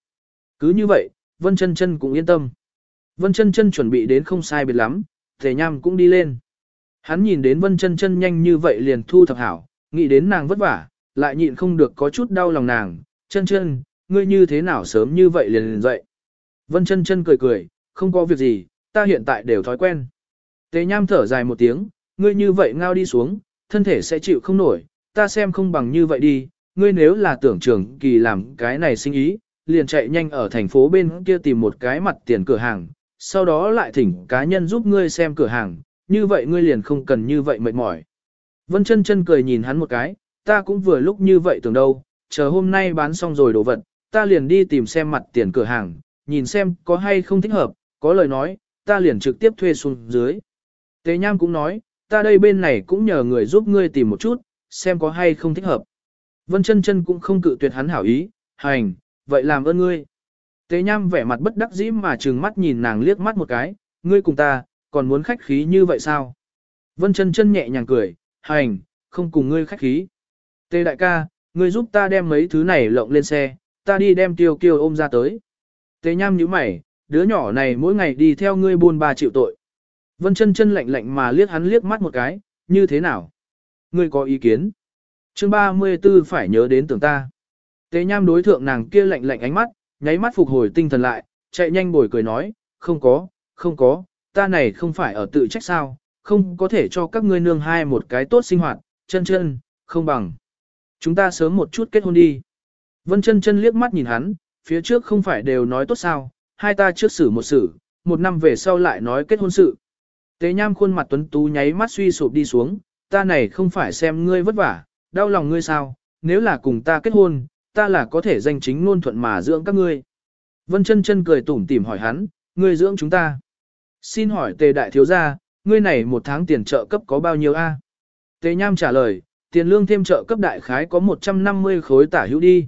Cứ như vậy, Vân chân chân cũng yên tâm. Vân chân chân chuẩn bị đến không sai biệt lắm, tề nham cũng đi lên. Hắn nhìn đến Vân chân chân nhanh như vậy liền thu thập hảo, nghĩ đến nàng vất vả, lại nhịn không được có chút đau lòng nàng, chân chân, ngươi như thế nào sớm như vậy liền liền dậy. Vân chân chân cười cười, không có việc gì, ta hiện tại đều thói quen. Tế nham thở dài một tiếng, ngươi như vậy ngao đi xuống, thân thể sẽ chịu không nổi, ta xem không bằng như vậy đi, ngươi nếu là tưởng trưởng kỳ làm cái này sinh ý, liền chạy nhanh ở thành phố bên kia tìm một cái mặt tiền cửa hàng, sau đó lại thỉnh cá nhân giúp ngươi xem cửa hàng, như vậy ngươi liền không cần như vậy mệt mỏi. Vân chân chân cười nhìn hắn một cái, ta cũng vừa lúc như vậy tưởng đâu, chờ hôm nay bán xong rồi đồ vật, ta liền đi tìm xem mặt tiền cửa hàng, nhìn xem có hay không thích hợp, có lời nói, ta liền trực tiếp thuê xuống dưới. Tế Nham cũng nói, ta đây bên này cũng nhờ người giúp ngươi tìm một chút, xem có hay không thích hợp. Vân chân chân cũng không cự tuyệt hắn hảo ý, hành, vậy làm ơn ngươi. Tế Nham vẻ mặt bất đắc dĩ mà trừng mắt nhìn nàng liếc mắt một cái, ngươi cùng ta, còn muốn khách khí như vậy sao? Vân chân chân nhẹ nhàng cười, hành, không cùng ngươi khách khí. Tế đại ca, ngươi giúp ta đem mấy thứ này lộng lên xe, ta đi đem tiêu kiêu ôm ra tới. Tế nham nhíu mày, đứa nhỏ này mỗi ngày đi theo ngươi buôn ba chịu tội. Vân chân chân lạnh lạnh mà liếc hắn liếc mắt một cái, như thế nào? Ngươi có ý kiến? chương 34 phải nhớ đến tưởng ta. Tế nham đối thượng nàng kia lạnh lạnh ánh mắt, nháy mắt phục hồi tinh thần lại, chạy nhanh bồi cười nói, không có, không có, ta này không phải ở tự trách sao, không có thể cho các ngươi nương hai một cái tốt sinh hoạt, chân chân, không bằng. Chúng ta sớm một chút kết hôn đi. Vân chân chân liếc mắt nhìn hắn, phía trước không phải đều nói tốt sao, hai ta trước xử một xử, một năm về sau lại nói kết hôn sự. Tế nham khuôn mặt tuấn tú nháy mắt suy sụp đi xuống, ta này không phải xem ngươi vất vả, đau lòng ngươi sao, nếu là cùng ta kết hôn, ta là có thể danh chính luôn thuận mà dưỡng các ngươi. Vân chân chân cười tủm tỉm hỏi hắn, ngươi dưỡng chúng ta. Xin hỏi tề đại thiếu gia, ngươi này một tháng tiền trợ cấp có bao nhiêu a? À? Tề nham trả lời, tiền lương thêm trợ cấp đại khái có 150 khối tả hữu đi.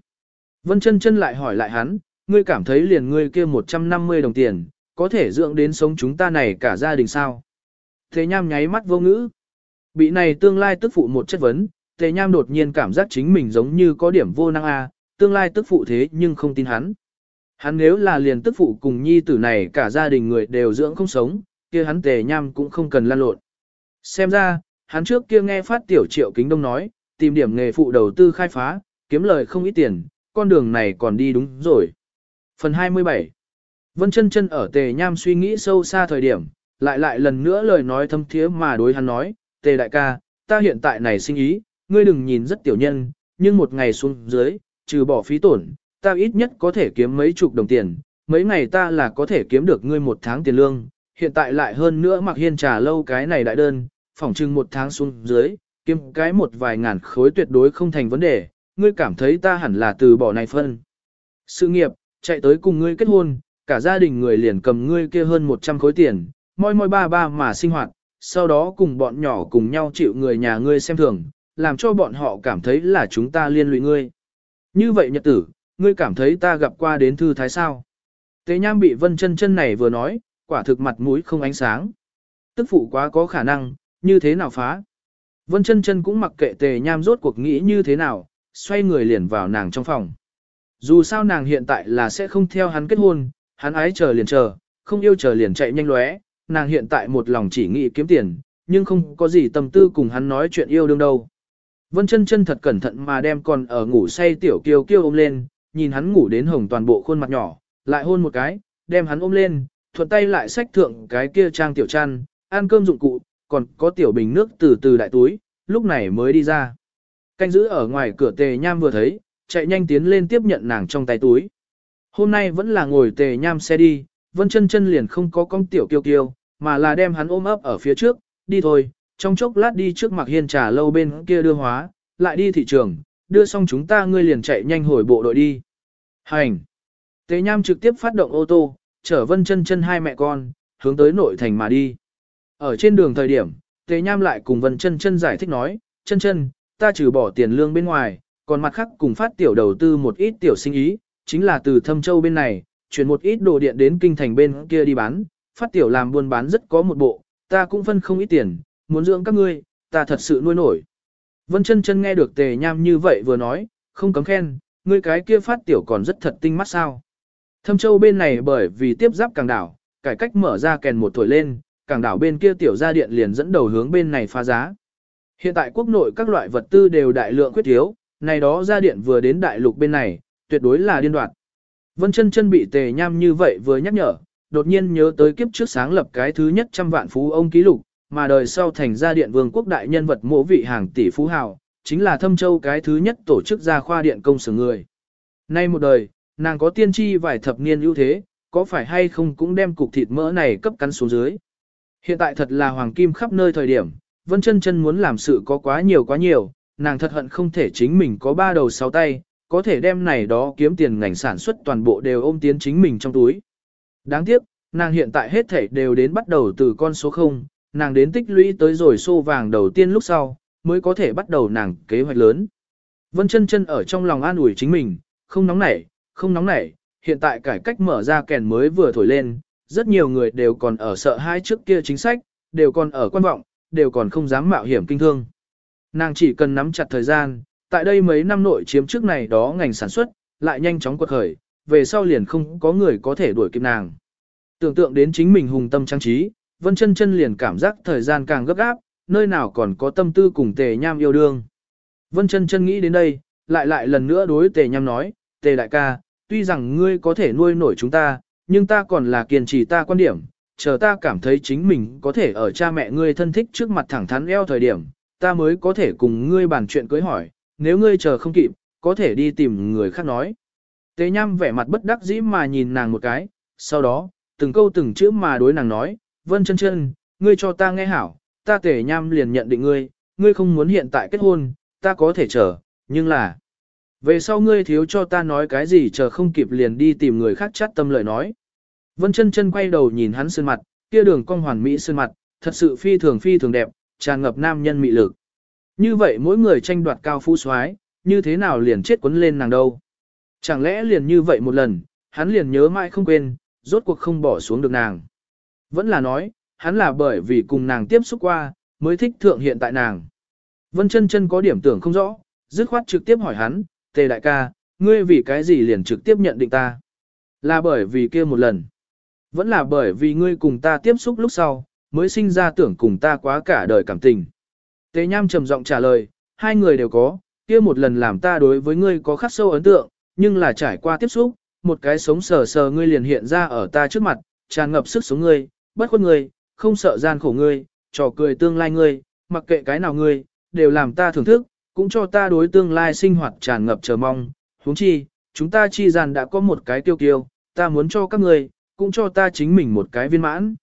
Vân chân chân lại hỏi lại hắn, ngươi cảm thấy liền ngươi kia 150 đồng tiền, có thể dưỡng đến sống chúng ta này cả gia đình sao? Tề nham nháy mắt vô ngữ. Bị này tương lai tức phụ một chất vấn, tề nham đột nhiên cảm giác chính mình giống như có điểm vô năng a, tương lai tức phụ thế nhưng không tin hắn. Hắn nếu là liền tức phụ cùng nhi tử này cả gia đình người đều dưỡng không sống, kia hắn tề nham cũng không cần lan lộn. Xem ra, hắn trước kia nghe phát tiểu triệu kính đông nói, tìm điểm nghề phụ đầu tư khai phá, kiếm lời không ít tiền, con đường này còn đi đúng rồi. Phần 27 Vân chân chân ở tề nham suy nghĩ sâu xa thời điểm, lại lại lần nữa lời nói thâm thiế mà đối hắn nói, tề đại ca, ta hiện tại này sinh ý, ngươi đừng nhìn rất tiểu nhân, nhưng một ngày xuống dưới, trừ bỏ phí tổn, ta ít nhất có thể kiếm mấy chục đồng tiền, mấy ngày ta là có thể kiếm được ngươi một tháng tiền lương, hiện tại lại hơn nữa mặc hiên trà lâu cái này đại đơn, phỏng chừng một tháng xuống dưới, kiếm cái một vài ngàn khối tuyệt đối không thành vấn đề, ngươi cảm thấy ta hẳn là từ bỏ này phân. Sự nghiệp, chạy tới cùng ngươi kết hôn, cả gia đình người liền cầm ngươi kia hơn 100 khối tiền, moi moi ba ba mà sinh hoạt, sau đó cùng bọn nhỏ cùng nhau chịu người nhà ngươi xem thường, làm cho bọn họ cảm thấy là chúng ta liên lụy ngươi. Như vậy nhật tử, ngươi cảm thấy ta gặp qua đến thư thái sao? Tế nham bị vân chân chân này vừa nói, quả thực mặt mũi không ánh sáng. Tức phụ quá có khả năng, như thế nào phá? Vân chân chân cũng mặc kệ tề nham rốt cuộc nghĩ như thế nào, xoay người liền vào nàng trong phòng. Dù sao nàng hiện tại là sẽ không theo hắn kết hôn, hắn ái chờ liền chờ, không yêu chờ liền chạy nhanh lóe, nàng hiện tại một lòng chỉ nghĩ kiếm tiền, nhưng không có gì tâm tư cùng hắn nói chuyện yêu đương đâu. Vân chân chân thật cẩn thận mà đem còn ở ngủ say tiểu kiêu kiêu ôm lên, nhìn hắn ngủ đến hồng toàn bộ khuôn mặt nhỏ, lại hôn một cái, đem hắn ôm lên, thuận tay lại xách thượng cái kia trang tiểu chăn, ăn cơm dụng cụ, còn có tiểu bình nước từ từ đại túi, lúc này mới đi ra. Canh giữ ở ngoài cửa tề nham vừa thấy, chạy nhanh tiến lên tiếp nhận nàng trong tay túi. Hôm nay vẫn là ngồi tề nham xe đi, vân chân chân liền không có con tiểu kiêu kiêu, mà là đem hắn ôm ấp ở phía trước, đi thôi, trong chốc lát đi trước mặt hiên trà lâu bên kia đưa hóa, lại đi thị trường, đưa xong chúng ta ngươi liền chạy nhanh hồi bộ đội đi. Hành! Tề nham trực tiếp phát động ô tô, chở vân chân chân hai mẹ con, hướng tới nội thành mà đi. Ở trên đường thời điểm, Tề nham lại cùng vân chân chân giải thích nói, chân chân, ta trừ bỏ tiền lương bên ngoài, còn mặt khác cùng phát tiểu đầu tư một ít tiểu sinh ý, chính là từ thâm châu bên này, chuyển một ít đồ điện đến kinh thành bên kia đi bán, phát tiểu làm buôn bán rất có một bộ, ta cũng phân không ít tiền, muốn dưỡng các ngươi, ta thật sự nuôi nổi. Vân chân chân nghe được tề nham như vậy vừa nói, không cấm khen, ngươi cái kia phát tiểu còn rất thật tinh mắt sao. Thâm châu bên này bởi vì tiếp giáp càng đảo, cải cách mở ra kèn một tuổi lên, càng đảo bên kia tiểu gia điện liền dẫn đầu hướng bên này phá giá. Hiện tại quốc nội các loại vật tư đều đại lượng quyết thiếu, này đó gia điện vừa đến đại lục bên này, tuyệt đối là điên đoạt. Vân chân chân bị tề nham như vậy vừa nhắc nhở, đột nhiên nhớ tới kiếp trước sáng lập cái thứ nhất trăm vạn phú ông ký lục, mà đời sau thành gia điện vương quốc đại nhân vật mộ vị hàng tỷ phú hào, chính là thâm châu cái thứ nhất tổ chức gia khoa điện công sở người. Nay một đời, nàng có tiên tri vài thập niên ưu thế, có phải hay không cũng đem cục thịt mỡ này cấp cắn xuống dưới. Hiện tại thật là hoàng kim khắp nơi thời điểm, Vân chân chân muốn làm sự có quá nhiều quá nhiều, nàng thật hận không thể chính mình có ba đầu sáu tay, có thể đem này đó kiếm tiền ngành sản xuất toàn bộ đều ôm tiến chính mình trong túi. Đáng tiếc, nàng hiện tại hết thảy đều đến bắt đầu từ con số 0, nàng đến tích lũy tới rồi xô vàng đầu tiên lúc sau, mới có thể bắt đầu nàng kế hoạch lớn. Vân chân chân ở trong lòng an ủi chính mình, không nóng nảy, không nóng nảy, hiện tại cải cách mở ra kèn mới vừa thổi lên, rất nhiều người đều còn ở sợ hai trước kia chính sách, đều còn ở quan vọng, đều còn không dám mạo hiểm kinh thương. Nàng chỉ cần nắm chặt thời gian, tại đây mấy năm nội chiếm trước này đó ngành sản xuất, lại nhanh chóng quật khởi, về sau liền không có người có thể đuổi kịp nàng. Tưởng tượng đến chính mình hùng tâm trang trí, Vân chân chân liền cảm giác thời gian càng gấp gáp, nơi nào còn có tâm tư cùng tề nham yêu đương. Vân chân chân nghĩ đến đây, lại lại lần nữa đối tề nham nói, tề đại ca, tuy rằng ngươi có thể nuôi nổi chúng ta, nhưng ta còn là kiên trì ta quan điểm, chờ ta cảm thấy chính mình có thể ở cha mẹ ngươi thân thích trước mặt thẳng thắn eo thời điểm, ta mới có thể cùng ngươi bàn chuyện cưới hỏi, nếu ngươi chờ không kịp, có thể đi tìm người khác nói. Tế nham vẻ mặt bất đắc dĩ mà nhìn nàng một cái, sau đó, từng câu từng chữ mà đối nàng nói, vân chân chân, ngươi cho ta nghe hảo, ta Tề nham liền nhận định ngươi, ngươi không muốn hiện tại kết hôn, ta có thể chờ, nhưng là, về sau ngươi thiếu cho ta nói cái gì chờ không kịp liền đi tìm người khác chắt tâm lời nói. Vân chân chân quay đầu nhìn hắn sơn mặt, kia đường cong hoàn mỹ sơn mặt, thật sự phi thường phi thường đẹp, tràn ngập nam nhân mị lực. Như vậy mỗi người tranh đoạt cao phú soái, như thế nào liền chết quấn lên nàng đâu. Chẳng lẽ liền như vậy một lần, hắn liền nhớ mãi không quên, rốt cuộc không bỏ xuống được nàng. Vẫn là nói, hắn là bởi vì cùng nàng tiếp xúc qua, mới thích thượng hiện tại nàng. Vân chân chân có điểm tưởng không rõ, dứt khoát trực tiếp hỏi hắn, tề đại ca, ngươi vì cái gì liền trực tiếp nhận định ta? Là bởi vì kia một lần. Vẫn là bởi vì ngươi cùng ta tiếp xúc lúc sau, mới sinh ra tưởng cùng ta quá cả đời cảm tình. Tề nham trầm giọng trả lời, hai người đều có, kia một lần làm ta đối với ngươi có khắc sâu ấn tượng, nhưng là trải qua tiếp xúc, một cái sống sờ sờ ngươi liền hiện ra ở ta trước mặt, tràn ngập sức sống ngươi, bất khuất ngươi, không sợ gian khổ ngươi, trò cười tương lai ngươi, mặc kệ cái nào ngươi, đều làm ta thưởng thức, cũng cho ta đối tương lai sinh hoạt tràn ngập chờ mong. huống chi, chúng ta chi gian đã có một cái tiêu kiêu, ta muốn cho các ngươi, cũng cho ta chính mình một cái viên mãn.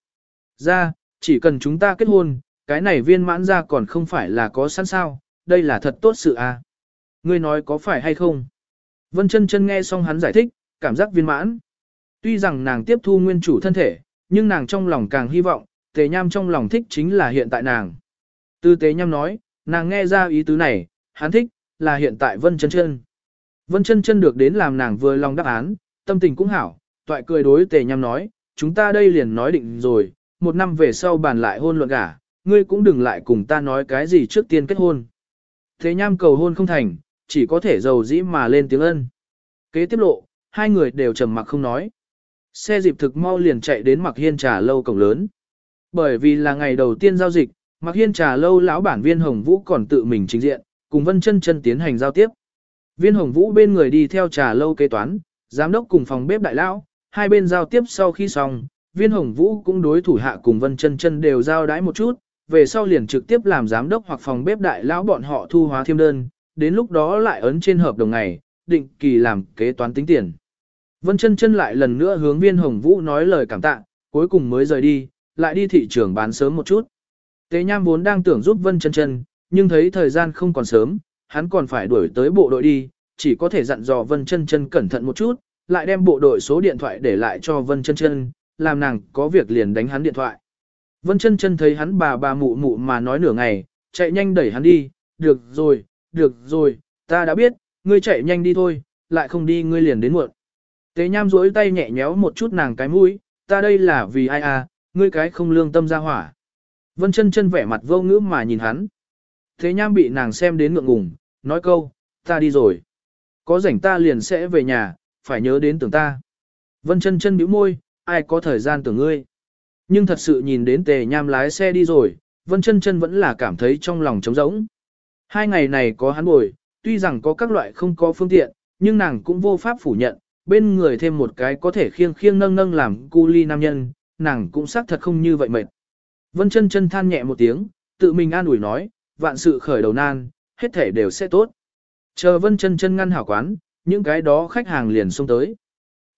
Ra, chỉ cần chúng ta kết hôn, cái này viên mãn ra còn không phải là có sẵn sao, đây là thật tốt sự à. Ngươi nói có phải hay không? Vân chân chân nghe xong hắn giải thích, cảm giác viên mãn. Tuy rằng nàng tiếp thu nguyên chủ thân thể, nhưng nàng trong lòng càng hy vọng, tề nham trong lòng thích chính là hiện tại nàng. Từ tề nham nói, nàng nghe ra ý tứ này, hắn thích, là hiện tại vân chân chân. Vân chân chân được đến làm nàng vừa lòng đáp án, tâm tình cũng hảo, toại cười đối tề nham nói, chúng ta đây liền nói định rồi, một năm về sau bàn lại hôn luận gả, ngươi cũng đừng lại cùng ta nói cái gì trước tiên kết hôn. Thế nham cầu hôn không thành, chỉ có thể giàu dĩ mà lên tiếng ân. Kế tiếp lộ, hai người đều trầm mặc không nói. Xe dịp thực mau liền chạy đến mặc hiên trà lâu cổng lớn. Bởi vì là ngày đầu tiên giao dịch, mặc hiên trà lâu lão bản viên Hồng Vũ còn tự mình trình diện, cùng Vân chân chân tiến hành giao tiếp. Viên Hồng Vũ bên người đi theo trà lâu kế toán, giám đốc cùng phòng bếp đại lão, hai bên giao tiếp sau khi xong, viên Hồng Vũ cũng đối thủ hạ cùng Vân chân chân đều giao đái một chút, về sau liền trực tiếp làm giám đốc hoặc phòng bếp đại lão bọn họ thu hóa thêm đơn, đến lúc đó lại ấn trên hợp đồng ngày, định kỳ làm kế toán tính tiền. Vân chân chân lại lần nữa hướng viên hồng vũ nói lời cảm tạ, cuối cùng mới rời đi, lại đi thị trường bán sớm một chút. Tế Nham vốn đang tưởng giúp Vân chân chân, nhưng thấy thời gian không còn sớm, hắn còn phải đuổi tới bộ đội đi, chỉ có thể dặn dò Vân chân chân cẩn thận một chút, lại đem bộ đội số điện thoại để lại cho Vân chân chân, làm nàng có việc liền đánh hắn điện thoại. Vân chân chân thấy hắn bà bà mụ mụ mà nói nửa ngày, chạy nhanh đẩy hắn đi, được rồi, được rồi, ta đã biết, ngươi chạy nhanh đi thôi, lại không đi ngươi liền đến muộn. Tế nham duỗi tay nhẹ nhéo một chút nàng cái mũi, ta đây là vì ai à, ngươi cái không lương tâm ra hỏa. Vân chân chân vẻ mặt vô ngữ mà nhìn hắn. thế nham bị nàng xem đến ngượng ngùng, nói câu, ta đi rồi. Có rảnh ta liền sẽ về nhà, phải nhớ đến tưởng ta. Vân chân chân bĩu môi, ai có thời gian tưởng ngươi. Nhưng thật sự nhìn đến tề nham lái xe đi rồi, Vân chân chân vẫn là cảm thấy trong lòng trống rỗng. Hai ngày này có hắn bồi, tuy rằng có các loại không có phương tiện, nhưng nàng cũng vô pháp phủ nhận, bên người thêm một cái có thể khiêng khiêng nâng nâng làm cu ly nam nhân, nàng cũng xác thật không như vậy mệt. Vân chân chân than nhẹ một tiếng, tự mình an ủi nói, vạn sự khởi đầu nan, hết thể đều sẽ tốt. Chờ Vân chân chân ngăn hảo quán, những cái đó khách hàng liền xông tới.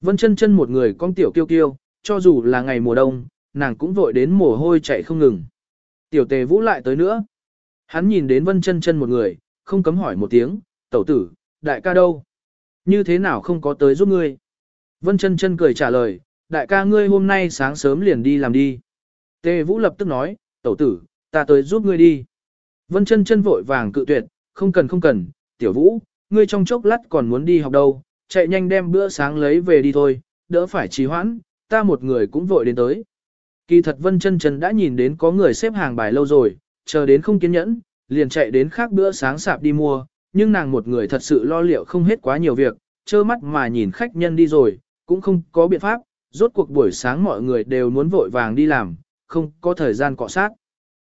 Vân chân chân một người con tiểu kiêu kiêu, cho dù là ngày mùa đông, nàng cũng vội đến mồ hôi chạy không ngừng. Tiểu tề vũ lại tới nữa. Hắn nhìn đến Vân chân chân một người, không cấm hỏi một tiếng, tẩu tử, đại ca đâu? Như thế nào không có tới giúp ngươi? Vân chân chân cười trả lời, đại ca ngươi hôm nay sáng sớm liền đi làm đi. Tề Vũ lập tức nói, tẩu tử, ta tới giúp ngươi đi. Vân chân chân vội vàng cự tuyệt, không cần không cần, tiểu Vũ, ngươi trong chốc lát còn muốn đi học đâu, chạy nhanh đem bữa sáng lấy về đi thôi, đỡ phải trì hoãn, ta một người cũng vội đến tới. Kỳ thật Vân chân chân đã nhìn đến có người xếp hàng bài lâu rồi, chờ đến không kiên nhẫn, liền chạy đến khác bữa sáng sạp đi mua, nhưng nàng một người thật sự lo liệu không hết quá nhiều việc, trơ mắt mà nhìn khách nhân đi rồi, cũng không có biện pháp, rốt cuộc buổi sáng mọi người đều muốn vội vàng đi làm, không có thời gian cọ sát.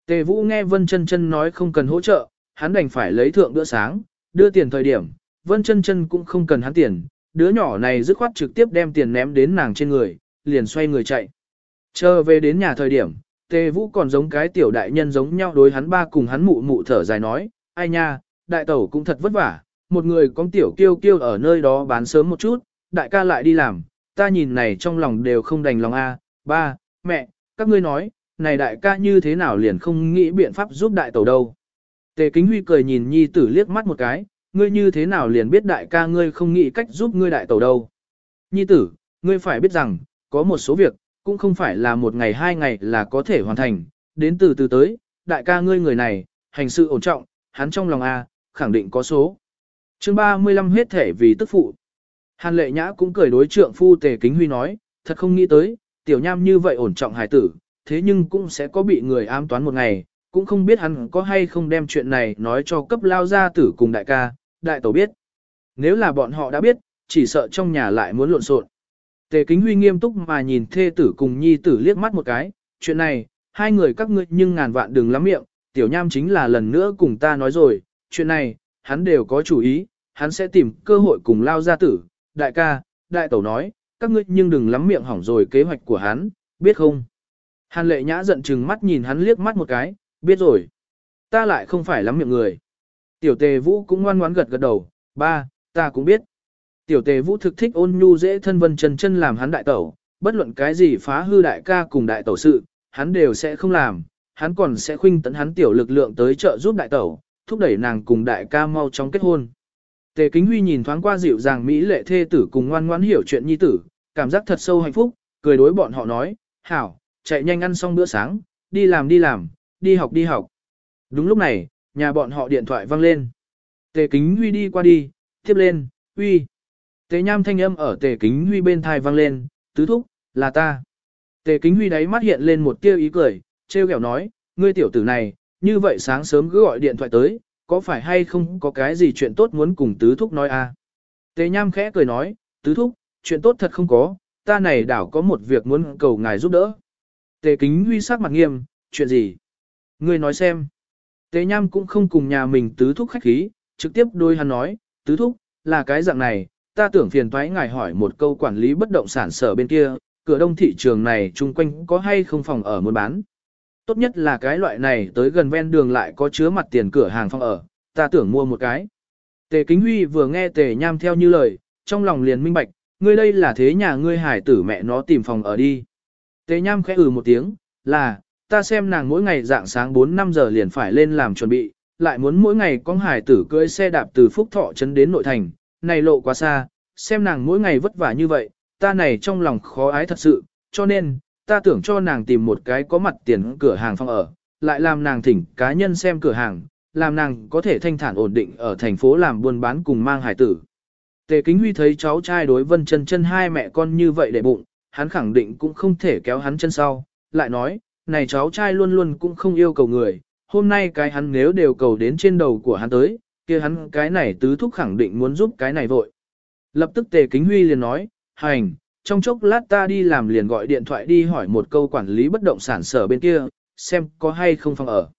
Tề Vũ nghe Vân Chân Chân nói không cần hỗ trợ, hắn đành phải lấy thượng bữa sáng, đưa tiền thời điểm, Vân Chân Chân cũng không cần hắn tiền, đứa nhỏ này dứt khoát trực tiếp đem tiền ném đến nàng trên người, liền xoay người chạy. Chờ về đến nhà thời điểm, Tề Vũ còn giống cái tiểu đại nhân giống nhau đối hắn ba cùng hắn mụ mụ thở dài nói, ai nha, đại tẩu cũng thật vất vả, một người con tiểu kiêu kiêu ở nơi đó bán sớm một chút, đại ca lại đi làm, ta nhìn này trong lòng đều không đành lòng a. ba, mẹ, các ngươi nói, này đại ca như thế nào liền không nghĩ biện pháp giúp đại tẩu đâu. Tề Kính Huy cười nhìn nhi tử liếc mắt một cái, ngươi như thế nào liền biết đại ca ngươi không nghĩ cách giúp ngươi đại tẩu đâu. Nhi tử, ngươi phải biết rằng, có một số việc, cũng không phải là một ngày hai ngày là có thể hoàn thành, đến từ từ tới, đại ca ngươi người này, hành sự ổn trọng, hắn trong lòng A, khẳng định có số. chương 35 huyết thể vì tức phụ. Hàn lệ nhã cũng cười đối trượng phu tề kính huy nói, thật không nghĩ tới, tiểu nham như vậy ổn trọng hải tử, thế nhưng cũng sẽ có bị người ám toán một ngày, cũng không biết hắn có hay không đem chuyện này nói cho cấp lao gia tử cùng đại ca, đại tổ biết. Nếu là bọn họ đã biết, chỉ sợ trong nhà lại muốn lộn xộn. Tề kính huy nghiêm túc mà nhìn thê tử cùng nhi tử liếc mắt một cái, chuyện này, hai người các ngươi nhưng ngàn vạn đừng lắm miệng, tiểu nham chính là lần nữa cùng ta nói rồi, chuyện này, hắn đều có chủ ý, hắn sẽ tìm cơ hội cùng lao gia tử, đại ca, đại tẩu nói, các ngươi nhưng đừng lắm miệng hỏng rồi kế hoạch của hắn, biết không? Hàn lệ nhã giận chừng mắt nhìn hắn liếc mắt một cái, biết rồi. Ta lại không phải lắm miệng người. Tiểu tề vũ cũng ngoan ngoãn gật gật đầu, ba, ta cũng biết. Tiểu tề vũ thực thích ôn nhu dễ thân vân chân chân làm hắn đại tẩu, bất luận cái gì phá hư đại ca cùng đại tẩu sự, hắn đều sẽ không làm, hắn còn sẽ khuynh tấn hắn tiểu lực lượng tới trợ giúp đại tẩu, thúc đẩy nàng cùng đại ca mau chóng kết hôn. Tề Kính Huy nhìn thoáng qua dịu dàng mỹ lệ thê tử cùng ngoan ngoãn hiểu chuyện nhi tử, cảm giác thật sâu hạnh phúc, cười đối bọn họ nói, hảo, chạy nhanh ăn xong bữa sáng, đi làm đi làm, đi học đi học. Đúng lúc này, nhà bọn họ điện thoại vang lên. Tề kính huy đi qua đi, tiếp lên, huy. Tề nham thanh âm ở tề kính huy bên thai vang lên, tứ thúc, là ta. Tề kính huy đáy mắt hiện lên một tia ý cười, trêu ghẹo nói, ngươi tiểu tử này, như vậy sáng sớm cứ gọi điện thoại tới, có phải hay không có cái gì chuyện tốt muốn cùng tứ thúc nói à? Tề nham khẽ cười nói, tứ thúc, chuyện tốt thật không có, ta này đảo có một việc muốn cầu ngài giúp đỡ. Tề kính huy sắc mặt nghiêm, chuyện gì? Ngươi nói xem. Tề nham cũng không cùng nhà mình tứ thúc khách khí, trực tiếp đôi hắn nói, tứ thúc, là cái dạng này, ta tưởng phiền thoái ngài hỏi một câu quản lý bất động sản sở bên kia, cửa đông thị trường này chung quanh có hay không phòng ở muốn bán. Tốt nhất là cái loại này tới gần ven đường lại có chứa mặt tiền cửa hàng phòng ở, ta tưởng mua một cái. Tề Kính Huy vừa nghe Tề Nham theo như lời, trong lòng liền minh bạch, ngươi đây là thế nhà ngươi hải tử mẹ nó tìm phòng ở đi. Tề Nham khẽ ừ một tiếng, là, ta xem nàng mỗi ngày dạng sáng 4-5 giờ liền phải lên làm chuẩn bị, lại muốn mỗi ngày con hải tử cưỡi xe đạp từ Phúc Thọ trấn đến nội thành, này lộ quá xa, xem nàng mỗi ngày vất vả như vậy, ta này trong lòng khó ái thật sự, cho nên, ta tưởng cho nàng tìm một cái có mặt tiền cửa hàng phòng ở, lại làm nàng thỉnh cá nhân xem cửa hàng, làm nàng có thể thanh thản ổn định ở thành phố làm buôn bán cùng mang hải tử. Tề Kính Huy thấy cháu trai đối vân chân chân hai mẹ con như vậy để bụng, hắn khẳng định cũng không thể kéo hắn chân sau, lại nói, này cháu trai luôn luôn cũng không yêu cầu người, hôm nay cái hắn nếu đều cầu đến trên đầu của hắn tới, kia hắn cái này tứ thúc khẳng định muốn giúp cái này vội. Lập tức Tề Kính Huy liền nói, hành, trong chốc lát ta đi làm liền gọi điện thoại đi hỏi một câu quản lý bất động sản sở bên kia, xem có hay không phòng ở.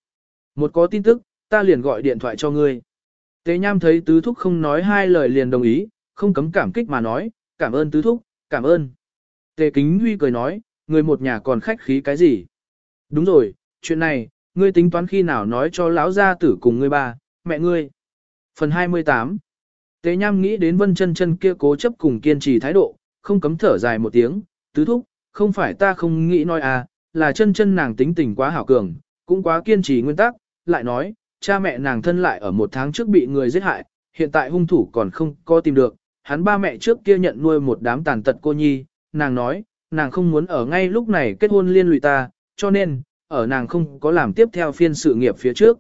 Một có tin tức, ta liền gọi điện thoại cho ngươi. Tề Nham thấy tứ thúc không nói hai lời liền đồng ý, không cấm cảm kích mà nói, cảm ơn tứ thúc, cảm ơn. Tề Kính Huy cười nói, người một nhà còn khách khí cái gì? Đúng rồi, chuyện này, ngươi tính toán khi nào nói cho lão gia tử cùng ngươi ba, mẹ ngươi. Phần 28 Tề Nham nghĩ đến vân chân chân kia cố chấp cùng kiên trì thái độ, không cấm thở dài một tiếng, tứ thúc, không phải ta không nghĩ nói à, là chân chân nàng tính tình quá hảo cường, cũng quá kiên trì nguyên tắc, lại nói, cha mẹ nàng thân lại ở một tháng trước bị người giết hại, hiện tại hung thủ còn không có tìm được, hắn ba mẹ trước kia nhận nuôi một đám tàn tật cô nhi, nàng nói, nàng không muốn ở ngay lúc này kết hôn liên lụy ta, cho nên, ở nàng không có làm tiếp theo phiên sự nghiệp phía trước.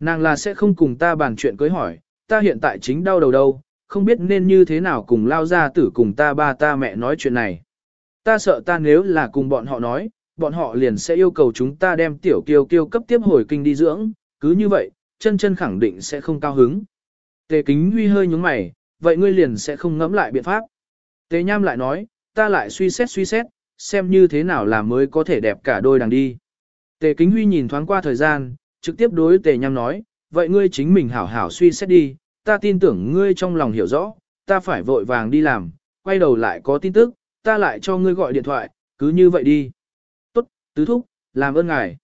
Nàng là sẽ không cùng ta bàn chuyện cưới hỏi, ta hiện tại chính đau đầu đâu, không biết nên như thế nào cùng lao ra tử cùng ta ba ta mẹ nói chuyện này. Ta sợ ta nếu là cùng bọn họ nói, bọn họ liền sẽ yêu cầu chúng ta đem tiểu kiêu kiêu cấp tiếp hồi kinh đi dưỡng, cứ như vậy, chân chân khẳng định sẽ không cao hứng. Tề kính huy hơi nhúng mày, vậy ngươi liền sẽ không ngẫm lại biện pháp. Tề nham lại nói, ta lại suy xét suy xét, xem như thế nào là mới có thể đẹp cả đôi đằng đi. Tề kính huy nhìn thoáng qua thời gian, trực tiếp đối tề nham nói, vậy ngươi chính mình hảo hảo suy xét đi, ta tin tưởng ngươi trong lòng hiểu rõ, ta phải vội vàng đi làm, quay đầu lại có tin tức, ta lại cho ngươi gọi điện thoại, cứ như vậy đi. Tốt, tứ thúc, làm ơn ngài.